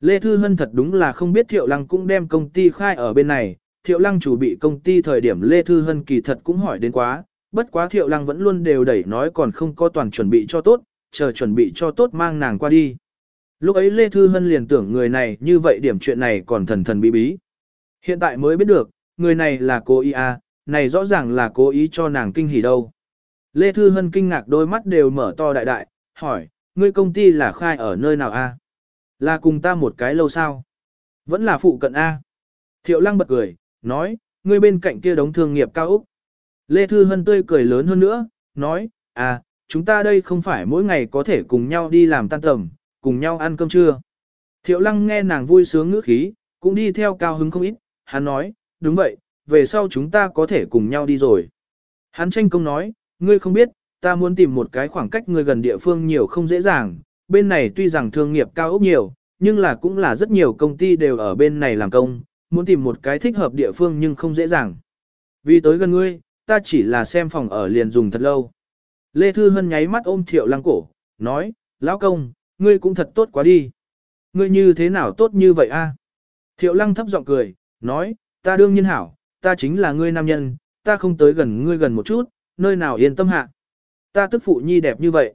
S1: Lê Thư Hân thật đúng là không biết Thiệu lăng cũng đem công ty khai ở bên này. Thiệu lăng chủ bị công ty thời điểm Lê Thư Hân kỳ thật cũng hỏi đến quá, bất quá Thiệu lăng vẫn luôn đều đẩy nói còn không có toàn chuẩn bị cho tốt, chờ chuẩn bị cho tốt mang nàng qua đi. Lúc ấy Lê Thư Hân liền tưởng người này như vậy điểm chuyện này còn thần thần bí bí. Hiện tại mới biết được, người này là cô ý à, này rõ ràng là cố ý cho nàng kinh hỉ đâu. Lê Thư Hân kinh ngạc đôi mắt đều mở to đại đại, hỏi, ngươi công ty là khai ở nơi nào a? Là cùng ta một cái lâu sao? Vẫn là phụ cận a. Thiệu Lăng bật cười, nói, ngươi bên cạnh kia đống thương nghiệp cao Úc. Lê Thư Hân tươi cười lớn hơn nữa, nói, à, chúng ta đây không phải mỗi ngày có thể cùng nhau đi làm tan tầm, cùng nhau ăn cơm trưa. Thiệu Lăng nghe nàng vui sướng ngữ khí, cũng đi theo cao hứng không ít, hắn nói, đúng vậy, về sau chúng ta có thể cùng nhau đi rồi. Hắn tranh công nói, Ngươi không biết, ta muốn tìm một cái khoảng cách ngươi gần địa phương nhiều không dễ dàng, bên này tuy rằng thương nghiệp cao ốc nhiều, nhưng là cũng là rất nhiều công ty đều ở bên này làm công, muốn tìm một cái thích hợp địa phương nhưng không dễ dàng. Vì tới gần ngươi, ta chỉ là xem phòng ở liền dùng thật lâu. Lê Thư Hân nháy mắt ôm Thiệu Lăng cổ, nói, lão công, ngươi cũng thật tốt quá đi. Ngươi như thế nào tốt như vậy a? Thiệu Lăng thấp giọng cười, nói, ta đương nhiên hảo, ta chính là ngươi nam nhân, ta không tới gần ngươi gần một chút, nơi nào yên tâm hạ. Ta tức phụ nhi đẹp như vậy.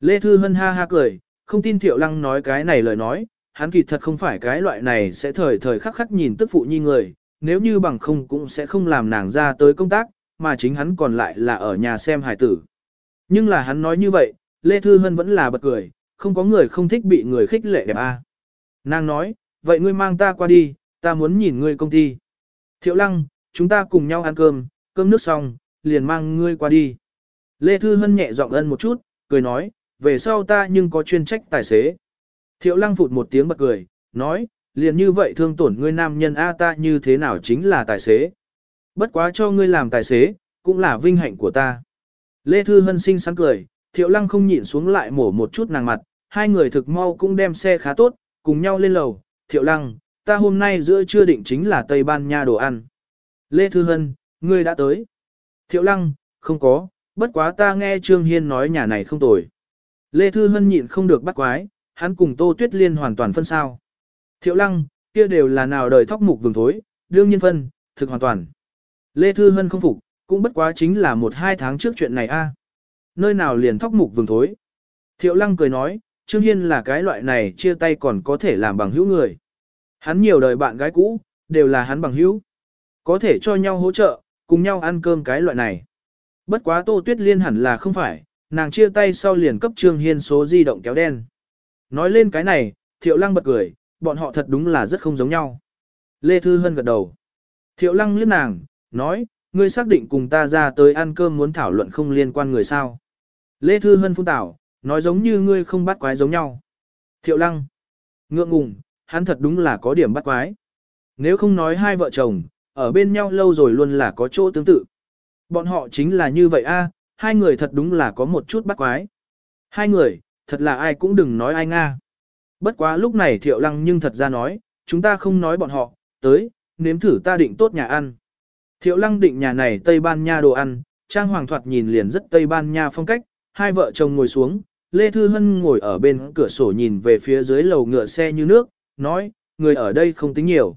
S1: Lê Thư Hân ha ha cười, không tin Thiệu Lăng nói cái này lời nói, hắn kỳ thật không phải cái loại này sẽ thời thời khắc khắc nhìn tức phụ nhi người, nếu như bằng không cũng sẽ không làm nàng ra tới công tác, mà chính hắn còn lại là ở nhà xem hài tử. Nhưng là hắn nói như vậy, Lê Thư Hân vẫn là bật cười, không có người không thích bị người khích lệ đẹp a à. Nàng nói, vậy ngươi mang ta qua đi, ta muốn nhìn ngươi công ty. Thiệu Lăng, chúng ta cùng nhau ăn cơm, cơm nước xong, liền mang ngươi qua đi. Lê Thư Hân nhẹ giọng ân một chút, cười nói, về sau ta nhưng có chuyên trách tài xế. Thiệu lăng phụt một tiếng bật cười, nói, liền như vậy thương tổn ngươi nam nhân A ta như thế nào chính là tài xế. Bất quá cho ngươi làm tài xế, cũng là vinh hạnh của ta. Lê Thư Hân sinh sáng cười, thiệu lăng không nhịn xuống lại mổ một chút nàng mặt, hai người thực mau cũng đem xe khá tốt, cùng nhau lên lầu, thiệu lăng, ta hôm nay giữa trưa định chính là Tây Ban Nha đồ ăn. Lê Thư Hân, ngươi đã tới. Thiệu lăng, không có, bất quá ta nghe Trương Hiên nói nhà này không tồi. Lê Thư Hân nhịn không được bắt quái, hắn cùng Tô Tuyết Liên hoàn toàn phân sao. Thiệu lăng, kia đều là nào đời thóc mục vừng thối, đương nhiên phân, thực hoàn toàn. Lê Thư Hân không phục, cũng bất quá chính là một hai tháng trước chuyện này a. Nơi nào liền thóc mục vừng thối. Thiệu lăng cười nói, Trương Hiên là cái loại này chia tay còn có thể làm bằng hữu người. Hắn nhiều đời bạn gái cũ, đều là hắn bằng hữu. Có thể cho nhau hỗ trợ, cùng nhau ăn cơm cái loại này. Bất quá Tô Tuyết Liên hẳn là không phải, nàng chia tay sau liền cấp Trương Hiên số di động kéo đen. Nói lên cái này, Thiệu Lăng bật cười, bọn họ thật đúng là rất không giống nhau. Lê Thư Hân gật đầu. Thiệu Lăng liếc nàng, nói, ngươi xác định cùng ta ra tới ăn cơm muốn thảo luận không liên quan người sao. Lê Thư Hân phun tảo, nói giống như ngươi không bắt quái giống nhau. Thiệu Lăng. Ngượng ngùng, hắn thật đúng là có điểm bắt quái. Nếu không nói hai vợ chồng, ở bên nhau lâu rồi luôn là có chỗ tương tự. Bọn họ chính là như vậy a, hai người thật đúng là có một chút bắt quái. Hai người, thật là ai cũng đừng nói ai nga. Bất quá lúc này thiệu lăng nhưng thật ra nói, chúng ta không nói bọn họ, tới, nếm thử ta định tốt nhà ăn. Thiệu lăng định nhà này Tây Ban Nha đồ ăn, Trang Hoàng thoạt nhìn liền rất Tây Ban Nha phong cách, hai vợ chồng ngồi xuống, Lê Thư Hân ngồi ở bên cửa sổ nhìn về phía dưới lầu ngựa xe như nước, nói, người ở đây không tính nhiều.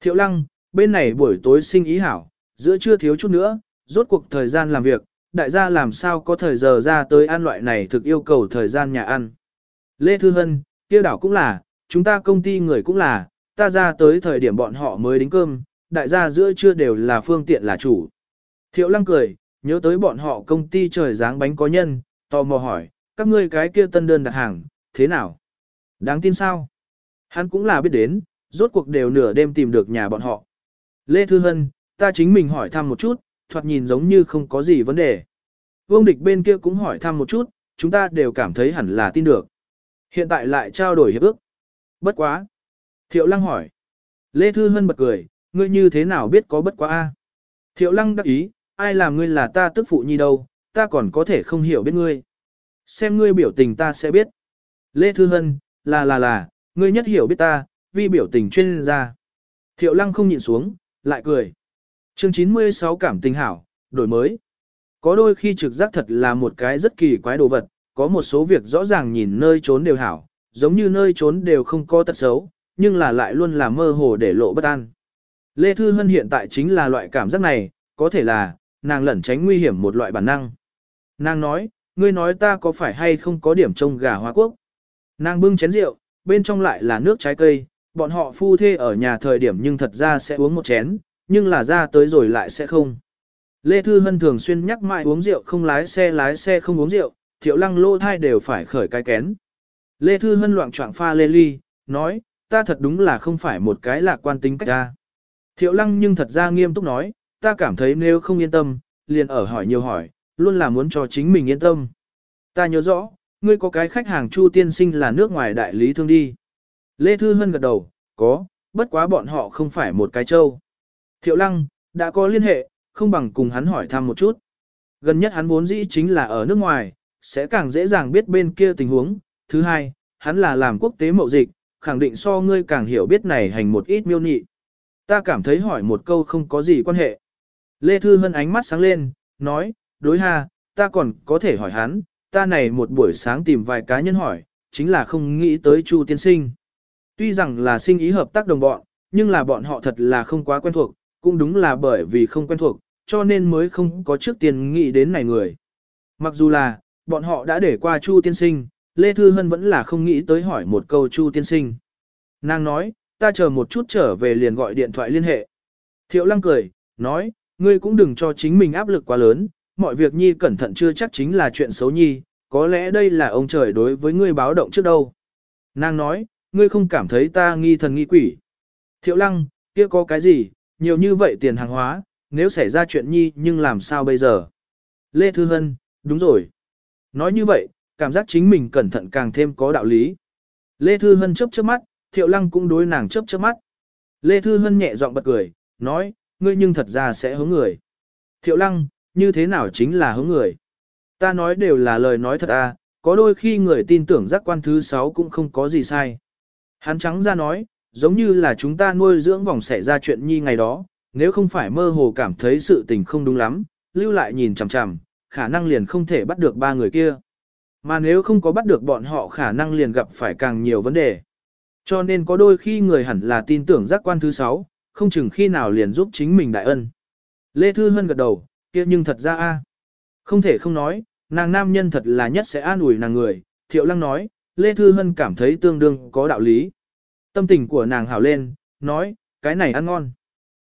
S1: Thiệu lăng, bên này buổi tối sinh ý hảo, giữa trưa thiếu chút nữa, rốt cuộc thời gian làm việc, đại gia làm sao có thời giờ ra tới ăn loại này thực yêu cầu thời gian nhà ăn. Lê Thư Hân, kia đảo cũng là, chúng ta công ty người cũng là, ta ra tới thời điểm bọn họ mới đính cơm, đại gia giữa trưa đều là phương tiện là chủ. Thiệu lăng cười, nhớ tới bọn họ công ty trời dáng bánh có nhân, tò mò hỏi, các ngươi cái kia tân đơn đặt hàng, thế nào? Đáng tin sao? Hắn cũng là biết đến, rốt cuộc đều nửa đêm tìm được nhà bọn họ. Lê Thư Hân, ta chính mình hỏi thăm một chút, thoạt nhìn giống như không có gì vấn đề. Vương địch bên kia cũng hỏi thăm một chút, chúng ta đều cảm thấy hẳn là tin được. Hiện tại lại trao đổi hiệp ước. Bất quá. Thiệu Lăng hỏi. Lê Thư Hân bật cười, ngươi như thế nào biết có bất quá a? Thiệu Lăng đắc ý, ai làm ngươi là ta tức phụ nhi đâu, ta còn có thể không hiểu biết ngươi. Xem ngươi biểu tình ta sẽ biết. Lê Thư Hân, là là là, ngươi nhất hiểu biết ta, vì biểu tình chuyên gia. Thiệu Lăng không nhìn xuống, lại cười. Chương 96 cảm tình hảo, đổi mới. Có đôi khi trực giác thật là một cái rất kỳ quái đồ vật, có một số việc rõ ràng nhìn nơi trốn đều hảo, giống như nơi trốn đều không có tật xấu, nhưng là lại luôn là mơ hồ để lộ bất an. Lê Thư Hân hiện tại chính là loại cảm giác này, có thể là, nàng lẩn tránh nguy hiểm một loại bản năng. Nàng nói, ngươi nói ta có phải hay không có điểm trông gà hoa quốc. Nàng bưng chén rượu, bên trong lại là nước trái cây, bọn họ phu thê ở nhà thời điểm nhưng thật ra sẽ uống một chén, nhưng là ra tới rồi lại sẽ không. Lê Thư Hân thường xuyên nhắc mãi uống rượu không lái xe lái xe không uống rượu, thiệu lăng lô thai đều phải khởi cái kén. Lê Thư Hân loạn trọng pha lê ly, nói, ta thật đúng là không phải một cái lạc quan tính cách ta. Thiệu lăng nhưng thật ra nghiêm túc nói, ta cảm thấy nếu không yên tâm, liền ở hỏi nhiều hỏi, luôn là muốn cho chính mình yên tâm. Ta nhớ rõ, ngươi có cái khách hàng Chu Tiên Sinh là nước ngoài đại lý thương đi. Lê Thư Hân gật đầu, có, bất quá bọn họ không phải một cái châu. Thiệu Lăng, đã có liên hệ, không bằng cùng hắn hỏi thăm một chút. Gần nhất hắn vốn dĩ chính là ở nước ngoài, sẽ càng dễ dàng biết bên kia tình huống. Thứ hai, hắn là làm quốc tế mậu dịch, khẳng định so ngươi càng hiểu biết này hành một ít miêu nhị. Ta cảm thấy hỏi một câu không có gì quan hệ. Lê Thư Hân ánh mắt sáng lên, nói, đối ha, ta còn có thể hỏi hắn, ta này một buổi sáng tìm vài cá nhân hỏi, chính là không nghĩ tới Chu Tiên Sinh tuy rằng là sinh ý hợp tác đồng bọn, nhưng là bọn họ thật là không quá quen thuộc, cũng đúng là bởi vì không quen thuộc, cho nên mới không có trước tiền nghĩ đến này người. Mặc dù là, bọn họ đã để qua Chu Tiên Sinh, Lê Thư Hân vẫn là không nghĩ tới hỏi một câu Chu Tiên Sinh. Nàng nói, ta chờ một chút trở về liền gọi điện thoại liên hệ. Thiệu lăng cười, nói, ngươi cũng đừng cho chính mình áp lực quá lớn, mọi việc nhi cẩn thận chưa chắc chính là chuyện xấu nhi, có lẽ đây là ông trời đối với ngươi báo động trước đâu. Nàng nói, ngươi không cảm thấy ta nghi thần nghi quỷ. Thiệu lăng, kia có cái gì, nhiều như vậy tiền hàng hóa, nếu xảy ra chuyện nhi nhưng làm sao bây giờ? Lê Thư Hân, đúng rồi. Nói như vậy, cảm giác chính mình cẩn thận càng thêm có đạo lý. Lê Thư Hân chấp chớp mắt, Thiệu Lăng cũng đối nàng chấp chớp mắt. Lê Thư Hân nhẹ giọng bật cười, nói, ngươi nhưng thật ra sẽ hướng người. Thiệu Lăng, như thế nào chính là hướng người? Ta nói đều là lời nói thật à, có đôi khi người tin tưởng giác quan thứ 6 cũng không có gì sai. Hắn trắng ra nói, giống như là chúng ta nuôi dưỡng vòng xảy ra chuyện nhi ngày đó, nếu không phải mơ hồ cảm thấy sự tình không đúng lắm, lưu lại nhìn chằm chằm, khả năng liền không thể bắt được ba người kia. Mà nếu không có bắt được bọn họ khả năng liền gặp phải càng nhiều vấn đề. Cho nên có đôi khi người hẳn là tin tưởng giác quan thứ sáu, không chừng khi nào liền giúp chính mình đại ân. Lê Thư Hân gật đầu, kia nhưng thật ra a. Không thể không nói, nàng nam nhân thật là nhất sẽ an ủi nàng người, Thiệu Lăng nói, Lê Thư Hân cảm thấy tương đương có đạo lý. Tâm tình của nàng hảo lên, nói, cái này ăn ngon.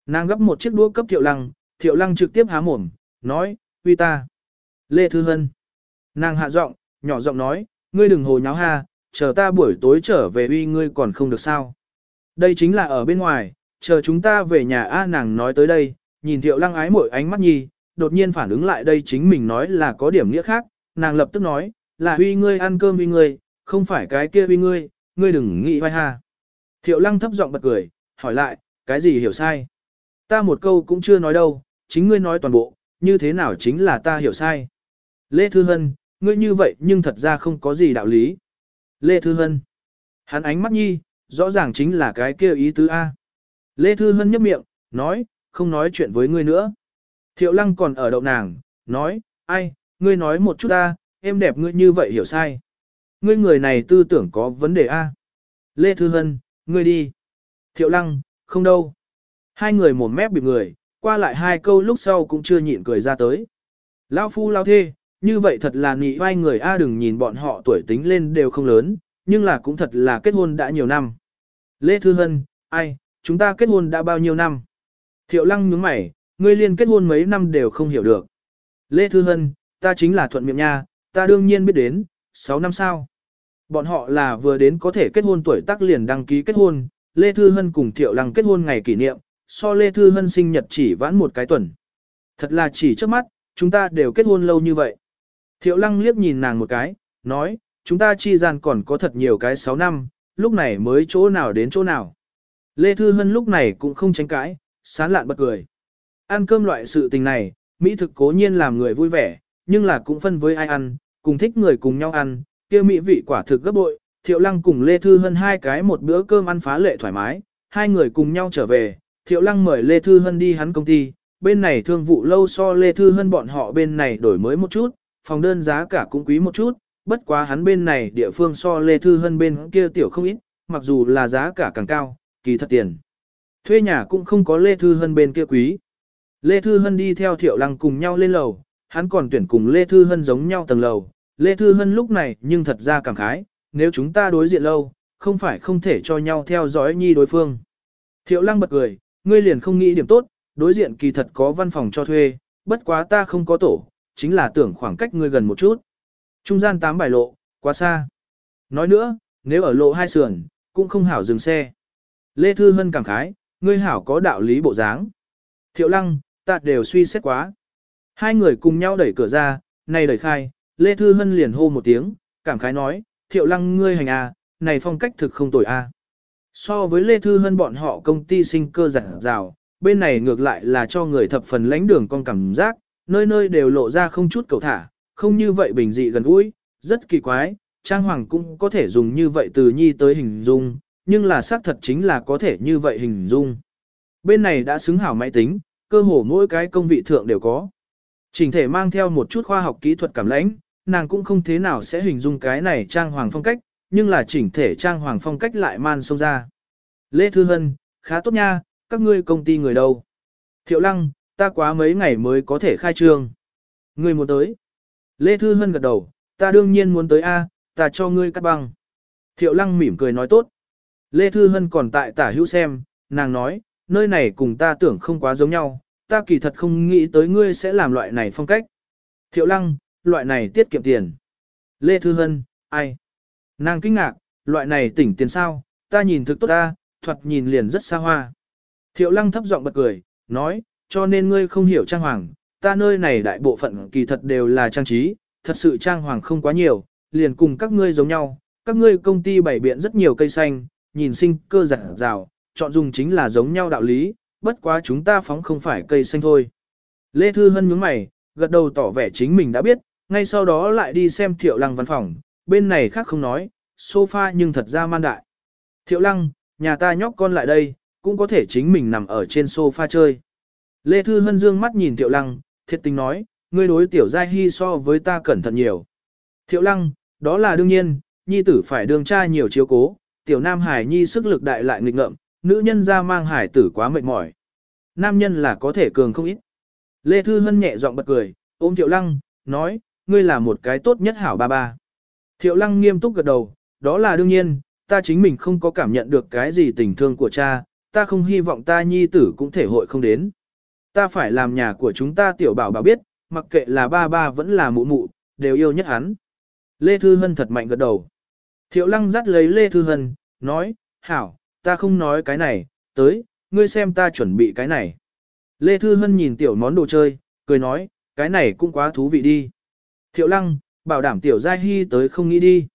S1: Nàng gấp một chiếc đũa cấp Thiệu Lăng, Thiệu Lăng trực tiếp há mồm, nói, huy ta. Lê Thư Hân. Nàng hạ giọng, nhỏ giọng nói, ngươi đừng hồ nháo ha, chờ ta buổi tối trở về uy ngươi còn không được sao. Đây chính là ở bên ngoài, chờ chúng ta về nhà A nàng nói tới đây, nhìn Thiệu Lăng ái mỗi ánh mắt nhi, đột nhiên phản ứng lại đây chính mình nói là có điểm nghĩa khác, nàng lập tức nói, là huy ngươi ăn cơm uy ngươi, không phải cái kia uy ngươi, ngươi đừng nghĩ hoài ha. Thiệu lăng thấp giọng bật cười, hỏi lại, cái gì hiểu sai? Ta một câu cũng chưa nói đâu, chính ngươi nói toàn bộ, như thế nào chính là ta hiểu sai? Lê Thư Hân, ngươi như vậy nhưng thật ra không có gì đạo lý. Lê Thư Hân, hắn ánh mắt nhi, rõ ràng chính là cái kia ý tứ A. Lê Thư Hân nhấp miệng, nói, không nói chuyện với ngươi nữa. Thiệu lăng còn ở đậu nàng, nói, ai, ngươi nói một chút ta, em đẹp ngươi như vậy hiểu sai. Ngươi người này tư tưởng có vấn đề A. Lê Thư Hân, ngươi đi. Thiệu Lăng, không đâu. Hai người mồm mép bịp người, qua lại hai câu lúc sau cũng chưa nhịn cười ra tới. Lao phu lao thê, như vậy thật là nghĩ vai người A đừng nhìn bọn họ tuổi tính lên đều không lớn, nhưng là cũng thật là kết hôn đã nhiều năm. Lê Thư Hân, ai, chúng ta kết hôn đã bao nhiêu năm? Thiệu Lăng nhướng mày, ngươi liên kết hôn mấy năm đều không hiểu được. Lê Thư Hân, ta chính là thuận miệng nha, ta đương nhiên biết đến, 6 năm sao? Bọn họ là vừa đến có thể kết hôn tuổi tác liền đăng ký kết hôn, Lê Thư Hân cùng Thiệu Lăng kết hôn ngày kỷ niệm, so Lê Thư Hân sinh nhật chỉ vãn một cái tuần. Thật là chỉ trước mắt, chúng ta đều kết hôn lâu như vậy. Thiệu Lăng liếc nhìn nàng một cái, nói, chúng ta chi gian còn có thật nhiều cái 6 năm, lúc này mới chỗ nào đến chỗ nào. Lê Thư Hân lúc này cũng không tránh cãi, sán lạn bật cười. Ăn cơm loại sự tình này, Mỹ thực cố nhiên làm người vui vẻ, nhưng là cũng phân với ai ăn, cùng thích người cùng nhau ăn, kia mỹ vị quả thực gấp bội, Thiệu Lăng cùng Lê Thư Hân hai cái một bữa cơm ăn phá lệ thoải mái, hai người cùng nhau trở về, Thiệu Lăng mời Lê Thư Hân đi hắn công ty, bên này thương vụ lâu so Lê Thư Hân bọn họ bên này đổi mới một chút, phòng đơn giá cả cũng quý một chút, bất quá hắn bên này địa phương so Lê Thư Hân bên kia tiểu không ít, mặc dù là giá cả càng cao, kỳ thật tiền. Thuê nhà cũng không có Lê Thư Hân bên kia quý. Lê Thư Hân đi theo Thiệu Lăng cùng nhau lên lầu, hắn còn tuyển cùng Lê Thư Hân giống nhau tầng lầu, Lê Thư Hân lúc này nhưng thật ra cảm khái, nếu chúng ta đối diện lâu, không phải không thể cho nhau theo dõi nhi đối phương. Thiệu lăng bật cười, ngươi liền không nghĩ điểm tốt, đối diện kỳ thật có văn phòng cho thuê, bất quá ta không có tổ, chính là tưởng khoảng cách ngươi gần một chút. Trung gian tám bài lộ, quá xa. Nói nữa, nếu ở lộ hai sườn, cũng không hảo dừng xe. Lê Thư Hân cảm khái, ngươi hảo có đạo lý bộ dáng. Thiệu lăng, ta đều suy xét quá. Hai người cùng nhau đẩy cửa ra, này đẩy khai, Lê Thư Hân liền hô một tiếng, cảm khái nói, thiệu lăng ngươi hành à, này phong cách thực không tồi a. So với Lê Thư Hân bọn họ công ty sinh cơ giả rào, bên này ngược lại là cho người thập phần lãnh đường con cảm giác, nơi nơi đều lộ ra không chút cầu thả, không như vậy bình dị gần gũi, rất kỳ quái, Trang Hoàng cũng có thể dùng như vậy từ nhi tới hình dung, nhưng là xác thật chính là có thể như vậy hình dung. Bên này đã xứng hảo máy tính, cơ hồ mỗi cái công vị thượng đều có. Trình thể mang theo một chút khoa học kỹ thuật cảm lãnh, nàng cũng không thế nào sẽ hình dung cái này trang hoàng phong cách, nhưng là chỉnh thể trang hoàng phong cách lại man sông ra. Lê Thư Hân, khá tốt nha, các ngươi công ty người đâu? Thiệu Lăng, ta quá mấy ngày mới có thể khai trương. Ngươi muốn tới. Lê Thư Hân gật đầu, ta đương nhiên muốn tới A, ta cho ngươi cắt băng. Thiệu Lăng mỉm cười nói tốt. Lê Thư Hân còn tại tả hữu xem, nàng nói, nơi này cùng ta tưởng không quá giống nhau, ta kỳ thật không nghĩ tới ngươi sẽ làm loại này phong cách. Thiệu Lăng, loại này tiết kiệm tiền. Lê Thư Hân, ai? Nàng kinh ngạc, loại này tỉnh tiền sao, ta nhìn thực tốt ta, thuật nhìn liền rất xa hoa. Thiệu lăng thấp giọng bật cười, nói, cho nên ngươi không hiểu trang hoàng, ta nơi này đại bộ phận kỳ thật đều là trang trí, thật sự trang hoàng không quá nhiều, liền cùng các ngươi giống nhau, các ngươi công ty bày biện rất nhiều cây xanh, nhìn sinh cơ giả rào, chọn dùng chính là giống nhau đạo lý, bất quá chúng ta phóng không phải cây xanh thôi. Lê Thư Hân nhướng mày, gật đầu tỏ vẻ chính mình đã biết, ngay sau đó lại đi xem Thiệu Lăng văn phòng, bên này khác không nói, sofa nhưng thật ra man đại. Thiệu Lăng, nhà ta nhóc con lại đây, cũng có thể chính mình nằm ở trên sofa chơi. Lê Thư Hân dương mắt nhìn Thiệu Lăng, thiệt tình nói, ngươi đối tiểu giai hy so với ta cẩn thận nhiều. Thiệu Lăng, đó là đương nhiên, nhi tử phải đương tra nhiều chiếu cố, tiểu nam hải nhi sức lực đại lại nghịch ngợm, nữ nhân ra mang hải tử quá mệt mỏi. Nam nhân là có thể cường không ít. Lê Thư Hân nhẹ giọng bật cười, ôm Thiệu Lăng, nói, ngươi là một cái tốt nhất hảo ba ba. Thiệu lăng nghiêm túc gật đầu, đó là đương nhiên, ta chính mình không có cảm nhận được cái gì tình thương của cha, ta không hy vọng ta nhi tử cũng thể hội không đến. Ta phải làm nhà của chúng ta tiểu bảo bảo biết, mặc kệ là ba ba vẫn là mụ mụ, đều yêu nhất hắn. Lê Thư Hân thật mạnh gật đầu. Thiệu lăng dắt lấy Lê Thư Hân, nói, hảo, ta không nói cái này, tới, ngươi xem ta chuẩn bị cái này. Lê Thư Hân nhìn tiểu món đồ chơi, cười nói, cái này cũng quá thú vị đi. Thiệu lăng, bảo đảm tiểu giai hy tới không nghĩ đi.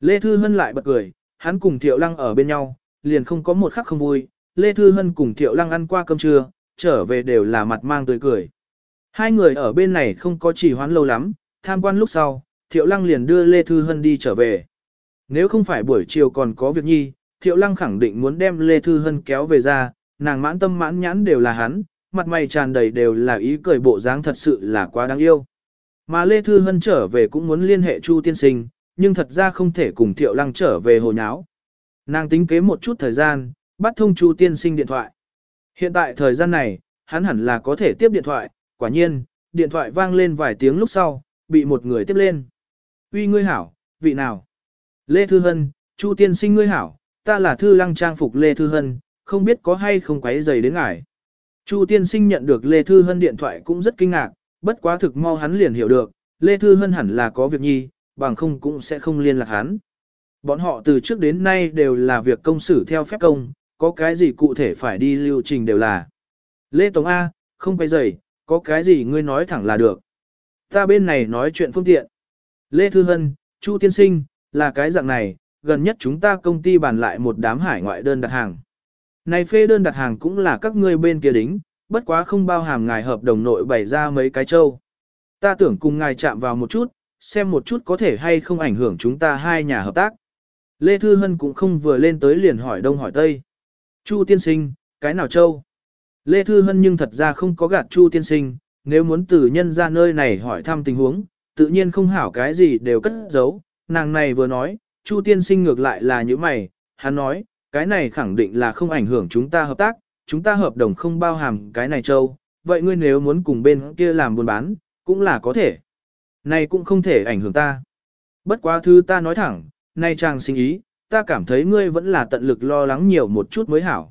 S1: Lê Thư Hân lại bật cười, hắn cùng thiệu lăng ở bên nhau, liền không có một khắc không vui. Lê Thư Hân cùng thiệu lăng ăn qua cơm trưa, trở về đều là mặt mang tươi cười. Hai người ở bên này không có chỉ hoán lâu lắm, tham quan lúc sau, thiệu lăng liền đưa Lê Thư Hân đi trở về. Nếu không phải buổi chiều còn có việc nhi, thiệu lăng khẳng định muốn đem Lê Thư Hân kéo về ra, nàng mãn tâm mãn nhãn đều là hắn, mặt mày tràn đầy đều là ý cười bộ dáng thật sự là quá đáng yêu. Mà Lê Thư Hân trở về cũng muốn liên hệ Chu Tiên Sinh, nhưng thật ra không thể cùng Thiệu Lăng trở về hồ nháo. Nàng tính kế một chút thời gian, bắt thông Chu Tiên Sinh điện thoại. Hiện tại thời gian này, hắn hẳn là có thể tiếp điện thoại, quả nhiên, điện thoại vang lên vài tiếng lúc sau, bị một người tiếp lên. Uy ngươi hảo, vị nào? Lê Thư Hân, Chu Tiên Sinh ngươi hảo, ta là Thư Lăng trang phục Lê Thư Hân, không biết có hay không quấy giày đến ngài. Chu Tiên Sinh nhận được Lê Thư Hân điện thoại cũng rất kinh ngạc, bất quá thực mau hắn liền hiểu được, Lê Thư Hân hẳn là có việc nhi, bằng không cũng sẽ không liên lạc hắn. Bọn họ từ trước đến nay đều là việc công xử theo phép công, có cái gì cụ thể phải đi lưu trình đều là. Lê Tống A, không quay dày, có cái gì ngươi nói thẳng là được. Ta bên này nói chuyện phương tiện. Lê Thư Hân, Chu Tiên Sinh, là cái dạng này, gần nhất chúng ta công ty bàn lại một đám hải ngoại đơn đặt hàng. Này phê đơn đặt hàng cũng là các ngươi bên kia đính, bất quá không bao hàm ngài hợp đồng nội bày ra mấy cái châu. Ta tưởng cùng ngài chạm vào một chút, xem một chút có thể hay không ảnh hưởng chúng ta hai nhà hợp tác. Lê Thư Hân cũng không vừa lên tới liền hỏi đông hỏi tây. Chu tiên sinh, cái nào châu? Lê Thư Hân nhưng thật ra không có gạt Chu tiên sinh, nếu muốn từ nhân ra nơi này hỏi thăm tình huống, tự nhiên không hảo cái gì đều cất giấu. Nàng này vừa nói, Chu tiên sinh ngược lại là như mày, hắn nói, cái này khẳng định là không ảnh hưởng chúng ta hợp tác, chúng ta hợp đồng không bao hàm cái này châu, vậy ngươi nếu muốn cùng bên kia làm buôn bán, cũng là có thể. Này cũng không thể ảnh hưởng ta. Bất quá thư ta nói thẳng, nay chàng sinh ý, ta cảm thấy ngươi vẫn là tận lực lo lắng nhiều một chút mới hảo.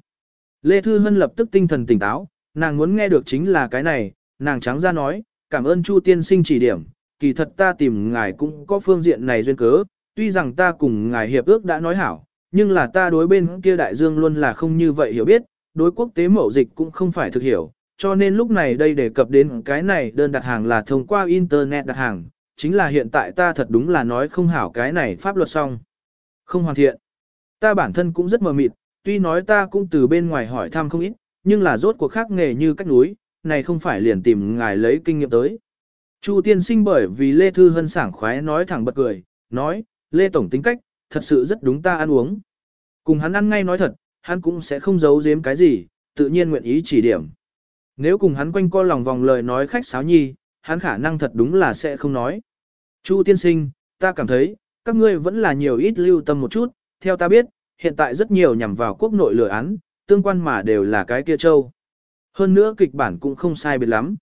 S1: Lê Thư Hân lập tức tinh thần tỉnh táo, nàng muốn nghe được chính là cái này, nàng trắng ra nói, cảm ơn Chu Tiên Sinh chỉ điểm, kỳ thật ta tìm ngài cũng có phương diện này duyên cớ, tuy rằng ta cùng ngài hiệp ước đã nói hảo, nhưng là ta đối bên kia đại dương luôn là không như vậy hiểu biết, đối quốc tế mậu dịch cũng không phải thực hiểu, cho nên lúc này đây đề cập đến cái này đơn đặt hàng là thông qua Internet đặt hàng, chính là hiện tại ta thật đúng là nói không hảo cái này pháp luật xong. Không hoàn thiện. Ta bản thân cũng rất mờ mịt, tuy nói ta cũng từ bên ngoài hỏi thăm không ít, nhưng là rốt cuộc khác nghề như cách núi, này không phải liền tìm ngài lấy kinh nghiệm tới. Chu tiên sinh bởi vì Lê Thư Hân sảng khoái nói thẳng bật cười, nói, Lê Tổng tính cách, thật sự rất đúng ta ăn uống. Cùng hắn ăn ngay nói thật, hắn cũng sẽ không giấu giếm cái gì, tự nhiên nguyện ý chỉ điểm. Nếu cùng hắn quanh co lòng vòng lời nói khách sáo nhi, hắn khả năng thật đúng là sẽ không nói. Chu tiên sinh, ta cảm thấy, các ngươi vẫn là nhiều ít lưu tâm một chút, theo ta biết, hiện tại rất nhiều nhằm vào quốc nội lừa án, tương quan mà đều là cái kia châu. Hơn nữa kịch bản cũng không sai biệt lắm.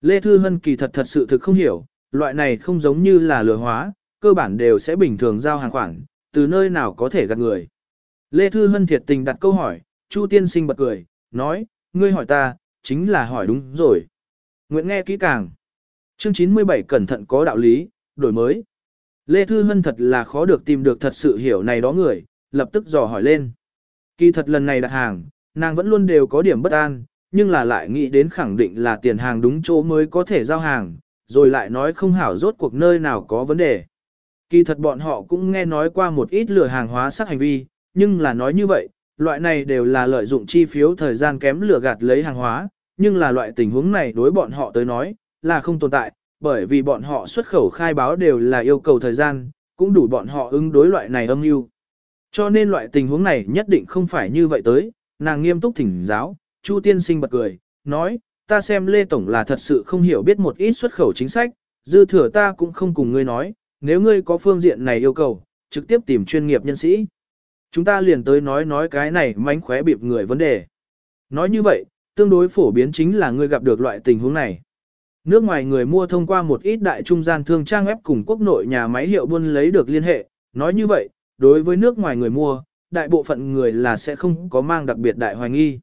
S1: Lê Thư Hân kỳ thật thật sự thực không hiểu, loại này không giống như là lừa hóa, cơ bản đều sẽ bình thường giao hàng khoản, từ nơi nào có thể gặp người. Lê Thư Hân thiệt tình đặt câu hỏi, Chu Tiên Sinh bật cười, nói, ngươi hỏi ta, chính là hỏi đúng rồi. Nguyễn nghe kỹ càng. Chương 97 cẩn thận có đạo lý, đổi mới. Lê Thư Hân thật là khó được tìm được thật sự hiểu này đó người, lập tức dò hỏi lên. Kỳ thật lần này đặt hàng, nàng vẫn luôn đều có điểm bất an, nhưng là lại nghĩ đến khẳng định là tiền hàng đúng chỗ mới có thể giao hàng, rồi lại nói không hảo rốt cuộc nơi nào có vấn đề. Kỳ thật bọn họ cũng nghe nói qua một ít lừa hàng hóa sắc hành vi, nhưng là nói như vậy, loại này đều là lợi dụng chi phiếu thời gian kém lừa gạt lấy hàng hóa, nhưng là loại tình huống này đối bọn họ tới nói, là không tồn tại, bởi vì bọn họ xuất khẩu khai báo đều là yêu cầu thời gian, cũng đủ bọn họ ứng đối loại này âm mưu. Cho nên loại tình huống này nhất định không phải như vậy tới, nàng nghiêm túc thỉnh giáo, Chu Tiên Sinh bật cười, nói, ta xem Lê Tổng là thật sự không hiểu biết một ít xuất khẩu chính sách, dư thừa ta cũng không cùng ngươi nói, nếu ngươi có phương diện này yêu cầu, trực tiếp tìm chuyên nghiệp nhân sĩ. Chúng ta liền tới nói nói cái này mánh khóe bịp người vấn đề. Nói như vậy, tương đối phổ biến chính là người gặp được loại tình huống này. Nước ngoài người mua thông qua một ít đại trung gian thương trang ép cùng quốc nội nhà máy hiệu buôn lấy được liên hệ. Nói như vậy, đối với nước ngoài người mua, đại bộ phận người là sẽ không có mang đặc biệt đại hoài nghi.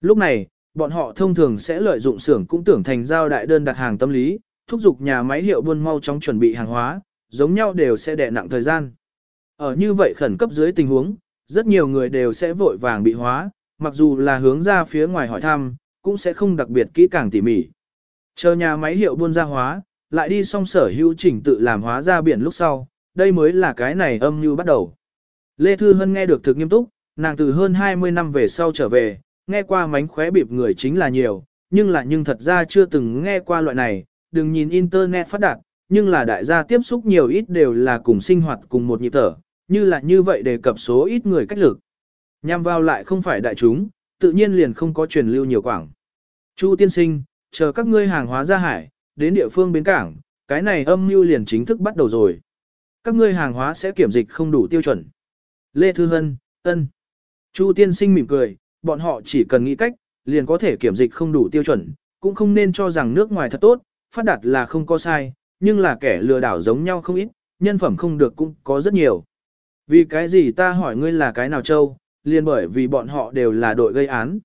S1: Lúc này, bọn họ thông thường sẽ lợi dụng xưởng cũng tưởng thành giao đại đơn đặt hàng tâm lý, thúc giục nhà máy hiệu buôn mau chóng chuẩn bị hàng hóa, giống nhau đều sẽ đè nặng thời gian. Ở như vậy khẩn cấp dưới tình huống, rất nhiều người đều sẽ vội vàng bị hóa, mặc dù là hướng ra phía ngoài hỏi thăm, cũng sẽ không đặc biệt kỹ càng tỉ mỉ. Chờ nhà máy hiệu buôn ra hóa, lại đi xong sở hữu chỉnh tự làm hóa ra biển lúc sau, đây mới là cái này âm như bắt đầu. Lê Thư Hân nghe được thực nghiêm túc, nàng từ hơn 20 năm về sau trở về, nghe qua mánh khóe bịp người chính là nhiều, nhưng là nhưng thật ra chưa từng nghe qua loại này, đừng nhìn internet phát đạt, nhưng là đại gia tiếp xúc nhiều ít đều là cùng sinh hoạt cùng một nhịp thở, như là như vậy đề cập số ít người cách lực. Nhằm vào lại không phải đại chúng, tự nhiên liền không có truyền lưu nhiều quảng. Chu tiên sinh, chờ các ngươi hàng hóa ra hải, đến địa phương bến cảng, cái này âm mưu liền chính thức bắt đầu rồi. Các ngươi hàng hóa sẽ kiểm dịch không đủ tiêu chuẩn. Lê Thư Hân, ân. Chu tiên sinh mỉm cười, bọn họ chỉ cần nghĩ cách, liền có thể kiểm dịch không đủ tiêu chuẩn, cũng không nên cho rằng nước ngoài thật tốt, phát đạt là không có sai, nhưng là kẻ lừa đảo giống nhau không ít, nhân phẩm không được cũng có rất nhiều. Vì cái gì ta hỏi ngươi là cái nào châu, liền bởi vì bọn họ đều là đội gây án.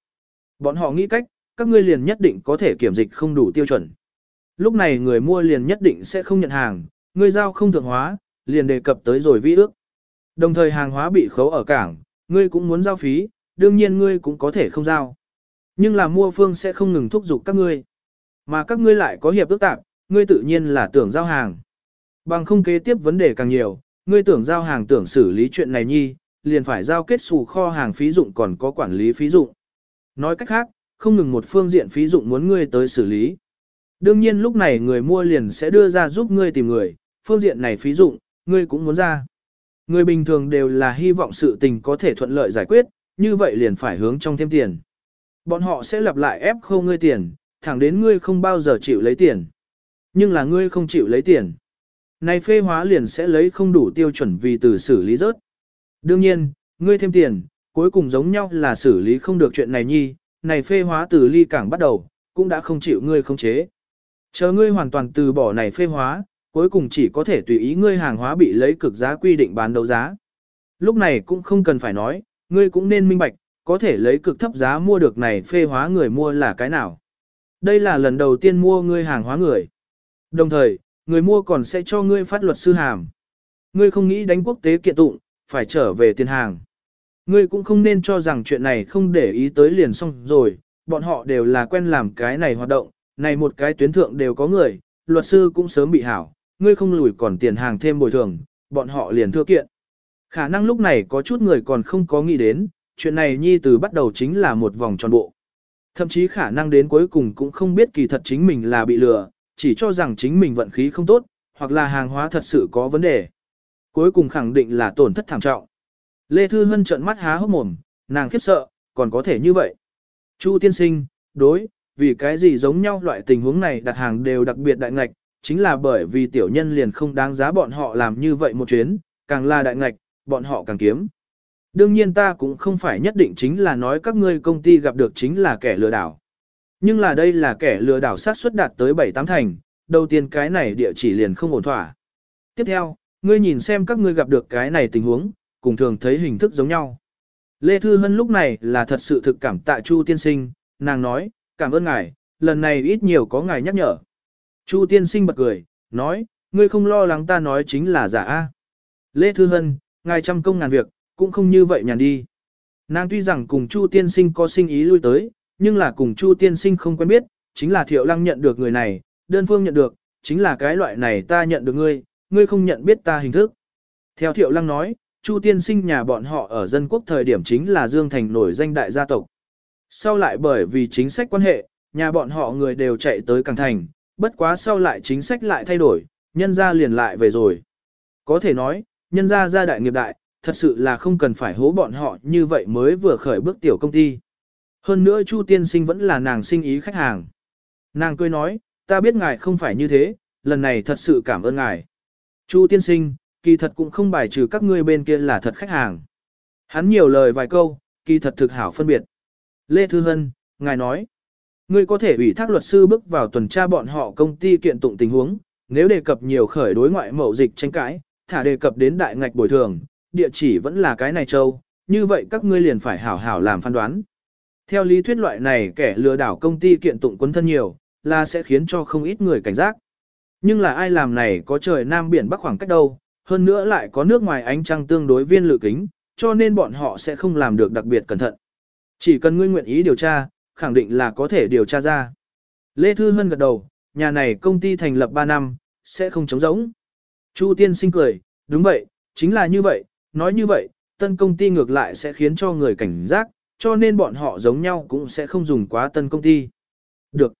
S1: Bọn họ nghĩ cách, các ngươi liền nhất định có thể kiểm dịch không đủ tiêu chuẩn. Lúc này người mua liền nhất định sẽ không nhận hàng, ngươi giao không thường hóa, liền đề cập tới rồi vi ước. Đồng thời hàng hóa bị khấu ở cảng, ngươi cũng muốn giao phí, đương nhiên ngươi cũng có thể không giao. Nhưng là mua phương sẽ không ngừng thúc giục các ngươi. Mà các ngươi lại có hiệp ước tạp, ngươi tự nhiên là tưởng giao hàng. Bằng không kế tiếp vấn đề càng nhiều, ngươi tưởng giao hàng tưởng xử lý chuyện này nhi, liền phải giao kết xù kho hàng phí dụng còn có quản lý phí dụng. Nói cách khác, không ngừng một phương diện phí dụng muốn ngươi tới xử lý. Đương nhiên lúc này người mua liền sẽ đưa ra giúp ngươi tìm người, phương diện này phí dụng, ngươi cũng muốn ra. Người bình thường đều là hy vọng sự tình có thể thuận lợi giải quyết, như vậy liền phải hướng trong thêm tiền. Bọn họ sẽ lặp lại ép khâu ngươi tiền, thẳng đến ngươi không bao giờ chịu lấy tiền. Nhưng là ngươi không chịu lấy tiền này phê hóa liền sẽ lấy không đủ tiêu chuẩn vì từ xử lý rớt. Đương nhiên, ngươi thêm tiền, cuối cùng giống nhau là xử lý không được chuyện này nhi, này phê hóa từ ly cảng bắt đầu, cũng đã không chịu ngươi không chế. Chờ ngươi hoàn toàn từ bỏ này phê hóa, cuối cùng chỉ có thể tùy ý ngươi hàng hóa bị lấy cực giá quy định bán đấu giá. Lúc này cũng không cần phải nói, ngươi cũng nên minh bạch, có thể lấy cực thấp giá mua được này phê hóa người mua là cái nào. Đây là lần đầu tiên mua ngươi hàng hóa người. Đồng thời, người mua còn sẽ cho ngươi phát luật sư hàm. Ngươi không nghĩ đánh quốc tế kiện tụng, phải trở về tiền hàng. Ngươi cũng không nên cho rằng chuyện này không để ý tới liền xong rồi, bọn họ đều là quen làm cái này hoạt động, này một cái tuyến thượng đều có người, luật sư cũng sớm bị hảo, ngươi không lùi còn tiền hàng thêm bồi thường, bọn họ liền thưa kiện. Khả năng lúc này có chút người còn không có nghĩ đến, chuyện này nhi từ bắt đầu chính là một vòng tròn bộ. Thậm chí khả năng đến cuối cùng cũng không biết kỳ thật chính mình là bị lừa, chỉ cho rằng chính mình vận khí không tốt, hoặc là hàng hóa thật sự có vấn đề. Cuối cùng khẳng định là tổn thất thảm trọng. Lê Thư Hân trợn mắt há hốc mồm, nàng khiếp sợ, còn có thể như vậy. Chu tiên sinh, đối, vì cái gì giống nhau loại tình huống này đặt hàng đều đặc biệt đại ngạch, chính là bởi vì tiểu nhân liền không đáng giá bọn họ làm như vậy một chuyến, càng là đại ngạch, bọn họ càng kiếm. Đương nhiên ta cũng không phải nhất định chính là nói các ngươi công ty gặp được chính là kẻ lừa đảo. Nhưng là đây là kẻ lừa đảo sát xuất đạt tới 7-8 thành, đầu tiên cái này địa chỉ liền không ổn thỏa. Tiếp theo, ngươi nhìn xem các ngươi gặp được cái này tình huống, cùng thường thấy hình thức giống nhau. Lê Thư Hân lúc này là thật sự thực cảm tạ Chu Tiên Sinh, nàng nói, cảm ơn ngài, lần này ít nhiều có ngài nhắc nhở. Chu Tiên Sinh bật cười, nói, ngươi không lo lắng ta nói chính là giả A. Lê Thư Hân, ngài trăm công ngàn việc, cũng không như vậy nhàn đi. Nàng tuy rằng cùng Chu Tiên Sinh có sinh ý lui tới, nhưng là cùng Chu tiên sinh không quen biết, chính là Thiệu Lăng nhận được người này, đơn phương nhận được, chính là cái loại này ta nhận được ngươi, ngươi không nhận biết ta hình thức. Theo Thiệu Lăng nói, Chu tiên sinh nhà bọn họ ở dân quốc thời điểm chính là Dương Thành nổi danh đại gia tộc. Sau lại bởi vì chính sách quan hệ, nhà bọn họ người đều chạy tới Càng Thành, bất quá sau lại chính sách lại thay đổi, nhân gia liền lại về rồi. Có thể nói, nhân gia gia đại nghiệp đại, thật sự là không cần phải hố bọn họ như vậy mới vừa khởi bước tiểu công ty. Hơn nữa Chu tiên sinh vẫn là nàng sinh ý khách hàng. Nàng cười nói, ta biết ngài không phải như thế, lần này thật sự cảm ơn ngài. Chu tiên sinh, kỳ thật cũng không bài trừ các ngươi bên kia là thật khách hàng. Hắn nhiều lời vài câu, kỳ thật thực hảo phân biệt. Lê Thư Hân, ngài nói, ngươi có thể ủy thác luật sư bước vào tuần tra bọn họ công ty kiện tụng tình huống, nếu đề cập nhiều khởi đối ngoại mậu dịch tranh cãi, thả đề cập đến đại ngạch bồi thường, địa chỉ vẫn là cái này châu, như vậy các ngươi liền phải hảo hảo làm phán đoán. Theo lý thuyết loại này kẻ lừa đảo công ty kiện tụng quấn thân nhiều, là sẽ khiến cho không ít người cảnh giác. Nhưng là ai làm này có trời nam biển bắc khoảng cách đâu, hơn nữa lại có nước ngoài ánh trăng tương đối viên lự kính, cho nên bọn họ sẽ không làm được đặc biệt cẩn thận. Chỉ cần ngươi nguyện ý điều tra, khẳng định là có thể điều tra ra. Lê Thư Hân gật đầu, nhà này công ty thành lập 3 năm, sẽ không chống giống. Chu Tiên sinh cười, đúng vậy, chính là như vậy, nói như vậy, tân công ty ngược lại sẽ khiến cho người cảnh giác, cho nên bọn họ giống nhau cũng sẽ không dùng quá tân công ty. Được.